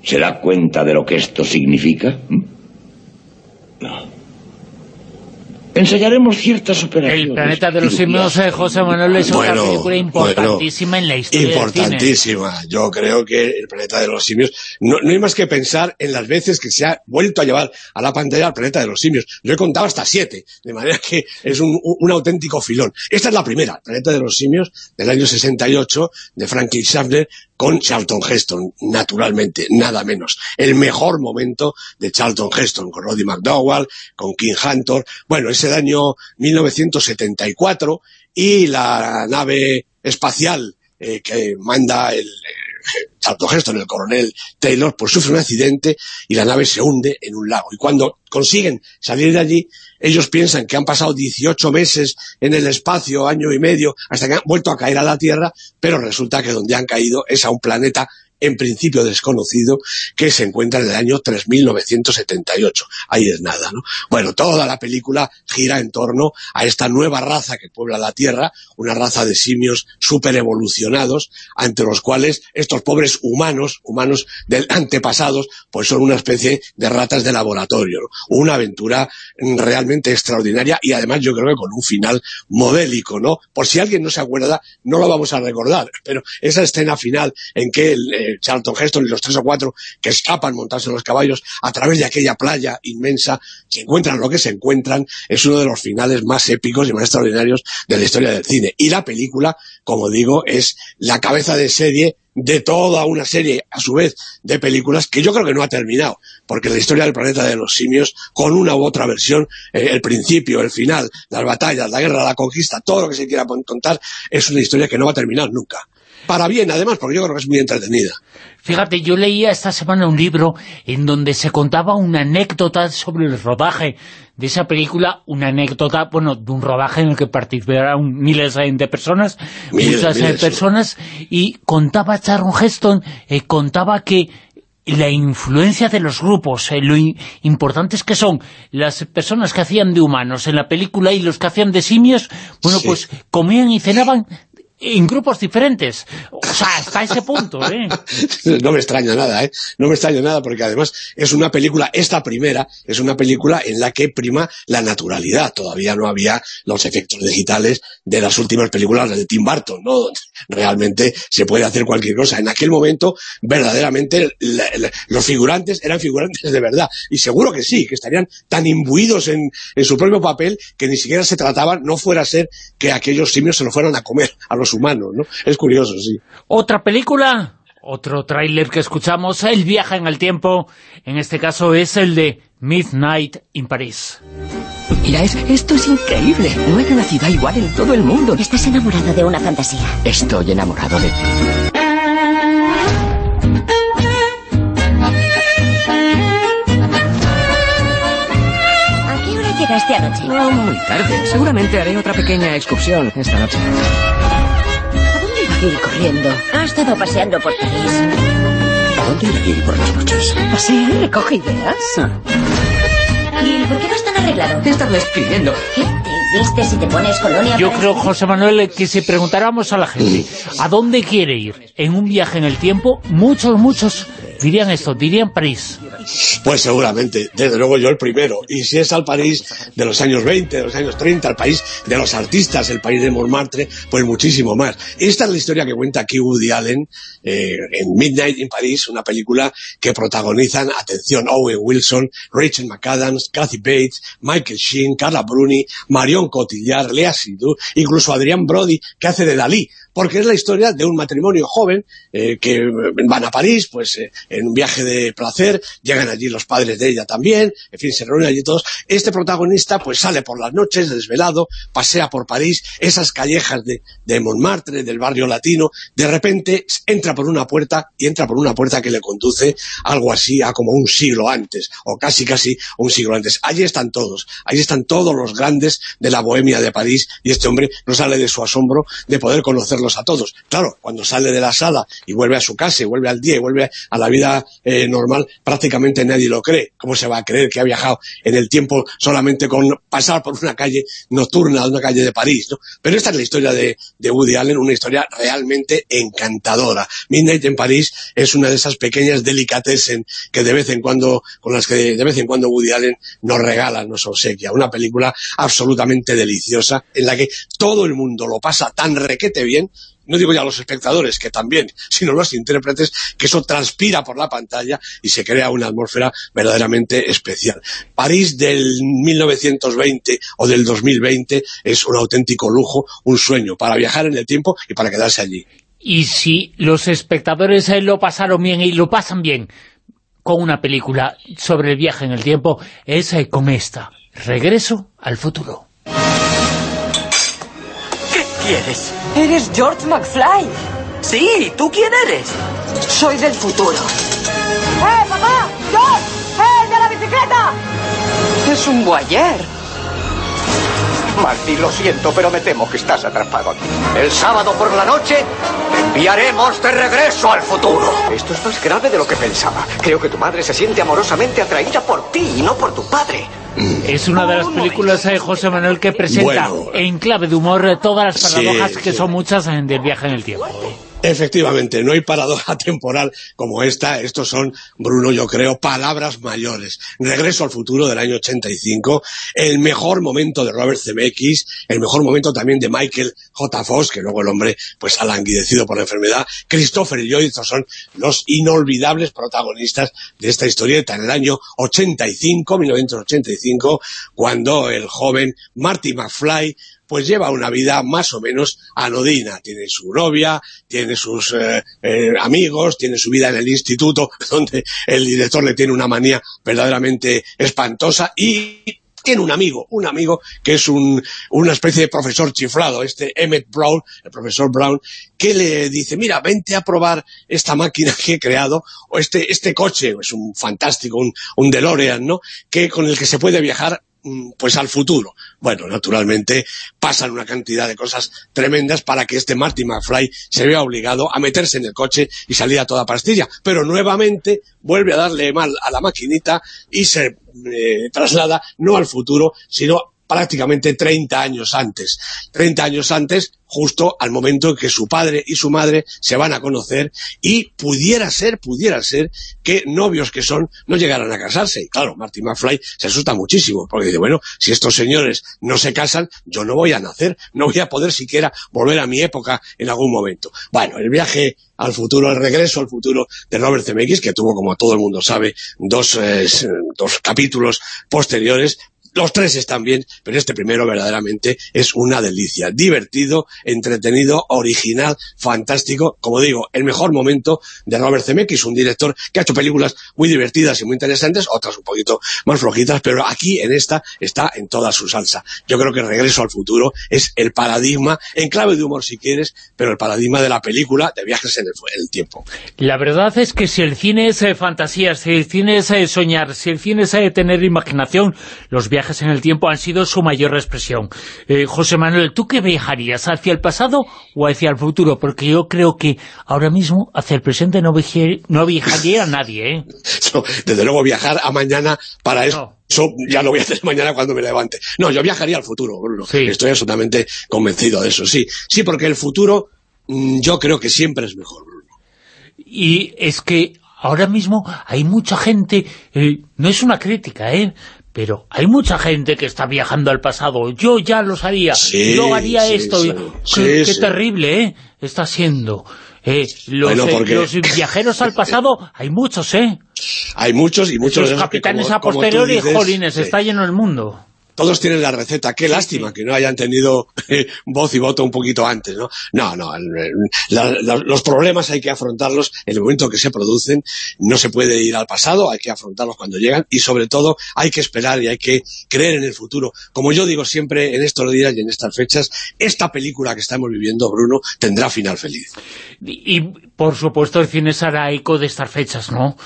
¿Se da cuenta de lo que esto significa? ¿Mm? No. Ensayaremos ciertas operaciones. El planeta de los simios, eh, José Manuel, es Bueno, película importantísima en la historia del cine. Importantísima. Yo creo que el planeta de los simios, no, no hay más que pensar en las veces que se ha vuelto a llevar a la pantalla al planeta de los simios. Yo he contado hasta siete, de manera que es un, un- un auténtico filón. Esta es la primera, el planeta de los simios, del año 68, de Franklin Schaffner, con Charlton Heston, naturalmente, nada menos. El mejor momento de Charlton Heston, con Roddy McDowell, con King Hunter. Bueno, es el año 1974 y la nave espacial eh, que manda el, eh, Charlton Heston, el coronel Taylor, pues sufre un accidente y la nave se hunde en un lago. Y cuando consiguen salir de allí, ellos piensan que han pasado 18 meses en el espacio, año y medio, hasta que han vuelto a caer a la Tierra, pero resulta que donde han caído es a un planeta en principio desconocido, que se encuentra en el año 3978. Ahí es nada, ¿no? Bueno, toda la película gira en torno a esta nueva raza que puebla la Tierra, una raza de simios super evolucionados, ante los cuales estos pobres humanos, humanos del antepasados, pues son una especie de ratas de laboratorio. Una aventura realmente extraordinaria y además yo creo que con un final modélico, ¿no? Por si alguien no se acuerda, no lo vamos a recordar, pero esa escena final en que el, Charlton Heston y los tres o cuatro que escapan montarse en los caballos a través de aquella playa inmensa, se encuentran lo que se encuentran, es uno de los finales más épicos y más extraordinarios de la historia del cine. Y la película, como digo, es la cabeza de serie de toda una serie, a su vez, de películas que yo creo que no ha terminado, porque la historia del planeta de los simios, con una u otra versión, eh, el principio, el final, las batallas, la guerra, la conquista, todo lo que se quiera contar, es una historia que no va a terminar nunca. Para bien, además, porque yo creo que es muy entretenida. Fíjate, yo leía esta semana un libro en donde se contaba una anécdota sobre el rodaje de esa película, una anécdota, bueno, de un rodaje en el que participaron miles de personas, Miles, muchas miles, personas, y contaba Sharon Heston, eh, contaba que la influencia de los grupos, eh, lo importantes que son las personas que hacían de humanos en la película y los que hacían de simios, bueno, Sí. pues comían y cenaban en grupos diferentes. O sea, hasta ese punto, ¿eh? No me extraña nada, ¿eh? No me extraña nada porque además es una película, esta primera, es una película en la que prima la naturalidad. Todavía no había los efectos digitales de las últimas películas de Tim Burton, ¿no? Realmente se puede hacer cualquier cosa. En aquel momento, verdaderamente, los figurantes eran figurantes de verdad. Y seguro que sí, que estarían tan imbuidos en, en su propio papel que ni siquiera se trataba, no fuera a ser que aquellos simios se lo fueran a comer a los humanos, ¿no? Es curioso, sí. Otra película, otro tráiler que escuchamos, El viaje en el tiempo, en este caso es el de Midnight in Paris. Mira, es- esto es increíble. No hay una ciudad igual en todo el mundo. Estás enamorado de una fantasía. Estoy enamorado de ti. ¿A qué hora llegaste anoche? No muy tarde. Seguramente haré otra pequeña excursión esta noche. ¿A dónde iba Gil corriendo? Ha estado paseando por París. ¿A dónde irá Gil por las noches? ¿Pasea? ¿Recoge ideas? Gil, ¿por qué vas tan arreglado? He estado escribiendo. ¿Qué? ¿Te vistes y te pones colonia Yo para creo? José Manuel, que si preguntáramos a la gente a dónde quiere ir en un viaje en el tiempo, muchos, muchos dirían esto, dirían París. Pues seguramente, desde luego yo el primero. Y si es al París de los años 20, de los años 30, el país de los artistas, el país de Montmartre, pues muchísimo más. Esta es la historia que cuenta aquí Woody Allen eh, en Midnight in Paris, una película que protagonizan, atención, Owen Wilson, Rachel McAdams, Kathy Bates, Michael Sheen, Carla Bruni, Marion Cotillard, Lea Seydoux, incluso Adrián Brody, que hace de Dalí, porque es la historia de un matrimonio joven eh, que van a París, pues eh, en un viaje de placer, llegan allí los padres de ella también, en fin, se reúnen allí todos. Este protagonista pues sale por las noches, desvelado, pasea por París, esas callejas de, de Montmartre, del barrio latino, de repente entra por una puerta y entra por una puerta que le conduce algo así a como un siglo antes, o casi casi un siglo antes. Allí están todos, allí están todos los grandes de la bohemia de París y este hombre no sale de su asombro de poder conocerlos a todos. Claro, cuando sale de la sala y vuelve a su casa y vuelve al día y vuelve a la vida eh, normal, prácticamente nadie lo cree. ¿Cómo se va a creer que ha viajado en el tiempo solamente con pasar por una calle nocturna, una calle de París? Pero esta es la historia de, de Woody Allen, una historia realmente encantadora. Midnight en París es una de esas pequeñas delicatessen que de vez en cuando, con las que de vez en cuando Woody Allen nos regala, nos obsequia. Una película absolutamente deliciosa en la que todo el mundo lo pasa tan requete bien no digo ya los espectadores, que también, sino los intérpretes, que eso transpira por la pantalla y se crea una atmósfera verdaderamente especial. París del 1920 o del 2020 es un auténtico lujo, un sueño para viajar en el tiempo y para quedarse allí. Y si los espectadores eh, lo pasaron bien y lo pasan bien con una película sobre el viaje en el tiempo, es eh, con esta, Regreso al futuro. ¿Qué quieres? Eres George McFly. Sí, ¿tú quién eres? Soy del futuro. ¡Eh, papá! ¡George! ¡Eh, el de la bicicleta! Es un guayer. Marty, lo siento, pero me temo que estás atrapado aquí. El sábado por la noche te enviaremos de regreso al futuro. Esto es más grave de lo que pensaba. Creo que tu madre se siente amorosamente atraída por ti y no por tu padre. Es una de las películas de José Manuel que presenta Bueno. en clave de humor todas las Sí, paradojas que sí. son muchas en del viaje en el tiempo. Efectivamente, no hay paradoja temporal como esta. Estos son, Bruno, yo creo, palabras mayores. Regreso al futuro del año 85, el mejor momento de Robert Zemeckis, el mejor momento también de Michael J. Fox, que luego el hombre pues ha languidecido por la enfermedad. Christopher Lloyd, estos son los inolvidables protagonistas de esta historieta en el año 85, 1985, cuando el joven Marty McFly pues lleva una vida más o menos anodina. Tiene su novia, tiene sus eh, eh, amigos, tiene su vida en el instituto, donde el director le tiene una manía verdaderamente espantosa y tiene un amigo, un amigo que es un, una especie de profesor chiflado, este Emmett Brown, el profesor Brown, que le dice, mira, vente a probar esta máquina que he creado, o este, este coche, es un fantástico, un, un DeLorean, ¿no?, que, con el que se puede viajar pues al futuro. Bueno, naturalmente pasan una cantidad de cosas tremendas para que este Marty McFly se vea obligado a meterse en el coche y salir a toda pastilla. Pero nuevamente vuelve a darle mal a la maquinita y se eh, traslada no al futuro, sino prácticamente 30 años antes. 30 años antes, justo al momento en que su padre y su madre se van a conocer y pudiera ser, pudiera ser que novios que son no llegaran a casarse. Y claro, Marty McFly se asusta muchísimo porque dice, bueno, si estos señores no se casan, yo no voy a nacer, no voy a poder siquiera volver a mi época en algún momento. Bueno, el viaje al futuro, el regreso al futuro de Robert Zemeckis, que tuvo, como todo el mundo sabe, dos, eh, dos capítulos posteriores, los tres están bien, pero este primero verdaderamente es una delicia. Divertido, entretenido, original, fantástico. Como digo, el mejor momento de Robert Zemeckis, un director que ha hecho películas muy divertidas y muy interesantes, otras un poquito más flojitas, pero aquí en esta está en toda su salsa. Yo creo que Regreso al futuro es el paradigma, en clave de humor si quieres, pero el paradigma de la película de viajes en el, tiempo. La verdad es que si el cine es eh, fantasía, si el cine es eh, soñar, si el cine es eh, tener imaginación, los viajes en el tiempo han sido su mayor expresión. Eh, José Manuel, ¿tú qué viajarías? ¿Hacia el pasado o hacia el futuro? Porque yo creo que ahora mismo hacia el presente no, viaje- no viajaría nadie, ¿eh? Desde luego viajar a mañana para eso, eso ya lo voy a hacer mañana cuando me levante. No, yo viajaría al futuro, Bruno. Estoy absolutamente convencido de eso, sí. Sí, porque el futuro mm, yo creo que siempre es mejor, Bruno. Y es que ahora mismo hay mucha gente, eh, no es una crítica, ¿eh? Pero hay mucha gente que está viajando al pasado. Yo ya los haría. Sí, Yo haría sí, esto. sí. qué terrible, ¿eh? Está siendo. Eh, los, Bueno, eh, los viajeros al pasado hay muchos, ¿eh? Hay muchos y muchos Los que, capitanes como- a posteriori, dices, jolines, está lleno el mundo. Todos tienen la receta. Qué lástima que no hayan tenido eh, voz y voto un poquito antes, ¿no? No, no. la- la- los problemas hay que afrontarlos en el momento que se producen. No se puede ir al pasado, hay que afrontarlos cuando llegan y sobre todo hay que esperar y hay que creer en el futuro. Como yo digo siempre en estos días y en estas fechas, esta película que estamos viviendo, Bruno, tendrá final feliz. Y, y, por supuesto, el cine será eco de estas fechas, ¿no?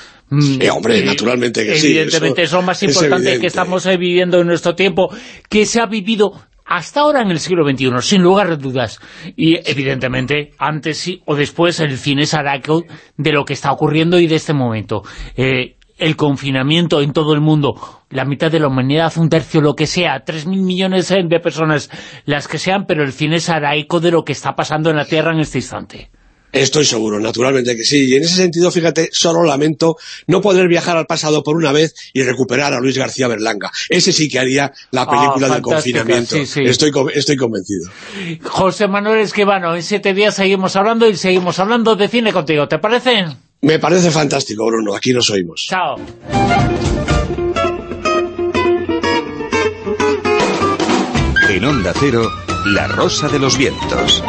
Eh, hombre, naturalmente que sí, Evidentemente, eso es lo más es importante que estamos viviendo en nuestro tiempo, que se ha vivido hasta ahora en el siglo XXI, sin lugar a dudas. Y, evidentemente, antes sí o después, el cine será eco de lo que está ocurriendo y de este momento. Eh, el confinamiento en todo el mundo, la mitad de la humanidad, un tercio, lo que sea, tres mil millones eh, de personas, las que sean, pero el cine será eco de lo que está pasando en la Tierra en este instante. Estoy seguro, naturalmente que sí. Y en ese sentido, fíjate, solo lamento no poder viajar al pasado por una vez y recuperar a Luis García Berlanga. Ese sí que haría la película del Ah, confinamiento. sí, sí. Estoy, estoy convencido. José Manuel Esquivano, en siete días seguimos hablando y seguimos hablando de cine contigo, ¿te parece? Me parece fantástico, Bruno. Aquí nos oímos. Chao. En Onda Cero, La Rosa de los Vientos.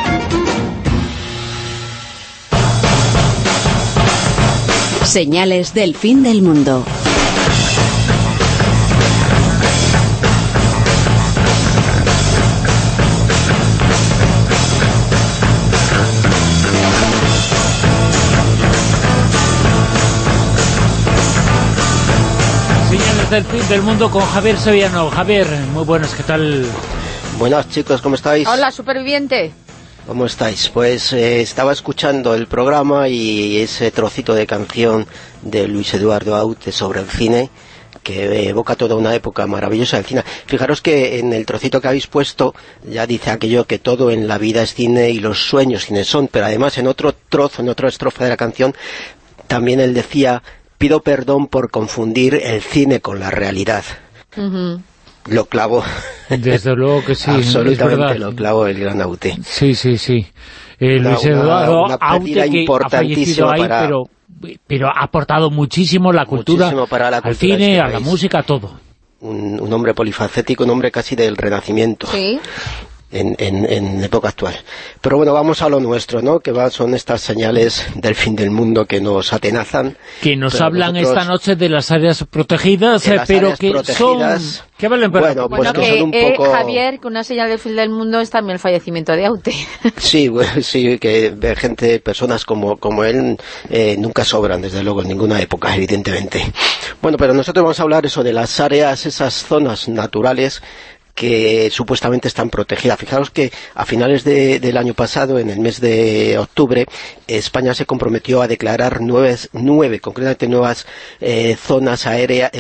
Señales del fin del mundo. Señales del fin del mundo con Javier Sevillano. Javier, muy buenas, ¿qué tal? Buenas chicos, ¿cómo estáis? Hola, superviviente. ¿Cómo estáis? Pues eh, estaba escuchando el programa y ese trocito de canción de Luis Eduardo Aute sobre el cine que evoca toda una época maravillosa del cine. Fijaros que en el trocito que habéis puesto ya dice aquello que todo en la vida es cine y los sueños cine son, pero además en otro trozo, en otra estrofa de la canción, también él decía, pido perdón por confundir el cine con la realidad. Lo clavo. Desde luego que sí, Absolutamente lo clavo el gran Aute. Sí, sí, sí. Eh, Luis Eduardo Aute, que ha fallecido ahí, pero pero ha aportado muchísimo la cultura, para la al cine, este a la música, a todo. Un, un, hombre polifacético, un hombre casi del renacimiento. Sí en, en, en, época actual. Pero bueno, vamos a lo nuestro, ¿no? Que va, son estas señales del fin del mundo que nos atenazan. Que nos hablan esta noche de las áreas protegidas, eh, pero que son... ¿Qué valen para bueno, pues bueno, que, son un eh, poco... Javier, que una señal del fin del mundo es también el fallecimiento de Aute. Sí, bueno, sí, que gente, personas como, como él, eh, nunca sobran, desde luego, en ninguna época, evidentemente. Bueno, pero nosotros vamos a hablar eso de las áreas, esas zonas naturales que supuestamente están protegidas. Fijaros que a finales de, del año pasado, en el mes de octubre, España se comprometió a declarar nueve, nueve concretamente nuevas eh, zonas aéreas,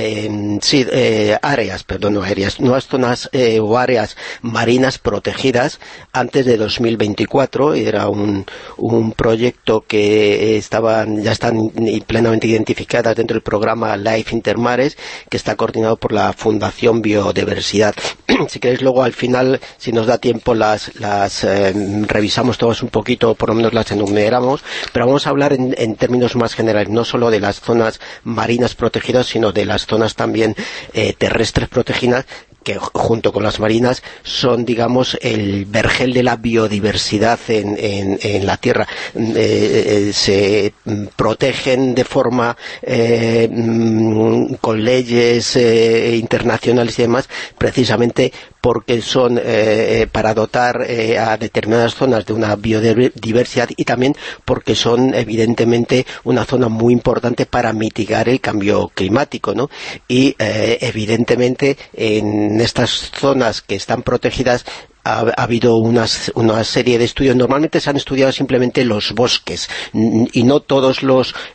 sí, eh, áreas, perdón, no aéreas, nuevas zonas eh, o áreas marinas protegidas antes de 2024. Era un, un proyecto que estaban, ya están plenamente identificadas dentro del programa Life Intermares, que está coordinado por la Fundación Biodiversidad si queréis luego al final, si nos da tiempo, las, las eh, revisamos todas un poquito, por lo menos las enumeramos, pero vamos a hablar en, términos más generales, no solo de las zonas marinas protegidas, sino de las zonas también eh, terrestres protegidas, que junto con las marinas son, digamos, el vergel de la biodiversidad en, en, en la Tierra. Eh, eh, se protegen de forma eh, mm, con leyes internacionales y demás, precisamente porque son eh, eh, para dotar eh, a determinadas zonas de una biodiversidad y también porque son evidentemente una zona muy importante para mitigar el cambio climático, ¿no? Y evidentemente en estas zonas que están protegidas ha, ha habido unas, una serie de estudios. Normalmente se han estudiado simplemente los bosques y no todas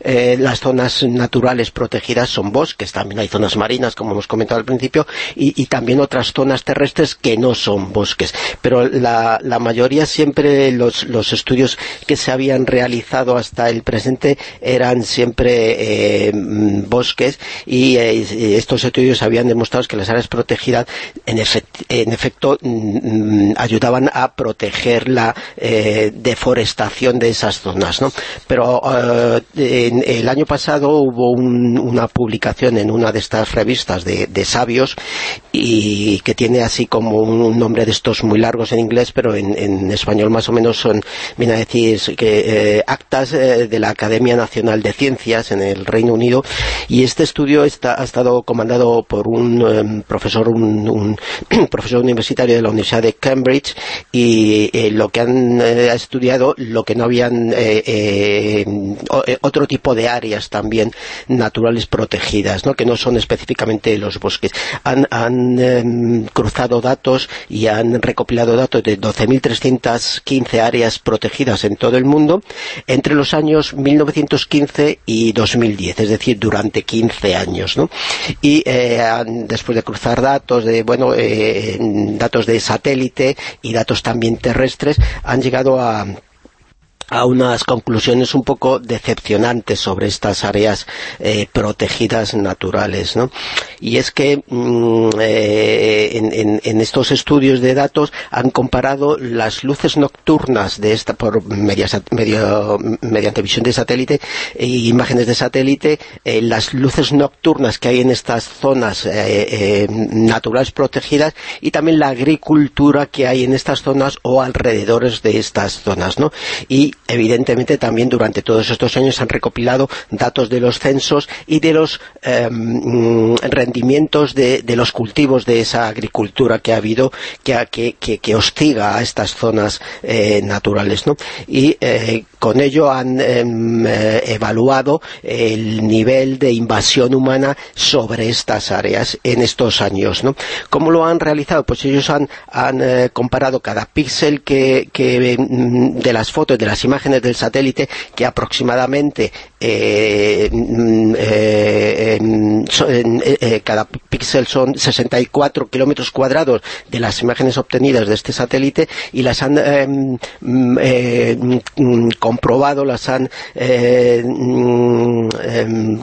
eh, las zonas naturales protegidas son bosques. También hay zonas marinas, como hemos comentado al principio, y, también otras zonas terrestres que no son bosques. Pero la, mayoría siempre, los, los, estudios que se habían realizado hasta el presente eran siempre eh, bosques y eh, estos estudios habían demostrado que las áreas protegidas en, efect, en efecto Mm, ayudaban a proteger la eh, deforestación de esas zonas, ¿no? Pero eh, en, el año pasado hubo un, una publicación en una de estas revistas de, de, sabios y que tiene así como un nombre de estos muy largos en inglés, pero en, español más o menos son, viene a decir que eh, actas de la Academia Nacional de Ciencias en el Reino Unido y este estudio está, ha estado comandado por un profesor un, un profesor universitario de la Universidad de Cambridge y eh, lo que han eh, estudiado, lo que no habían eh, otro tipo de áreas también naturales protegidas, ¿no? que no son específicamente los bosques. Han, han em, cruzado datos y han recopilado datos de 12.315 áreas protegidas en todo el mundo entre los años 1915 y 2010, es decir, durante 15 años. ¿no? Y han, después de cruzar datos de, bueno, datos de satélite y datos también terrestres han llegado a a unas conclusiones un poco decepcionantes sobre estas áreas eh, protegidas naturales, ¿no? Y es que mm, eh, en, estos estudios de datos han comparado las luces nocturnas de esta por medio, mediante visión de satélite e imágenes de satélite, eh, las luces nocturnas que hay en estas zonas naturales protegidas y también la agricultura que hay en estas zonas o alrededores de estas zonas, ¿no? Y evidentemente también durante todos estos años han recopilado datos de los censos y de los em, rendimientos de, los cultivos de esa agricultura que ha habido, que, que, hostiga a estas zonas eh, naturales. ¿no? Y eh, con ello han em, eh, evaluado el nivel de invasión humana sobre estas áreas en estos años. ¿no? ¿Cómo lo han realizado? Pues ellos han, comparado cada píxel que, mm, de las fotos, de las imágenes del satélite, que aproximadamente eh, mm, eh, eh, cada píxel son 64 kilómetros cuadrados de las imágenes obtenidas de este satélite y las han em, mm, mm, comprobado, las han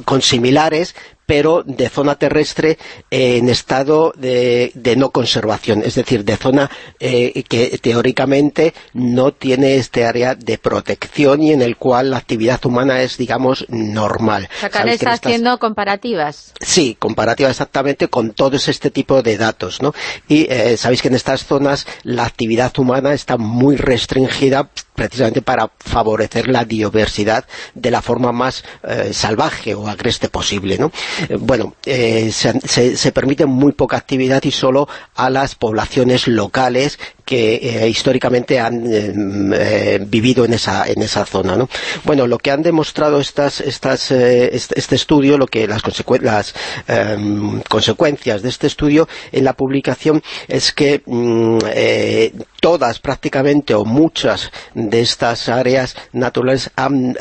con similares pero de zona terrestre en estado de, no conservación, es decir, de zona eh, que teóricamente no tiene este área de protección y en el cual la actividad humana es, digamos, normal. Acá está haciendo comparativas. Sí, comparativas exactamente con todos este tipo de datos, ¿no? Y eh, sabéis que en estas zonas la actividad humana está muy restringida precisamente para favorecer la diversidad de la forma más eh, salvaje o agreste posible. ¿no? Eh, bueno, eh, se, se, permite muy poca actividad y solo a las poblaciones locales que eh, históricamente han em, eh, vivido en esa, en esa zona. ¿no? Bueno, lo que han demostrado eh, este, este, estudio, lo que las, las em, consecuencias de este estudio en la publicación es que mm, todas prácticamente o muchas de estas áreas naturales han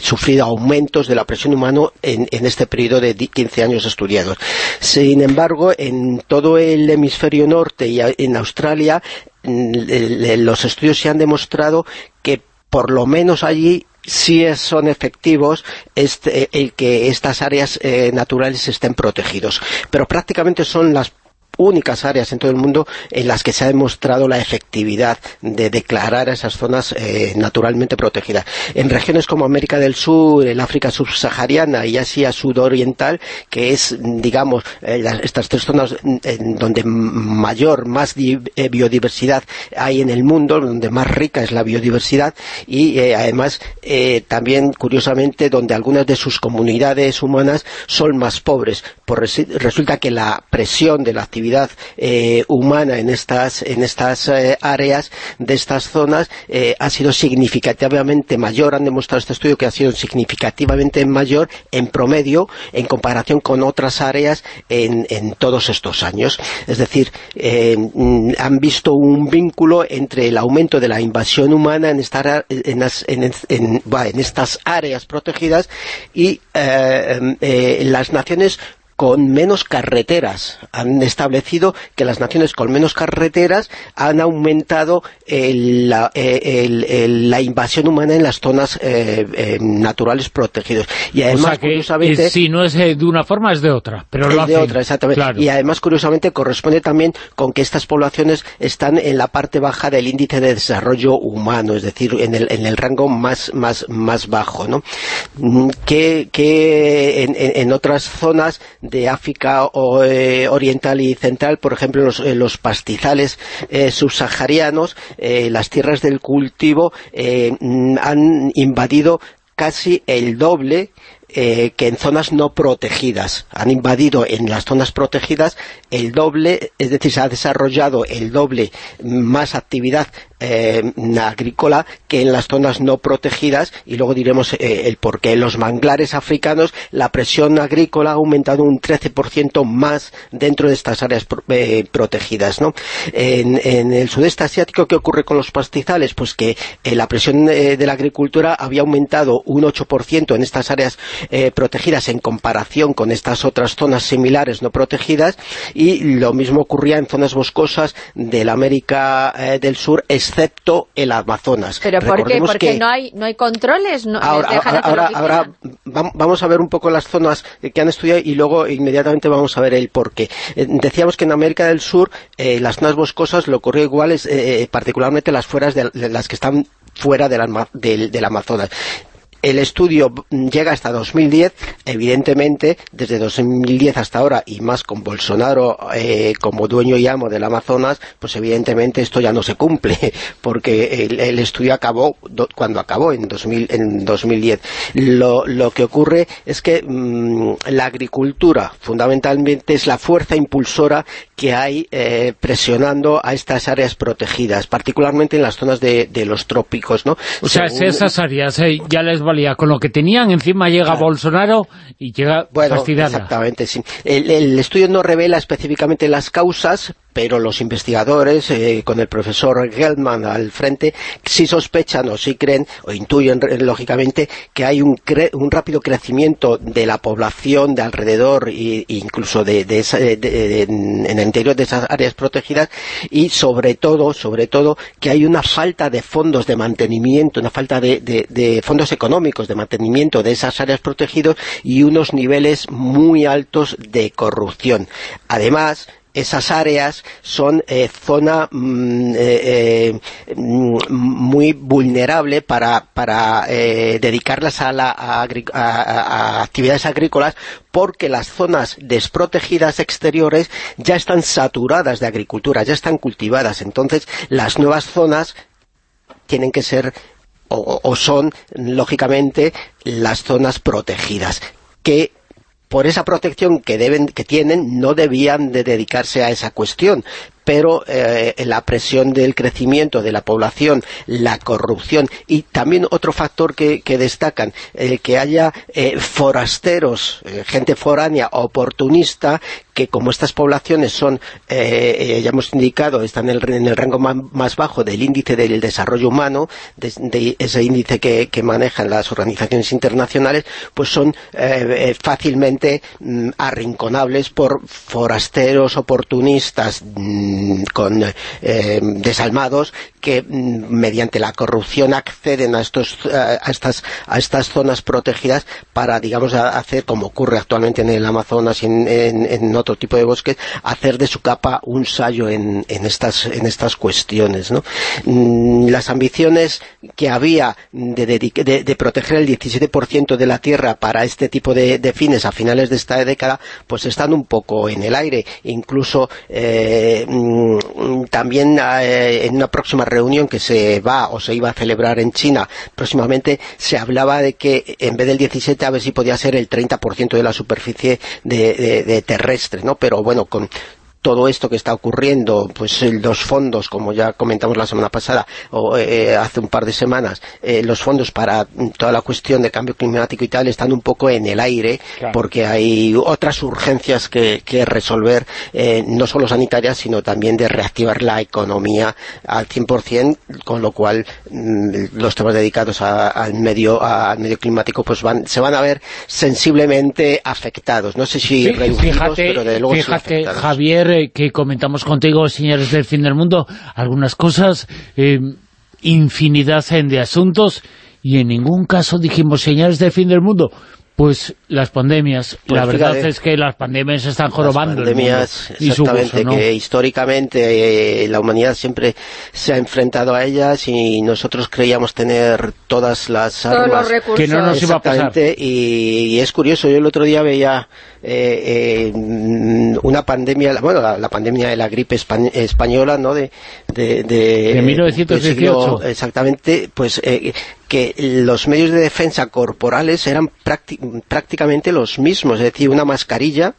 sufrido aumentos de la presión humana en, en este periodo de 15 años estudiados. Sin embargo, en todo el hemisferio norte y en Australia los estudios se han demostrado que por lo menos allí sí son efectivos este, el que estas áreas eh, naturales estén protegidos. Pero prácticamente son las únicas áreas en todo el mundo en las que se ha demostrado la efectividad de declarar esas zonas eh, naturalmente protegidas. En regiones como América del Sur, el África subsahariana y Asia sudoriental, que es, digamos, eh, estas tres zonas en donde mayor, más eh, biodiversidad hay en el mundo, donde más rica es la biodiversidad y además también, curiosamente, donde algunas de sus comunidades humanas son más pobres. resulta que la presión de la actividad eh, humana en estas, en estas eh, áreas de estas zonas eh, ha sido significativamente mayor, han demostrado este estudio que ha sido significativamente mayor en promedio en comparación con otras áreas en, todos estos años. Es decir, mm, han visto un vínculo entre el aumento de la invasión humana en, en estas áreas protegidas y las naciones con menos carreteras. Han establecido que las naciones con menos carreteras han aumentado la, invasión humana en las zonas eh, eh, naturales protegidas. Y además, curiosamente... si no es de una forma, es de otra. Pero lo de otra, exactamente. Y además, curiosamente, corresponde también con que estas poblaciones están en la parte baja del índice de desarrollo humano, es decir, en el, en el rango más, más, más bajo, ¿no? Mm, que, que en, en otras zonas de África eh, Oriental y Central, por ejemplo, los, eh, pastizales eh, subsaharianos, las tierras del cultivo mm, han invadido casi el doble que en zonas no protegidas. Han invadido en las zonas protegidas el doble, es decir, se ha desarrollado el doble más actividad eh, agrícola que en las zonas no protegidas y luego diremos eh, el por qué. En los manglares africanos la presión agrícola ha aumentado un 13% más dentro de estas áreas eh, protegidas. ¿no? En, el sudeste asiático, ¿qué ocurre con los pastizales? Pues que la presión de la agricultura había aumentado un 8% en estas áreas protegidas en comparación con estas otras zonas similares no protegidas y lo mismo ocurría en zonas boscosas de la América del Sur, excepto el Amazonas. ¿Pero por qué? ¿Porque no, hay, no hay controles? ahora, vamos a ver un poco las zonas que han estudiado y luego inmediatamente vamos a ver el por qué. Eh, decíamos que en América del Sur eh, las zonas boscosas lo ocurrió igual, eh, particularmente las fueras de, las que están fuera del, del Amazonas el estudio llega hasta 2010, evidentemente, desde 2010 hasta ahora, y más con Bolsonaro eh, como dueño y amo del Amazonas, pues evidentemente esto ya no se cumple, porque el, estudio acabó cuando acabó, en, 2000, en 2010. Lo, lo que ocurre es que mm, la agricultura, fundamentalmente, es la fuerza impulsora que hay eh, presionando a estas áreas protegidas, particularmente en las zonas de, los trópicos, ¿no? O sea, esas áreas eh, ya les con lo que tenían, encima llega Bolsonaro y llega bueno, Exactamente, sí. el estudio no revela específicamente las causas, pero los investigadores, eh, con el profesor Geldman al frente, sí sospechan o sí creen, o intuyen lógicamente, que hay un, un rápido crecimiento de la población de alrededor e incluso de, en el interior de esas áreas protegidas y sobre todo, sobre todo, que hay una falta de fondos de mantenimiento, una falta de fondos económicos de mantenimiento de esas áreas protegidas y unos niveles muy altos de corrupción. Además, esas áreas son eh, zona mm, eh, eh, muy vulnerable para, dedicarlas a, actividades agrícolas porque las zonas desprotegidas exteriores ya están saturadas de agricultura, ya están cultivadas. Entonces, las nuevas zonas tienen que ser o, son, lógicamente, las zonas protegidas, que por esa protección que deben que tienen no debían de dedicarse a esa cuestión pero eh, la presión del crecimiento de la población, la corrupción y también otro factor que, destacan, el que haya eh, forasteros, eh, gente foránea, oportunista, que como estas poblaciones son, ya hemos indicado, están en el, rango más, bajo del índice del desarrollo humano, de, ese índice que, manejan las organizaciones internacionales, pues son fácilmente mm, arrinconables por forasteros, oportunistas, mm, con eh, desalmados que mm, mediante la corrupción acceden a estos a estas a estas zonas protegidas para digamos hacer como ocurre actualmente en el Amazonas y en, otro tipo de bosques hacer de su capa un sallo en, estas en estas cuestiones mm, las ambiciones que había de, proteger el 17% de la tierra para este tipo de, fines a finales de esta década pues están un poco en el aire. Incluso eh, también eh, en una próxima reunión que se va o se iba a celebrar en China próximamente, se hablaba de que en vez del 17 a ver si podía ser el 30% de la superficie de, terrestre, ¿no? Pero bueno, con todo esto que está ocurriendo, pues los fondos, como ya comentamos la semana pasada, o eh, hace un par de semanas, eh, los fondos para toda la cuestión de cambio climático y tal están un poco en el aire, porque hay otras urgencias que, resolver, eh, no solo sanitarias, sino también de reactivar la economía al 100%, con lo cual mm, los temas dedicados al medio al medio climático pues van se van a ver sensiblemente afectados. No sé si reducidos, pero de luego fíjate Javier, que comentamos contigo, señores del fin del mundo, algunas cosas, eh, infinidad de asuntos, y en ningún caso dijimos, señores del fin del mundo, pues las pandemias, la pues verdad es que las pandemias están jorobando las pandemias, exactamente, que históricamente eh, la humanidad siempre se ha enfrentado a ellas y nosotros creíamos tener todas las armas que no nos iba a pasar. Y, es curioso, yo el otro día veía eh, eh, una pandemia, bueno, la, pandemia de la gripe española, ¿no?, de... De, de, 1918. exactamente, pues que los medios de defensa corporales eran prácticamente los mismos, es decir, una mascarilla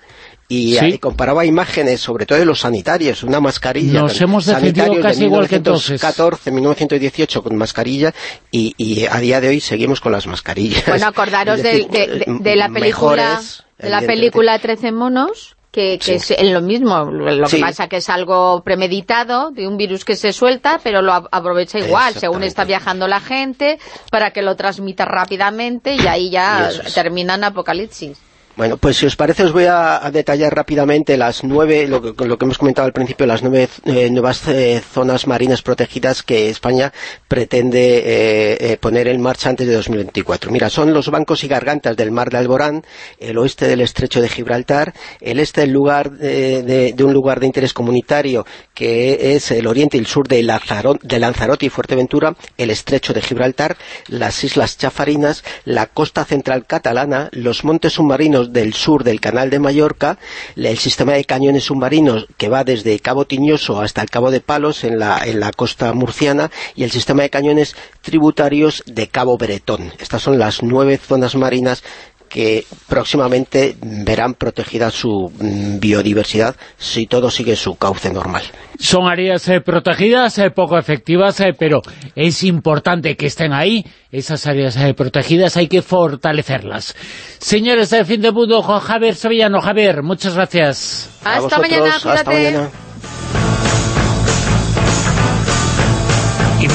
y comparaba imágenes, sobre todo de los sanitarios, una mascarilla. Nos hemos defendido casi igual que entonces. 1918 con mascarilla y, a día de hoy seguimos con las mascarillas. Bueno, acordaros de, la película, de la película 13 monos, que, es lo mismo, lo que pasa que es algo premeditado, de un virus que se suelta, pero lo aprovecha igual, según está viajando la gente, para que lo transmita rápidamente y ahí ya terminan apocalipsis. Bueno, pues si os parece os voy a, detallar rápidamente las nueve, lo que, lo que, hemos comentado al principio, las nueve eh, nuevas eh, zonas marinas protegidas que España pretende eh, poner en marcha antes de 2024. Mira, son los bancos y gargantas del mar de Alborán, el oeste del estrecho de Gibraltar, el este del lugar de, un lugar de interés comunitario que es el oriente y el sur de, de Lanzarote y Fuerteventura, el estrecho de Gibraltar, las islas Chafarinas, la costa central catalana, los montes submarinos del sur del canal de Mallorca, el sistema de cañones submarinos que va desde Cabo Tiñoso hasta el Cabo de Palos en la, en la costa murciana y el sistema de cañones tributarios de Cabo Bretón. Estas son las nueve zonas marinas que próximamente verán protegida su mm, biodiversidad si todo sigue su cauce normal. Son áreas eh, protegidas, eh, poco efectivas, eh, pero es importante que estén ahí. Esas áreas protegidas hay que fortalecerlas. Señores del Fin de Mundo, Juan Javier Sevillano. Javier, muchas gracias. Hasta mañana, Hasta mañana.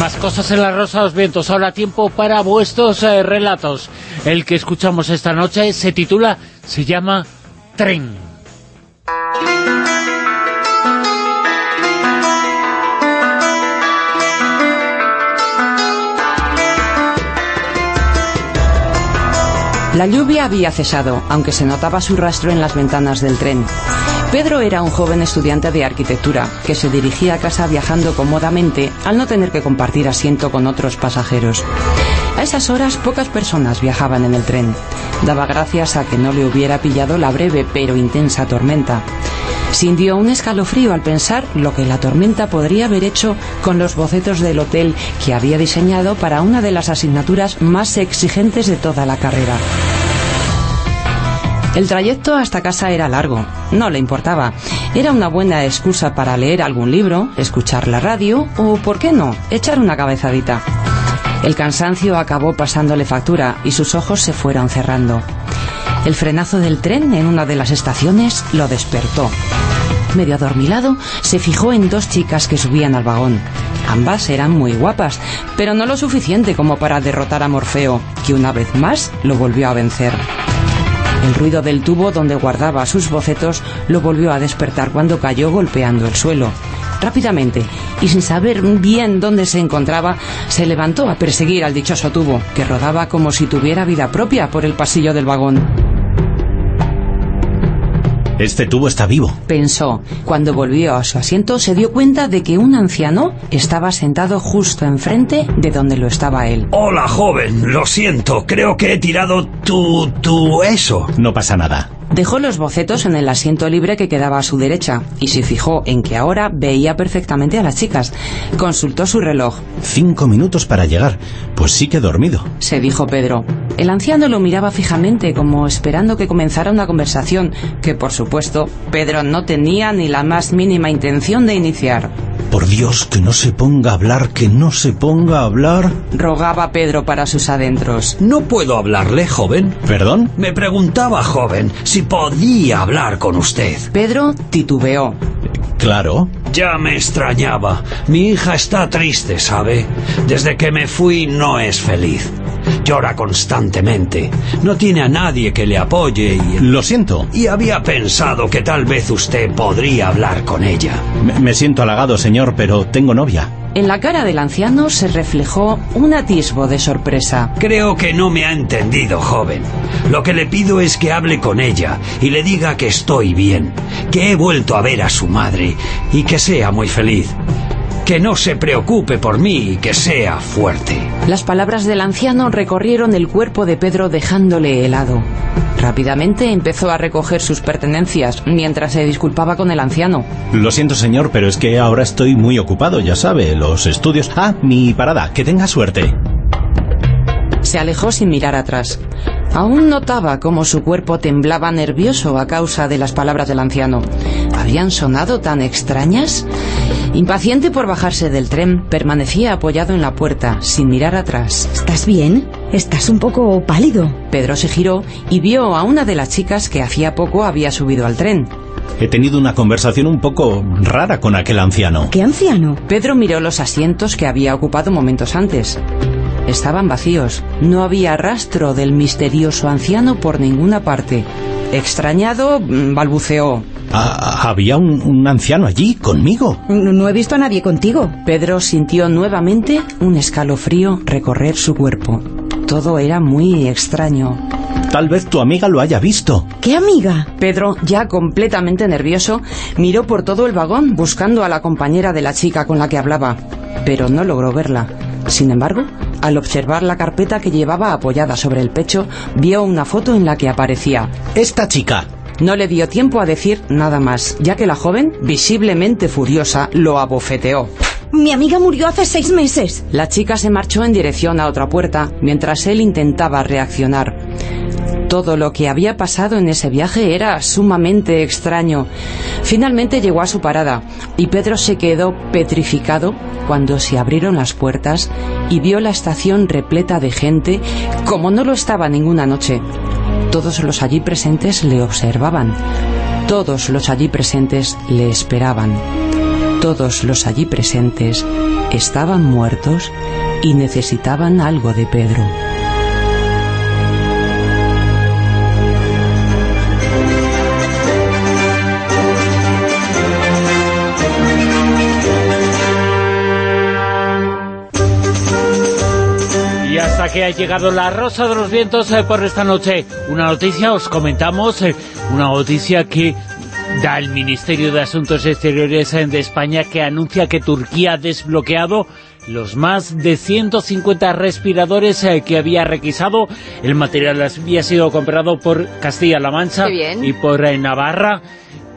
Más cosas en la Rosa de los Vientos. Ahora tiempo para vuestros relatos. El que escuchamos esta noche se titula, se llama Tren. La lluvia había cesado, aunque se notaba su rastro en las ventanas del tren. Pedro era un joven estudiante de arquitectura que se dirigía a casa viajando cómodamente al no tener que compartir asiento con otros pasajeros. A esas horas pocas personas viajaban en el tren. Daba gracias a que no le hubiera pillado la breve pero intensa tormenta. Sintió un escalofrío al pensar lo que la tormenta podría haber hecho con los bocetos del hotel que había diseñado para una de las asignaturas más exigentes de toda la carrera. El trayecto hasta casa era largo, no le importaba. Era una buena excusa para leer algún libro, escuchar la radio o, ¿por qué no?, echar una cabezadita. El cansancio acabó pasándole factura y sus ojos se fueron cerrando. El frenazo del tren en una de las estaciones lo despertó. Medio adormilado, se fijó en dos chicas que subían al vagón. Ambas eran muy guapas, pero no lo suficiente como para derrotar a Morfeo, que una vez más lo volvió a vencer. El ruido del tubo donde guardaba sus bocetos lo volvió a despertar cuando cayó golpeando el suelo. Rápidamente, y sin saber bien dónde se encontraba, se levantó a perseguir al dichoso tubo, que rodaba como si tuviera vida propia por el pasillo del vagón. Este tubo está vivo. Pensó. Cuando volvió a su asiento se dio cuenta de que un anciano estaba sentado justo enfrente de donde lo estaba él. Hola, joven. Lo siento. Creo que he tirado tu... tu... eso. No pasa nada. Dejó los bocetos en el asiento libre que quedaba a su derecha y se fijó en que ahora veía perfectamente a las chicas. Consultó su reloj. Cinco minutos para llegar. Pues sí que he dormido. Se dijo Pedro. El anciano lo miraba fijamente como esperando que comenzara una conversación que, por supuesto, Pedro no tenía ni la más mínima intención de iniciar. Por Dios, que no se ponga a hablar, que no se ponga a hablar. Rogaba Pedro para sus adentros. No puedo hablarle, joven. ¿Perdón? Me preguntaba, joven, si podía hablar con usted. Pedro titubeó. Claro. Ya me extrañaba. Mi hija está triste, ¿sabe? Desde que me fui no es feliz. Llora constantemente. No tiene a nadie que le apoye y... Lo siento. Y había pensado que tal vez usted podría hablar con ella. Me, siento halagado, señor, pero tengo novia. En la cara del anciano se reflejó un atisbo de sorpresa. Creo que no me ha entendido, joven. Lo que le pido es que hable con ella y le diga que estoy bien, que he vuelto a ver a su madre y que sea muy feliz que no se preocupe por mí y que sea fuerte. Las palabras del anciano recorrieron el cuerpo de Pedro dejándole helado. Rápidamente empezó a recoger sus pertenencias mientras se disculpaba con el anciano. Lo siento, señor, pero es que ahora estoy muy ocupado, ya sabe, los estudios... Ah, mi parada, que tenga suerte. Se alejó sin mirar atrás. Aún notaba cómo su cuerpo temblaba nervioso a causa de las palabras del anciano. ¿Habían sonado tan extrañas? Impaciente por bajarse del tren, permanecía apoyado en la puerta, sin mirar atrás. ¿Estás bien? Estás un poco pálido. Pedro se giró y vio a una de las chicas que hacía poco había subido al tren. He tenido una conversación un poco rara con aquel anciano. ¿Qué anciano? Pedro miró los asientos que había ocupado momentos antes. estaban vacíos. No había rastro del misterioso anciano por ninguna parte. Extrañado, mm, balbuceó. Ah, había un, un anciano allí, conmigo. No, no he visto a nadie contigo. Pedro sintió nuevamente un escalofrío recorrer su cuerpo. Todo era muy extraño. Tal vez tu amiga lo haya visto. ¿Qué amiga? Pedro, ya completamente nervioso, miró por todo el vagón buscando a la compañera de la chica con la que hablaba, pero no logró verla. Sin embargo, al observar la carpeta que llevaba apoyada sobre el pecho, vio una foto en la que aparecía Esta chica. No le dio tiempo a decir nada más, ya que la joven, visiblemente furiosa, lo abofeteó. Mi amiga murió hace seis meses. La chica se marchó en dirección a otra puerta, mientras él intentaba reaccionar. Todo lo que había pasado en ese viaje era sumamente extraño. Finalmente llegó a su parada y Pedro se quedó petrificado cuando se abrieron las puertas y vio la estación repleta de gente como no lo estaba ninguna noche. Todos los allí presentes le observaban. Todos los allí presentes le esperaban. Todos los allí presentes estaban muertos y necesitaban algo de Pedro. Que ha llegado la Rosa de los Vientos eh, por esta noche. Una noticia, os comentamos, eh, una noticia que da el Ministerio de Asuntos Exteriores eh, de España que anuncia que Turquía ha desbloqueado los más de 150 respiradores que había requisado. El material había sido comprado por Castilla-La Mancha y por Navarra,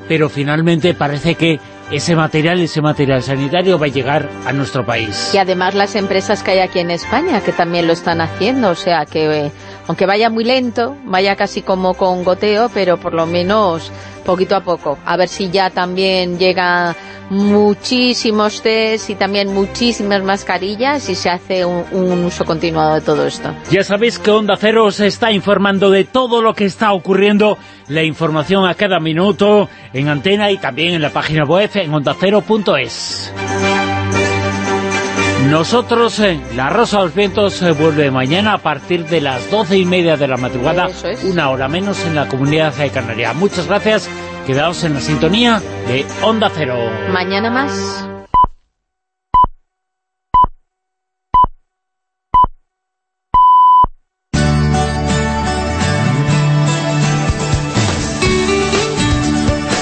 pero finalmente parece que ese material, ese material sanitario va a llegar a nuestro país. Y además las empresas que hay aquí en España, que también lo están haciendo, o sea que, eh, aunque vaya muy lento, vaya casi como con goteo, pero por lo menos poquito a poco. A ver si ya también llega muchísimos test y también muchísimas mascarillas y se hace un, un uso continuado de todo esto. Ya sabéis que Onda Cero os está informando de todo lo que está ocurriendo, la información a cada minuto en antena y también en la página web en ondacero.es. Nosotros, eh, La Rosa de los Vientos, eh, vuelve mañana a partir de las doce y media de la madrugada, es. una hora menos en la Comunidad de Canaria. Muchas gracias, quedaos en la sintonía de Onda Cero. Mañana más.